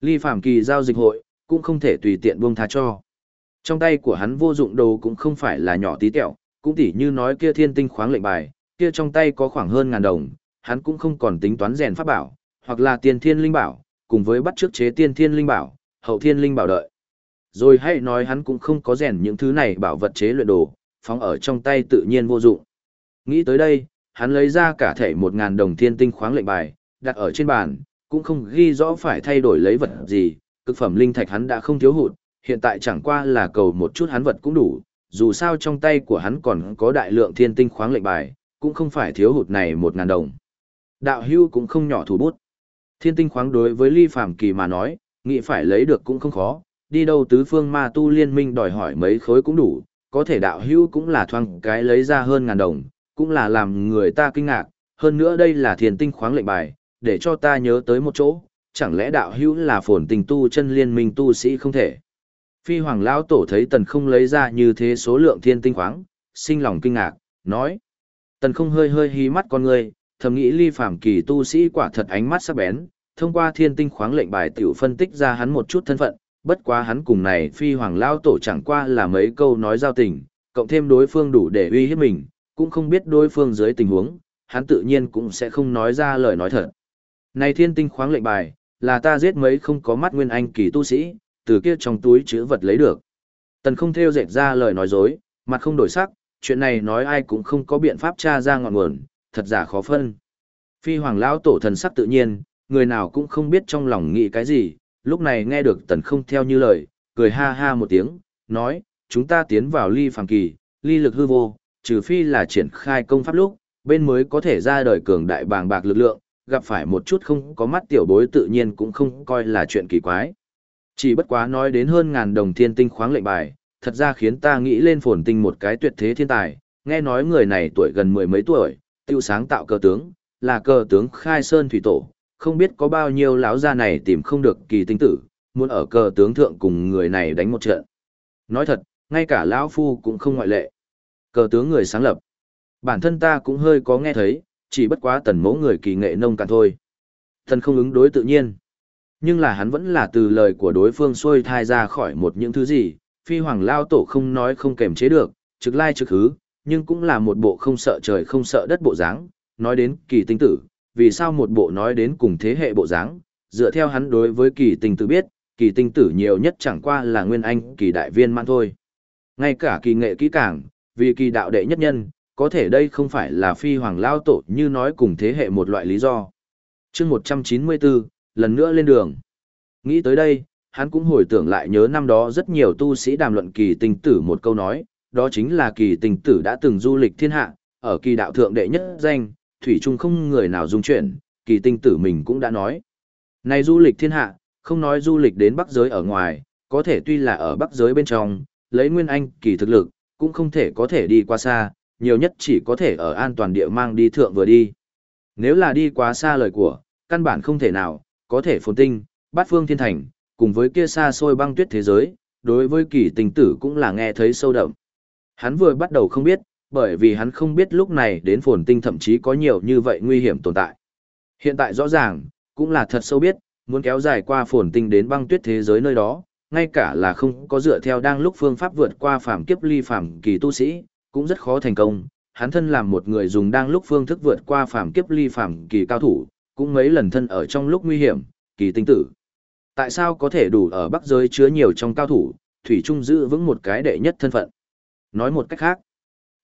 Ly phàm kỳ giao dịch hội, cũng không thể tùy tiện buông tha cho. Trong tay của hắn vô dụng đồ cũng không phải là nhỏ tí tẹo, cũng tỉ như nói kia thiên tinh khoáng lệnh bài, kia trong tay có khoảng hơn ngàn đồng, hắn cũng không còn tính toán rèn pháp bảo, hoặc là tiền thiên linh bảo, cùng với bắt trước chế tiên thiên linh bảo, hậu thiên linh bảo đợi. Rồi hãy nói hắn cũng không có rèn những thứ này bảo vật chế luyện đồ, phóng ở trong tay tự nhiên vô dụng. Nghĩ tới đây, hắn lấy ra cả thể một ngàn đồng thiên tinh khoáng lệnh bài, đặt ở trên bàn, cũng không ghi rõ phải thay đổi lấy vật gì, cực phẩm linh thạch hắn đã không thiếu hụt, hiện tại chẳng qua là cầu một chút hắn vật cũng đủ, dù sao trong tay của hắn còn có đại lượng thiên tinh khoáng lệnh bài, cũng không phải thiếu hụt này một ngàn đồng. Đạo hưu cũng không nhỏ thủ bút. Thiên tinh khoáng đối với ly phàm kỳ mà nói, nghĩ phải lấy được cũng không khó, đi đâu tứ phương ma tu liên minh đòi hỏi mấy khối cũng đủ, có thể đạo hưu cũng là thoang cái lấy ra hơn ngàn đồng, cũng là làm người ta kinh ngạc, hơn nữa đây là thiên tinh khoáng lệnh bài, để cho ta nhớ tới một chỗ, chẳng lẽ đạo hưu là phồn tình tu chân liên minh tu sĩ không thể. Phi hoàng lão tổ thấy tần không lấy ra như thế số lượng thiên tinh khoáng, sinh lòng kinh ngạc, nói. Tần không hơi hơi hí mắt con người, thầm nghĩ ly phàm kỳ tu sĩ quả thật ánh mắt sắc bén, thông qua thiên tinh khoáng lệnh bài tiểu phân tích ra hắn một chút thân phận, bất quá hắn cùng này phi hoàng lao tổ chẳng qua là mấy câu nói giao tình, cộng thêm đối phương đủ để uy hiếp mình, cũng không biết đối phương dưới tình huống, hắn tự nhiên cũng sẽ không nói ra lời nói thật. Này thiên tinh khoáng lệnh bài, là ta giết mấy không có mắt nguyên anh kỳ tu sĩ, từ kia trong túi chữ vật lấy được. Tần không theo dệt ra lời nói dối, mặt không đổi sắc, chuyện này nói ai cũng không có biện pháp tra ra ngọn nguồn, thật giả khó phân. Phi hoàng lão tổ thần sắc tự nhiên, người nào cũng không biết trong lòng nghĩ cái gì, lúc này nghe được tần không theo như lời, cười ha ha một tiếng, nói, chúng ta tiến vào ly phàm kỳ, ly lực hư vô, trừ phi là triển khai công pháp lúc, bên mới có thể ra đời cường đại bàng bạc lực lượng, gặp phải một chút không có mắt tiểu bối tự nhiên cũng không coi là chuyện kỳ quái. Chỉ bất quá nói đến hơn ngàn đồng thiên tinh khoáng lệnh bài, thật ra khiến ta nghĩ lên phồn tinh một cái tuyệt thế thiên tài, nghe nói người này tuổi gần mười mấy tuổi, tiêu sáng tạo cờ tướng, là cờ tướng khai sơn thủy tổ, không biết có bao nhiêu lão gia này tìm không được kỳ tinh tử, muốn ở cờ tướng thượng cùng người này đánh một trận. Nói thật, ngay cả lão phu cũng không ngoại lệ. Cờ tướng người sáng lập. Bản thân ta cũng hơi có nghe thấy, chỉ bất quá tần mẫu người kỳ nghệ nông cạn thôi. Thần không ứng đối tự nhiên. Nhưng là hắn vẫn là từ lời của đối phương xuôi thai ra khỏi một những thứ gì, phi hoàng lao tổ không nói không kềm chế được, trực lai trực hứ, nhưng cũng là một bộ không sợ trời không sợ đất bộ dáng, nói đến kỳ tinh tử, vì sao một bộ nói đến cùng thế hệ bộ dáng, dựa theo hắn đối với kỳ tinh tử biết, kỳ tinh tử nhiều nhất chẳng qua là nguyên anh kỳ đại viên man thôi. Ngay cả kỳ nghệ kỹ càng, vì kỳ đạo đệ nhất nhân, có thể đây không phải là phi hoàng lao tổ như nói cùng thế hệ một loại lý do. chương 194, lần nữa lên đường. Nghĩ tới đây, hắn cũng hồi tưởng lại nhớ năm đó rất nhiều tu sĩ đàm luận kỳ tinh tử một câu nói, đó chính là kỳ tinh tử đã từng du lịch thiên hạ, ở kỳ đạo thượng đệ nhất danh, thủy chung không người nào dung chuyển, kỳ tinh tử mình cũng đã nói. Này du lịch thiên hạ, không nói du lịch đến bắc giới ở ngoài, có thể tuy là ở bắc giới bên trong, lấy nguyên anh kỳ thực lực, cũng không thể có thể đi qua xa, nhiều nhất chỉ có thể ở an toàn địa mang đi thượng vừa đi. Nếu là đi quá xa lời của, căn bản không thể nào, có thể phồn tinh, bát phương thiên thành, cùng với kia xa xôi băng tuyết thế giới, đối với kỳ tình tử cũng là nghe thấy sâu đậm. Hắn vừa bắt đầu không biết, bởi vì hắn không biết lúc này đến phồn tinh thậm chí có nhiều như vậy nguy hiểm tồn tại. Hiện tại rõ ràng, cũng là thật sâu biết, muốn kéo dài qua phồn tinh đến băng tuyết thế giới nơi đó, ngay cả là không có dựa theo đang lúc phương pháp vượt qua phàm kiếp ly phàm kỳ tu sĩ, cũng rất khó thành công. Hắn thân làm một người dùng đang lúc phương thức vượt qua phàm kiếp ly phàm kỳ cao thủ, cũng mấy lần thân ở trong lúc nguy hiểm, kỳ tinh tử. Tại sao có thể đủ ở bắc giới chứa nhiều trong cao thủ, thủy trung giữ vững một cái đệ nhất thân phận? Nói một cách khác,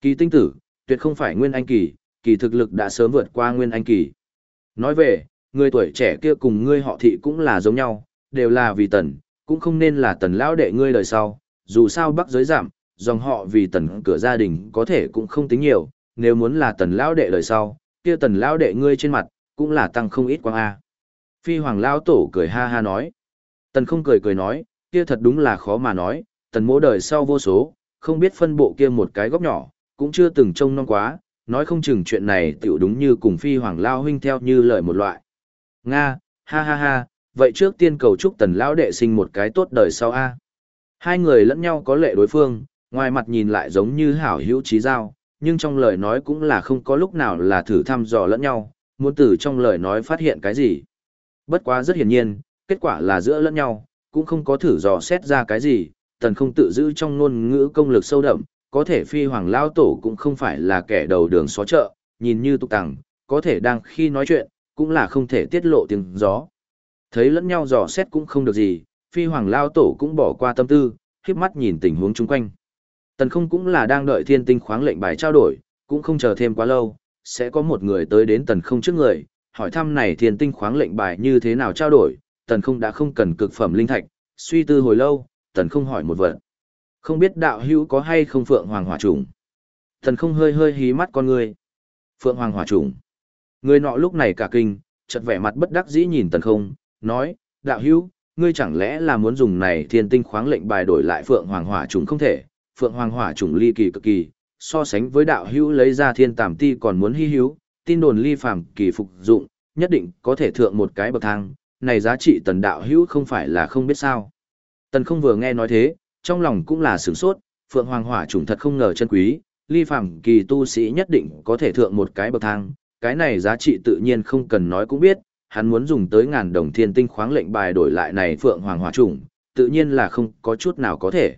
kỳ tinh tử, tuyệt không phải nguyên anh kỳ, kỳ thực lực đã sớm vượt qua nguyên anh kỳ. Nói về, người tuổi trẻ kia cùng ngươi họ thị cũng là giống nhau, đều là vì tần, cũng không nên là tần lão đệ ngươi đời sau, dù sao bắc giới giảm, dòng họ vì tần cửa gia đình có thể cũng không tính nhiều, nếu muốn là tần lão đệ đời sau, kia tần lão đệ ngươi trên mặt, cũng là tăng không ít quang A. Phi hoàng lão tổ cười ha ha nói. Tần không cười cười nói, kia thật đúng là khó mà nói, tần mỗ đời sau vô số, không biết phân bộ kia một cái góc nhỏ, cũng chưa từng trông non quá, nói không chừng chuyện này tiểu đúng như cùng phi hoàng lao huynh theo như lời một loại. Nga, ha ha ha, vậy trước tiên cầu chúc tần lão đệ sinh một cái tốt đời sau a. Hai người lẫn nhau có lệ đối phương, ngoài mặt nhìn lại giống như hảo hữu trí giao, nhưng trong lời nói cũng là không có lúc nào là thử thăm dò lẫn nhau, muốn từ trong lời nói phát hiện cái gì. Bất quá rất hiển nhiên, kết quả là giữa lẫn nhau, cũng không có thử dò xét ra cái gì, tần không tự giữ trong ngôn ngữ công lực sâu đậm, có thể phi hoàng lao tổ cũng không phải là kẻ đầu đường xó chợ, nhìn như tục tằng, có thể đang khi nói chuyện, cũng là không thể tiết lộ tiếng gió. Thấy lẫn nhau dò xét cũng không được gì, phi hoàng lao tổ cũng bỏ qua tâm tư, khiếp mắt nhìn tình huống chung quanh. Tần không cũng là đang đợi thiên tinh khoáng lệnh bài trao đổi, cũng không chờ thêm quá lâu, sẽ có một người tới đến tần không trước người, hỏi thăm này thiên tinh khoáng lệnh bài như thế nào trao đổi, tần không đã không cần cực phẩm linh thạch, suy tư hồi lâu, tần không hỏi một vật. Không biết đạo hữu có hay không phượng hoàng hỏa trùng. Tần không hơi hơi hí mắt con người. Phượng hoàng hỏa trùng. Người nọ lúc này cả kinh, chợt vẻ mặt bất đắc dĩ nhìn tần không, nói, đạo hữu, ngươi chẳng lẽ là muốn dùng này thiên tinh khoáng lệnh bài đổi lại phượng hoàng hỏa trùng không thể, phượng hoàng hỏa trùng ly kỳ cực kỳ, so sánh với đạo hữu lấy ra thiên tàm ti còn muốn hy hữu, tin đồn ly phàm kỳ phục dụng, nhất định có thể thượng một cái bậc thang, này giá trị tần đạo hữu không phải là không biết sao. Tần không vừa nghe nói thế, trong lòng cũng là sửng sốt, phượng hoàng hỏa trùng thật không ngờ chân quý, ly phàm kỳ tu sĩ nhất định có thể thượng một cái bậc thang, cái này giá trị tự nhiên không cần nói cũng biết, hắn muốn dùng tới ngàn đồng thiên tinh khoáng lệnh bài đổi lại này phượng hoàng hỏa trùng, tự nhiên là không có chút nào có thể.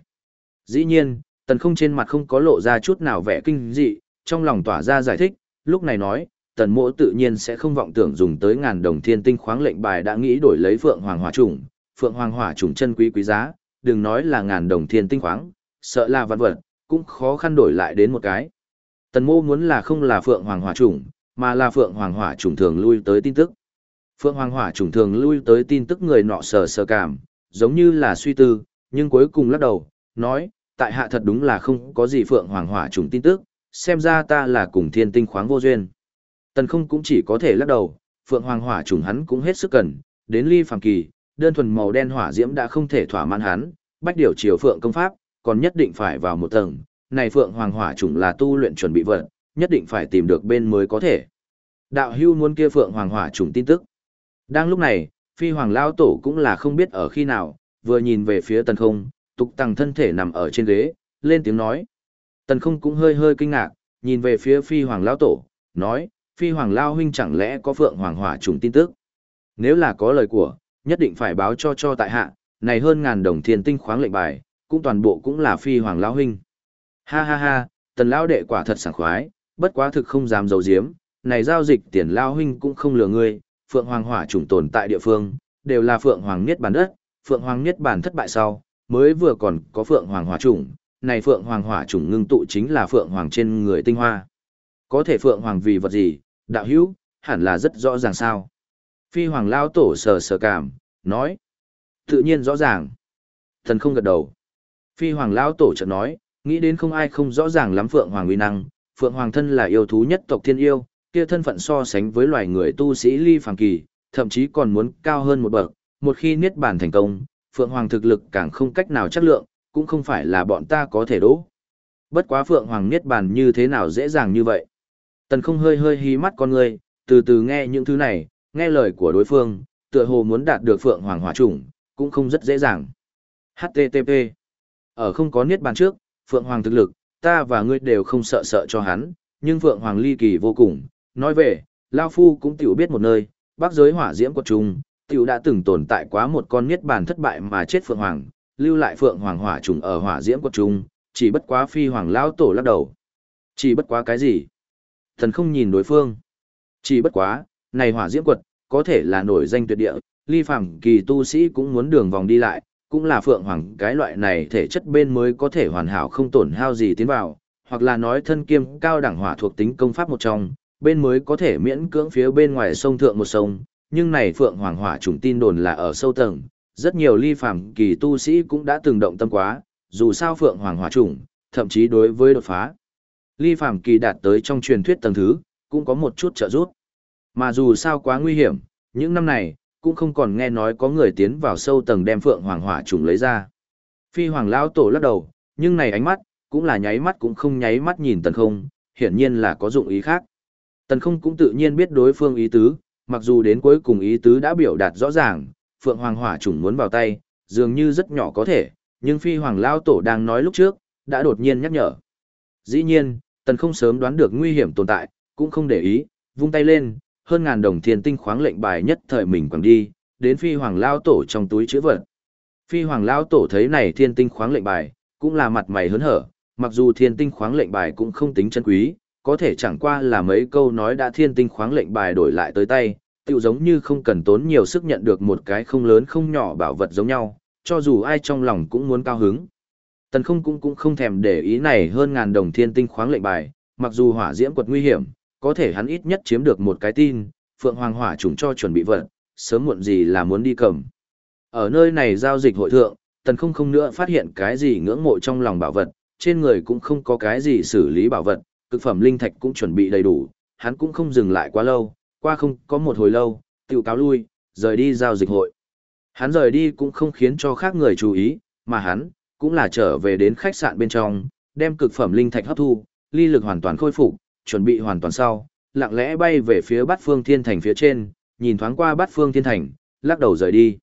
Dĩ nhiên, tần không trên mặt không có lộ ra chút nào vẻ kinh dị, trong lòng tỏa ra giải thích, lúc này nói, tần mộ tự nhiên sẽ không vọng tưởng dùng tới ngàn đồng thiên tinh khoáng lệnh bài đã nghĩ đổi lấy phượng hoàng hỏa trùng, phượng hoàng hỏa trùng chân quý quý giá, đừng nói là ngàn đồng thiên tinh khoáng, sợ là văn vật, cũng khó khăn đổi lại đến một cái. Tần mô muốn là không là phượng hoàng hỏa trùng, mà là phượng hoàng hỏa trùng thường lui tới tin tức. Phượng hoàng hỏa trùng thường lui tới tin tức người nọ sờ sờ cảm, giống như là suy tư, nhưng cuối cùng lắc đầu, nói, tại hạ thật đúng là không có gì phượng hoàng hỏa trùng tin tức, xem ra ta là cùng thiên tinh khoáng vô duyên. Tần không cũng chỉ có thể lắc đầu, phượng hoàng hỏa trùng hắn cũng hết sức cần, đến ly phàm kỳ, đơn thuần màu đen hỏa diễm đã không thể thỏa mãn hắn, bách điều chiều phượng công pháp, còn nhất định phải vào một tầng, này phượng hoàng hỏa trùng là tu luyện chuẩn bị vật, nhất định phải tìm được bên mới có thể. Đạo hưu muốn kia phượng hoàng hỏa trùng tin tức. Đang lúc này, phi hoàng lao tổ cũng là không biết ở khi nào, vừa nhìn về phía tần không, tục tăng thân thể nằm ở trên ghế, lên tiếng nói. Tần không cũng hơi hơi kinh ngạc, nhìn về phía phi hoàng lao tổ, nói, phi hoàng lao huynh chẳng lẽ có phượng hoàng hỏa trùng tin tức. Nếu là có lời của, nhất định phải báo cho cho tại hạ, này hơn ngàn đồng thiên tinh khoáng lệnh bài, cũng toàn bộ cũng là phi hoàng lao huynh. Ha ha ha, tần lao đệ quả thật sảng khoái, bất quá thực không dám dầu diếm, này giao dịch tiền lao huynh cũng không lừa ngươi, phượng hoàng hỏa trùng tồn tại địa phương, đều là phượng hoàng niết bàn đất, phượng hoàng niết bàn thất bại sau, mới vừa còn có phượng hoàng hỏa trùng, này phượng hoàng hỏa trùng ngưng tụ chính là phượng hoàng trên người tinh hoa. Có thể phượng hoàng vì vật gì, đạo hữu, hẳn là rất rõ ràng sao. Phi hoàng lao tổ sờ sờ cảm, nói. Tự nhiên rõ ràng. Thần không gật đầu. Phi hoàng lao tổ chợt nói, nghĩ đến không ai không rõ ràng lắm phượng hoàng uy năng. Phượng hoàng thân là yêu thú nhất tộc thiên yêu, kia thân phận so sánh với loài người tu sĩ ly phàm kỳ, thậm chí còn muốn cao hơn một bậc. Một khi niết bàn thành công, phượng hoàng thực lực càng không cách nào chất lượng, cũng không phải là bọn ta có thể đỗ. Bất quá phượng hoàng niết bàn như thế nào dễ dàng như vậy. Tần không hơi hơi hí mắt con người, từ từ nghe những thứ này, nghe lời của đối phương, tựa hồ muốn đạt được phượng hoàng hỏa chủng, cũng không rất dễ dàng. HTTP Ở không có niết bàn trước, phượng hoàng thực lực, ta và ngươi đều không sợ sợ cho hắn, nhưng phượng hoàng ly kỳ vô cùng. Nói về, Lao Phu cũng tiểu biết một nơi, bác giới hỏa diễm của trùng, tiểu đã từng tồn tại quá một con niết bàn thất bại mà chết phượng hoàng, lưu lại phượng hoàng hỏa trùng ở hỏa diễm của trùng, chỉ bất quá phi hoàng lao tổ lắc đầu. Chỉ bất quá cái gì? Thần không nhìn đối phương. Chỉ bất quá, này hỏa diễm quật, có thể là nổi danh tuyệt địa, ly phàm kỳ tu sĩ cũng muốn đường vòng đi lại, cũng là phượng hoàng cái loại này thể chất bên mới có thể hoàn hảo không tổn hao gì tiến vào, hoặc là nói thân kiêm cao đẳng hỏa thuộc tính công pháp một trong, bên mới có thể miễn cưỡng phía bên ngoài sông thượng một sông, nhưng này phượng hoàng hỏa trùng tin đồn là ở sâu tầng, rất nhiều ly phàm kỳ tu sĩ cũng đã từng động tâm quá, dù sao phượng hoàng hỏa trùng, thậm chí đối với đột phá. Ly phàm kỳ đạt tới trong truyền thuyết tầng thứ, cũng có một chút trợ giúp. Mà dù sao quá nguy hiểm, những năm này, cũng không còn nghe nói có người tiến vào sâu tầng đem phượng hoàng hỏa trùng lấy ra. Phi hoàng Lão tổ lắc đầu, nhưng này ánh mắt, cũng là nháy mắt cũng không nháy mắt nhìn tần không, hiển nhiên là có dụng ý khác. Tần không cũng tự nhiên biết đối phương ý tứ, mặc dù đến cuối cùng ý tứ đã biểu đạt rõ ràng, phượng hoàng hỏa trùng muốn vào tay, dường như rất nhỏ có thể, nhưng phi hoàng Lão tổ đang nói lúc trước, đã đột nhiên nhắc nhở. Dĩ nhiên, tần không sớm đoán được nguy hiểm tồn tại, cũng không để ý, vung tay lên, hơn ngàn đồng thiên tinh khoáng lệnh bài nhất thời mình quẳng đi, đến phi hoàng lao tổ trong túi chữ vật. Phi hoàng lao tổ thấy này thiên tinh khoáng lệnh bài, cũng là mặt mày hớn hở, mặc dù thiên tinh khoáng lệnh bài cũng không tính chân quý, có thể chẳng qua là mấy câu nói đã thiên tinh khoáng lệnh bài đổi lại tới tay, tựu giống như không cần tốn nhiều sức nhận được một cái không lớn không nhỏ bảo vật giống nhau, cho dù ai trong lòng cũng muốn cao hứng. Tần không cũng cũng không thèm để ý này hơn ngàn đồng thiên tinh khoáng lệnh bài, mặc dù hỏa diễm quật nguy hiểm, có thể hắn ít nhất chiếm được một cái tin, Phượng Hoàng hỏa trùng cho chuẩn bị vật, sớm muộn gì là muốn đi cầm. Ở nơi này giao dịch hội thượng, tần không không nữa phát hiện cái gì ngưỡng mộ trong lòng bảo vật, trên người cũng không có cái gì xử lý bảo vật, cực phẩm linh thạch cũng chuẩn bị đầy đủ, hắn cũng không dừng lại quá lâu, qua không có một hồi lâu, tiểu cáo lui, rời đi giao dịch hội. Hắn rời đi cũng không khiến cho khác người chú ý, mà hắn, cũng là trở về đến khách sạn bên trong, đem cực phẩm linh thạch hấp thu, ly lực hoàn toàn khôi phục, chuẩn bị hoàn toàn sau, lặng lẽ bay về phía bát phương thiên thành phía trên, nhìn thoáng qua bát phương thiên thành, lắc đầu rời đi.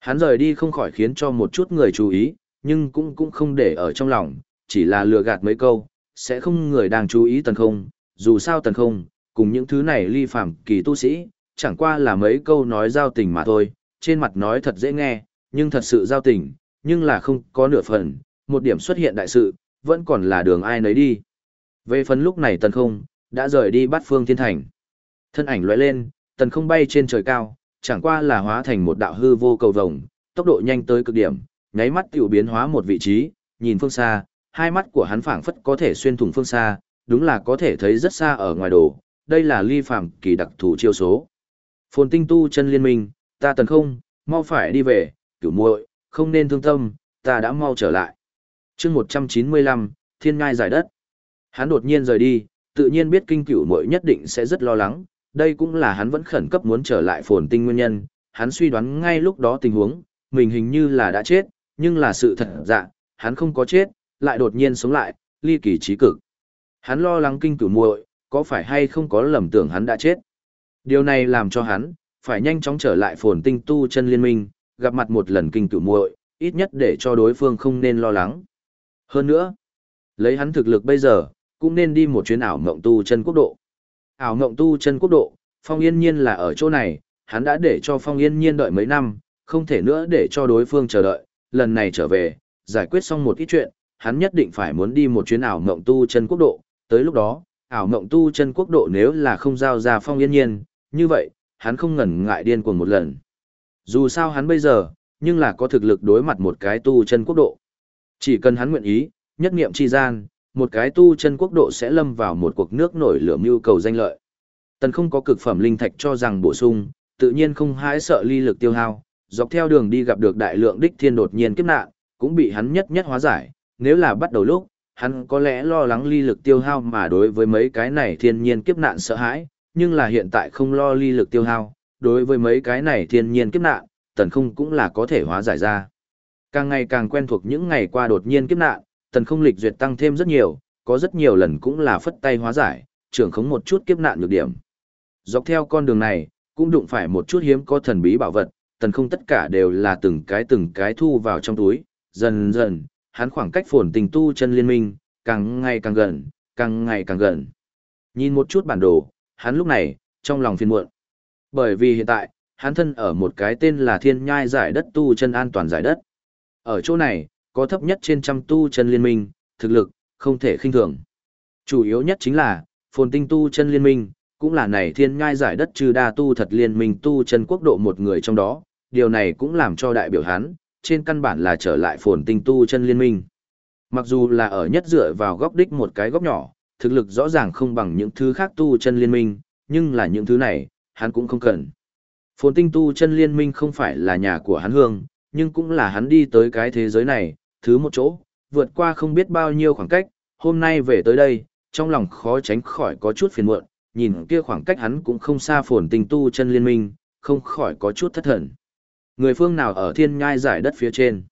Hắn rời đi không khỏi khiến cho một chút người chú ý, nhưng cũng cũng không để ở trong lòng, chỉ là lừa gạt mấy câu, sẽ không người đang chú ý tần không, dù sao tần không, cùng những thứ này ly phạm kỳ tu sĩ, chẳng qua là mấy câu nói giao tình mà thôi, trên mặt nói thật dễ nghe, nhưng thật sự giao tình, nhưng là không có nửa phần, một điểm xuất hiện đại sự, vẫn còn là đường ai nấy đi. Về phần lúc này tần không, đã rời đi bắt phương thiên thành. Thân ảnh lóe lên, tần không bay trên trời cao, chẳng qua là hóa thành một đạo hư vô cầu vồng, tốc độ nhanh tới cực điểm, nháy mắt tiểu biến hóa một vị trí, nhìn phương xa, hai mắt của hắn phảng phất có thể xuyên thủng phương xa, đúng là có thể thấy rất xa ở ngoài đồ, đây là ly phàm kỳ đặc thù chiêu số. Phồn tinh tu chân liên minh, ta tần không, mau phải đi về, cửu muội, không nên thương tâm, ta đã mau trở lại. chương 195, thiên ngai giải đất. Hắn đột nhiên rời đi, tự nhiên biết kinh cửu muội nhất định sẽ rất lo lắng, đây cũng là hắn vẫn khẩn cấp muốn trở lại phồn tinh nguyên nhân, hắn suy đoán ngay lúc đó tình huống, mình hình như là đã chết, nhưng là sự thật dạ, hắn không có chết, lại đột nhiên sống lại, ly kỳ trí cực. Hắn lo lắng kinh cửu muội, có phải hay không có lầm tưởng hắn đã chết. Điều này làm cho hắn, phải nhanh chóng trở lại phồn tinh tu chân liên minh, gặp mặt một lần kinh cửu muội, ít nhất để cho đối phương không nên lo lắng. Hơn nữa, lấy hắn thực lực bây giờ, cũng nên đi một chuyến ảo mộng tu chân quốc độ. Ảo mộng tu chân quốc độ, Phong Yên Nhiên là ở chỗ này, hắn đã để cho Phong Yên Nhiên đợi mấy năm, không thể nữa để cho đối phương chờ đợi, lần này trở về, giải quyết xong một ít chuyện, hắn nhất định phải muốn đi một chuyến ảo mộng tu chân quốc độ, tới lúc đó, ảo mộng tu chân quốc độ nếu là không giao ra Phong Yên Nhiên, như vậy, hắn không ngần ngại điên cuồng một lần. Dù sao hắn bây giờ, nhưng là có thực lực đối mặt một cái tu chân quốc độ. Chỉ cần hắn nguyện ý, nhất niệm chi gian, một cái tu chân quốc độ sẽ lâm vào một cuộc nước nổi lửa mưu cầu danh lợi. Tần không có cực phẩm linh thạch cho rằng bổ sung, tự nhiên không hãi sợ ly lực tiêu hao, dọc theo đường đi gặp được đại lượng đích thiên đột nhiên kiếp nạn, cũng bị hắn nhất nhất hóa giải, nếu là bắt đầu lúc, hắn có lẽ lo lắng ly lực tiêu hao mà đối với mấy cái này thiên nhiên kiếp nạn sợ hãi, nhưng là hiện tại không lo ly lực tiêu hao, đối với mấy cái này thiên nhiên kiếp nạn, tần không cũng là có thể hóa giải ra. Càng ngày càng quen thuộc những ngày qua đột nhiên kiếp nạn, tần không lịch duyệt tăng thêm rất nhiều, có rất nhiều lần cũng là phất tay hóa giải, trưởng khống một chút kiếp nạn nhược điểm. Dọc theo con đường này, cũng đụng phải một chút hiếm có thần bí bảo vật, tần không tất cả đều là từng cái từng cái thu vào trong túi, dần dần, hắn khoảng cách phồn tình tu chân liên minh, càng ngày càng gần, càng ngày càng gần. Nhìn một chút bản đồ, hắn lúc này, trong lòng phiền muộn. Bởi vì hiện tại, hắn thân ở một cái tên là thiên nhai giải đất tu chân an toàn giải đất. Ở chỗ này, có thấp nhất trên trăm tu chân liên minh, thực lực, không thể khinh thường. Chủ yếu nhất chính là, phồn tinh tu chân liên minh, cũng là này thiên nhai giải đất trừ đa tu thật liên minh tu chân quốc độ một người trong đó, điều này cũng làm cho đại biểu hắn, trên căn bản là trở lại phồn tinh tu chân liên minh. Mặc dù là ở nhất dựa vào góc đích một cái góc nhỏ, thực lực rõ ràng không bằng những thứ khác tu chân liên minh, nhưng là những thứ này, hắn cũng không cần. Phồn tinh tu chân liên minh không phải là nhà của hắn hương, nhưng cũng là hắn đi tới cái thế giới này, thứ một chỗ, vượt qua không biết bao nhiêu khoảng cách, hôm nay về tới đây, trong lòng khó tránh khỏi có chút phiền muộn, nhìn kia khoảng cách hắn cũng không xa phồn tinh tu chân liên minh, không khỏi có chút thất thần. Người phương nào ở thiên nhai giải đất phía trên.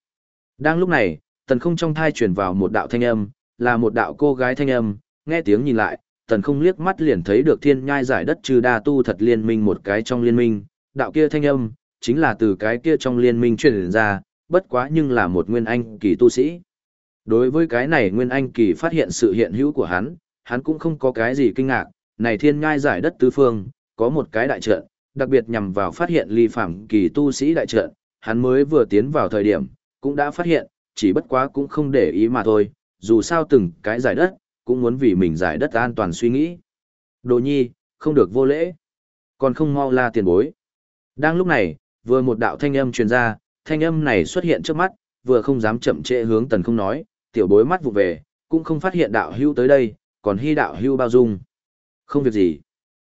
Đang lúc này, tần không trong thai chuyển vào một đạo thanh âm, là một đạo cô gái thanh âm, nghe tiếng nhìn lại, tần không liếc mắt liền thấy được thiên nhai giải đất trừ đa tu thật liên minh một cái trong liên minh, đạo kia thanh âm, chính là từ cái kia trong liên minh truyền ra, bất quá nhưng là một nguyên anh kỳ tu sĩ. Đối với cái này nguyên anh kỳ phát hiện sự hiện hữu của hắn, hắn cũng không có cái gì kinh ngạc, này thiên nhai giải đất tứ phương, có một cái đại trận, đặc biệt nhằm vào phát hiện ly phạm kỳ tu sĩ đại trận, hắn mới vừa tiến vào thời điểm, cũng đã phát hiện, chỉ bất quá cũng không để ý mà thôi, dù sao từng cái giải đất, cũng muốn vì mình giải đất an toàn suy nghĩ. Đồ nhi, không được vô lễ, còn không mau la tiền bối. Đang lúc này, vừa một đạo thanh âm truyền ra, thanh âm này xuất hiện trước mắt, vừa không dám chậm trễ hướng tần không nói, tiểu bối mắt vụ về, cũng không phát hiện đạo hưu tới đây, còn hy đạo hưu bao dung. Không việc gì.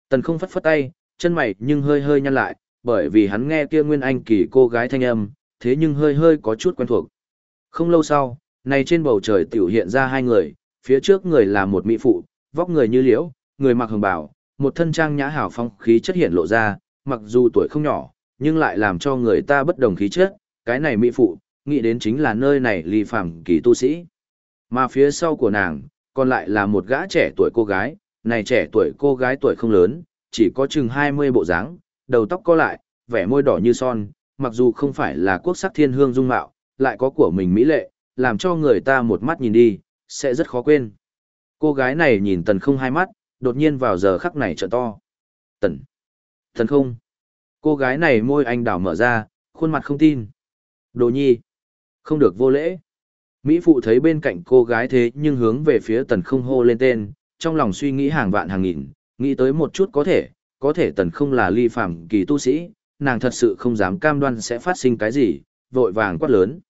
Tần không phất phất tay, chân mày nhưng hơi hơi nhăn lại, bởi vì hắn nghe kia nguyên anh kỳ cô gái thanh âm, thế nhưng hơi hơi có chút quen thuộc. Không lâu sau, này trên bầu trời tiểu hiện ra hai người, phía trước người là một mỹ phụ, vóc người như liễu, người mặc hồng bào, một thân trang nhã hảo phong khí chất hiện lộ ra, mặc dù tuổi không nhỏ, nhưng lại làm cho người ta bất đồng khí chất, cái này mỹ phụ, nghĩ đến chính là nơi này ly phàm kỳ tu sĩ. Mà phía sau của nàng, còn lại là một gã trẻ tuổi cô gái, này trẻ tuổi cô gái tuổi không lớn, chỉ có chừng 20 bộ dáng, đầu tóc co lại, vẻ môi đỏ như son, mặc dù không phải là quốc sắc thiên hương dung mạo, lại có của mình mỹ lệ, làm cho người ta một mắt nhìn đi, sẽ rất khó quên. Cô gái này nhìn tần không hai mắt, đột nhiên vào giờ khắc này trợ to. Tần. Tần không. Cô gái này môi anh đảo mở ra, khuôn mặt không tin. Đồ nhi. Không được vô lễ. Mỹ phụ thấy bên cạnh cô gái thế nhưng hướng về phía tần không hô lên tên, trong lòng suy nghĩ hàng vạn hàng nghìn, nghĩ tới một chút có thể, có thể tần không là ly phàm kỳ tu sĩ, nàng thật sự không dám cam đoan sẽ phát sinh cái gì, vội vàng quát lớn.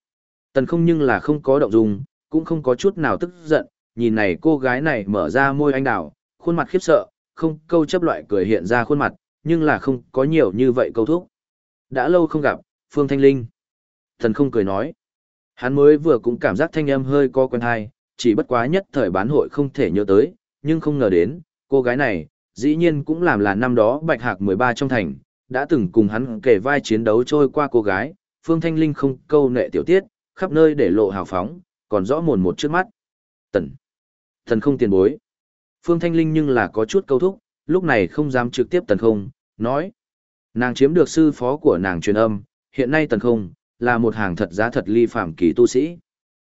Tần không nhưng là không có động dung, cũng không có chút nào tức giận, nhìn này cô gái này mở ra môi anh đào, khuôn mặt khiếp sợ, không câu chấp loại cười hiện ra khuôn mặt, nhưng là không có nhiều như vậy câu thúc. Đã lâu không gặp, Phương Thanh Linh. Thần không cười nói. Hắn mới vừa cũng cảm giác thanh âm hơi co quen hay, chỉ bất quá nhất thời bán hội không thể nhớ tới, nhưng không ngờ đến, cô gái này, dĩ nhiên cũng làm là năm đó bạch hạc 13 trong thành, đã từng cùng hắn kể vai chiến đấu trôi qua cô gái, Phương Thanh Linh không câu nệ tiểu tiết, khắp nơi để lộ hào phóng, còn rõ mồn một trước mắt. Tần. tần không tiền bối. Phương Thanh Linh nhưng là có chút câu thúc, lúc này không dám trực tiếp tần không, nói. Nàng chiếm được sư phó của nàng truyền âm, hiện nay tần không, là một hàng thật giá thật ly phạm kỳ tu sĩ.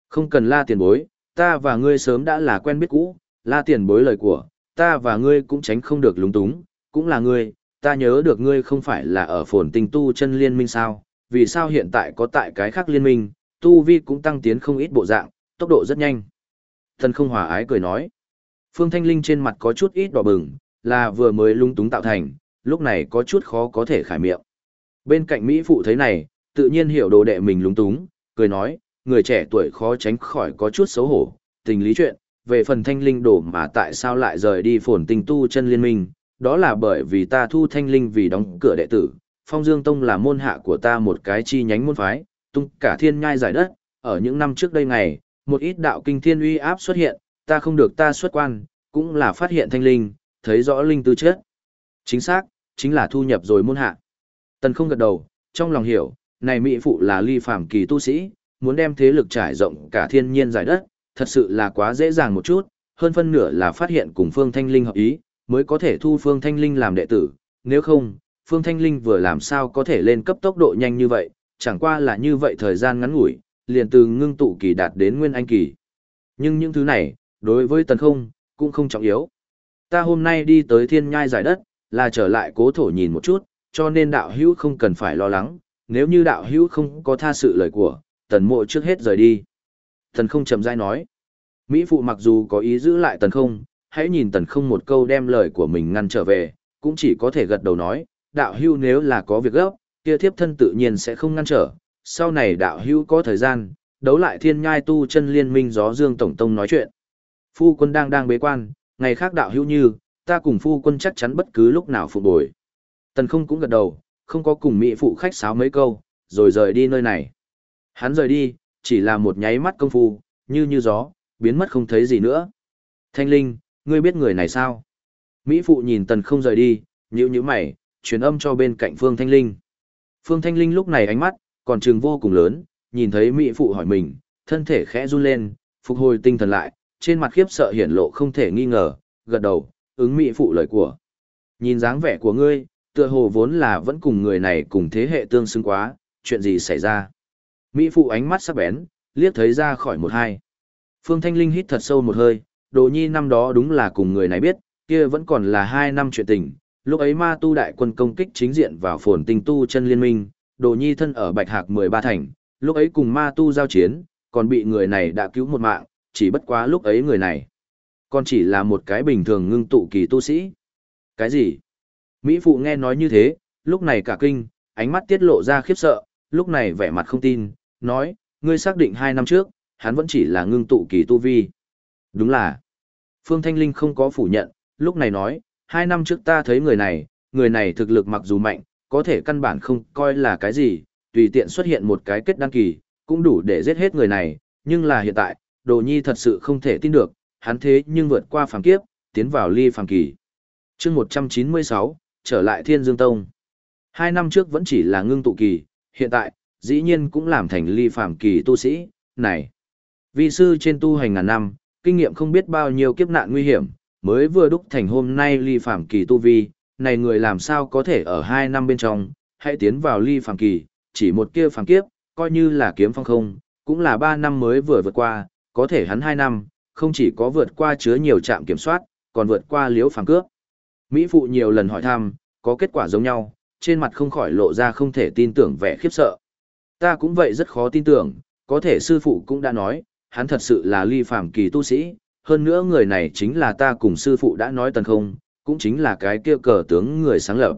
Không cần la tiền bối, ta và ngươi sớm đã là quen biết cũ, la tiền bối lời của, ta và ngươi cũng tránh không được lúng túng, cũng là ngươi, ta nhớ được ngươi không phải là ở phồn tinh tu chân liên minh sao, vì sao hiện tại có tại cái khác liên minh, tu vi cũng tăng tiến không ít bộ dạng, tốc độ rất nhanh. Thần không hòa ái cười nói. Phương Thanh Linh trên mặt có chút ít đỏ bừng, là vừa mới lung túng tạo thành, lúc này có chút khó có thể khải miệng. Bên cạnh Mỹ phụ thấy này, tự nhiên hiểu đồ đệ mình lung túng, cười nói, người trẻ tuổi khó tránh khỏi có chút xấu hổ, tình lý chuyện, về phần thanh linh đổ mà tại sao lại rời đi phồn tinh tu chân liên minh, đó là bởi vì ta thu thanh linh vì đóng cửa đệ tử, phong dương tông là môn hạ của ta một cái chi nhánh môn phái, tung cả thiên nhai giải đất, ở những năm trước đây ngày, một ít đạo kinh thiên uy áp xuất hiện, ta không được ta xuất quan, cũng là phát hiện thanh linh, thấy rõ linh tư chất. Chính xác, chính là thu nhập rồi môn hạ. Tần không gật đầu, trong lòng hiểu, này mỹ phụ là ly phàm kỳ tu sĩ, muốn đem thế lực trải rộng cả thiên nhiên giải đất, thật sự là quá dễ dàng một chút, hơn phân nửa là phát hiện cùng Phương Thanh Linh hợp ý, mới có thể thu Phương Thanh Linh làm đệ tử, nếu không, Phương Thanh Linh vừa làm sao có thể lên cấp tốc độ nhanh như vậy, chẳng qua là như vậy thời gian ngắn ngủi, liền từ ngưng tụ kỳ đạt đến nguyên anh kỳ. Nhưng những thứ này, đối với tần không, cũng không trọng yếu. Ta hôm nay đi tới thiên nhai giải đất, là trở lại cố thổ nhìn một chút, cho nên đạo hữu không cần phải lo lắng, nếu như đạo hữu không có tha sự lời của, tần mộ trước hết rời đi. Tần không chậm rãi nói. Mỹ phụ mặc dù có ý giữ lại tần không, hãy nhìn tần không một câu đem lời của mình ngăn trở về, cũng chỉ có thể gật đầu nói, đạo hưu nếu là có việc gấp, kia thiếp thân tự nhiên sẽ không ngăn trở, sau này đạo hữu có thời gian, đấu lại thiên nhai tu chân liên minh gió dương tổng tông nói chuyện. Phu quân đang đang bế quan, ngày khác đạo hữu như, ta cùng phu quân chắc chắn bất cứ lúc nào phục bồi. Tần không cũng gật đầu, không có cùng mỹ phụ khách sáo mấy câu, rồi rời đi nơi này. Hắn rời đi, chỉ là một nháy mắt công phu, như như gió, biến mất không thấy gì nữa. Thanh Linh, ngươi biết người này sao? Mỹ phụ nhìn tần không rời đi, nhữ nhíu mày, truyền âm cho bên cạnh Phương Thanh Linh. Phương Thanh Linh lúc này ánh mắt, còn trường vô cùng lớn, nhìn thấy Mỹ phụ hỏi mình, thân thể khẽ run lên, phục hồi tinh thần lại, trên mặt khiếp sợ hiển lộ không thể nghi ngờ, gật đầu, ứng Mỹ phụ lời của. Nhìn dáng vẻ của ngươi, tựa hồ vốn là vẫn cùng người này cùng thế hệ tương xứng quá, chuyện gì xảy ra? Mỹ phụ ánh mắt sắc bén, liếc thấy ra khỏi một hai. Phương Thanh Linh hít thật sâu một hơi, đồ nhi năm đó đúng là cùng người này biết, kia vẫn còn là hai năm chuyện tình. Lúc ấy ma tu đại quân công kích chính diện vào phồn tinh tu chân liên minh, đồ nhi thân ở bạch hạc 13 thành, lúc ấy cùng ma tu giao chiến, còn bị người này đã cứu một mạng, chỉ bất quá lúc ấy người này. Còn chỉ là một cái bình thường ngưng tụ kỳ tu sĩ. Cái gì? Mỹ phụ nghe nói như thế, lúc này cả kinh, ánh mắt tiết lộ ra khiếp sợ, lúc này vẻ mặt không tin, nói, ngươi xác định hai năm trước, hắn vẫn chỉ là ngưng tụ kỳ tu vi. Đúng là. Phương Thanh Linh không có phủ nhận, lúc này nói, hai năm trước ta thấy người này, người này thực lực mặc dù mạnh, có thể căn bản không coi là cái gì, tùy tiện xuất hiện một cái kết đăng kỳ, cũng đủ để giết hết người này, nhưng là hiện tại, đồ nhi thật sự không thể tin được, hắn thế nhưng vượt qua phàm kiếp, tiến vào ly phàm kỳ. chương 196, trở lại Thiên Dương Tông. Hai năm trước vẫn chỉ là ngưng tụ kỳ, hiện tại, dĩ nhiên cũng làm thành ly phàm kỳ tu sĩ, này. Vi sư trên tu hành ngàn năm, kinh nghiệm không biết bao nhiêu kiếp nạn nguy hiểm, mới vừa đúc thành hôm nay ly phàm kỳ tu vi, này người làm sao có thể ở hai năm bên trong, hãy tiến vào ly phàm kỳ, chỉ một kia phàm kiếp, coi như là kiếm phong không, cũng là ba năm mới vừa vượt qua, có thể hắn hai năm, không chỉ có vượt qua chứa nhiều trạm kiểm soát, còn vượt qua liễu phàm cướp. Mỹ phụ nhiều lần hỏi thăm, có kết quả giống nhau, trên mặt không khỏi lộ ra không thể tin tưởng vẻ khiếp sợ. Ta cũng vậy rất khó tin tưởng, có thể sư phụ cũng đã nói, hắn thật sự là ly phàm kỳ tu sĩ, hơn nữa người này chính là ta cùng sư phụ đã nói tần không, cũng chính là cái kia cờ tướng người sáng lập.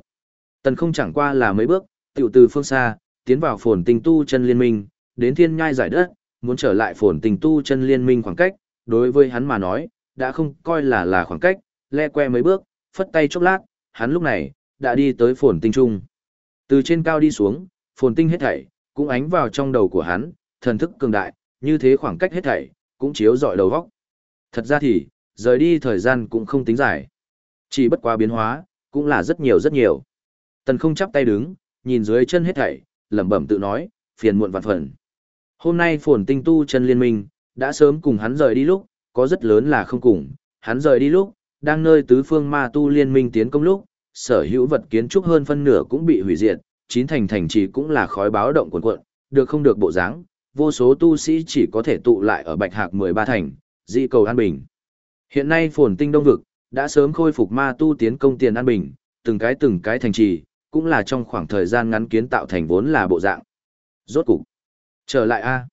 Tần không chẳng qua là mấy bước, tiểu từ phương xa, tiến vào phồn tình tu chân liên minh, đến thiên nhai giải đất, muốn trở lại phồn tình tu chân liên minh khoảng cách, đối với hắn mà nói, đã không coi là là khoảng cách, le que mấy bước, phất tay chốc lát, hắn lúc này, đã đi tới phồn tinh trung. Từ trên cao đi xuống, phồn tinh hết thảy, cũng ánh vào trong đầu của hắn, thần thức cường đại, như thế khoảng cách hết thảy, cũng chiếu dọi đầu góc. Thật ra thì, rời đi thời gian cũng không tính dài. Chỉ bất quá biến hóa, cũng là rất nhiều rất nhiều. Tần không chắp tay đứng, nhìn dưới chân hết thảy, lẩm bẩm tự nói, phiền muộn vạn phần. Hôm nay phồn tinh tu chân liên minh, đã sớm cùng hắn rời đi lúc, có rất lớn là không cùng, hắn rời đi lúc, đang nơi tứ phương ma tu liên minh tiến công lúc, sở hữu vật kiến trúc hơn phân nửa cũng bị hủy diệt, chín thành thành trì cũng là khói báo động cuộn cuộn, được không được bộ dáng, vô số tu sĩ chỉ có thể tụ lại ở Bạch Hạc 13 thành, dị cầu an bình. Hiện nay phồn tinh đông vực, đã sớm khôi phục ma tu tiến công tiền an bình, từng cái từng cái thành trì, cũng là trong khoảng thời gian ngắn kiến tạo thành vốn là bộ dạng. Rốt cục, trở lại a.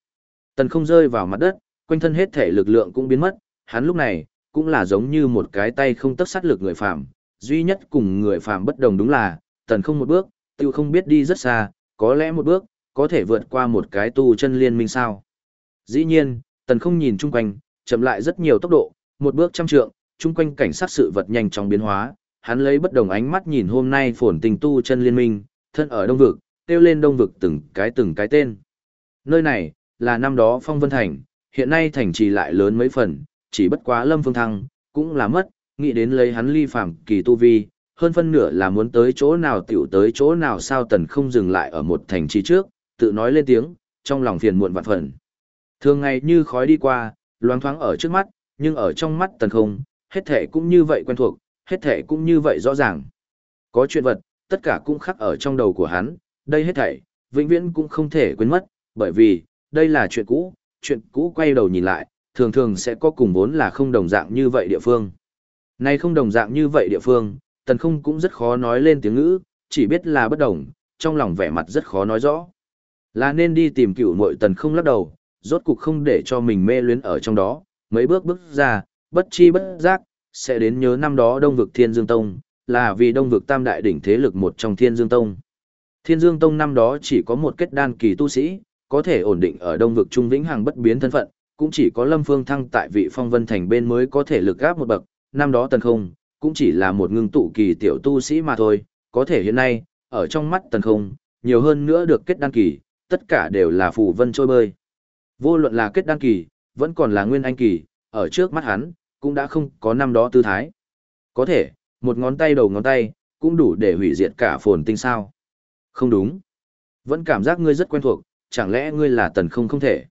Tần không rơi vào mặt đất, quanh thân hết thể lực lượng cũng biến mất, hắn lúc này cũng là giống như một cái tay không tấc sát lực người phàm, duy nhất cùng người phàm bất đồng đúng là, tần không một bước, tiêu không biết đi rất xa, có lẽ một bước, có thể vượt qua một cái tu chân liên minh sao. Dĩ nhiên, tần không nhìn chung quanh, chậm lại rất nhiều tốc độ, một bước trăm trượng, chung quanh cảnh sát sự vật nhanh chóng biến hóa, hắn lấy bất đồng ánh mắt nhìn hôm nay phồn tình tu chân liên minh, thân ở đông vực, tiêu lên đông vực từng cái từng cái tên. Nơi này, là năm đó phong vân thành, hiện nay thành trì lại lớn mấy phần, chỉ bất quá lâm phương thăng, cũng là mất, nghĩ đến lấy hắn ly phạm kỳ tu vi, hơn phân nửa là muốn tới chỗ nào tiểu tới chỗ nào sao tần không dừng lại ở một thành trì trước, tự nói lên tiếng, trong lòng phiền muộn vạn phần. Thường ngày như khói đi qua, loáng thoáng ở trước mắt, nhưng ở trong mắt tần không, hết thể cũng như vậy quen thuộc, hết thể cũng như vậy rõ ràng. Có chuyện vật, tất cả cũng khắc ở trong đầu của hắn, đây hết thảy, vĩnh viễn cũng không thể quên mất, bởi vì, đây là chuyện cũ, chuyện cũ quay đầu nhìn lại, thường thường sẽ có cùng vốn là không đồng dạng như vậy địa phương. Nay không đồng dạng như vậy địa phương, tần không cũng rất khó nói lên tiếng ngữ, chỉ biết là bất đồng, trong lòng vẻ mặt rất khó nói rõ. Là nên đi tìm cựu muội tần không lắc đầu, rốt cục không để cho mình mê luyến ở trong đó, mấy bước bước ra, bất chi bất giác, sẽ đến nhớ năm đó Đông vực Thiên Dương Tông, là vì Đông vực Tam đại đỉnh thế lực một trong Thiên Dương Tông. Thiên Dương Tông năm đó chỉ có một kết đan kỳ tu sĩ, có thể ổn định ở Đông vực trung vĩnh hằng bất biến thân phận, cũng chỉ có Lâm Phương Thăng tại vị Phong Vân Thành bên mới có thể lực gáp một bậc, năm đó Tần Không cũng chỉ là một ngưng tụ kỳ tiểu tu sĩ mà thôi, có thể hiện nay, ở trong mắt Tần Không, nhiều hơn nữa được kết đan kỳ, tất cả đều là phù vân trôi bơi. Vô luận là kết đan kỳ, vẫn còn là nguyên anh kỳ, ở trước mắt hắn, cũng đã không có năm đó tư thái. Có thể, một ngón tay đầu ngón tay, cũng đủ để hủy diệt cả phồn tinh sao. Không đúng. Vẫn cảm giác ngươi rất quen thuộc, chẳng lẽ ngươi là tần không không thể.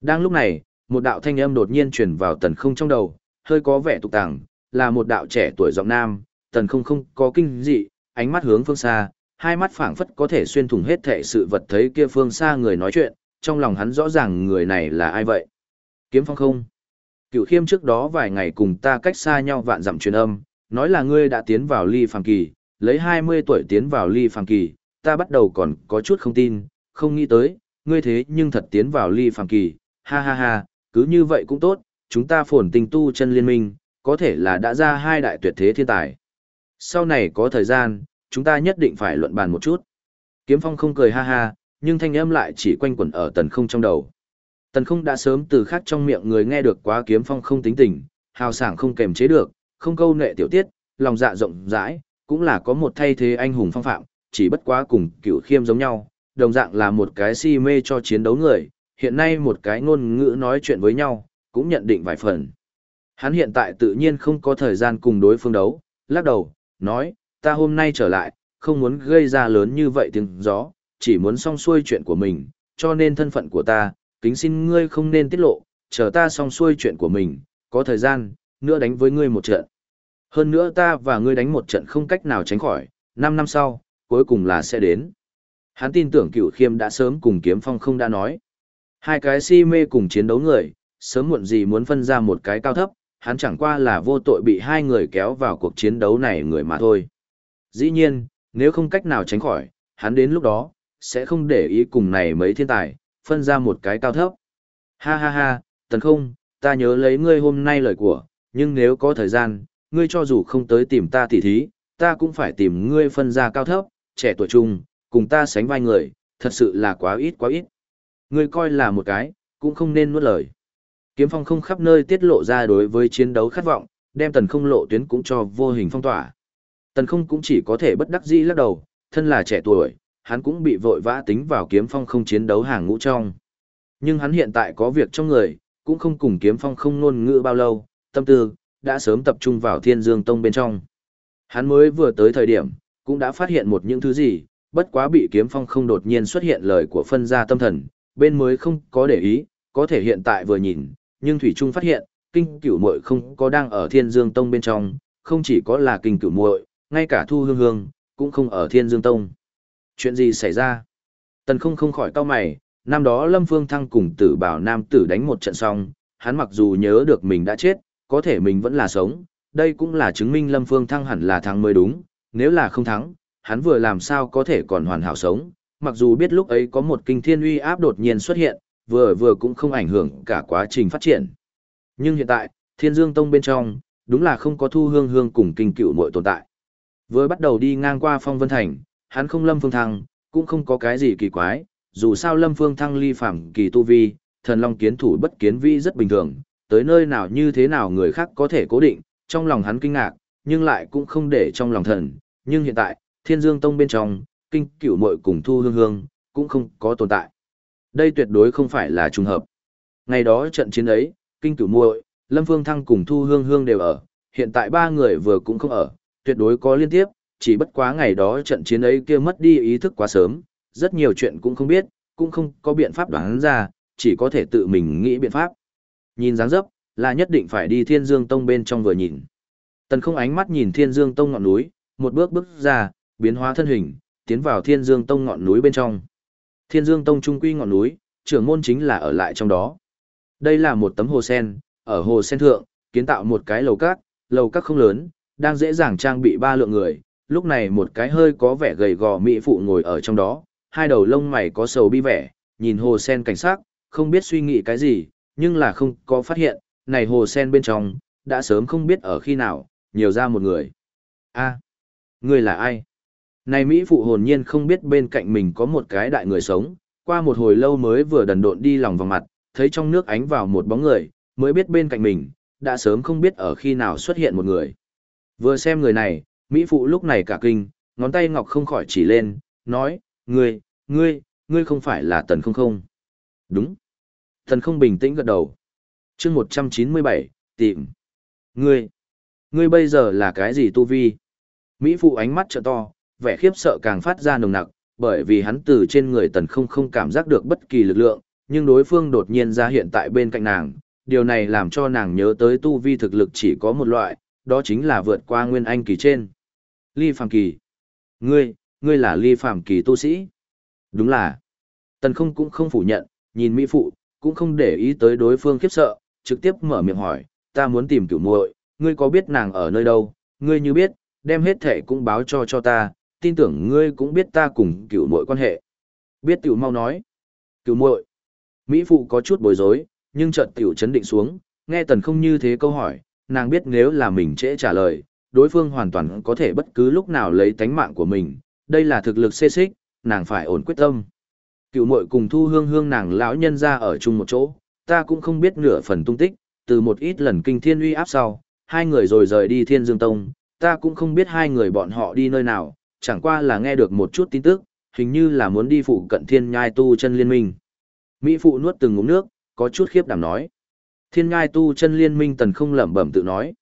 Đang lúc này, một đạo thanh âm đột nhiên truyền vào tần không trong đầu, hơi có vẻ tục tàng, là một đạo trẻ tuổi giọng nam, tần không không có kinh dị, ánh mắt hướng phương xa, hai mắt phảng phất có thể xuyên thủng hết thể sự vật thấy kia phương xa người nói chuyện, trong lòng hắn rõ ràng người này là ai vậy. Kiếm phong không. Cựu khiêm trước đó vài ngày cùng ta cách xa nhau vạn dặm truyền âm, nói là ngươi đã tiến vào ly phàm kỳ, lấy 20 tuổi tiến vào ly phàm kỳ, ta bắt đầu còn có chút không tin, không nghĩ tới, ngươi thế nhưng thật tiến vào ly phàm kỳ, ha ha ha, cứ như vậy cũng tốt, chúng ta phồn tình tu chân liên minh, có thể là đã ra hai đại tuyệt thế thiên tài. Sau này có thời gian, chúng ta nhất định phải luận bàn một chút. Kiếm phong không cười ha ha, nhưng thanh âm lại chỉ quanh quẩn ở tần không trong đầu. Tần không đã sớm từ khác trong miệng người nghe được quá kiếm phong không tính tình, hào sảng không kềm chế được, không câu nệ tiểu tiết, lòng dạ rộng rãi, cũng là có một thay thế anh hùng phong phạm, chỉ bất quá cùng cựu khiêm giống nhau, đồng dạng là một cái si mê cho chiến đấu người, hiện nay một cái ngôn ngữ nói chuyện với nhau, cũng nhận định vài phần. Hắn hiện tại tự nhiên không có thời gian cùng đối phương đấu, lắc đầu, nói, ta hôm nay trở lại, không muốn gây ra lớn như vậy tiếng gió, chỉ muốn xong xuôi chuyện của mình, cho nên thân phận của ta, kính xin ngươi không nên tiết lộ, chờ ta xong xuôi chuyện của mình, có thời gian, nữa đánh với ngươi một trận. Hơn nữa ta và ngươi đánh một trận không cách nào tránh khỏi, 5 năm sau, cuối cùng là sẽ đến. Hắn tin tưởng cựu khiêm đã sớm cùng kiếm phong không đã nói. Hai cái si mê cùng chiến đấu người, sớm muộn gì muốn phân ra một cái cao thấp, hắn chẳng qua là vô tội bị hai người kéo vào cuộc chiến đấu này người mà thôi. Dĩ nhiên, nếu không cách nào tránh khỏi, hắn đến lúc đó, sẽ không để ý cùng này mấy thiên tài, phân ra một cái cao thấp. Ha ha ha, tần không, ta nhớ lấy ngươi hôm nay lời của, nhưng nếu có thời gian, ngươi cho dù không tới tìm ta tỉ thí, ta cũng phải tìm ngươi phân ra cao thấp, trẻ tuổi trung, cùng ta sánh vai người, thật sự là quá ít quá ít. Ngươi coi là một cái, cũng không nên nuốt lời. Kiếm phong không khắp nơi tiết lộ ra đối với chiến đấu khát vọng, đem tần không lộ tuyến cũng cho vô hình phong tỏa. Tần không cũng chỉ có thể bất đắc dĩ lắc đầu, thân là trẻ tuổi, hắn cũng bị vội vã tính vào kiếm phong không chiến đấu hàng ngũ trong. Nhưng hắn hiện tại có việc trong người, cũng không cùng kiếm phong không ngôn ngữ bao lâu, tâm tư, đã sớm tập trung vào thiên dương tông bên trong. Hắn mới vừa tới thời điểm, cũng đã phát hiện một những thứ gì, bất quá bị kiếm phong không đột nhiên xuất hiện lời của phân gia tâm thần, bên mới không có để ý, có thể hiện tại vừa nhìn, nhưng Thủy Trung phát hiện, kinh cửu muội không có đang ở thiên dương tông bên trong, không chỉ có là kinh cửu muội, ngay cả thu hương hương, cũng không ở thiên dương tông. Chuyện gì xảy ra? Tần không không khỏi cau mày, năm đó Lâm Phương Thăng cùng tử bảo nam tử đánh một trận xong, hắn mặc dù nhớ được mình đã chết, có thể mình vẫn là sống, đây cũng là chứng minh Lâm Phương Thăng hẳn là thắng mới đúng, nếu là không thắng, hắn vừa làm sao có thể còn hoàn hảo sống, mặc dù biết lúc ấy có một kinh thiên uy áp đột nhiên xuất hiện, vừa vừa cũng không ảnh hưởng cả quá trình phát triển. Nhưng hiện tại, Thiên Dương Tông bên trong, đúng là không có thu hương hương cùng kinh cựu muội tồn tại. Vừa bắt đầu đi ngang qua Phong Vân Thành, hắn không Lâm Phương Thăng, cũng không có cái gì kỳ quái, dù sao Lâm Phương Thăng ly phẳng kỳ tu vi, thần long kiến thủ bất kiến vi rất bình thường, tới nơi nào như thế nào người khác có thể cố định, trong lòng hắn kinh ngạc, nhưng lại cũng không để trong lòng thần, nhưng hiện tại, Thiên Dương Tông bên trong, kinh cửu muội cùng Thu Hương Hương, cũng không có tồn tại. Đây tuyệt đối không phải là trùng hợp. Ngày đó trận chiến ấy, kinh cửu muội, Lâm Phương Thăng cùng Thu Hương Hương đều ở, hiện tại ba người vừa cũng không ở, tuyệt đối có liên tiếp, chỉ bất quá ngày đó trận chiến ấy kia mất đi ý thức quá sớm, rất nhiều chuyện cũng không biết, cũng không có biện pháp đoán ra, chỉ có thể tự mình nghĩ biện pháp. Nhìn dáng dấp, là nhất định phải đi Thiên Dương Tông bên trong vừa nhìn. Tần không ánh mắt nhìn Thiên Dương Tông ngọn núi, một bước bước ra, biến hóa thân hình, tiến vào Thiên Dương Tông ngọn núi bên trong. Thiên Dương Tông trung quy ngọn núi, trưởng môn chính là ở lại trong đó. Đây là một tấm hồ sen, ở hồ sen thượng, kiến tạo một cái lầu các, lầu các không lớn, đang dễ dàng trang bị ba lượng người. Lúc này một cái hơi có vẻ gầy gò mỹ phụ ngồi ở trong đó, hai đầu lông mày có sầu bi vẻ, nhìn hồ sen cảnh sát, không biết suy nghĩ cái gì, nhưng là không có phát hiện, này hồ sen bên trong, đã sớm không biết ở khi nào, nhiều ra một người. a người là ai? Này Mỹ phụ hồn nhiên không biết bên cạnh mình có một cái đại người sống, qua một hồi lâu mới vừa đần độn đi lòng vòng mặt, thấy trong nước ánh vào một bóng người, mới biết bên cạnh mình, đã sớm không biết ở khi nào xuất hiện một người. Vừa xem người này, Mỹ phụ lúc này cả kinh, ngón tay ngọc không khỏi chỉ lên, nói, ngươi, ngươi, ngươi không phải là tần không không. Đúng. Tần không bình tĩnh gật đầu. chương 197, tìm. Ngươi, ngươi bây giờ là cái gì tu vi? Mỹ phụ ánh mắt trợ to, vẻ khiếp sợ càng phát ra nồng nặc, bởi vì hắn từ trên người tần không không cảm giác được bất kỳ lực lượng, nhưng đối phương đột nhiên ra hiện tại bên cạnh nàng, điều này làm cho nàng nhớ tới tu vi thực lực chỉ có một loại, đó chính là vượt qua nguyên anh kỳ trên. Ly Phàm Kỳ. Ngươi, ngươi là Ly Phàm Kỳ tu sĩ. Đúng là. Tần không cũng không phủ nhận, nhìn Mỹ Phụ, cũng không để ý tới đối phương khiếp sợ, trực tiếp mở miệng hỏi, ta muốn tìm cửu muội, ngươi có biết nàng ở nơi đâu, ngươi như biết, đem hết thể cũng báo cho cho ta, tin tưởng ngươi cũng biết ta cùng cửu muội quan hệ. Biết tiểu mau nói. Cửu muội. Mỹ phụ có chút bối rối, nhưng chợt tiểu chấn định xuống, nghe tần không như thế câu hỏi, nàng biết nếu là mình trễ trả lời, đối phương hoàn toàn có thể bất cứ lúc nào lấy tánh mạng của mình, đây là thực lực xê xích, nàng phải ổn quyết tâm. Cựu muội cùng thu hương hương nàng lão nhân ra ở chung một chỗ, ta cũng không biết nửa phần tung tích, từ một ít lần kinh thiên uy áp sau, hai người rồi rời đi thiên dương tông, ta cũng không biết hai người bọn họ đi nơi nào, chẳng qua là nghe được một chút tin tức, hình như là muốn đi phụ cận thiên nhai tu chân liên minh. Mỹ phụ nuốt từng ngụm nước, có chút khiếp đảm nói. Thiên nhai tu chân liên minh tần không lẩm bẩm tự nói.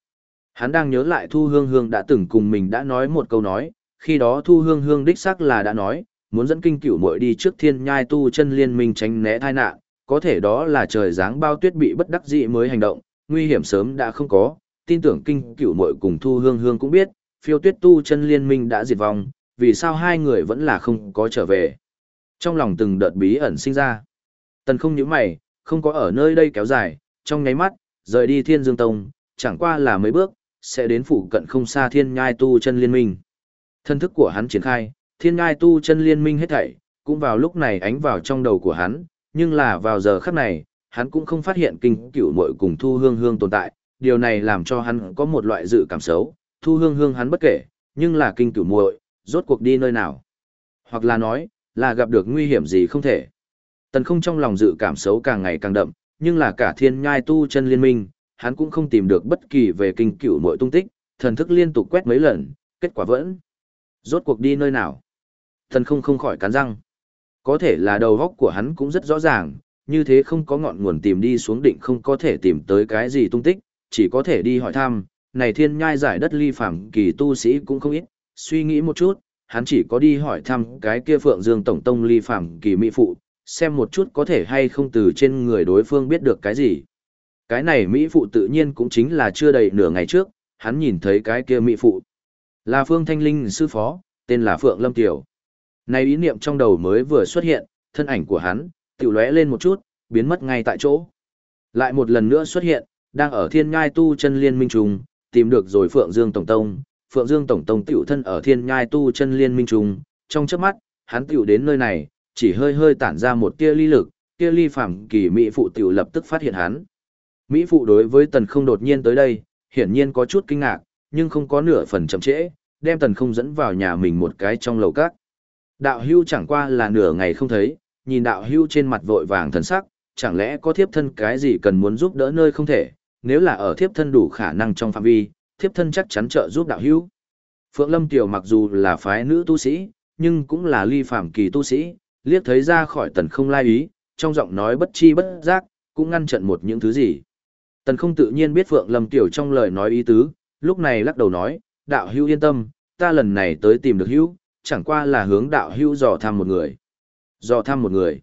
Hắn đang nhớ lại Thu Hương Hương đã từng cùng mình đã nói một câu nói, khi đó Thu Hương Hương đích xác là đã nói, muốn dẫn kinh cửu muội đi trước thiên nhai tu chân liên minh tránh né tai nạn, có thể đó là trời dáng bao tuyết bị bất đắc dĩ mới hành động, nguy hiểm sớm đã không có, tin tưởng kinh cửu muội cùng Thu Hương Hương cũng biết, phiêu tuyết tu chân liên minh đã diệt vong, vì sao hai người vẫn là không có trở về. Trong lòng từng đợt bí ẩn sinh ra. Tần không nhíu mày, không có ở nơi đây kéo dài, trong nháy mắt, rời đi thiên dương tông, chẳng qua là mấy bước, sẽ đến phụ cận không xa thiên nhai tu chân liên minh. Thân thức của hắn triển khai, thiên nhai tu chân liên minh hết thảy, cũng vào lúc này ánh vào trong đầu của hắn, nhưng là vào giờ khắc này, hắn cũng không phát hiện kinh cửu muội cùng thu hương hương tồn tại, điều này làm cho hắn có một loại dự cảm xấu, thu hương hương hắn bất kể, nhưng là kinh cửu muội, rốt cuộc đi nơi nào? Hoặc là nói, là gặp được nguy hiểm gì không thể. Tần không trong lòng dự cảm xấu càng ngày càng đậm, nhưng là cả thiên nhai tu chân liên minh, hắn cũng không tìm được bất kỳ về kinh cửu mội tung tích, thần thức liên tục quét mấy lần, kết quả vẫn. Rốt cuộc đi nơi nào? Thần không không khỏi cắn răng. Có thể là đầu góc của hắn cũng rất rõ ràng, như thế không có ngọn nguồn tìm đi xuống định không có thể tìm tới cái gì tung tích, chỉ có thể đi hỏi thăm, này thiên nhai giải đất ly phẳng kỳ tu sĩ cũng không ít, suy nghĩ một chút, hắn chỉ có đi hỏi thăm cái kia Phượng Dương Tổng Tông ly phạm kỳ mỹ phụ, xem một chút có thể hay không từ trên người đối phương biết được cái gì. Cái này mỹ phụ tự nhiên cũng chính là chưa đầy nửa ngày trước, hắn nhìn thấy cái kia mỹ phụ. Là Phương Thanh Linh sư phó, tên là Phượng Lâm Tiểu. Này ý niệm trong đầu mới vừa xuất hiện, thân ảnh của hắn, tiểu lóe lên một chút, biến mất ngay tại chỗ. Lại một lần nữa xuất hiện, đang ở thiên ngai tu chân liên minh trùng, tìm được rồi Phượng Dương Tổng Tông. Phượng Dương Tổng Tông tiểu thân ở thiên ngai tu chân liên minh trùng, trong chớp mắt, hắn tiểu đến nơi này, chỉ hơi hơi tản ra một tia ly lực, tia ly phàm kỳ mỹ phụ tiểu lập tức phát hiện hắn. Mỹ phụ đối với tần không đột nhiên tới đây, hiển nhiên có chút kinh ngạc, nhưng không có nửa phần chậm trễ, đem tần không dẫn vào nhà mình một cái trong lầu các. Đạo hưu chẳng qua là nửa ngày không thấy, nhìn đạo hưu trên mặt vội vàng thần sắc, chẳng lẽ có thiếp thân cái gì cần muốn giúp đỡ nơi không thể, nếu là ở thiếp thân đủ khả năng trong phạm vi, thiếp thân chắc chắn trợ giúp đạo hưu. Phượng Lâm Tiểu mặc dù là phái nữ tu sĩ, nhưng cũng là ly phạm kỳ tu sĩ, liếc thấy ra khỏi tần không lai ý, trong giọng nói bất chi bất giác, cũng ngăn trận một những thứ gì. Tần không tự nhiên biết Phượng Lâm Tiểu trong lời nói ý tứ, lúc này lắc đầu nói, đạo hữu yên tâm, ta lần này tới tìm được hữu, chẳng qua là hướng đạo hữu dò thăm một người. Dò thăm một người.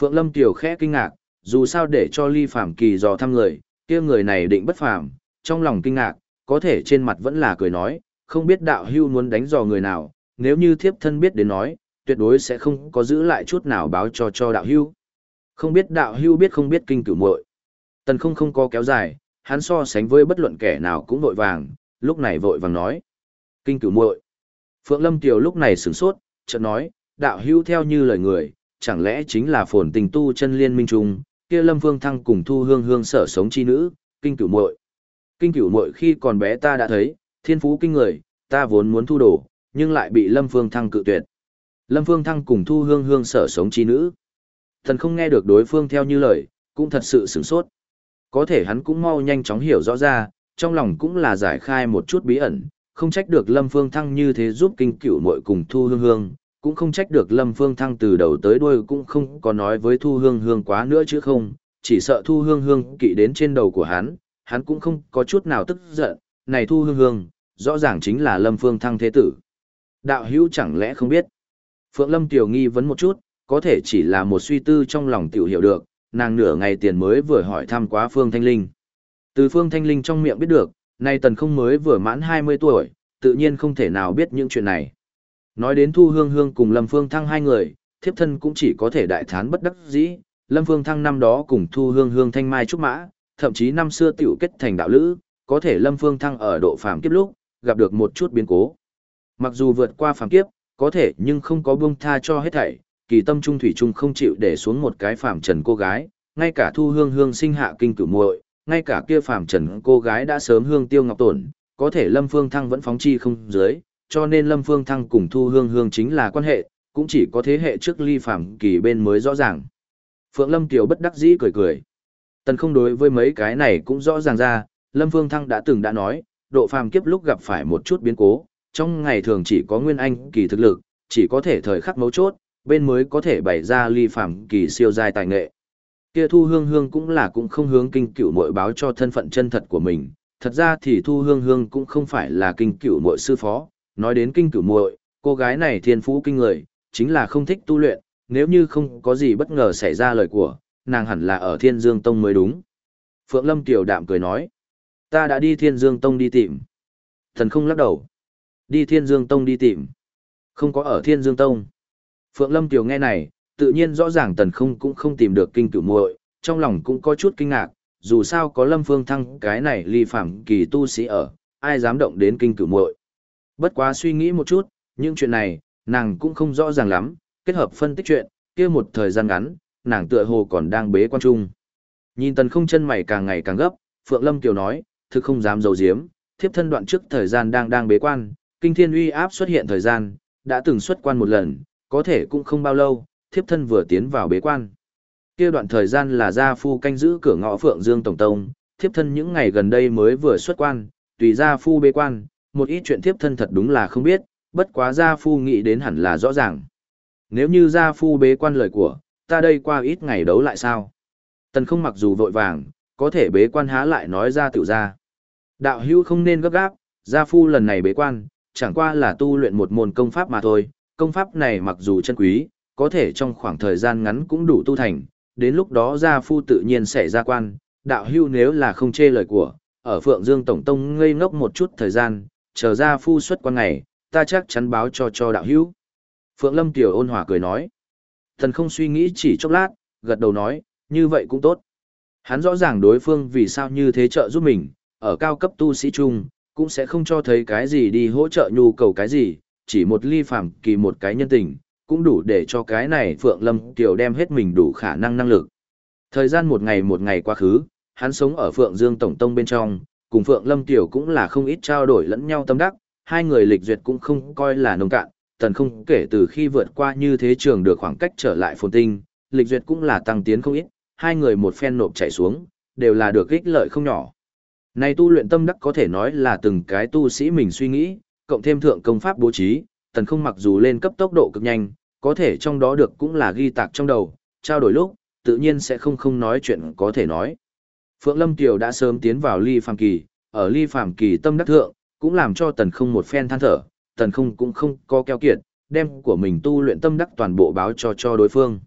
Phượng Lâm Tiểu khẽ kinh ngạc, dù sao để cho ly phạm kỳ dò thăm người, kia người này định bất phàm, trong lòng kinh ngạc, có thể trên mặt vẫn là cười nói, không biết đạo Hưu muốn đánh dò người nào, nếu như thiếp thân biết đến nói, tuyệt đối sẽ không có giữ lại chút nào báo cho cho đạo Hưu. Không biết đạo Hưu biết không biết kinh cửu muội. Tần không không có kéo dài, hắn so sánh với bất luận kẻ nào cũng vội vàng, lúc này vội vàng nói. Kinh cửu muội. Phượng Lâm Kiều lúc này sửng sốt, chợt nói, đạo hữu theo như lời người, chẳng lẽ chính là phồn tình tu chân liên minh trung, kia Lâm Vương Thăng cùng Thu Hương Hương sở sống chi nữ, kinh cửu muội. Kinh cửu muội khi còn bé ta đã thấy, thiên phú kinh người, ta vốn muốn thu đồ, nhưng lại bị Lâm Vương Thăng cự tuyệt. Lâm Vương Thăng cùng Thu Hương Hương sở sống chi nữ. Thần không nghe được đối phương theo như lời, cũng thật sự sửng sốt. Có thể hắn cũng mau nhanh chóng hiểu rõ ra, trong lòng cũng là giải khai một chút bí ẩn, không trách được Lâm Phương Thăng như thế giúp kinh cửu muội cùng Thu Hương Hương, cũng không trách được Lâm Phương Thăng từ đầu tới đuôi cũng không có nói với Thu Hương Hương quá nữa chứ không, chỉ sợ Thu Hương Hương kỵ đến trên đầu của hắn, hắn cũng không có chút nào tức giận, này Thu Hương Hương, rõ ràng chính là Lâm Phương Thăng thế tử. Đạo hữu chẳng lẽ không biết? Phượng Lâm tiểu nghi vấn một chút, có thể chỉ là một suy tư trong lòng tiểu hiểu được, nàng nửa ngày tiền mới vừa hỏi thăm quá Phương Thanh Linh. Từ Phương Thanh Linh trong miệng biết được, nay tần không mới vừa mãn 20 tuổi, tự nhiên không thể nào biết những chuyện này. Nói đến Thu Hương Hương cùng Lâm Phương Thăng hai người, thiếp thân cũng chỉ có thể đại thán bất đắc dĩ, Lâm Phương Thăng năm đó cùng Thu Hương Hương thanh mai trúc mã, thậm chí năm xưa tiểu kết thành đạo lữ, có thể Lâm Phương Thăng ở độ phàm kiếp lúc, gặp được một chút biến cố. Mặc dù vượt qua phàm kiếp, có thể nhưng không có buông tha cho hết thảy, kỳ tâm trung thủy trung không chịu để xuống một cái phàm trần cô gái, ngay cả Thu Hương Hương sinh hạ kinh cửu muội, ngay cả kia phàm trần cô gái đã sớm hương tiêu ngọc tổn, có thể Lâm Phương Thăng vẫn phóng chi không dưới, cho nên Lâm Phương Thăng cùng Thu Hương Hương chính là quan hệ, cũng chỉ có thế hệ trước ly phàm kỳ bên mới rõ ràng. Phượng Lâm Kiều bất đắc dĩ cười cười. Tần không đối với mấy cái này cũng rõ ràng ra, Lâm Phương Thăng đã từng đã nói, độ phàm kiếp lúc gặp phải một chút biến cố, trong ngày thường chỉ có nguyên anh kỳ thực lực, chỉ có thể thời khắc mấu chốt, bên mới có thể bày ra ly phàm kỳ siêu giai tài nghệ. Kia Thu Hương Hương cũng là cũng không hướng kinh cửu muội báo cho thân phận chân thật của mình, thật ra thì Thu Hương Hương cũng không phải là kinh cửu muội sư phó, nói đến kinh cửu muội, cô gái này thiên phú kinh người, chính là không thích tu luyện, nếu như không có gì bất ngờ xảy ra lời của, nàng hẳn là ở Thiên Dương Tông mới đúng. Phượng Lâm tiểu đạm cười nói, ta đã đi Thiên Dương Tông đi tìm. Thần không lắc đầu. Đi Thiên Dương Tông đi tìm. Không có ở Thiên Dương Tông. Phượng Lâm tiểu nghe này, tự nhiên rõ ràng tần không cũng không tìm được kinh cửu muội, trong lòng cũng có chút kinh ngạc, dù sao có Lâm Phương Thăng cái này ly phạm kỳ tu sĩ ở, ai dám động đến kinh cửu muội. Bất quá suy nghĩ một chút, những chuyện này, nàng cũng không rõ ràng lắm, kết hợp phân tích chuyện, kia một thời gian ngắn, nàng tựa hồ còn đang bế quan trung. Nhìn tần không chân mày càng ngày càng gấp, Phượng Lâm Kiều nói, thực không dám dầu giếm, thiếp thân đoạn trước thời gian đang đang bế quan, kinh thiên uy áp xuất hiện thời gian, đã từng xuất quan một lần, có thể cũng không bao lâu, thiếp thân vừa tiến vào bế quan. Kia đoạn thời gian là gia phu canh giữ cửa ngõ Phượng Dương Tổng Tông, thiếp thân những ngày gần đây mới vừa xuất quan, tùy gia phu bế quan, một ít chuyện thiếp thân thật đúng là không biết, bất quá gia phu nghĩ đến hẳn là rõ ràng. Nếu như gia phu bế quan lời của, ta đây qua ít ngày đấu lại sao? Tần không mặc dù vội vàng, có thể bế quan há lại nói ra tiểu ra. Đạo hữu không nên gấp gáp, gia phu lần này bế quan, chẳng qua là tu luyện một môn công pháp mà thôi, công pháp này mặc dù chân quý, có thể trong khoảng thời gian ngắn cũng đủ tu thành, đến lúc đó gia phu tự nhiên sẽ ra quan, đạo hưu nếu là không chê lời của, ở Phượng Dương Tổng Tông ngây ngốc một chút thời gian, chờ gia phu xuất quan ngày, ta chắc chắn báo cho cho đạo hưu. Phượng Lâm Tiểu ôn hòa cười nói. Thần không suy nghĩ chỉ chốc lát, gật đầu nói, như vậy cũng tốt. Hắn rõ ràng đối phương vì sao như thế trợ giúp mình, ở cao cấp tu sĩ chung, cũng sẽ không cho thấy cái gì đi hỗ trợ nhu cầu cái gì, chỉ một ly phàm kỳ một cái nhân tình, cũng đủ để cho cái này Phượng Lâm Kiều đem hết mình đủ khả năng năng lực. Thời gian một ngày một ngày quá khứ, hắn sống ở Phượng Dương Tổng Tông bên trong, cùng Phượng Lâm Kiều cũng là không ít trao đổi lẫn nhau tâm đắc, hai người lịch duyệt cũng không coi là nông cạn, tần không kể từ khi vượt qua như thế trường được khoảng cách trở lại phồn tinh, lịch duyệt cũng là tăng tiến không ít, hai người một phen nộp chạy xuống, đều là được ích lợi không nhỏ. Này tu luyện tâm đắc có thể nói là từng cái tu sĩ mình suy nghĩ, cộng thêm thượng công pháp bố trí, tần không mặc dù lên cấp tốc độ cực nhanh, có thể trong đó được cũng là ghi tạc trong đầu, trao đổi lúc, tự nhiên sẽ không không nói chuyện có thể nói. Phượng Lâm Kiều đã sớm tiến vào ly phàm kỳ, ở ly phàm kỳ tâm đắc thượng, cũng làm cho tần không một phen than thở, tần không cũng không có keo kiệt, đem của mình tu luyện tâm đắc toàn bộ báo cho cho đối phương.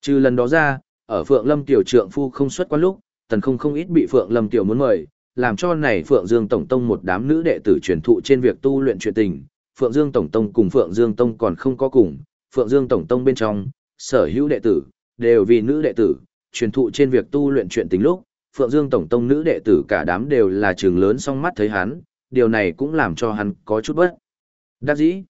Trừ lần đó ra, ở Phượng Lâm Tiểu trượng phu không xuất quan lúc, tần không không ít bị Phượng Lâm Tiểu muốn mời, làm cho này Phượng Dương Tổng Tông một đám nữ đệ tử truyền thụ trên việc tu luyện chuyện tình. Phượng Dương Tổng Tông cùng Phượng Dương Tông còn không có cùng, Phượng Dương Tổng Tông bên trong, sở hữu đệ tử, đều vì nữ đệ tử, truyền thụ trên việc tu luyện chuyện tình lúc, Phượng Dương Tổng Tông nữ đệ tử cả đám đều là trường lớn song mắt thấy hắn, điều này cũng làm cho hắn có chút bất. Đắc dĩ,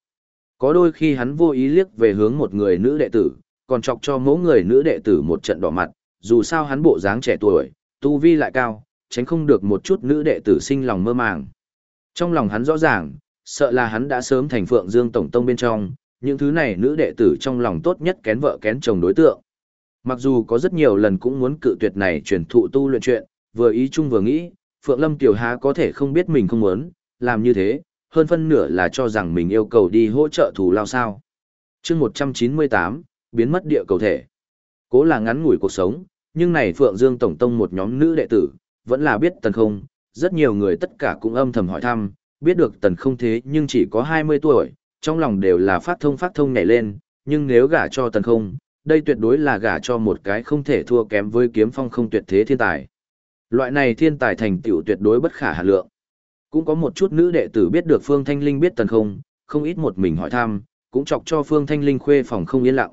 có đôi khi hắn vô ý liếc về hướng một người nữ đệ tử, còn chọc cho mỗi người nữ đệ tử một trận đỏ mặt, dù sao hắn bộ dáng trẻ tuổi, tu vi lại cao, tránh không được một chút nữ đệ tử sinh lòng mơ màng. Trong lòng hắn rõ ràng, sợ là hắn đã sớm thành Phượng Dương Tổng Tông bên trong, những thứ này nữ đệ tử trong lòng tốt nhất kén vợ kén chồng đối tượng. Mặc dù có rất nhiều lần cũng muốn cự tuyệt này truyền thụ tu luyện chuyện, vừa ý chung vừa nghĩ, Phượng Lâm Tiểu Há có thể không biết mình không muốn, làm như thế, hơn phân nửa là cho rằng mình yêu cầu đi hỗ trợ thù lao sao. chương 198, biến mất địa cầu thể. Cố là ngắn ngủi cuộc sống, nhưng này Phượng Dương Tổng Tông một nhóm nữ đệ tử, vẫn là biết tần không, rất nhiều người tất cả cũng âm thầm hỏi thăm, biết được tần không thế nhưng chỉ có 20 tuổi, trong lòng đều là phát thông phát thông nhảy lên, nhưng nếu gả cho tần không, đây tuyệt đối là gả cho một cái không thể thua kém với kiếm phong không tuyệt thế thiên tài. Loại này thiên tài thành tựu tuyệt đối bất khả hạ lượng. Cũng có một chút nữ đệ tử biết được Phương Thanh Linh biết tần không, không ít một mình hỏi thăm, cũng chọc cho Phương Thanh Linh khuê phòng không yên lặng.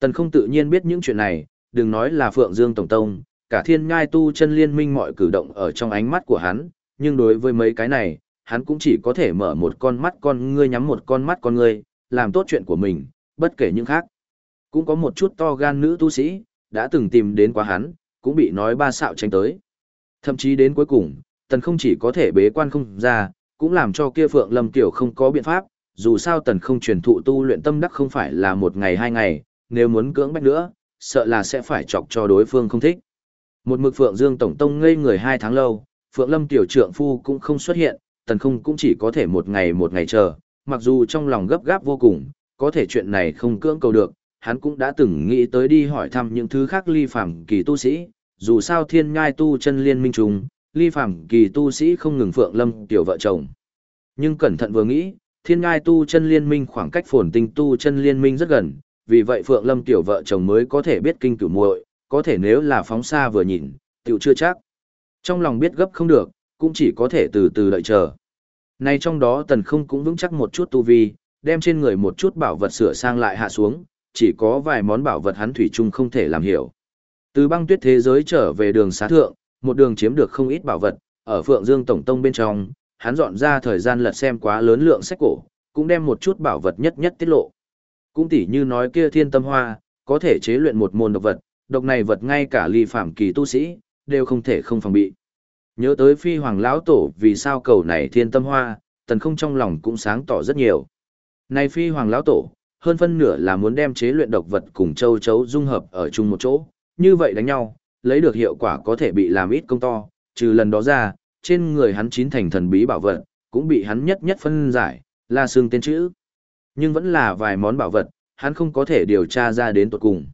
Tần không tự nhiên biết những chuyện này, đừng nói là Phượng Dương Tổng Tông, cả thiên ngai tu chân liên minh mọi cử động ở trong ánh mắt của hắn, nhưng đối với mấy cái này, hắn cũng chỉ có thể mở một con mắt con ngươi nhắm một con mắt con ngươi, làm tốt chuyện của mình, bất kể những khác. Cũng có một chút to gan nữ tu sĩ, đã từng tìm đến quá hắn, cũng bị nói ba xạo tránh tới. Thậm chí đến cuối cùng, tần không chỉ có thể bế quan không ra, cũng làm cho kia Phượng Lâm Tiểu không có biện pháp, dù sao tần không truyền thụ tu luyện tâm đắc không phải là một ngày hai ngày, nếu muốn cưỡng bách nữa, sợ là sẽ phải chọc cho đối phương không thích. Một mực Phượng Dương Tổng Tông ngây người hai tháng lâu, Phượng Lâm Tiểu Trượng Phu cũng không xuất hiện, tần không cũng chỉ có thể một ngày một ngày chờ, mặc dù trong lòng gấp gáp vô cùng, có thể chuyện này không cưỡng cầu được, hắn cũng đã từng nghĩ tới đi hỏi thăm những thứ khác ly phàm kỳ tu sĩ, dù sao thiên ngai tu chân liên minh trùng, ly phàm kỳ tu sĩ không ngừng Phượng Lâm Tiểu vợ chồng. Nhưng cẩn thận vừa nghĩ, thiên ngai tu chân liên minh khoảng cách phồn tinh tu chân liên minh rất gần, vì vậy Phượng Lâm tiểu vợ chồng mới có thể biết kinh cửu muội, có thể nếu là phóng xa vừa nhìn, tiểu chưa chắc. Trong lòng biết gấp không được, cũng chỉ có thể từ từ đợi chờ. nay trong đó tần không cũng vững chắc một chút tu vi, đem trên người một chút bảo vật sửa sang lại hạ xuống, chỉ có vài món bảo vật hắn thủy chung không thể làm hiểu. Từ băng tuyết thế giới trở về đường xá thượng, một đường chiếm được không ít bảo vật, ở Phượng Dương Tổng Tông bên trong, hắn dọn ra thời gian lật xem quá lớn lượng sách cổ, cũng đem một chút bảo vật nhất nhất tiết lộ. Cũng tỉ như nói kia thiên tâm hoa, có thể chế luyện một môn độc vật, độc này vật ngay cả ly phạm kỳ tu sĩ, đều không thể không phòng bị. Nhớ tới phi hoàng lão tổ vì sao cầu này thiên tâm hoa, tần không trong lòng cũng sáng tỏ rất nhiều. Này phi hoàng lão tổ, hơn phân nửa là muốn đem chế luyện độc vật cùng châu chấu dung hợp ở chung một chỗ, như vậy đánh nhau, lấy được hiệu quả có thể bị làm ít công to, trừ lần đó ra, trên người hắn chín thành thần bí bảo vật, cũng bị hắn nhất nhất phân giải, là xương tên chữ. Nhưng vẫn là vài món bảo vật, hắn không có thể điều tra ra đến tuột cùng.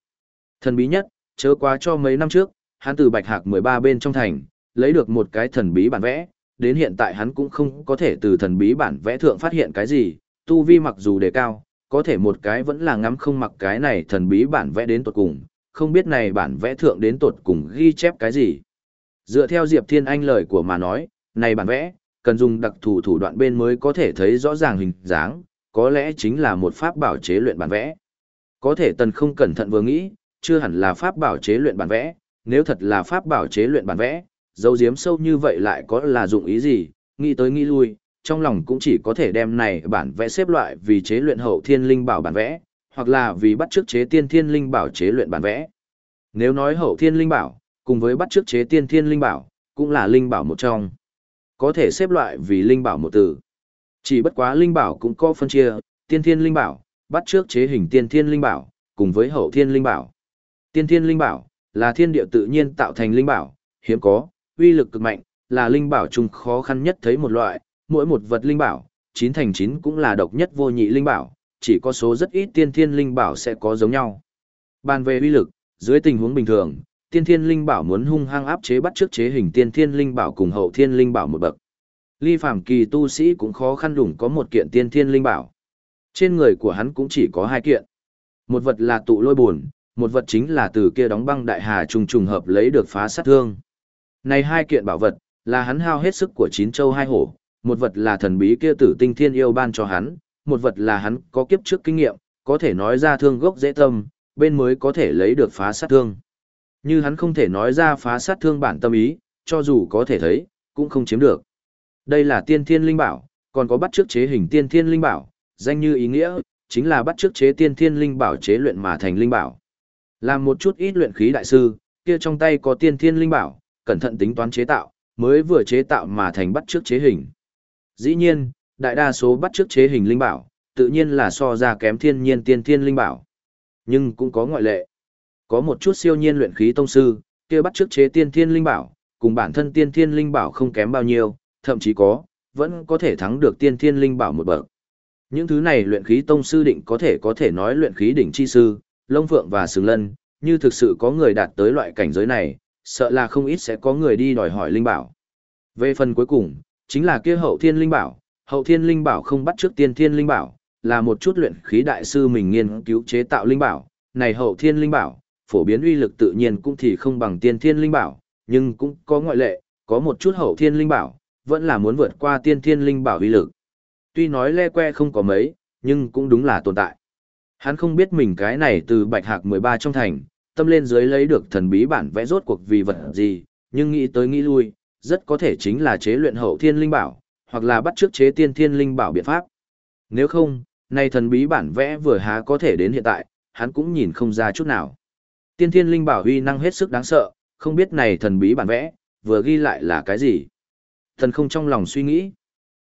Thần bí nhất, chớ quá cho mấy năm trước, hắn từ Bạch Hạc 13 bên trong thành, lấy được một cái thần bí bản vẽ, đến hiện tại hắn cũng không có thể từ thần bí bản vẽ thượng phát hiện cái gì, tu vi mặc dù đề cao, có thể một cái vẫn là ngắm không mặc cái này thần bí bản vẽ đến tột cùng, không biết này bản vẽ thượng đến tột cùng ghi chép cái gì. Dựa theo Diệp Thiên Anh lời của mà nói, này bản vẽ, cần dùng đặc thù thủ đoạn bên mới có thể thấy rõ ràng hình dáng, có lẽ chính là một pháp bảo chế luyện bản vẽ. Có thể tần không cẩn thận vừa nghĩ, chưa hẳn là pháp bảo chế luyện bản vẽ, nếu thật là pháp bảo chế luyện bản vẽ, dấu diếm sâu như vậy lại có là dụng ý gì, nghĩ tới nghĩ lui, trong lòng cũng chỉ có thể đem này bản vẽ xếp loại vì chế luyện hậu thiên linh bảo bản vẽ, hoặc là vì bắt trước chế tiên thiên linh bảo chế luyện bản vẽ. Nếu nói hậu thiên linh bảo, cùng với bắt trước chế tiên thiên linh bảo, cũng là linh bảo một trong. Có thể xếp loại vì linh bảo một từ. Chỉ bất quá linh bảo cũng có phân chia, tiên thiên linh bảo, bắt trước chế hình tiên thiên linh bảo, cùng với hậu thiên linh bảo. Tiên thiên linh bảo là thiên địa tự nhiên tạo thành linh bảo, hiếm có, uy lực cực mạnh, là linh bảo chung khó khăn nhất thấy một loại, mỗi một vật linh bảo, chín thành chín cũng là độc nhất vô nhị linh bảo, chỉ có số rất ít tiên thiên linh bảo sẽ có giống nhau. Bàn về uy lực, dưới tình huống bình thường, tiên thiên linh bảo muốn hung hăng áp chế bắt trước chế hình tiên thiên linh bảo cùng hậu thiên linh bảo một bậc. Ly phàm kỳ tu sĩ cũng khó khăn đủng có một kiện tiên thiên linh bảo. Trên người của hắn cũng chỉ có hai kiện. Một vật là tụ lôi buồn, một vật chính là từ kia đóng băng đại hà trùng trùng hợp lấy được phá sát thương. Này hai kiện bảo vật, là hắn hao hết sức của chín châu hai hổ, một vật là thần bí kia tử tinh thiên yêu ban cho hắn, một vật là hắn có kiếp trước kinh nghiệm, có thể nói ra thương gốc dễ tâm, bên mới có thể lấy được phá sát thương. Như hắn không thể nói ra phá sát thương bản tâm ý, cho dù có thể thấy, cũng không chiếm được. Đây là tiên thiên linh bảo, còn có bắt trước chế hình tiên thiên linh bảo, danh như ý nghĩa, chính là bắt trước chế tiên thiên linh bảo chế luyện mà thành linh bảo. Làm một chút ít luyện khí đại sư, kia trong tay có tiên thiên linh bảo, cẩn thận tính toán chế tạo, mới vừa chế tạo mà thành bắt trước chế hình. Dĩ nhiên, đại đa số bắt trước chế hình linh bảo, tự nhiên là so ra kém thiên nhiên tiên thiên linh bảo. Nhưng cũng có ngoại lệ. Có một chút siêu nhiên luyện khí tông sư, kia bắt trước chế tiên thiên linh bảo, cùng bản thân tiên thiên linh bảo không kém bao nhiêu, thậm chí có, vẫn có thể thắng được tiên thiên linh bảo một bậc. Những thứ này luyện khí tông sư định có thể có thể nói luyện khí đỉnh chi sư, lông phượng và sừng lân, như thực sự có người đạt tới loại cảnh giới này, sợ là không ít sẽ có người đi đòi hỏi linh bảo. Về phần cuối cùng, chính là kia hậu thiên linh bảo, hậu thiên linh bảo không bắt trước tiên thiên linh bảo, là một chút luyện khí đại sư mình nghiên cứu chế tạo linh bảo, này hậu thiên linh bảo, phổ biến uy lực tự nhiên cũng thì không bằng tiên thiên linh bảo, nhưng cũng có ngoại lệ, có một chút hậu thiên linh bảo, vẫn là muốn vượt qua tiên thiên linh bảo uy lực. Tuy nói le que không có mấy, nhưng cũng đúng là tồn tại. Hắn không biết mình cái này từ bạch hạc 13 trong thành, tâm lên dưới lấy được thần bí bản vẽ rốt cuộc vì vật gì, nhưng nghĩ tới nghĩ lui, rất có thể chính là chế luyện hậu thiên linh bảo, hoặc là bắt trước chế tiên thiên linh bảo biện pháp. Nếu không, nay thần bí bản vẽ vừa há có thể đến hiện tại, hắn cũng nhìn không ra chút nào. Tiên thiên linh bảo huy năng hết sức đáng sợ, không biết này thần bí bản vẽ, vừa ghi lại là cái gì. Thần không trong lòng suy nghĩ.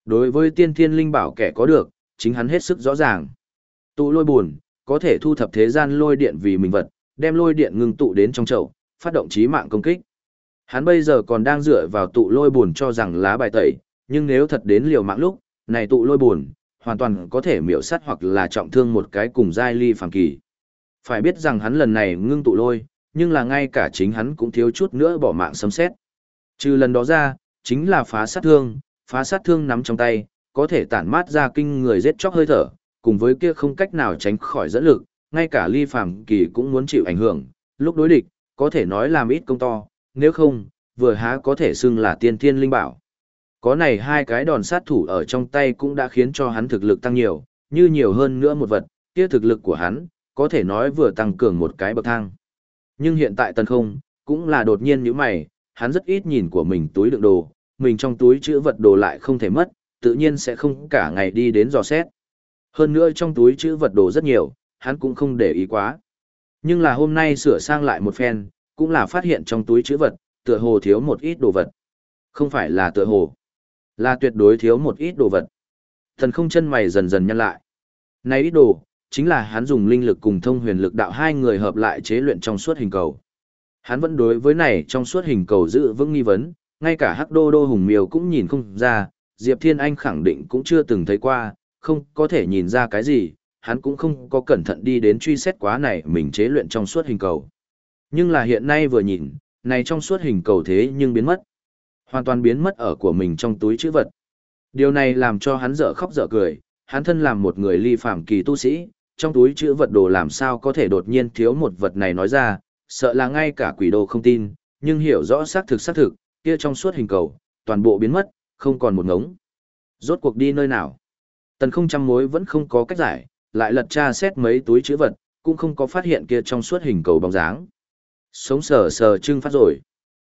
Đối với tiên thiên linh bảo kẻ có được, chính hắn hết sức rõ ràng. Tụ lôi buồn, có thể thu thập thế gian lôi điện vì mình vật, đem lôi điện ngưng tụ đến trong chậu, phát động chí mạng công kích. Hắn bây giờ còn đang dựa vào tụ lôi buồn cho rằng lá bài tẩy, nhưng nếu thật đến liều mạng lúc, này tụ lôi buồn, hoàn toàn có thể miểu sát hoặc là trọng thương một cái cùng giai ly phàm kỳ. Phải biết rằng hắn lần này ngưng tụ lôi, nhưng là ngay cả chính hắn cũng thiếu chút nữa bỏ mạng sấm xét. Trừ lần đó ra, chính là phá sát thương, phá sát thương nắm trong tay, có thể tản mát ra kinh người giết chóc hơi thở, cùng với kia không cách nào tránh khỏi dẫn lực, ngay cả ly phàm kỳ cũng muốn chịu ảnh hưởng, lúc đối địch, có thể nói làm ít công to, nếu không, vừa há có thể xưng là tiên thiên linh bảo. Có này hai cái đòn sát thủ ở trong tay cũng đã khiến cho hắn thực lực tăng nhiều, như nhiều hơn nữa một vật, kia thực lực của hắn, có thể nói vừa tăng cường một cái bậc thang. Nhưng hiện tại tần không, cũng là đột nhiên như mày, hắn rất ít nhìn của mình túi đựng đồ, mình trong túi chữ vật đồ lại không thể mất, tự nhiên sẽ không cả ngày đi đến dò xét. Hơn nữa trong túi chữ vật đồ rất nhiều, hắn cũng không để ý quá. Nhưng là hôm nay sửa sang lại một phen, cũng là phát hiện trong túi chữ vật, tựa hồ thiếu một ít đồ vật. Không phải là tựa hồ, là tuyệt đối thiếu một ít đồ vật. Thần không chân mày dần dần nhăn lại. Này ít đồ, chính là hắn dùng linh lực cùng thông huyền lực đạo hai người hợp lại chế luyện trong suốt hình cầu. Hắn vẫn đối với này trong suốt hình cầu giữ vững nghi vấn, ngay cả hắc đô đô hùng miêu cũng nhìn không ra, Diệp Thiên Anh khẳng định cũng chưa từng thấy qua, không có thể nhìn ra cái gì, hắn cũng không có cẩn thận đi đến truy xét quá này mình chế luyện trong suốt hình cầu. Nhưng là hiện nay vừa nhìn, này trong suốt hình cầu thế nhưng biến mất. Hoàn toàn biến mất ở của mình trong túi chữ vật. Điều này làm cho hắn dở khóc dở cười, hắn thân làm một người ly phạm kỳ tu sĩ, trong túi chữ vật đồ làm sao có thể đột nhiên thiếu một vật này nói ra, sợ là ngay cả quỷ đồ không tin, nhưng hiểu rõ xác thực xác thực, kia trong suốt hình cầu, toàn bộ biến mất, không còn một ngống. Rốt cuộc đi nơi nào? Tần không trăm mối vẫn không có cách giải, lại lật tra xét mấy túi chữ vật, cũng không có phát hiện kia trong suốt hình cầu bóng dáng. Sống sờ sờ trưng phát rồi.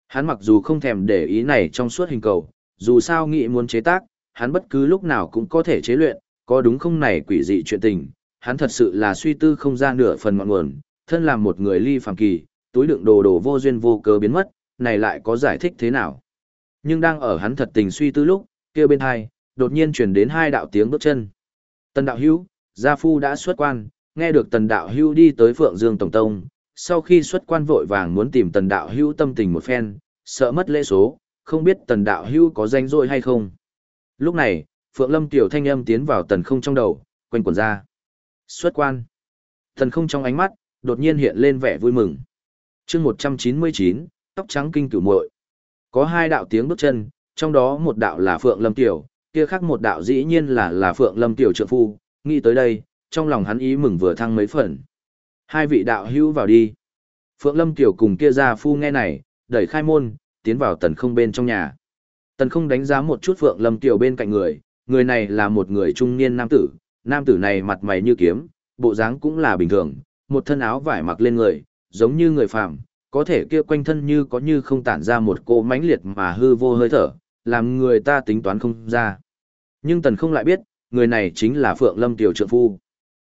Hắn mặc dù không thèm để ý này trong suốt hình cầu, dù sao nghĩ muốn chế tác, hắn bất cứ lúc nào cũng có thể chế luyện, có đúng không này quỷ dị chuyện tình, hắn thật sự là suy tư không ra nửa phần ngọn nguồn, thân làm một người ly phàm kỳ, túi đựng đồ đồ vô duyên vô cớ biến mất, này lại có giải thích thế nào. Nhưng đang ở hắn thật tình suy tư lúc, kia bên hai, đột nhiên truyền đến hai đạo tiếng bước chân. Tần đạo hữu, gia phu đã xuất quan, nghe được tần đạo hữu đi tới Phượng Dương Tổng Tông, sau khi xuất quan vội vàng muốn tìm tần đạo hữu tâm tình một phen, sợ mất lễ số, không biết tần đạo hữu có danh rồi hay không. Lúc này, Phượng Lâm tiểu thanh âm tiến vào tần không trong đầu, quanh quần ra. Xuất quan. Tần không trong ánh mắt, đột nhiên hiện lên vẻ vui mừng. chương 199, tóc trắng kinh cửu muội Có hai đạo tiếng bước chân, trong đó một đạo là Phượng Lâm tiểu, kia khác một đạo dĩ nhiên là là Phượng Lâm tiểu trượng phu, nghĩ tới đây, trong lòng hắn ý mừng vừa thăng mấy phần. Hai vị đạo hữu vào đi. Phượng Lâm tiểu cùng kia gia phu nghe này, đẩy khai môn, tiến vào tần không bên trong nhà. Tần không đánh giá một chút Phượng Lâm tiểu bên cạnh người, người này là một người trung niên nam tử, nam tử này mặt mày như kiếm, bộ dáng cũng là bình thường, một thân áo vải mặc lên người, giống như người phàm, có thể kia quanh thân như có như không tản ra một cô mãnh liệt mà hư vô hơi thở, làm người ta tính toán không ra. Nhưng tần không lại biết, người này chính là Phượng Lâm tiểu trượng phu.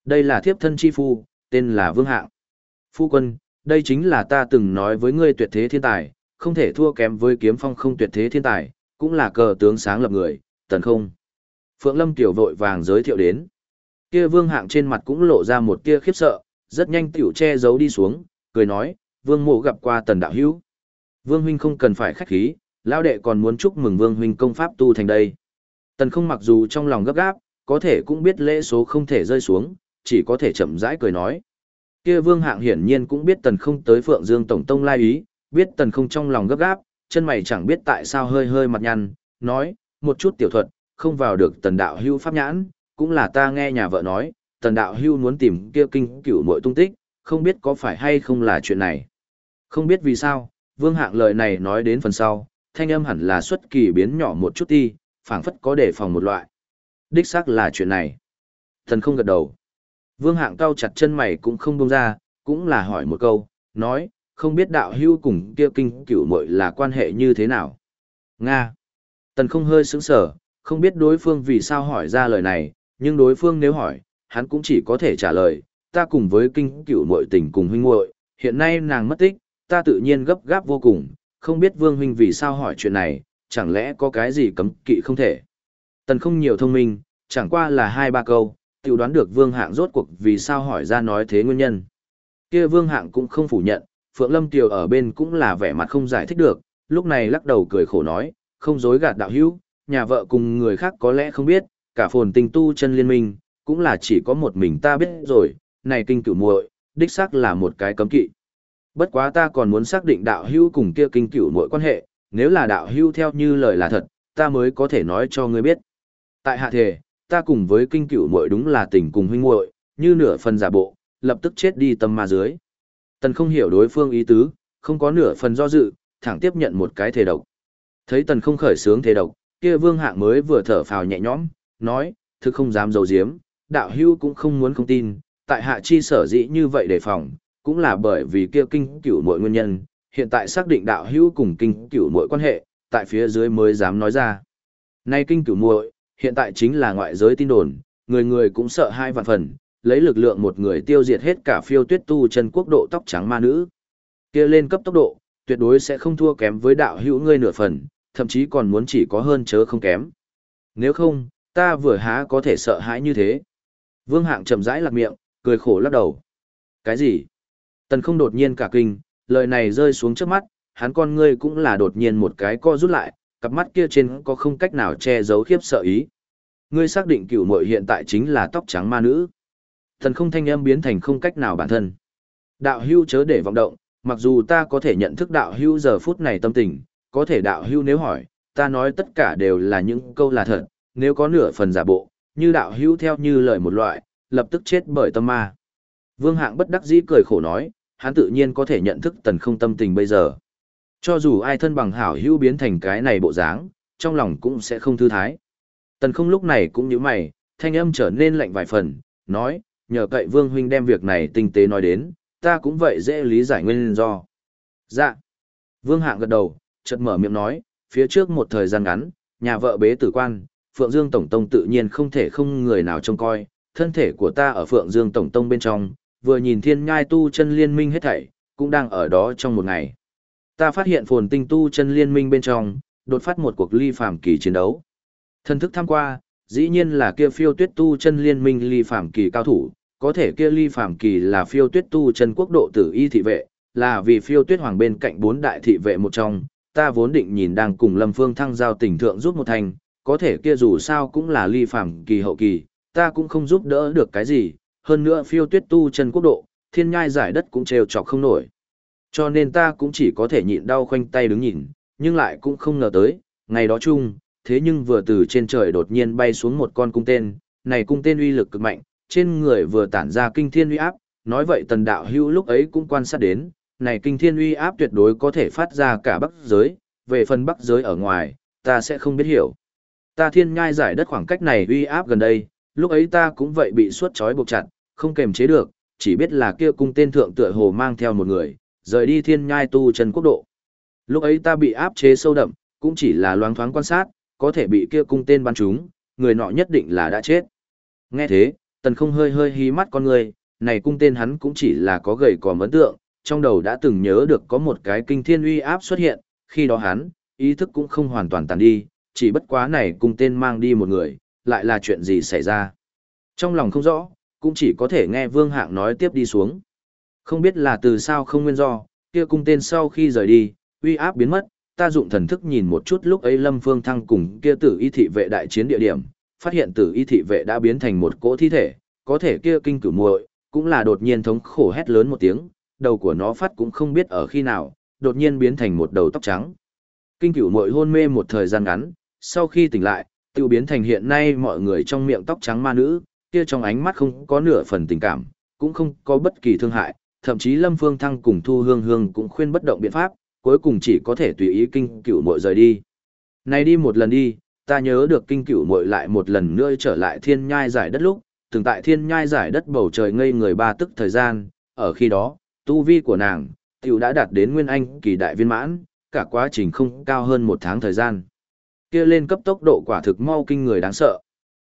Đây là thiếp thân chi phu, tên là Vương Hạng. Phu quân, đây chính là ta từng nói với ngươi tuyệt thế thiên tài, không thể thua kém với kiếm phong không tuyệt thế thiên tài, cũng là cờ tướng sáng lập người, tần không. Phượng Lâm tiểu vội vàng giới thiệu đến. Kia Vương Hạng trên mặt cũng lộ ra một tia khiếp sợ, rất nhanh tiểu che giấu đi xuống, cười nói, Vương Mộ gặp qua Tần đạo hữu. Vương huynh không cần phải khách khí, lão đệ còn muốn chúc mừng Vương huynh công pháp tu thành đây. Tần không mặc dù trong lòng gấp gáp, có thể cũng biết lễ số không thể rơi xuống, chỉ có thể chậm rãi cười nói. Kia Vương Hạng hiển nhiên cũng biết Tần không tới Phượng Dương tổng tông lai ý, biết Tần không trong lòng gấp gáp, chân mày chẳng biết tại sao hơi hơi mặt nhăn, nói, một chút tiểu thuật, không vào được Tần đạo hưu pháp nhãn, cũng là ta nghe nhà vợ nói, tần đạo hưu muốn tìm kia kinh cửu mội tung tích, không biết có phải hay không là chuyện này. Không biết vì sao, vương hạng lời này nói đến phần sau, thanh âm hẳn là xuất kỳ biến nhỏ một chút đi, phảng phất có đề phòng một loại. Đích xác là chuyện này. Thần không gật đầu. Vương hạng cao chặt chân mày cũng không buông ra, cũng là hỏi một câu, nói, không biết đạo hưu cùng kia kinh cửu mội là quan hệ như thế nào. Nga. Tần không hơi sững sở, không biết đối phương vì sao hỏi ra lời này, nhưng đối phương nếu hỏi, hắn cũng chỉ có thể trả lời, ta cùng với kinh cửu muội tình cùng huynh muội, hiện nay nàng mất tích, ta tự nhiên gấp gáp vô cùng, không biết vương huynh vì sao hỏi chuyện này, chẳng lẽ có cái gì cấm kỵ không thể. Tần không nhiều thông minh, chẳng qua là hai ba câu, tiểu đoán được vương hạng rốt cuộc vì sao hỏi ra nói thế nguyên nhân. Kia vương hạng cũng không phủ nhận, Phượng Lâm Tiều ở bên cũng là vẻ mặt không giải thích được, lúc này lắc đầu cười khổ nói, không dối gạt đạo hữu, nhà vợ cùng người khác có lẽ không biết, cả phồn tình tu chân liên minh, cũng là chỉ có một mình ta biết rồi, này kinh cửu muội, đích xác là một cái cấm kỵ. Bất quá ta còn muốn xác định đạo hưu cùng kia kinh cửu muội quan hệ, nếu là đạo hưu theo như lời là thật, ta mới có thể nói cho ngươi biết. Tại hạ thể, ta cùng với kinh cửu muội đúng là tình cùng huynh muội, như nửa phần giả bộ, lập tức chết đi tâm ma dưới. Tần không hiểu đối phương ý tứ, không có nửa phần do dự, thẳng tiếp nhận một cái thể độc. Thấy tần không khởi sướng thể độc, kia vương hạng mới vừa thở phào nhẹ nhõm, nói, thực không dám giấu giếm, đạo hưu cũng không muốn không tin, tại hạ chi sở dĩ như vậy đề phòng, cũng là bởi vì kia kinh cửu mọi nguyên nhân, hiện tại xác định đạo hữu cùng kinh cửu mọi quan hệ, tại phía dưới mới dám nói ra. Nay kinh cửu muội, hiện tại chính là ngoại giới tin đồn, người người cũng sợ hai vạn phần, lấy lực lượng một người tiêu diệt hết cả phiêu tuyết tu chân quốc độ tóc trắng ma nữ. Kia lên cấp tốc độ, tuyệt đối sẽ không thua kém với đạo hữu ngươi nửa phần, thậm chí còn muốn chỉ có hơn chớ không kém. Nếu không, ta vừa há có thể sợ hãi như thế. Vương hạng chậm rãi lạc miệng, cười khổ lắc đầu. Cái gì? Tần không đột nhiên cả kinh, lời này rơi xuống trước mắt, hắn con ngươi cũng là đột nhiên một cái co rút lại, cặp mắt kia trên có không cách nào che giấu khiếp sợ ý. Ngươi xác định cửu muội hiện tại chính là tóc trắng ma nữ. Tần không thanh âm biến thành không cách nào bản thân. Đạo hưu chớ để vọng động, mặc dù ta có thể nhận thức đạo hưu giờ phút này tâm tình, có thể đạo hưu nếu hỏi, ta nói tất cả đều là những câu là thật, nếu có nửa phần giả bộ, như đạo hưu theo như lời một loại, lập tức chết bởi tâm ma. Vương hạng bất đắc dĩ cười khổ nói, hắn tự nhiên có thể nhận thức tần không tâm tình bây giờ. Cho dù ai thân bằng hảo hữu biến thành cái này bộ dáng, trong lòng cũng sẽ không thư thái. Tần không lúc này cũng như mày, thanh âm trở nên lạnh vài phần, nói, nhờ cậy vương huynh đem việc này tinh tế nói đến, ta cũng vậy dễ lý giải nguyên do. Dạ. Vương hạng gật đầu, chợt mở miệng nói, phía trước một thời gian ngắn, nhà vợ bế tử quan, Phượng Dương Tổng Tông tự nhiên không thể không người nào trông coi, thân thể của ta ở Phượng Dương Tổng Tông bên trong, vừa nhìn thiên nhai tu chân liên minh hết thảy, cũng đang ở đó trong một ngày. Ta phát hiện phồn tinh tu chân liên minh bên trong, đột phát một cuộc ly phàm kỳ chiến đấu. Thân thức tham qua, dĩ nhiên là kia phiêu tuyết tu chân liên minh ly phàm kỳ cao thủ, có thể kia ly phàm kỳ là phiêu tuyết tu chân quốc độ tử y thị vệ, là vì phiêu tuyết hoàng bên cạnh bốn đại thị vệ một trong, ta vốn định nhìn đang cùng Lâm Phương thăng giao tình thượng giúp một thành, có thể kia dù sao cũng là ly phàm kỳ hậu kỳ, ta cũng không giúp đỡ được cái gì, hơn nữa phiêu tuyết tu chân quốc độ, thiên nhai giải đất cũng trêu chọc không nổi. Cho nên ta cũng chỉ có thể nhịn đau khoanh tay đứng nhìn, nhưng lại cũng không ngờ tới, ngày đó chung, thế nhưng vừa từ trên trời đột nhiên bay xuống một con cung tên, này cung tên uy lực cực mạnh, trên người vừa tản ra kinh thiên uy áp, nói vậy tần đạo hữu lúc ấy cũng quan sát đến, này kinh thiên uy áp tuyệt đối có thể phát ra cả bắc giới, về phần bắc giới ở ngoài, ta sẽ không biết hiểu. Ta thiên nhai giải đất khoảng cách này uy áp gần đây, lúc ấy ta cũng vậy bị suốt trói buộc chặt, không kềm chế được, chỉ biết là kia cung tên thượng tựa hồ mang theo một người, rời đi thiên nhai tu chân quốc độ. Lúc ấy ta bị áp chế sâu đậm, cũng chỉ là loáng thoáng quan sát, có thể bị kia cung tên bắn trúng, người nọ nhất định là đã chết. Nghe thế, tần không hơi hơi hí mắt con người, này cung tên hắn cũng chỉ là có gầy còm ấn tượng, trong đầu đã từng nhớ được có một cái kinh thiên uy áp xuất hiện, khi đó hắn, ý thức cũng không hoàn toàn tàn đi, chỉ bất quá này cung tên mang đi một người, lại là chuyện gì xảy ra. Trong lòng không rõ, cũng chỉ có thể nghe Vương Hạng nói tiếp đi xuống. Không biết là từ sao không nguyên do, kia cung tên sau khi rời đi, uy áp biến mất, ta dụng thần thức nhìn một chút lúc ấy Lâm Phương Thăng cùng kia tử y thị vệ đại chiến địa điểm, phát hiện tử y thị vệ đã biến thành một cỗ thi thể, có thể kia kinh cử muội cũng là đột nhiên thống khổ hét lớn một tiếng, đầu của nó phát cũng không biết ở khi nào, đột nhiên biến thành một đầu tóc trắng. Kinh cửu muội hôn mê một thời gian ngắn, sau khi tỉnh lại, tiêu biến thành hiện nay mọi người trong miệng tóc trắng ma nữ, kia trong ánh mắt không có nửa phần tình cảm, cũng không có bất kỳ thương hại, thậm chí Lâm Phương Thăng cùng Thu Hương Hương cũng khuyên bất động biện pháp, cuối cùng chỉ có thể tùy ý kinh cửu muội rời đi. Này đi một lần đi, ta nhớ được kinh cửu muội lại một lần nữa trở lại thiên nhai giải đất lúc, từng tại thiên nhai giải đất bầu trời ngây người ba tức thời gian, ở khi đó, tu vi của nàng, tiểu đã đạt đến nguyên anh kỳ đại viên mãn, cả quá trình không cao hơn một tháng thời gian. Kia lên cấp tốc độ quả thực mau kinh người đáng sợ.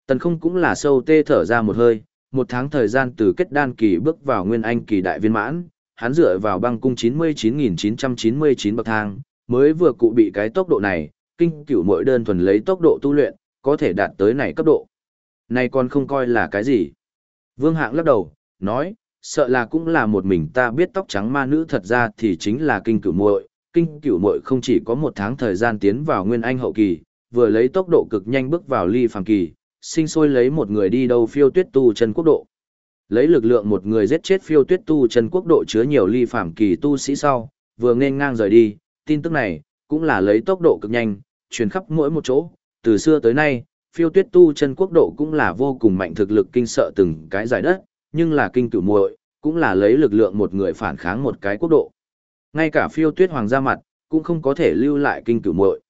Tần không cũng là sâu tê thở ra một hơi, một tháng thời gian từ kết đan kỳ bước vào nguyên anh kỳ đại viên mãn, hắn dựa vào băng cung 99.999 bậc thang, mới vừa cụ bị cái tốc độ này, kinh cửu mỗi đơn thuần lấy tốc độ tu luyện, có thể đạt tới này cấp độ. Này còn không coi là cái gì. Vương hạng lắc đầu, nói, sợ là cũng là một mình ta biết tóc trắng ma nữ thật ra thì chính là kinh cửu muội kinh cửu muội không chỉ có một tháng thời gian tiến vào nguyên anh hậu kỳ vừa lấy tốc độ cực nhanh bước vào ly phàm kỳ sinh sôi lấy một người đi đâu phiêu tuyết tu chân quốc độ lấy lực lượng một người giết chết phiêu tuyết tu chân quốc độ chứa nhiều ly phàm kỳ tu sĩ sau vừa nên ngang rời đi tin tức này cũng là lấy tốc độ cực nhanh truyền khắp mỗi một chỗ từ xưa tới nay phiêu tuyết tu chân quốc độ cũng là vô cùng mạnh thực lực kinh sợ từng cái giải đất nhưng là kinh cửu muội cũng là lấy lực lượng một người phản kháng một cái quốc độ. Ngay cả phiêu tuyết hoàng ra mặt, cũng không có thể lưu lại kinh cửu muội.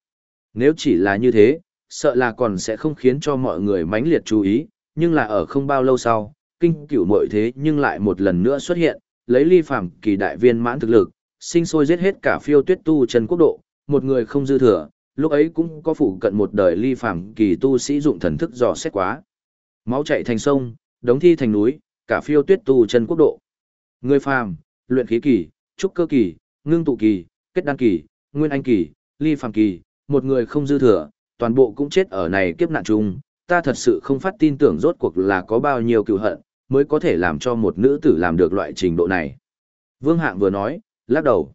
Nếu chỉ là như thế, sợ là còn sẽ không khiến cho mọi người mãnh liệt chú ý, nhưng là ở không bao lâu sau, kinh cửu muội thế nhưng lại một lần nữa xuất hiện, lấy ly phàm kỳ đại viên mãn thực lực, sinh sôi giết hết cả phiêu tuyết tu chân quốc độ, một người không dư thừa, lúc ấy cũng có phụ cận một đời ly phàm kỳ tu sĩ dụng thần thức dò xét quá. Máu chảy thành sông, đống thi thành núi, cả phiêu tuyết tu chân quốc độ. Người phàm, luyện khí kỳ, trúc cơ kỳ, ngưng tụ kỳ, kết đan kỳ, nguyên anh kỳ, ly phàm kỳ, một người không dư thừa, toàn bộ cũng chết ở này kiếp nạn chung, ta thật sự không phát tin tưởng rốt cuộc là có bao nhiêu cựu hận, mới có thể làm cho một nữ tử làm được loại trình độ này. Vương Hạng vừa nói, lắc đầu.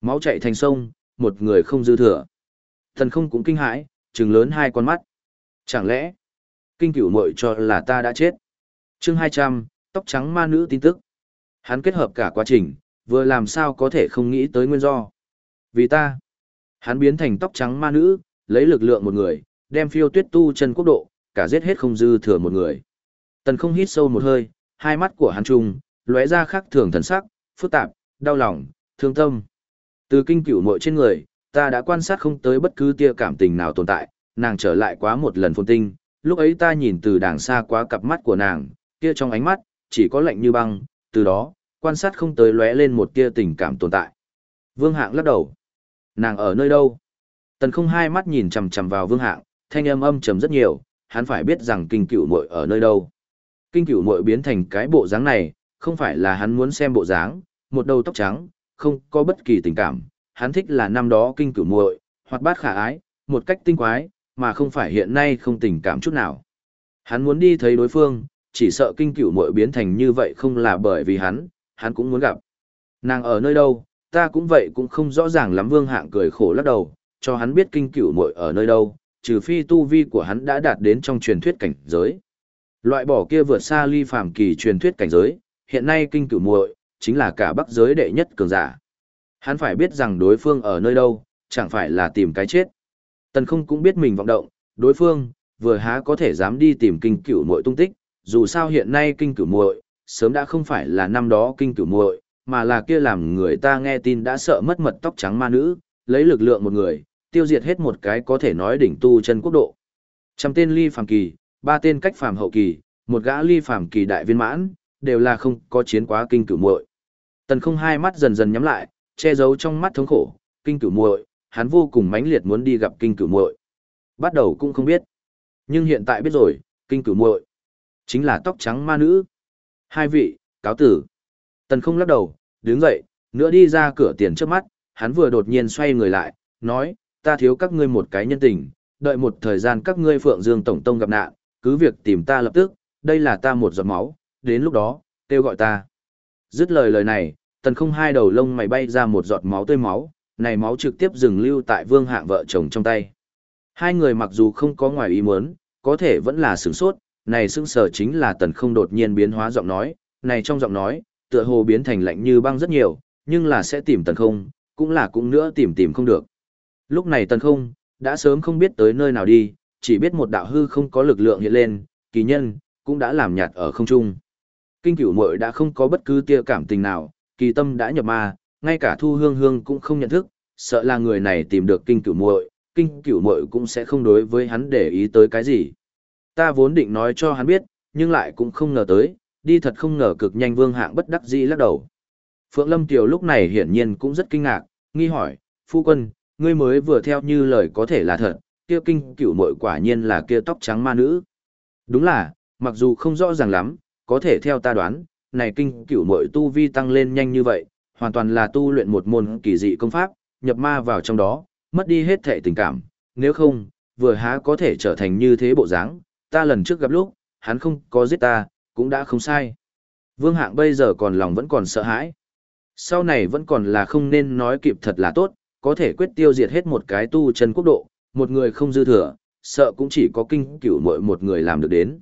Máu chạy thành sông, một người không dư thừa. Thần không cũng kinh hãi, trừng lớn hai con mắt. Chẳng lẽ, kinh cửu muội cho là ta đã chết? chương 200, tóc trắng ma nữ tin tức. Hắn kết hợp cả quá trình, vừa làm sao có thể không nghĩ tới nguyên do. Vì ta, Hắn biến thành tóc trắng ma nữ, lấy lực lượng một người, đem phiêu tuyết tu chân quốc độ, cả giết hết không dư thừa một người. Tần không hít sâu một hơi, hai mắt của hắn trung, lóe ra khác thường thần sắc, phức tạp, đau lòng, thương tâm. Từ kinh cửu muội trên người, ta đã quan sát không tới bất cứ tia cảm tình nào tồn tại, nàng trở lại quá một lần phồn tinh, lúc ấy ta nhìn từ đàng xa quá cặp mắt của nàng, kia trong ánh mắt, chỉ có lạnh như băng, từ đó, quan sát không tới lóe lên một tia tình cảm tồn tại. Vương Hạng lắc đầu. Nàng ở nơi đâu? Tần không hai mắt nhìn chằm chằm vào Vương Hạng, thanh âm âm trầm rất nhiều, hắn phải biết rằng kinh cửu muội ở nơi đâu. Kinh cửu muội biến thành cái bộ dáng này, không phải là hắn muốn xem bộ dáng, một đầu tóc trắng, không có bất kỳ tình cảm, hắn thích là năm đó kinh cửu muội, hoặc bát khả ái, một cách tinh quái, mà không phải hiện nay không tình cảm chút nào. Hắn muốn đi thấy đối phương, chỉ sợ kinh cửu muội biến thành như vậy không là bởi vì hắn, hắn cũng muốn gặp. Nàng ở nơi đâu, ta cũng vậy cũng không rõ ràng lắm vương hạng cười khổ lắc đầu, cho hắn biết kinh cửu muội ở nơi đâu, trừ phi tu vi của hắn đã đạt đến trong truyền thuyết cảnh giới. Loại bỏ kia vượt xa ly phàm kỳ truyền thuyết cảnh giới, hiện nay kinh cửu muội chính là cả bắc giới đệ nhất cường giả. Hắn phải biết rằng đối phương ở nơi đâu, chẳng phải là tìm cái chết. Tần không cũng biết mình vọng động, đối phương, vừa há có thể dám đi tìm kinh cửu muội tung tích, dù sao hiện nay kinh cửu muội sớm đã không phải là năm đó kinh cửu muội mà là kia làm người ta nghe tin đã sợ mất mật tóc trắng ma nữ, lấy lực lượng một người, tiêu diệt hết một cái có thể nói đỉnh tu chân quốc độ. Trăm tên ly phàm kỳ, ba tên cách phàm hậu kỳ, một gã ly phàm kỳ đại viên mãn, đều là không có chiến quá kinh cửu muội. Tần không hai mắt dần dần nhắm lại, che giấu trong mắt thống khổ, kinh cửu muội, hắn vô cùng mãnh liệt muốn đi gặp kinh cửu muội. Bắt đầu cũng không biết, nhưng hiện tại biết rồi, kinh cửu muội chính là tóc trắng ma nữ. Hai vị, cáo tử. Tần không lắc đầu, đứng dậy, nữa đi ra cửa tiền trước mắt, hắn vừa đột nhiên xoay người lại, nói, ta thiếu các ngươi một cái nhân tình, đợi một thời gian các ngươi Phượng Dương Tổng Tông gặp nạn, cứ việc tìm ta lập tức, đây là ta một giọt máu, đến lúc đó, kêu gọi ta. Dứt lời lời này, tần không hai đầu lông mày bay ra một giọt máu tươi máu, này máu trực tiếp dừng lưu tại vương hạng vợ chồng trong tay. Hai người mặc dù không có ngoài ý muốn, có thể vẫn là sửng sốt, này sững sờ chính là tần không đột nhiên biến hóa giọng nói, này trong giọng nói, tựa hồ biến thành lạnh như băng rất nhiều, nhưng là sẽ tìm tần không, cũng là cũng nữa tìm tìm không được. Lúc này tần không, đã sớm không biết tới nơi nào đi, chỉ biết một đạo hư không có lực lượng hiện lên, kỳ nhân, cũng đã làm nhạt ở không trung. Kinh cửu muội đã không có bất cứ tia cảm tình nào, kỳ tâm đã nhập ma, ngay cả thu hương hương cũng không nhận thức, sợ là người này tìm được kinh cửu muội, kinh cửu muội cũng sẽ không đối với hắn để ý tới cái gì. Ta vốn định nói cho hắn biết, nhưng lại cũng không ngờ tới, đi thật không ngờ cực nhanh vương hạng bất đắc dĩ lắc đầu. Phượng Lâm Tiểu lúc này hiển nhiên cũng rất kinh ngạc, nghi hỏi, phu quân, ngươi mới vừa theo như lời có thể là thật, kia kinh cửu muội quả nhiên là kia tóc trắng ma nữ. Đúng là, mặc dù không rõ ràng lắm, có thể theo ta đoán, này kinh cửu muội tu vi tăng lên nhanh như vậy, hoàn toàn là tu luyện một môn kỳ dị công pháp, nhập ma vào trong đó, mất đi hết thể tình cảm, nếu không, vừa há có thể trở thành như thế bộ dáng, ta lần trước gặp lúc, hắn không có giết ta, cũng đã không sai. Vương hạng bây giờ còn lòng vẫn còn sợ hãi. Sau này vẫn còn là không nên nói kịp thật là tốt, có thể quyết tiêu diệt hết một cái tu chân quốc độ, một người không dư thừa, sợ cũng chỉ có kinh cửu mỗi một người làm được đến.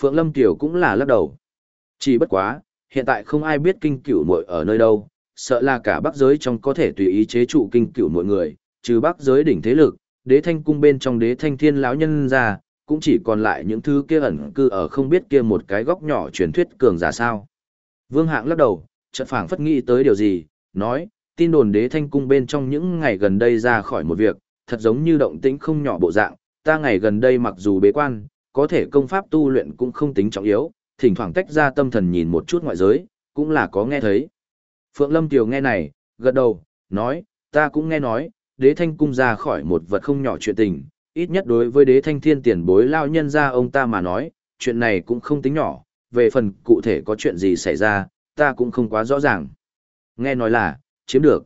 Phượng Lâm Tiểu cũng là lắc đầu. Chỉ bất quá, hiện tại không ai biết kinh cửu mỗi ở nơi đâu, sợ là cả bắc giới trong có thể tùy ý chế trụ kinh cửu mỗi người, trừ bắc giới đỉnh thế lực, đế thanh cung bên trong đế thanh thiên lão nhân ra, cũng chỉ còn lại những thứ kia ẩn cư ở không biết kia một cái góc nhỏ truyền thuyết cường giả sao. Vương Hạng lắc đầu, chợt phảng phất nghĩ tới điều gì, nói, tin đồn đế thanh cung bên trong những ngày gần đây ra khỏi một việc, thật giống như động tĩnh không nhỏ bộ dạng, ta ngày gần đây mặc dù bế quan, có thể công pháp tu luyện cũng không tính trọng yếu, thỉnh thoảng tách ra tâm thần nhìn một chút ngoại giới, cũng là có nghe thấy. Phượng Lâm Tiều nghe này, gật đầu, nói, ta cũng nghe nói, đế thanh cung ra khỏi một vật không nhỏ chuyện tình, ít nhất đối với đế thanh thiên tiền bối lao nhân ra ông ta mà nói, chuyện này cũng không tính nhỏ, về phần cụ thể có chuyện gì xảy ra, ta cũng không quá rõ ràng. Nghe nói là, chiếm được.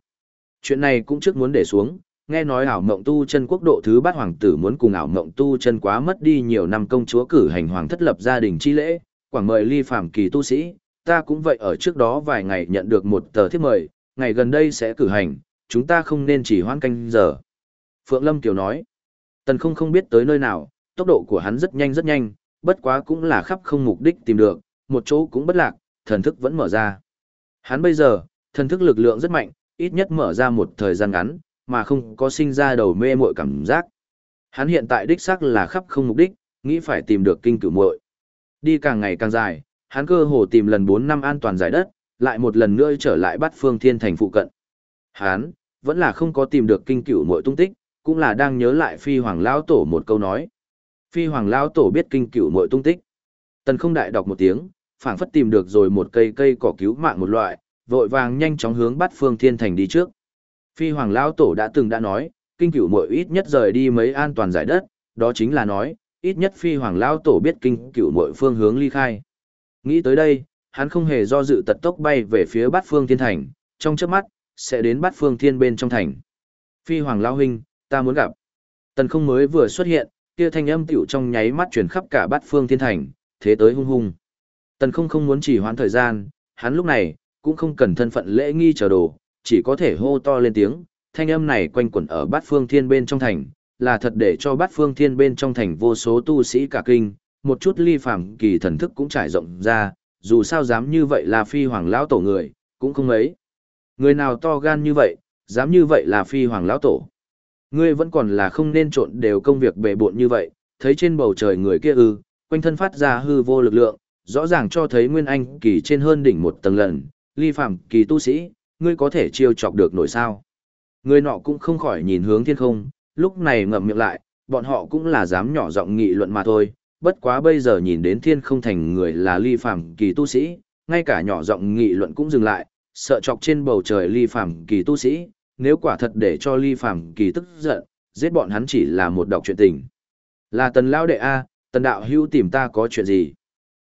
Chuyện này cũng trước muốn để xuống, nghe nói ảo mộng tu chân quốc độ thứ bát hoàng tử muốn cùng ảo mộng tu chân quá mất đi nhiều năm công chúa cử hành hoàng thất lập gia đình chi lễ, quảng mời ly phàm kỳ tu sĩ, ta cũng vậy ở trước đó vài ngày nhận được một tờ thiếp mời, ngày gần đây sẽ cử hành, chúng ta không nên chỉ hoãn canh giờ. Phượng Lâm Kiều nói, tần không không biết tới nơi nào, tốc độ của hắn rất nhanh rất nhanh, bất quá cũng là khắp không mục đích tìm được, một chỗ cũng bất lạc, thần thức vẫn mở ra. Hắn bây giờ, thần thức lực lượng rất mạnh, ít nhất mở ra một thời gian ngắn, mà không có sinh ra đầu mê muội cảm giác. Hắn hiện tại đích xác là khắp không mục đích, nghĩ phải tìm được kinh cửu muội. Đi càng ngày càng dài, hắn cơ hồ tìm lần 4 năm an toàn giải đất, lại một lần nữa trở lại bắt phương thiên thành phụ cận. Hắn, vẫn là không có tìm được kinh cửu muội tung tích, cũng là đang nhớ lại phi hoàng lão tổ một câu nói. Phi hoàng lão tổ biết kinh cửu muội tung tích. Tần không đại đọc một tiếng, phảng phất tìm được rồi một cây cây cỏ cứu mạng một loại, vội vàng nhanh chóng hướng bắt phương thiên thành đi trước. Phi hoàng lão tổ đã từng đã nói, kinh cửu muội ít nhất rời đi mấy an toàn giải đất, đó chính là nói, ít nhất phi hoàng lão tổ biết kinh cửu muội phương hướng ly khai. Nghĩ tới đây, hắn không hề do dự tật tốc bay về phía bát phương thiên thành, trong chớp mắt, sẽ đến bát phương thiên bên trong thành. Phi hoàng lão huynh, ta muốn gặp. Tần không mới vừa xuất hiện, kia thanh âm tiểu trong nháy mắt chuyển khắp cả bát phương thiên thành, thế tới hung hung. Tần không không muốn chỉ hoãn thời gian, hắn lúc này, cũng không cần thân phận lễ nghi chờ đồ, chỉ có thể hô to lên tiếng, thanh âm này quanh quẩn ở bát phương thiên bên trong thành, là thật để cho bát phương thiên bên trong thành vô số tu sĩ cả kinh, một chút ly phàm kỳ thần thức cũng trải rộng ra, dù sao dám như vậy là phi hoàng lão tổ người, cũng không ấy. Người nào to gan như vậy, dám như vậy là phi hoàng lão tổ. Ngươi vẫn còn là không nên trộn đều công việc bề bộn như vậy, thấy trên bầu trời người kia ư, quanh thân phát ra hư vô lực lượng, rõ ràng cho thấy nguyên anh kỳ trên hơn đỉnh một tầng lần, ly phạm kỳ tu sĩ, ngươi có thể chiêu chọc được nổi sao. Người nọ cũng không khỏi nhìn hướng thiên không, lúc này ngậm miệng lại, bọn họ cũng là dám nhỏ giọng nghị luận mà thôi, bất quá bây giờ nhìn đến thiên không thành người là ly phạm kỳ tu sĩ, ngay cả nhỏ giọng nghị luận cũng dừng lại, sợ chọc trên bầu trời ly phạm kỳ tu sĩ, nếu quả thật để cho ly phàm kỳ tức giận, giết bọn hắn chỉ là một đọc chuyện tình. Là tần lao đệ A, tần đạo hưu tìm ta có chuyện gì?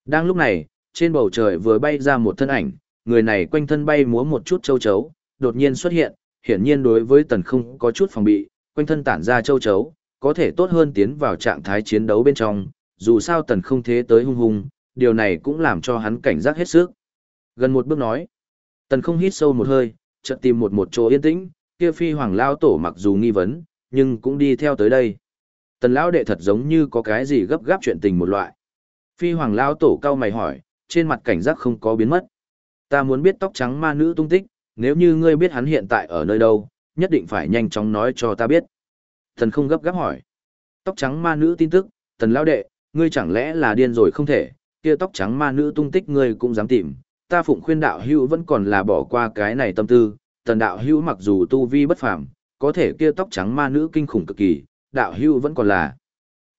Đang lúc này, trên bầu trời vừa bay ra một thân ảnh, người này quanh thân bay múa một chút châu chấu, đột nhiên xuất hiện, hiển nhiên đối với tần không có chút phòng bị, quanh thân tản ra châu chấu, có thể tốt hơn tiến vào trạng thái chiến đấu bên trong, dù sao tần không thế tới hung hung, điều này cũng làm cho hắn cảnh giác hết sức. Gần một bước nói, tần không hít sâu một hơi, chợt tìm một một chỗ yên tĩnh, kia phi hoàng lao tổ mặc dù nghi vấn, nhưng cũng đi theo tới đây. Tần lão đệ thật giống như có cái gì gấp gáp chuyện tình một loại. Phi hoàng lao tổ cao mày hỏi, trên mặt cảnh giác không có biến mất. Ta muốn biết tóc trắng ma nữ tung tích, nếu như ngươi biết hắn hiện tại ở nơi đâu, nhất định phải nhanh chóng nói cho ta biết. Thần không gấp gáp hỏi. Tóc trắng ma nữ tin tức, tần lão đệ, ngươi chẳng lẽ là điên rồi không thể, kia tóc trắng ma nữ tung tích ngươi cũng dám tìm. Ta phụng khuyên đạo hữu vẫn còn là bỏ qua cái này tâm tư, tần đạo hữu mặc dù tu vi bất phàm, có thể kia tóc trắng ma nữ kinh khủng cực kỳ, đạo hữu vẫn còn là.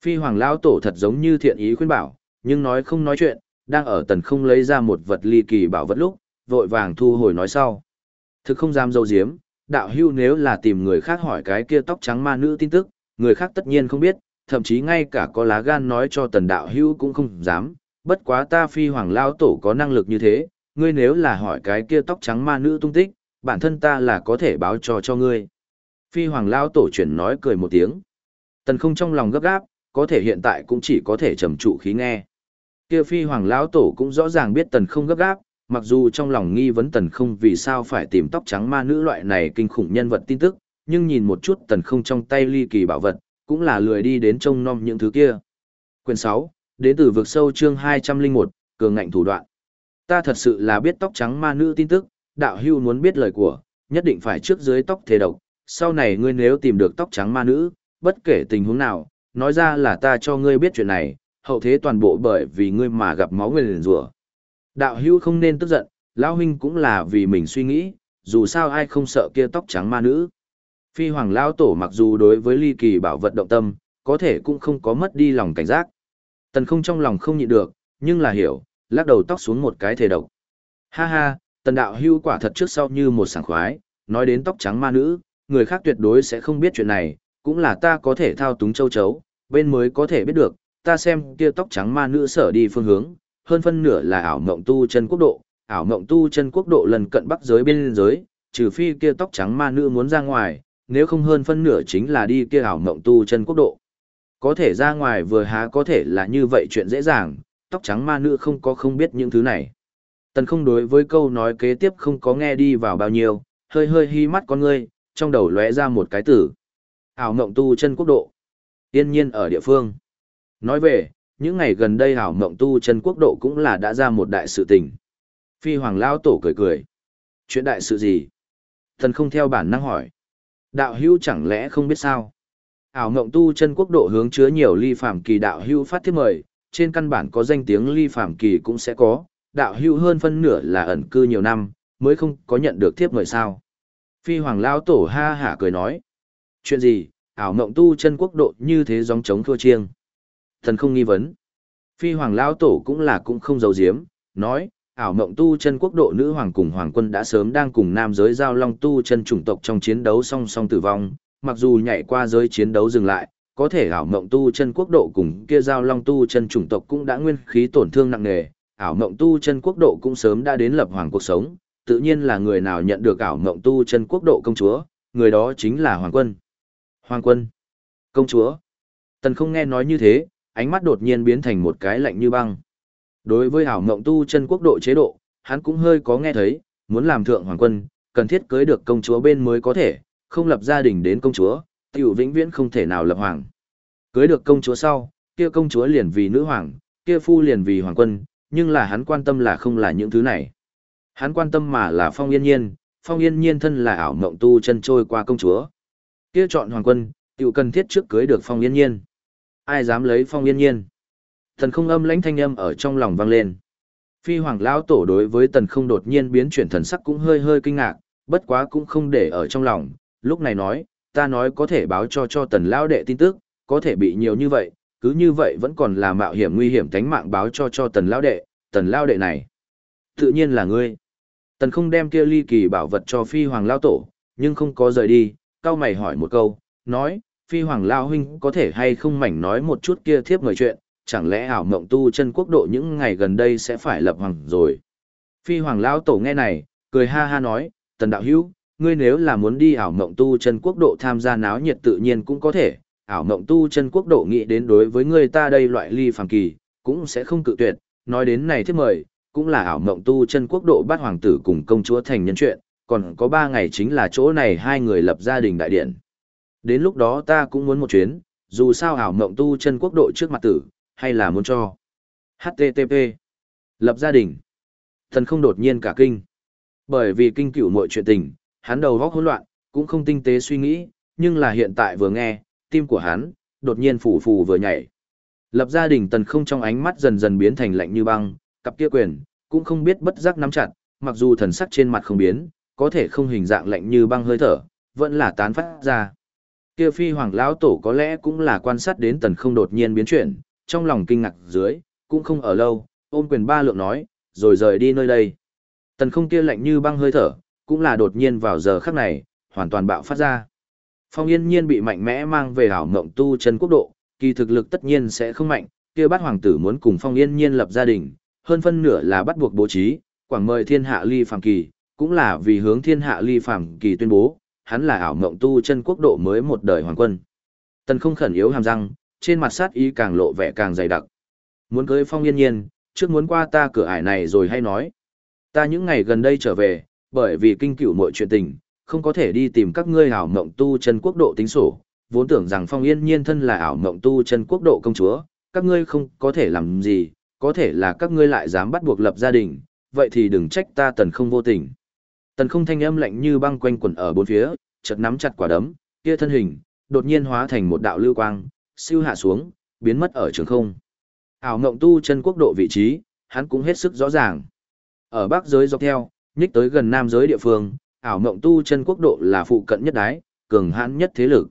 Phi hoàng lão tổ thật giống như thiện ý khuyên bảo, nhưng nói không nói chuyện, đang ở tần không lấy ra một vật ly kỳ bảo vật lúc, vội vàng thu hồi nói sau. Thực không dám dâu diếm, đạo hưu nếu là tìm người khác hỏi cái kia tóc trắng ma nữ tin tức, người khác tất nhiên không biết, thậm chí ngay cả có lá gan nói cho tần đạo hưu cũng không dám, bất quá ta phi hoàng lao tổ có năng lực như thế, ngươi nếu là hỏi cái kia tóc trắng ma nữ tung tích, bản thân ta là có thể báo cho cho ngươi. Phi hoàng lao tổ chuyển nói cười một tiếng. Tần không trong lòng gấp gáp, có thể hiện tại cũng chỉ có thể trầm trụ khí nghe. Kia phi hoàng lão tổ cũng rõ ràng biết tần không gấp gáp, mặc dù trong lòng nghi vấn tần không vì sao phải tìm tóc trắng ma nữ loại này kinh khủng nhân vật tin tức, nhưng nhìn một chút tần không trong tay ly kỳ bảo vật, cũng là lười đi đến trông nom những thứ kia. Quyền 6, đến từ vực sâu chương 201, cường ngạnh thủ đoạn. Ta thật sự là biết tóc trắng ma nữ tin tức, đạo hưu muốn biết lời của, nhất định phải trước dưới tóc thế độc, sau này ngươi nếu tìm được tóc trắng ma nữ, bất kể tình huống nào, nói ra là ta cho ngươi biết chuyện này, hậu thế toàn bộ bởi vì ngươi mà gặp máu người liền rủa. Đạo hưu không nên tức giận, lão huynh cũng là vì mình suy nghĩ, dù sao ai không sợ kia tóc trắng ma nữ. Phi hoàng lão tổ mặc dù đối với ly kỳ bảo vật động tâm, có thể cũng không có mất đi lòng cảnh giác. Tần không trong lòng không nhịn được, nhưng là hiểu, lắc đầu tóc xuống một cái thể độc. Ha ha, tần đạo hưu quả thật trước sau như một sảng khoái, nói đến tóc trắng ma nữ, người khác tuyệt đối sẽ không biết chuyện này, cũng là ta có thể thao túng châu chấu, bên mới có thể biết được, ta xem kia tóc trắng ma nữ sở đi phương hướng, hơn phân nửa là ảo mộng tu chân quốc độ, ảo mộng tu chân quốc độ lần cận bắc giới bên giới, trừ phi kia tóc trắng ma nữ muốn ra ngoài, nếu không hơn phân nửa chính là đi kia ảo mộng tu chân quốc độ. Có thể ra ngoài vừa há có thể là như vậy chuyện dễ dàng, tóc trắng ma nữ không có không biết những thứ này. Tần không đối với câu nói kế tiếp không có nghe đi vào bao nhiêu, hơi hơi hi mắt con ngươi, trong đầu lóe ra một cái tử. Ảo mộng tu chân quốc độ. Tiên nhiên ở địa phương. Nói về, những ngày gần đây ảo mộng tu chân quốc độ cũng là đã ra một đại sự tình. Phi hoàng lao tổ cười cười. Chuyện đại sự gì? Thần không theo bản năng hỏi. Đạo hữu chẳng lẽ không biết sao? Ảo mộng Tu chân quốc độ hướng chứa nhiều ly phàm kỳ đạo hữu phát thiết mời, trên căn bản có danh tiếng ly phàm kỳ cũng sẽ có, đạo hữu hơn phân nửa là ẩn cư nhiều năm, mới không có nhận được thiếp mời sao. Phi Hoàng Lao Tổ ha hả cười nói. Chuyện gì, ảo mộng tu chân quốc độ như thế gióng trống thua chiêng. Thần không nghi vấn. Phi Hoàng Lao Tổ cũng là cũng không giấu giếm, nói, ảo mộng tu chân quốc độ nữ hoàng cùng hoàng quân đã sớm đang cùng nam giới giao long tu chân chủng tộc trong chiến đấu song song tử vong, mặc dù nhảy qua giới chiến đấu dừng lại, có thể ảo mộng tu chân quốc độ cùng kia giao long tu chân chủng tộc cũng đã nguyên khí tổn thương nặng nề, ảo mộng tu chân quốc độ cũng sớm đã đến lập hoàng cuộc sống, tự nhiên là người nào nhận được ảo mộng tu chân quốc độ công chúa, người đó chính là hoàng quân. Hoàng quân, công chúa. Tần không nghe nói như thế, ánh mắt đột nhiên biến thành một cái lạnh như băng. Đối với ảo mộng tu chân quốc độ chế độ, hắn cũng hơi có nghe thấy, muốn làm thượng hoàng quân, cần thiết cưới được công chúa bên mới có thể, không lập gia đình đến công chúa, tiểu vĩnh viễn không thể nào lập hoàng. Cưới được công chúa sau, kia công chúa liền vì nữ hoàng, kia phu liền vì hoàng quân, nhưng là hắn quan tâm là không là những thứ này. Hắn quan tâm mà là phong yên nhiên, phong yên nhiên thân là ảo mộng tu chân trôi qua công chúa. Kia chọn hoàng quân, tiểu cần thiết trước cưới được phong yên nhiên. Ai dám lấy phong yên nhiên? Thần không âm lãnh thanh âm ở trong lòng vang lên. Phi hoàng lão tổ đối với tần không đột nhiên biến chuyển thần sắc cũng hơi hơi kinh ngạc, bất quá cũng không để ở trong lòng, lúc này nói, ta nói có thể báo cho cho tần lão đệ tin tức, có thể bị nhiều như vậy, cứ như vậy vẫn còn là mạo hiểm nguy hiểm tánh mạng báo cho cho tần lão đệ, tần lão đệ này. Tự nhiên là ngươi. Tần không đem kia ly kỳ bảo vật cho phi hoàng lão tổ, nhưng không có rời đi, cao mày hỏi một câu, nói, phi hoàng lão huynh có thể hay không mảnh nói một chút kia thiếp người chuyện, chẳng lẽ ảo mộng tu chân quốc độ những ngày gần đây sẽ phải lập hoàng rồi. Phi hoàng lão tổ nghe này, cười ha ha nói, tần đạo hữu, ngươi nếu là muốn đi ảo mộng tu chân quốc độ tham gia náo nhiệt tự nhiên cũng có thể, ảo mộng tu chân quốc độ nghĩ đến đối với người ta đây loại ly phàm kỳ, cũng sẽ không cự tuyệt, nói đến này thiết mời, cũng là ảo mộng tu chân quốc độ bắt hoàng tử cùng công chúa thành nhân chuyện, còn có ba ngày chính là chỗ này hai người lập gia đình đại điện. Đến lúc đó ta cũng muốn một chuyến, dù sao ảo mộng tu chân quốc độ trước mặt tử, hay là muốn cho. HTTP. Lập gia đình. Thần không đột nhiên cả kinh. Bởi vì kinh cửu mọi chuyện tình, hắn đầu góc hỗn loạn, cũng không tinh tế suy nghĩ, nhưng là hiện tại vừa nghe, tim của hắn, đột nhiên phủ phù vừa nhảy. Lập gia đình tần không trong ánh mắt dần dần biến thành lạnh như băng, cặp kia quyền, cũng không biết bất giác nắm chặt, mặc dù thần sắc trên mặt không biến, có thể không hình dạng lạnh như băng hơi thở, vẫn là tán phát ra. Kia phi hoàng lão tổ có lẽ cũng là quan sát đến tần không đột nhiên biến chuyển, trong lòng kinh ngạc dưới, cũng không ở lâu, ôm quyền ba lượng nói, rồi rời đi nơi đây. Tần không kia lạnh như băng hơi thở, cũng là đột nhiên vào giờ khắc này, hoàn toàn bạo phát ra. Phong yên nhiên bị mạnh mẽ mang về hảo mộng tu chân quốc độ, kỳ thực lực tất nhiên sẽ không mạnh, kia bát hoàng tử muốn cùng phong yên nhiên lập gia đình, hơn phân nửa là bắt buộc bố trí, quảng mời thiên hạ ly phàm kỳ, cũng là vì hướng thiên hạ ly phàm kỳ tuyên bố, hắn là ảo mộng tu chân quốc độ mới một đời hoàng quân. Tần không khẩn yếu hàm răng, trên mặt sát ý càng lộ vẻ càng dày đặc. Muốn cưới phong yên nhiên, trước muốn qua ta cửa ải này rồi hay nói. Ta những ngày gần đây trở về, bởi vì kinh cửu mọi chuyện tình, không có thể đi tìm các ngươi ảo mộng tu chân quốc độ tính sổ, vốn tưởng rằng phong yên nhiên thân là ảo mộng tu chân quốc độ công chúa, các ngươi không có thể làm gì, có thể là các ngươi lại dám bắt buộc lập gia đình, vậy thì đừng trách ta tần không vô tình. Tần không thanh âm lạnh như băng quanh quẩn ở bốn phía, chợt nắm chặt quả đấm, kia thân hình, đột nhiên hóa thành một đạo lưu quang, siêu hạ xuống, biến mất ở trường không. Ảo mộng tu chân quốc độ vị trí, hắn cũng hết sức rõ ràng. Ở bắc giới dọc theo, nhích tới gần nam giới địa phương, ảo mộng tu chân quốc độ là phụ cận nhất đái, cường hãn nhất thế lực.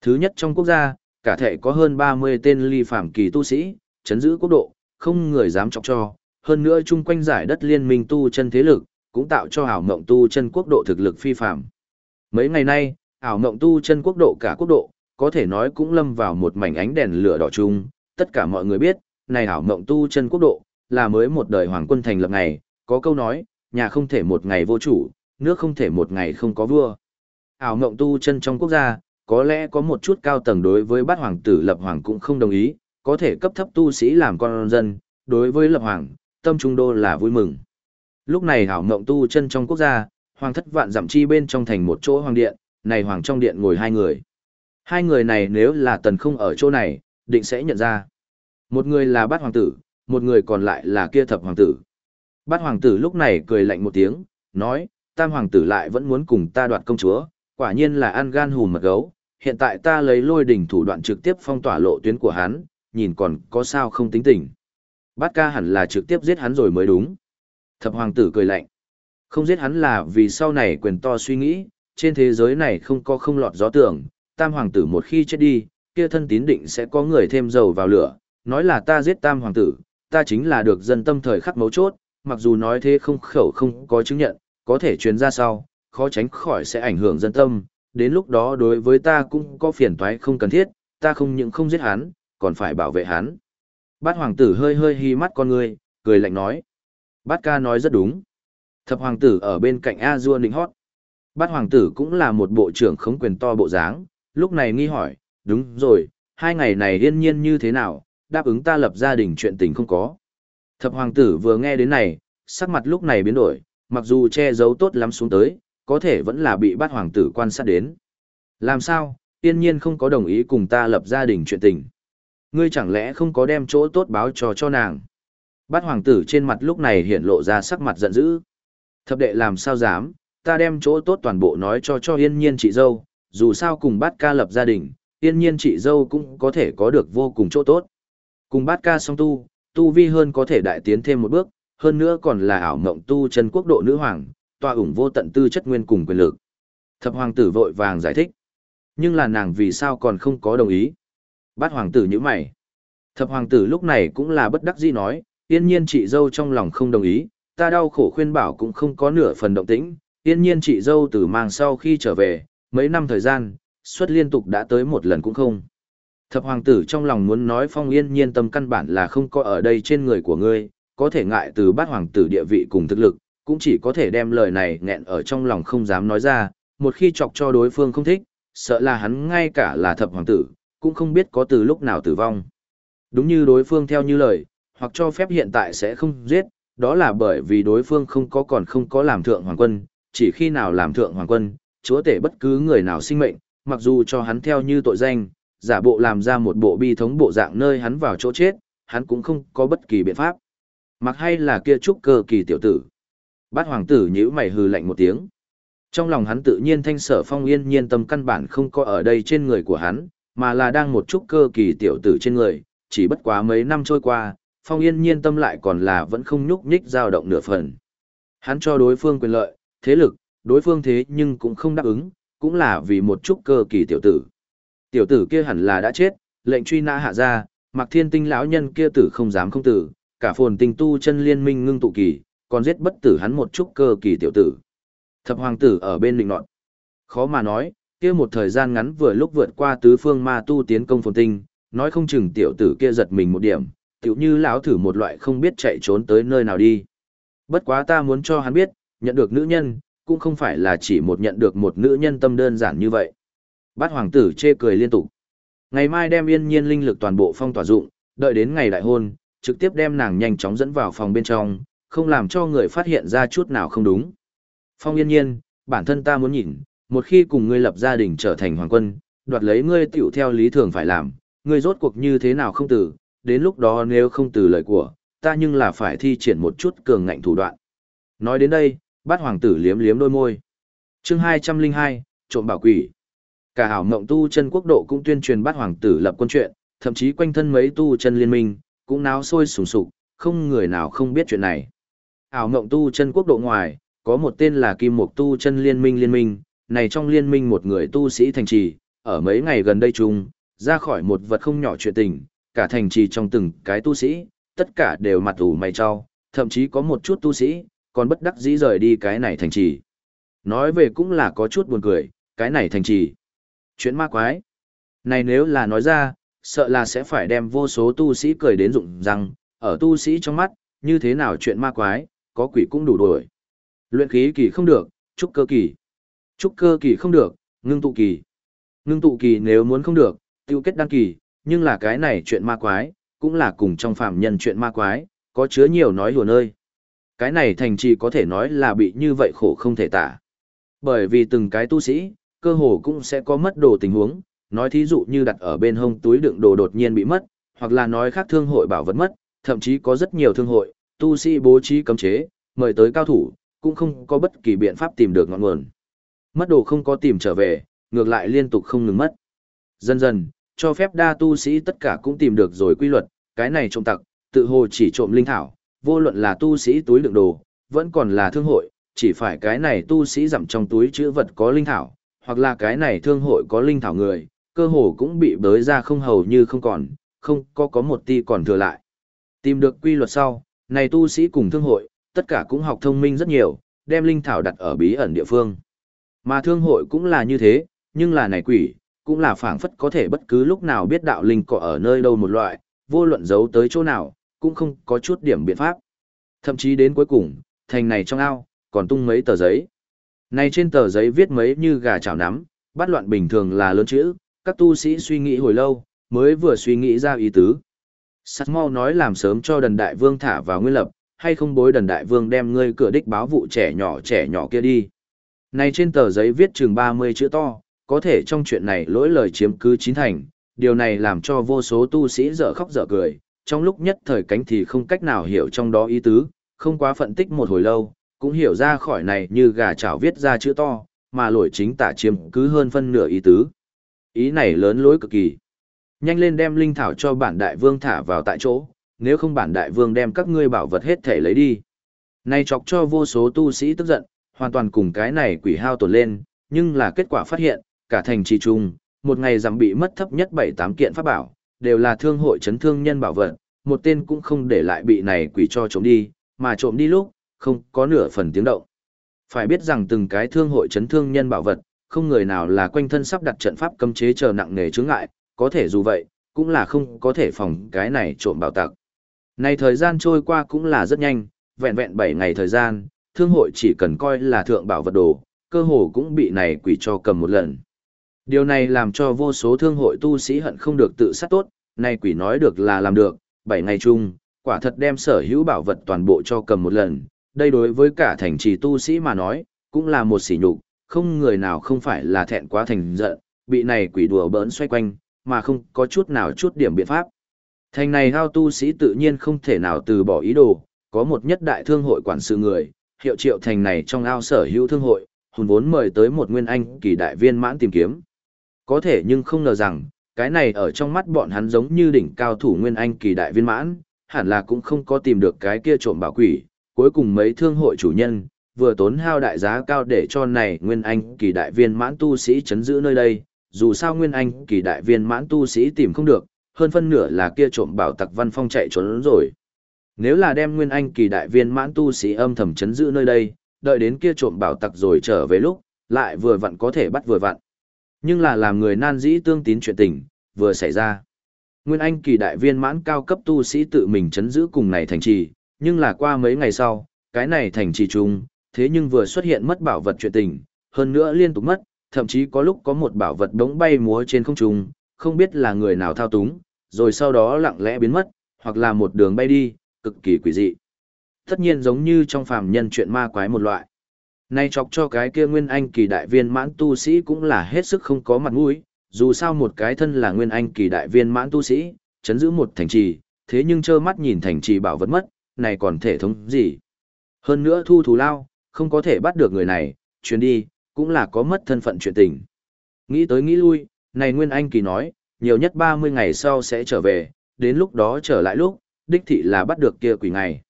Thứ nhất trong quốc gia, cả thể có hơn 30 tên ly phạm kỳ tu sĩ, chấn giữ quốc độ, không người dám chọc cho, hơn nữa chung quanh giải đất liên minh tu chân thế lực, cũng tạo cho ảo mộng tu chân quốc độ thực lực phi phạm. Mấy ngày nay, ảo mộng tu chân quốc độ cả quốc độ, có thể nói cũng lâm vào một mảnh ánh đèn lửa đỏ chung, tất cả mọi người biết, này ảo mộng tu chân quốc độ, là mới một đời hoàng quân thành lập ngày, có câu nói, nhà không thể một ngày vô chủ, nước không thể một ngày không có vua. Ảo mộng tu chân trong quốc gia, có lẽ có một chút cao tầng đối với bát hoàng tử lập hoàng cũng không đồng ý, có thể cấp thấp tu sĩ làm con dân, đối với lập hoàng, tâm trung đô là vui mừng. Lúc này ảo mộng tu chân trong quốc gia, hoàng thất vạn giảm chi bên trong thành một chỗ hoàng điện, này hoàng trong điện ngồi hai người. Hai người này nếu là tần không ở chỗ này, định sẽ nhận ra. Một người là bát hoàng tử, một người còn lại là kia thập hoàng tử. Bát hoàng tử lúc này cười lạnh một tiếng, nói, tam hoàng tử lại vẫn muốn cùng ta đoạt công chúa, Quả nhiên là ăn gan hùm mật gấu, hiện tại ta lấy lôi đỉnh thủ đoạn trực tiếp phong tỏa lộ tuyến của hắn, nhìn còn có sao không tính tình. Bát ca hẳn là trực tiếp giết hắn rồi mới đúng. Thập hoàng tử cười lạnh. Không giết hắn là vì sau này quyền to suy nghĩ, trên thế giới này không có không lọt gió tưởng, tam hoàng tử một khi chết đi, kia thân tín định sẽ có người thêm dầu vào lửa, nói là ta giết tam hoàng tử, ta chính là được dân tâm thời khắc mấu chốt, mặc dù nói thế không khẩu không có chứng nhận, có thể truyền ra sau, khó tránh khỏi sẽ ảnh hưởng dân tâm, đến lúc đó đối với ta cũng có phiền toái không cần thiết, ta không những không giết hắn, còn phải bảo vệ hắn. Bát hoàng tử hơi hơi hi mắt con người, cười lạnh nói. Bát ca nói rất đúng. Thập hoàng tử ở bên cạnh A Dua Ninh hót. Bát hoàng tử cũng là một bộ trưởng khống quyền to bộ dáng, lúc này nghi hỏi, đúng rồi, hai ngày này yên nhiên như thế nào, đáp ứng ta lập gia đình chuyện tình không có. Thập hoàng tử vừa nghe đến này, sắc mặt lúc này biến đổi, mặc dù che giấu tốt lắm xuống tới, có thể vẫn là bị bát hoàng tử quan sát đến. Làm sao, yên nhiên không có đồng ý cùng ta lập gia đình chuyện tình. Ngươi chẳng lẽ không có đem chỗ tốt báo cho cho nàng. Bát hoàng tử trên mặt lúc này hiện lộ ra sắc mặt giận dữ. Thập đệ làm sao dám, ta đem chỗ tốt toàn bộ nói cho cho yên nhiên chị dâu, dù sao cùng bát ca lập gia đình, yên nhiên chị dâu cũng có thể có được vô cùng chỗ tốt. Cùng bát ca song tu, tu vi hơn có thể đại tiến thêm một bước, hơn nữa còn là ảo mộng tu chân quốc độ nữ hoàng, tòa ủng vô tận tư chất nguyên cùng quyền lực. Thập hoàng tử vội vàng giải thích. Nhưng là nàng vì sao còn không có đồng ý. Bát hoàng tử như mày. Thập hoàng tử lúc này cũng là bất đắc dĩ nói, yên nhiên chị dâu trong lòng không đồng ý, ta đau khổ khuyên bảo cũng không có nửa phần động tĩnh, yên nhiên chị dâu từ mang sau khi trở về, mấy năm thời gian, suất liên tục đã tới một lần cũng không. Thập hoàng tử trong lòng muốn nói phong yên nhiên tâm căn bản là không có ở đây trên người của ngươi, có thể ngại từ bát hoàng tử địa vị cùng thực lực, cũng chỉ có thể đem lời này nghẹn ở trong lòng không dám nói ra, một khi chọc cho đối phương không thích, sợ là hắn ngay cả là thập hoàng tử, cũng không biết có từ lúc nào tử vong. Đúng như đối phương theo như lời, hoặc cho phép hiện tại sẽ không giết, đó là bởi vì đối phương không có còn không có làm thượng hoàng quân, chỉ khi nào làm thượng hoàng quân, chúa tể bất cứ người nào sinh mệnh, mặc dù cho hắn theo như tội danh, giả bộ làm ra một bộ bi thống bộ dạng nơi hắn vào chỗ chết, hắn cũng không có bất kỳ biện pháp. Mặc hay là kia trúc cơ kỳ tiểu tử. Bát hoàng tử nhíu mày hừ lạnh một tiếng. Trong lòng hắn tự nhiên thanh sở phong yên nhiên tâm căn bản không có ở đây trên người của hắn, mà là đang một chút cơ kỳ tiểu tử trên người, chỉ bất quá mấy năm trôi qua, phong yên nhiên tâm lại còn là vẫn không nhúc nhích dao động nửa phần. Hắn cho đối phương quyền lợi, thế lực, đối phương thế nhưng cũng không đáp ứng, cũng là vì một chút cơ kỳ tiểu tử. Tiểu tử kia hẳn là đã chết, lệnh truy nã hạ ra, mặc thiên tinh lão nhân kia tử không dám không tử, cả phồn tinh tu chân liên minh ngưng tụ kỳ, còn giết bất tử hắn một chút cơ kỳ tiểu tử. Thập hoàng tử ở bên định nọt. Khó mà nói, kia một thời gian ngắn vừa lúc vượt qua tứ phương ma tu tiến công phồn tinh, nói không chừng tiểu tử kia giật mình một điểm, tiểu như lão thử một loại không biết chạy trốn tới nơi nào đi. Bất quá ta muốn cho hắn biết, nhận được nữ nhân, cũng không phải là chỉ một nhận được một nữ nhân tâm đơn giản như vậy. Bát hoàng tử chê cười liên tục. Ngày mai đem yên nhiên linh lực toàn bộ phong tỏa dụng, đợi đến ngày đại hôn, trực tiếp đem nàng nhanh chóng dẫn vào phòng bên trong, không làm cho người phát hiện ra chút nào không đúng. Phong yên nhiên, bản thân ta muốn nhìn, một khi cùng ngươi lập gia đình trở thành hoàng quân, đoạt lấy ngươi tiểu theo lý thường phải làm, ngươi rốt cuộc như thế nào không từ, đến lúc đó nếu không từ lời của, ta nhưng là phải thi triển một chút cường ngạnh thủ đoạn. Nói đến đây, bát hoàng tử liếm liếm đôi môi. chương 202, trộm bảo quỷ. Cả hảo mộng tu chân quốc độ cũng tuyên truyền bát hoàng tử lập quân chuyện, thậm chí quanh thân mấy tu chân liên minh, cũng náo sôi sùng sục, không người nào không biết chuyện này. Ảo mộng tu chân quốc độ ngoài, có một tên là Kim Mục tu chân liên minh liên minh, này trong liên minh một người tu sĩ thành trì, ở mấy ngày gần đây chung, ra khỏi một vật không nhỏ chuyện tình, cả thành trì trong từng cái tu sĩ, tất cả đều mặt ủ mày cho, thậm chí có một chút tu sĩ, còn bất đắc dĩ rời đi cái này thành trì. Nói về cũng là có chút buồn cười, cái này thành trì. Chuyện ma quái. Này nếu là nói ra, sợ là sẽ phải đem vô số tu sĩ cười đến rụng rằng ở tu sĩ trong mắt, như thế nào chuyện ma quái, có quỷ cũng đủ đuổi. Luyện khí kỳ không được, trúc cơ kỳ. Trúc cơ kỳ không được, ngưng tụ kỳ. Ngưng tụ kỳ nếu muốn không được, tiêu kết đăng kỳ, nhưng là cái này chuyện ma quái, cũng là cùng trong phạm nhân chuyện ma quái, có chứa nhiều nói hùa nơi. Cái này thành trì có thể nói là bị như vậy khổ không thể tả. Bởi vì từng cái tu sĩ, cơ hồ cũng sẽ có mất đồ tình huống, nói thí dụ như đặt ở bên hông túi đựng đồ đột nhiên bị mất, hoặc là nói khác thương hội bảo vật mất, thậm chí có rất nhiều thương hội, tu sĩ bố trí cấm chế, mời tới cao thủ, cũng không có bất kỳ biện pháp tìm được ngọn nguồn. Mất đồ không có tìm trở về, ngược lại liên tục không ngừng mất. Dần dần, cho phép đa tu sĩ tất cả cũng tìm được rồi quy luật, cái này trộm tặc, tự hồ chỉ trộm linh thảo, vô luận là tu sĩ túi đựng đồ, vẫn còn là thương hội, chỉ phải cái này tu sĩ giảm trong túi chữ vật có linh thảo, hoặc là cái này thương hội có linh thảo người, cơ hồ cũng bị bới ra không hầu như không còn, không có có một ti còn thừa lại. Tìm được quy luật sau, này tu sĩ cùng thương hội, tất cả cũng học thông minh rất nhiều, đem linh thảo đặt ở bí ẩn địa phương. Mà thương hội cũng là như thế, nhưng là này quỷ, cũng là phảng phất có thể bất cứ lúc nào biết đạo linh cỏ ở nơi đâu một loại, vô luận giấu tới chỗ nào, cũng không có chút điểm biện pháp. Thậm chí đến cuối cùng, thành này trong ao, còn tung mấy tờ giấy. Này trên tờ giấy viết mấy như gà chảo nắm, bắt loạn bình thường là lớn chữ, các tu sĩ suy nghĩ hồi lâu, mới vừa suy nghĩ ra ý tứ. Sát mau nói làm sớm cho đần đại vương thả vào nguyên lập, hay không bối đần đại vương đem ngươi cửa đích báo vụ trẻ nhỏ trẻ nhỏ kia đi. Này trên tờ giấy viết chừng 30 chữ to, có thể trong chuyện này lỗi lời chiếm cứ chín thành, điều này làm cho vô số tu sĩ dở khóc dở cười, trong lúc nhất thời cánh thì không cách nào hiểu trong đó ý tứ, không quá phân tích một hồi lâu, cũng hiểu ra khỏi này như gà chảo viết ra chữ to, mà lỗi chính tả chiếm cứ hơn phân nửa ý tứ. Ý này lớn lối cực kỳ. Nhanh lên đem linh thảo cho bản đại vương thả vào tại chỗ, nếu không bản đại vương đem các ngươi bảo vật hết thể lấy đi. Này chọc cho vô số tu sĩ tức giận, hoàn toàn cùng cái này quỷ hao tổn lên, nhưng là kết quả phát hiện, cả thành trì trung, một ngày giảm bị mất thấp nhất 7-8 kiện pháp bảo, đều là thương hội chấn thương nhân bảo vật, một tên cũng không để lại bị này quỷ cho trộm đi, mà trộm đi lúc, không có nửa phần tiếng động. Phải biết rằng từng cái thương hội chấn thương nhân bảo vật, không người nào là quanh thân sắp đặt trận pháp cấm chế chờ nặng nề chướng ngại, có thể dù vậy, cũng là không có thể phòng cái này trộm bảo tặc. Này thời gian trôi qua cũng là rất nhanh, vẹn vẹn 7 ngày thời gian, thương hội chỉ cần coi là thượng bảo vật đồ, cơ hồ cũng bị này quỷ cho cầm một lần. Điều này làm cho vô số thương hội tu sĩ hận không được tự sát tốt, nay quỷ nói được là làm được, 7 ngày chung, quả thật đem sở hữu bảo vật toàn bộ cho cầm một lần, đây đối với cả thành trì tu sĩ mà nói, cũng là một sỉ nhục, không người nào không phải là thẹn quá thành giận, bị này quỷ đùa bỡn xoay quanh, mà không có chút nào chút điểm biện pháp. Thành này hao tu sĩ tự nhiên không thể nào từ bỏ ý đồ, có một nhất đại thương hội quản sự người, hiệu triệu thành này trong ao sở hữu thương hội, hùn vốn mời tới một nguyên anh kỳ đại viên mãn tìm kiếm. Có thể nhưng không ngờ rằng, cái này ở trong mắt bọn hắn giống như đỉnh cao thủ nguyên anh kỳ đại viên mãn, hẳn là cũng không có tìm được cái kia trộm bảo quỷ, cuối cùng mấy thương hội chủ nhân, vừa tốn hao đại giá cao để cho này nguyên anh kỳ đại viên mãn tu sĩ chấn giữ nơi đây, dù sao nguyên anh kỳ đại viên mãn tu sĩ tìm không được, hơn phân nửa là kia trộm bảo tặc văn phong chạy trốn rồi. Nếu là đem nguyên anh kỳ đại viên mãn tu sĩ âm thầm chấn giữ nơi đây, đợi đến kia trộm bảo tặc rồi trở về lúc, lại vừa vặn có thể bắt vừa vặn. Nhưng là làm người nan dĩ tương tín chuyện tình, vừa xảy ra. Nguyên anh kỳ đại viên mãn cao cấp tu sĩ tự mình chấn giữ cùng này thành trì, nhưng là qua mấy ngày sau, cái này thành trì chung, thế nhưng vừa xuất hiện mất bảo vật chuyện tình, hơn nữa liên tục mất, thậm chí có lúc có một bảo vật đống bay múa trên không trung, không biết là người nào thao túng, rồi sau đó lặng lẽ biến mất, hoặc là một đường bay đi, cực kỳ quỷ dị. Tất nhiên giống như trong phàm nhân chuyện ma quái một loại. Nay chọc cho cái kia nguyên anh kỳ đại viên mãn tu sĩ cũng là hết sức không có mặt mũi, dù sao một cái thân là nguyên anh kỳ đại viên mãn tu sĩ, chấn giữ một thành trì, thế nhưng trơ mắt nhìn thành trì bảo vật mất, này còn thể thống gì. Hơn nữa thu thù lao, không có thể bắt được người này, chuyến đi, cũng là có mất thân phận chuyện tình. Nghĩ tới nghĩ lui, này Nguyên Anh Kỳ nói, nhiều nhất 30 ngày sau sẽ trở về, đến lúc đó trở lại lúc, đích thị là bắt được kia quỷ ngày.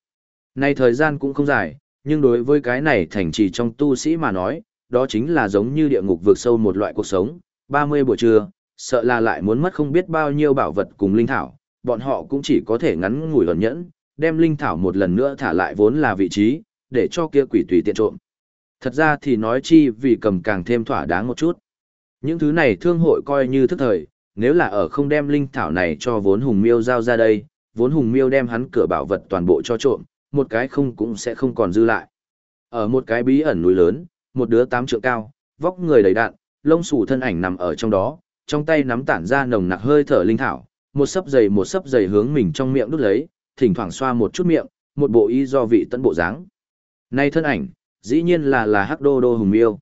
Này thời gian cũng không dài, nhưng đối với cái này thành trì trong tu sĩ mà nói, đó chính là giống như địa ngục vượt sâu một loại cuộc sống, 30 buổi trưa, sợ là lại muốn mất không biết bao nhiêu bảo vật cùng linh thảo, bọn họ cũng chỉ có thể ngắn ngủi ẩn nhẫn, đem linh thảo một lần nữa thả lại vốn là vị trí, để cho kia quỷ tùy tiện trộm. Thật ra thì nói chi vì cầm càng thêm thỏa đáng một chút. Những thứ này thương hội coi như thức thời, nếu là ở không đem linh thảo này cho vốn hùng miêu giao ra đây, vốn hùng miêu đem hắn cửa bảo vật toàn bộ cho trộm, một cái không cũng sẽ không còn dư lại. Ở một cái bí ẩn núi lớn, một đứa tám trượng cao, vóc người đầy đạn, lông xù thân ảnh nằm ở trong đó, trong tay nắm tản ra nồng nặc hơi thở linh thảo, một sấp dày một sấp dày hướng mình trong miệng đút lấy, thỉnh thoảng xoa một chút miệng, một bộ y do vị tận bộ dáng. Nay thân ảnh, dĩ nhiên là là Hắc Đô Đô Hùng Miêu.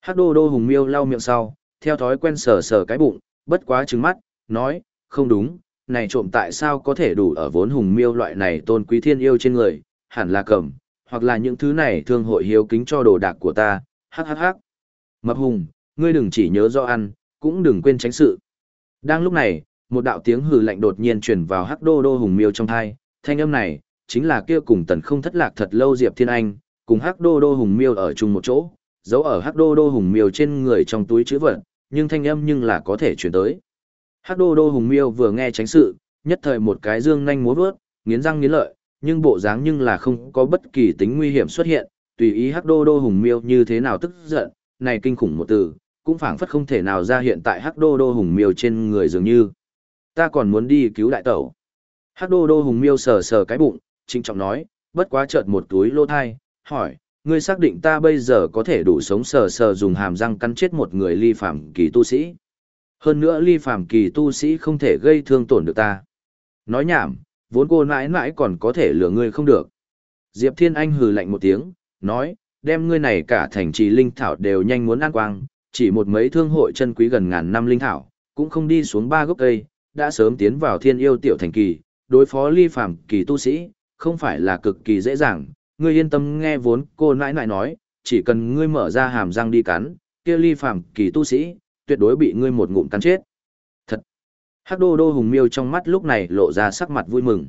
Hắc Đô Đô Hùng Miêu lau miệng sau, theo thói quen sờ sờ cái bụng, bất quá trừng mắt, nói, không đúng, này trộm tại sao có thể đủ ở vốn Hùng Miêu loại này tôn quý thiên yêu trên người, hẳn là cầm, hoặc là những thứ này thương hội hiếu kính cho đồ đạc của ta, hắc hắc hắc. Mập hùng, ngươi đừng chỉ nhớ do ăn, cũng đừng quên tránh sự. Đang lúc này, một đạo tiếng hừ lạnh đột nhiên truyền vào hắc đô đô hùng miêu trong thai, thanh âm này, chính là kia cùng tần không thất lạc thật lâu Diệp Thiên Anh, cùng hắc đô đô hùng miêu ở chung một chỗ, giấu ở hắc đô đô hùng miêu trên người trong túi chữ vật, nhưng thanh âm nhưng là có thể truyền tới. Hắc đô đô hùng miêu vừa nghe tránh sự, nhất thời một cái dương nhanh múa vớt, nghiến răng nghiến lợi, nhưng bộ dáng nhưng là không có bất kỳ tính nguy hiểm xuất hiện, tùy ý hắc đô đô hùng miêu như thế nào tức giận, này kinh khủng một từ, cũng phảng phất không thể nào ra hiện tại hắc đô đô hùng miêu trên người dường như. Ta còn muốn đi cứu đại tẩu. Hắc đô đô hùng miêu sờ sờ cái bụng, trinh trọng nói, bất quá chợt một túi lô thai, hỏi, ngươi xác định ta bây giờ có thể đủ sống sờ sờ dùng hàm răng cắn chết một người ly phạm kỳ tu sĩ. Hơn nữa ly phạm kỳ tu sĩ không thể gây thương tổn được ta. Nói nhảm, vốn cô mãi mãi còn có thể lừa ngươi không được. Diệp Thiên Anh hừ lạnh một tiếng, nói, đem ngươi này cả thành trì linh thảo đều nhanh muốn ăn quang, chỉ một mấy thương hội chân quý gần ngàn năm linh thảo, cũng không đi xuống ba gốc cây, đã sớm tiến vào thiên yêu tiểu thành kỳ, đối phó ly phàm kỳ tu sĩ, không phải là cực kỳ dễ dàng, ngươi yên tâm nghe vốn cô nãi nãi nói, chỉ cần ngươi mở ra hàm răng đi cắn, kia ly phàm kỳ tu sĩ, tuyệt đối bị ngươi một ngụm cắn chết. Thật! Hắc đô đô hùng miêu trong mắt lúc này lộ ra sắc mặt vui mừng.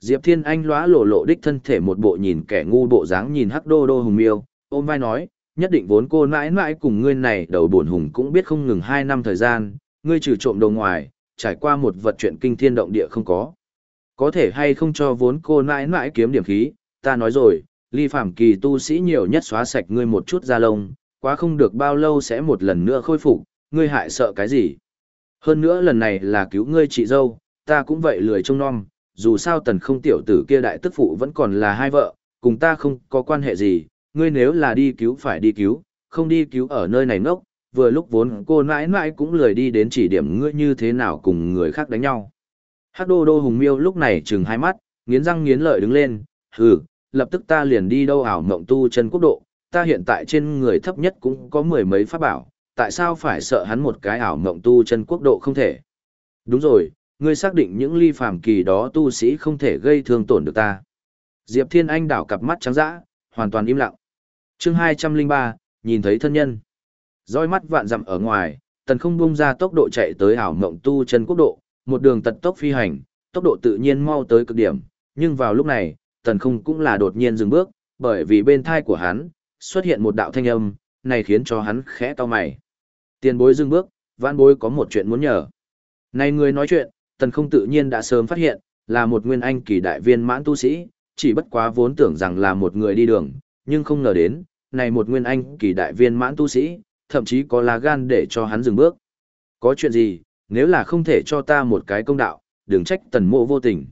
Diệp Thiên Anh lóa lộ lộ đích thân thể một bộ nhìn kẻ ngu bộ dáng nhìn hắc đô đô hùng miêu, ôm vai nói, nhất định vốn cô nãi nãi cùng ngươi này đầu buồn hùng cũng biết không ngừng hai năm thời gian, ngươi trừ trộm đầu ngoài, trải qua một vật chuyện kinh thiên động địa không có. Có thể hay không cho vốn cô nãi nãi kiếm điểm khí, ta nói rồi, ly phạm kỳ tu sĩ nhiều nhất xóa sạch ngươi một chút da lông, quá không được bao lâu sẽ một lần nữa khôi phục, ngươi hại sợ cái gì. Hơn nữa lần này là cứu ngươi chị dâu, ta cũng vậy lười trông non, dù sao tần không tiểu tử kia đại tức phụ vẫn còn là hai vợ, cùng ta không có quan hệ gì, ngươi nếu là đi cứu phải đi cứu, không đi cứu ở nơi này ngốc, vừa lúc vốn cô nãi nãi cũng lười đi đến chỉ điểm ngươi như thế nào cùng người khác đánh nhau. Hắc đô đô hùng miêu lúc này trừng hai mắt, nghiến răng nghiến lợi đứng lên, hừ, lập tức ta liền đi đâu ảo mộng tu chân quốc độ, ta hiện tại trên người thấp nhất cũng có mười mấy pháp bảo, tại sao phải sợ hắn một cái ảo mộng tu chân quốc độ không thể. Đúng rồi, ngươi xác định những ly phàm kỳ đó tu sĩ không thể gây thương tổn được ta. Diệp Thiên Anh đảo cặp mắt trắng dã, hoàn toàn im lặng. chương 203, nhìn thấy thân nhân. Roi mắt vạn dặm ở ngoài, tần không bung ra tốc độ chạy tới ảo mộng tu chân quốc độ, một đường tật tốc phi hành, tốc độ tự nhiên mau tới cực điểm, nhưng vào lúc này, tần không cũng là đột nhiên dừng bước, bởi vì bên thai của hắn, xuất hiện một đạo thanh âm, này khiến cho hắn khẽ to mày. Tiền bối dừng bước, vãn bối có một chuyện muốn nhờ. Này người nói chuyện, tần không tự nhiên đã sớm phát hiện, là một nguyên anh kỳ đại viên mãn tu sĩ, chỉ bất quá vốn tưởng rằng là một người đi đường, nhưng không ngờ đến, này một nguyên anh kỳ đại viên mãn tu sĩ, thậm chí có lá gan để cho hắn dừng bước. Có chuyện gì, nếu là không thể cho ta một cái công đạo, đừng trách tần mộ vô tình.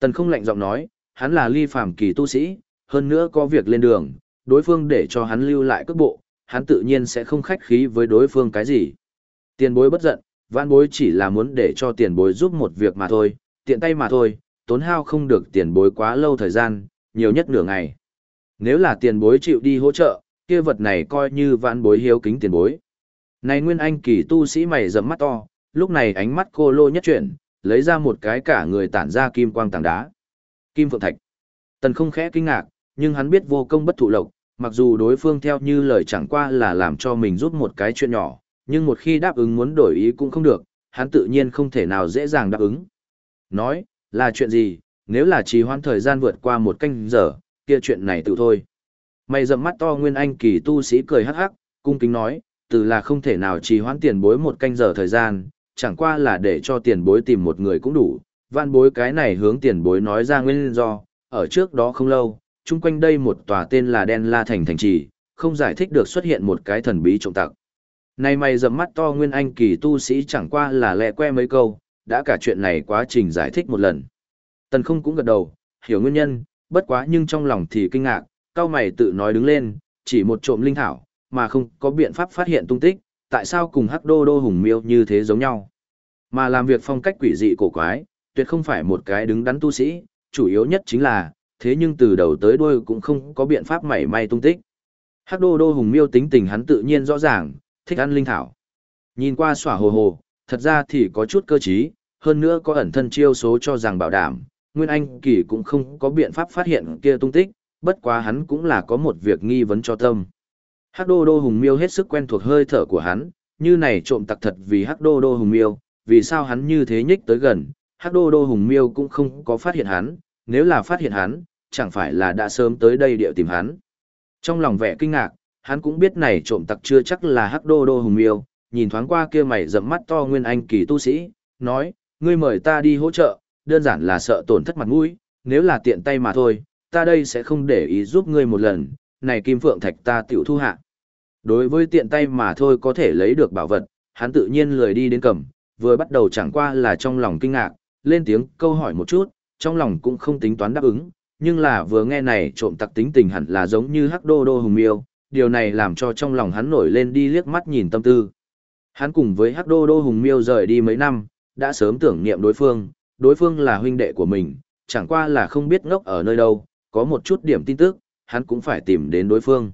Tần không lạnh giọng nói, hắn là ly phàm kỳ tu sĩ, hơn nữa có việc lên đường, đối phương để cho hắn lưu lại cước bộ, hắn tự nhiên sẽ không khách khí với đối phương cái gì. Tiền bối bất giận, vãn bối chỉ là muốn để cho tiền bối giúp một việc mà thôi, tiện tay mà thôi, tốn hao không được tiền bối quá lâu thời gian, nhiều nhất nửa ngày. Nếu là tiền bối chịu đi hỗ trợ, kia vật này coi như vãn bối hiếu kính tiền bối. Này nguyên anh kỳ tu sĩ mày rậm mắt to, lúc này ánh mắt cô lô nhất chuyển, lấy ra một cái cả người tản ra kim quang tảng đá. Kim Phượng Thạch. Tần không khẽ kinh ngạc, nhưng hắn biết vô công bất thụ lộc, mặc dù đối phương theo như lời chẳng qua là làm cho mình rút một cái chuyện nhỏ, nhưng một khi đáp ứng muốn đổi ý cũng không được, hắn tự nhiên không thể nào dễ dàng đáp ứng. Nói, là chuyện gì, nếu là trì hoãn thời gian vượt qua một canh giờ, kia chuyện này tự thôi. Mày rậm mắt to nguyên anh kỳ tu sĩ cười hắc hắc, cung kính nói, từ là không thể nào trì hoãn tiền bối một canh giờ thời gian, chẳng qua là để cho tiền bối tìm một người cũng đủ, van bối cái này hướng tiền bối nói ra nguyên do, ở trước đó không lâu, chung quanh đây một tòa tên là Đen La Thành Thành Trì, không giải thích được xuất hiện một cái thần bí trộm tặc. Này mày dầm mắt to nguyên anh kỳ tu sĩ chẳng qua là lẹ que mấy câu, đã cả chuyện này quá trình giải thích một lần. Tần không cũng gật đầu, hiểu nguyên nhân, bất quá nhưng trong lòng thì kinh ngạc, cao mày tự nói đứng lên, chỉ một trộm linh thảo, mà không có biện pháp phát hiện tung tích, tại sao cùng hắc đô đô hùng miêu như thế giống nhau. Mà làm việc phong cách quỷ dị cổ quái, tuyệt không phải một cái đứng đắn tu sĩ, chủ yếu nhất chính là, thế nhưng từ đầu tới đuôi cũng không có biện pháp mảy may tung tích. Hắc đô đô hùng miêu tính tình hắn tự nhiên rõ ràng, thích ăn linh thảo. Nhìn qua xỏa hồ hồ, thật ra thì có chút cơ trí, hơn nữa có ẩn thân chiêu số cho rằng bảo đảm, Nguyên Anh Kỳ cũng không có biện pháp phát hiện kia tung tích, bất quá hắn cũng là có một việc nghi vấn cho tâm. Hắc đô đô hùng miêu hết sức quen thuộc hơi thở của hắn, như này trộm tặc thật vì hắc đô đô hùng miêu, vì sao hắn như thế nhích tới gần, hắc đô đô hùng miêu cũng không có phát hiện hắn, nếu là phát hiện hắn, chẳng phải là đã sớm tới đây địa tìm hắn. Trong lòng vẻ kinh ngạc, hắn cũng biết này trộm tặc chưa chắc là hắc đô đô hùng miêu, nhìn thoáng qua kia mày rậm mắt to nguyên anh kỳ tu sĩ, nói, ngươi mời ta đi hỗ trợ, đơn giản là sợ tổn thất mặt mũi, nếu là tiện tay mà thôi, ta đây sẽ không để ý giúp ngươi một lần, này kim phượng thạch ta tiểu thu hạ. Đối với tiện tay mà thôi có thể lấy được bảo vật, hắn tự nhiên lười đi đến cầm, vừa bắt đầu chẳng qua là trong lòng kinh ngạc, lên tiếng câu hỏi một chút, trong lòng cũng không tính toán đáp ứng, nhưng là vừa nghe này trộm tặc tính tình hẳn là giống như hắc đô đô hùng miêu, điều này làm cho trong lòng hắn nổi lên đi liếc mắt nhìn tâm tư. Hắn cùng với hắc đô đô hùng miêu rời đi mấy năm, đã sớm tưởng niệm đối phương, đối phương là huynh đệ của mình, chẳng qua là không biết ngốc ở nơi đâu, có một chút điểm tin tức, hắn cũng phải tìm đến đối phương.